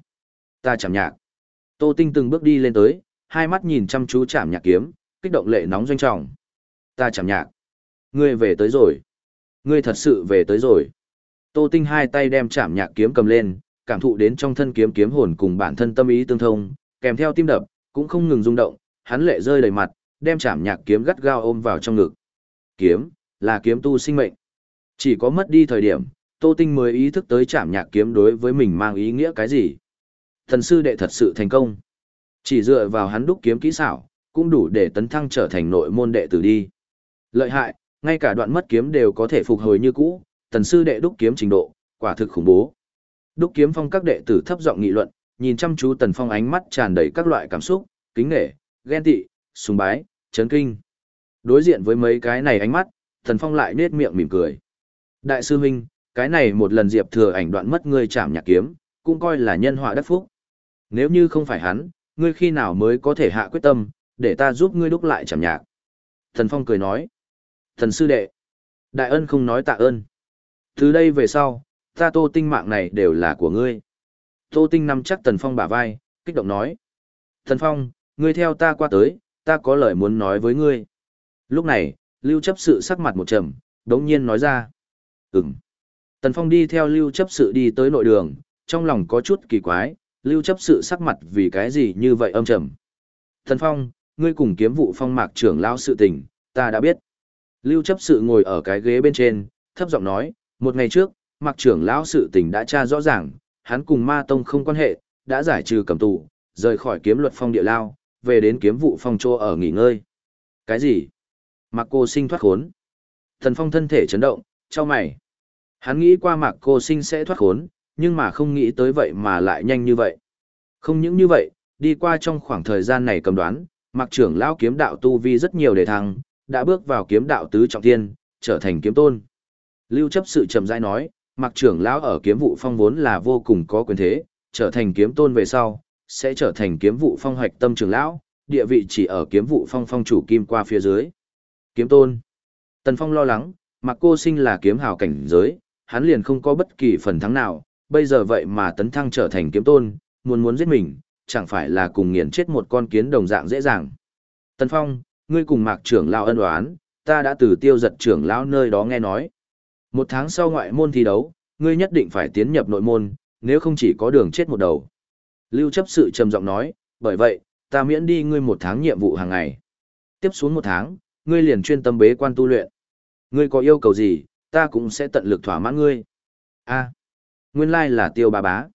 Ta chạm nhạc. Tô Tinh từng bước đi lên tới, hai mắt nhìn chăm chú chạm nhạc kiếm, kích động lệ nóng doanh trọng. Ta chạm nhạc. Ngươi về tới rồi. Ngươi thật sự về tới rồi. Tô Tinh hai tay đem chạm nhạc kiếm cầm lên, cảm thụ đến trong thân kiếm kiếm hồn cùng bản thân tâm ý tương thông, kèm theo tim đập, cũng không ngừng rung động, hắn lệ rơi đầy mặt, đem chạm nhạc kiếm gắt gao ôm vào trong ngực. Kiếm, là kiếm tu sinh mệnh. Chỉ có mất đi thời điểm, Tô Tinh mới ý thức tới chạm nhạc kiếm đối với mình mang ý nghĩa cái gì. Thần sư đệ thật sự thành công. Chỉ dựa vào hắn đúc kiếm kỹ xảo, cũng đủ để tấn thăng trở thành nội môn đệ tử đi. Lợi hại, ngay cả đoạn mất kiếm đều có thể phục hồi như cũ, thần sư đệ đúc kiếm trình độ, quả thực khủng bố. Đúc kiếm phong các đệ tử thấp giọng nghị luận, nhìn chăm chú Tần Phong ánh mắt tràn đầy các loại cảm xúc, kính nể, ghen tị, sùng bái, chấn kinh. Đối diện với mấy cái này ánh mắt, Tần Phong lại nết miệng mỉm cười. Đại sư huynh, cái này một lần Diệp Thừa ảnh đoạn mất ngươi chạm nhạc kiếm, cũng coi là nhân họa đắc phúc. Nếu như không phải hắn, ngươi khi nào mới có thể hạ quyết tâm, để ta giúp ngươi đúc lại chạm nhạc. Thần Phong cười nói. Thần sư đệ. Đại ân không nói tạ ơn. Từ đây về sau, ta tô tinh mạng này đều là của ngươi. Tô tinh nắm chắc Tần Phong bả vai, kích động nói. Thần Phong, ngươi theo ta qua tới, ta có lời muốn nói với ngươi. Lúc này, Lưu chấp sự sắc mặt một trầm, đống nhiên nói ra. Ừm. Tần Phong đi theo Lưu chấp sự đi tới nội đường, trong lòng có chút kỳ quái, Lưu chấp sự sắc mặt vì cái gì như vậy âm trầm. Tần Phong, ngươi cùng kiếm vụ phong mạc trưởng lão sự tình, ta đã biết. Lưu chấp sự ngồi ở cái ghế bên trên, thấp giọng nói, một ngày trước, mạc trưởng lão sự tình đã tra rõ ràng, hắn cùng ma tông không quan hệ, đã giải trừ cầm tù, rời khỏi kiếm luật phong địa lao, về đến kiếm vụ phong trô ở nghỉ ngơi. Cái gì? Mạc cô sinh thoát khốn. Thần phong thân thể chấn động, cho mày. Hắn nghĩ qua mạc cô sinh sẽ thoát khốn, nhưng mà không nghĩ tới vậy mà lại nhanh như vậy. Không những như vậy, đi qua trong khoảng thời gian này cầm đoán, mạc trưởng lão kiếm đạo tu vi rất nhiều đề thăng, đã bước vào kiếm đạo tứ trọng thiên, trở thành kiếm tôn. Lưu chấp sự trầm rãi nói, mạc trưởng lão ở kiếm vụ phong vốn là vô cùng có quyền thế, trở thành kiếm tôn về sau, sẽ trở thành kiếm vụ phong hoạch tâm trưởng lão, địa vị chỉ ở kiếm vụ phong phong chủ kim qua phía dưới. Kiếm tôn. Tần Phong lo lắng, mặc cô sinh là kiếm hào cảnh giới, hắn liền không có bất kỳ phần thắng nào, bây giờ vậy mà tấn thăng trở thành kiếm tôn, muốn muốn giết mình, chẳng phải là cùng nghiền chết một con kiến đồng dạng dễ dàng. Tần Phong, ngươi cùng mạc trưởng lão ân oán, ta đã từ tiêu giật trưởng lão nơi đó nghe nói. Một tháng sau ngoại môn thi đấu, ngươi nhất định phải tiến nhập nội môn, nếu không chỉ có đường chết một đầu. Lưu chấp sự trầm giọng nói, bởi vậy, ta miễn đi ngươi một tháng nhiệm vụ hàng ngày. Tiếp xuống một tháng, ngươi liền chuyên tâm bế quan tu luyện. Ngươi có yêu cầu gì, ta cũng sẽ tận lực thỏa mãn ngươi. A, nguyên lai là tiêu bà bá.